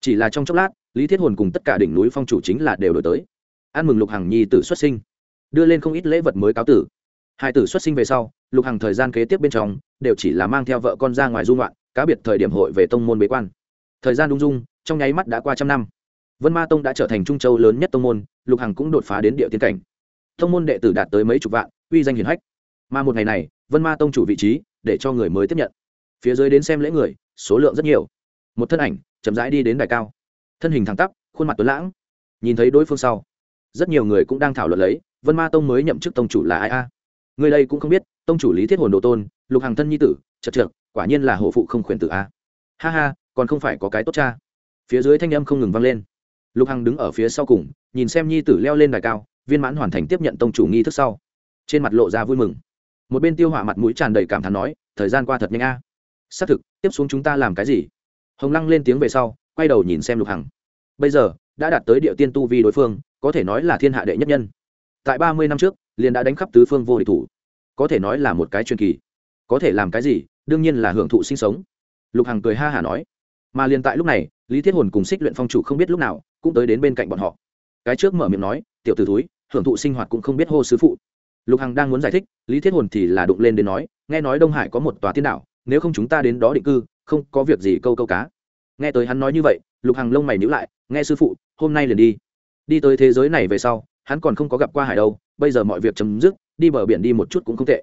Chỉ là trong chốc lát, lý thiết hồn cùng tất cả đỉnh núi phong chủ chính là đều đổi tới. Ăn mừng lục hằng nhi tử xuất sinh, đưa lên không ít lễ vật mới cáo tử. Hai tử xuất sinh về sau, lục hằng thời gian kế tiếp bên trong đều chỉ là mang theo vợ con ra ngoài dung loạn cá biệt thời điểm hội về tông môn bế quan. Thời gian đung dung, trong nháy mắt đã qua trăm năm. Vân ma tông đã trở thành trung châu lớn nhất tông môn, lục hằng cũng đột phá đến địa tiến cảnh. Tông môn đệ tử đạt tới mấy chục vạn uy danh hiển hách. Mà một ngày này, vân ma tông chủ vị trí để cho người mới tiếp nhận. Phía dưới đến xem lễ người, số lượng rất nhiều. Một thân ảnh chậm rãi đi đến đài cao. Thân hình thẳng tắp, khuôn mặt tuấn lãng. Nhìn thấy đối phương sau, rất nhiều người cũng đang thảo luận lấy, vân ma tông mới nhậm chức tông chủ là ai a? Người đây cũng không biết, tông chủ lý thiết hồn đồ tôn, lục hàng thân nhi tử, chật trượt, quả nhiên là hộ phụ không khuyển tử a. Ha ha, còn không phải có cái tốt cha. Phía dưới thanh âm không ngừng vang lên. Lục hằng đứng ở phía sau cùng, nhìn xem nhi tử leo lên đài cao, viên mãn hoàn thành tiếp nhận tông chủ nghi thức sau trên mặt lộ ra vui mừng. Một bên tiêu hỏa mặt mũi tràn đầy cảm thán nói, thời gian qua thật nhanh a. Xác thực, tiếp xuống chúng ta làm cái gì? Hồng lăng lên tiếng về sau, quay đầu nhìn xem lục hằng. Bây giờ, đã đạt tới địa tiên tu vi đối phương, có thể nói là thiên hạ đệ nhất nhân. Tại ba mươi năm trước, liền đã đánh khắp tứ phương vô địch thủ. Có thể nói là một cái truyền kỳ. Có thể làm cái gì, đương nhiên là hưởng thụ sinh sống. Lục hằng cười ha hả nói. Mà liền tại lúc này, lý thiết hồn cùng xích luyện phong chủ không biết lúc nào, cũng tới đến bên cạnh bọn họ. Cái trước mở miệng nói, tiểu t ử túi hưởng thụ sinh hoạt cũng không biết hô sứ phụ lục hằng đang muốn giải thích, lý thiết hồn thì là đụng lên đến nói, nghe nói đông hải có một tòa thiên đạo nếu không chúng ta đến đó định cư, không có việc gì câu câu cá. Nghe tới hắn nói như vậy, lục hằng lông mày nhữ lại, nghe sư phụ, hôm nay liền đi. Đi tới thế giới này về sau, hắn còn không có gặp qua hải đâu bây giờ mọi việc chấm dứt, đi bờ biển đi một chút cũng không tệ.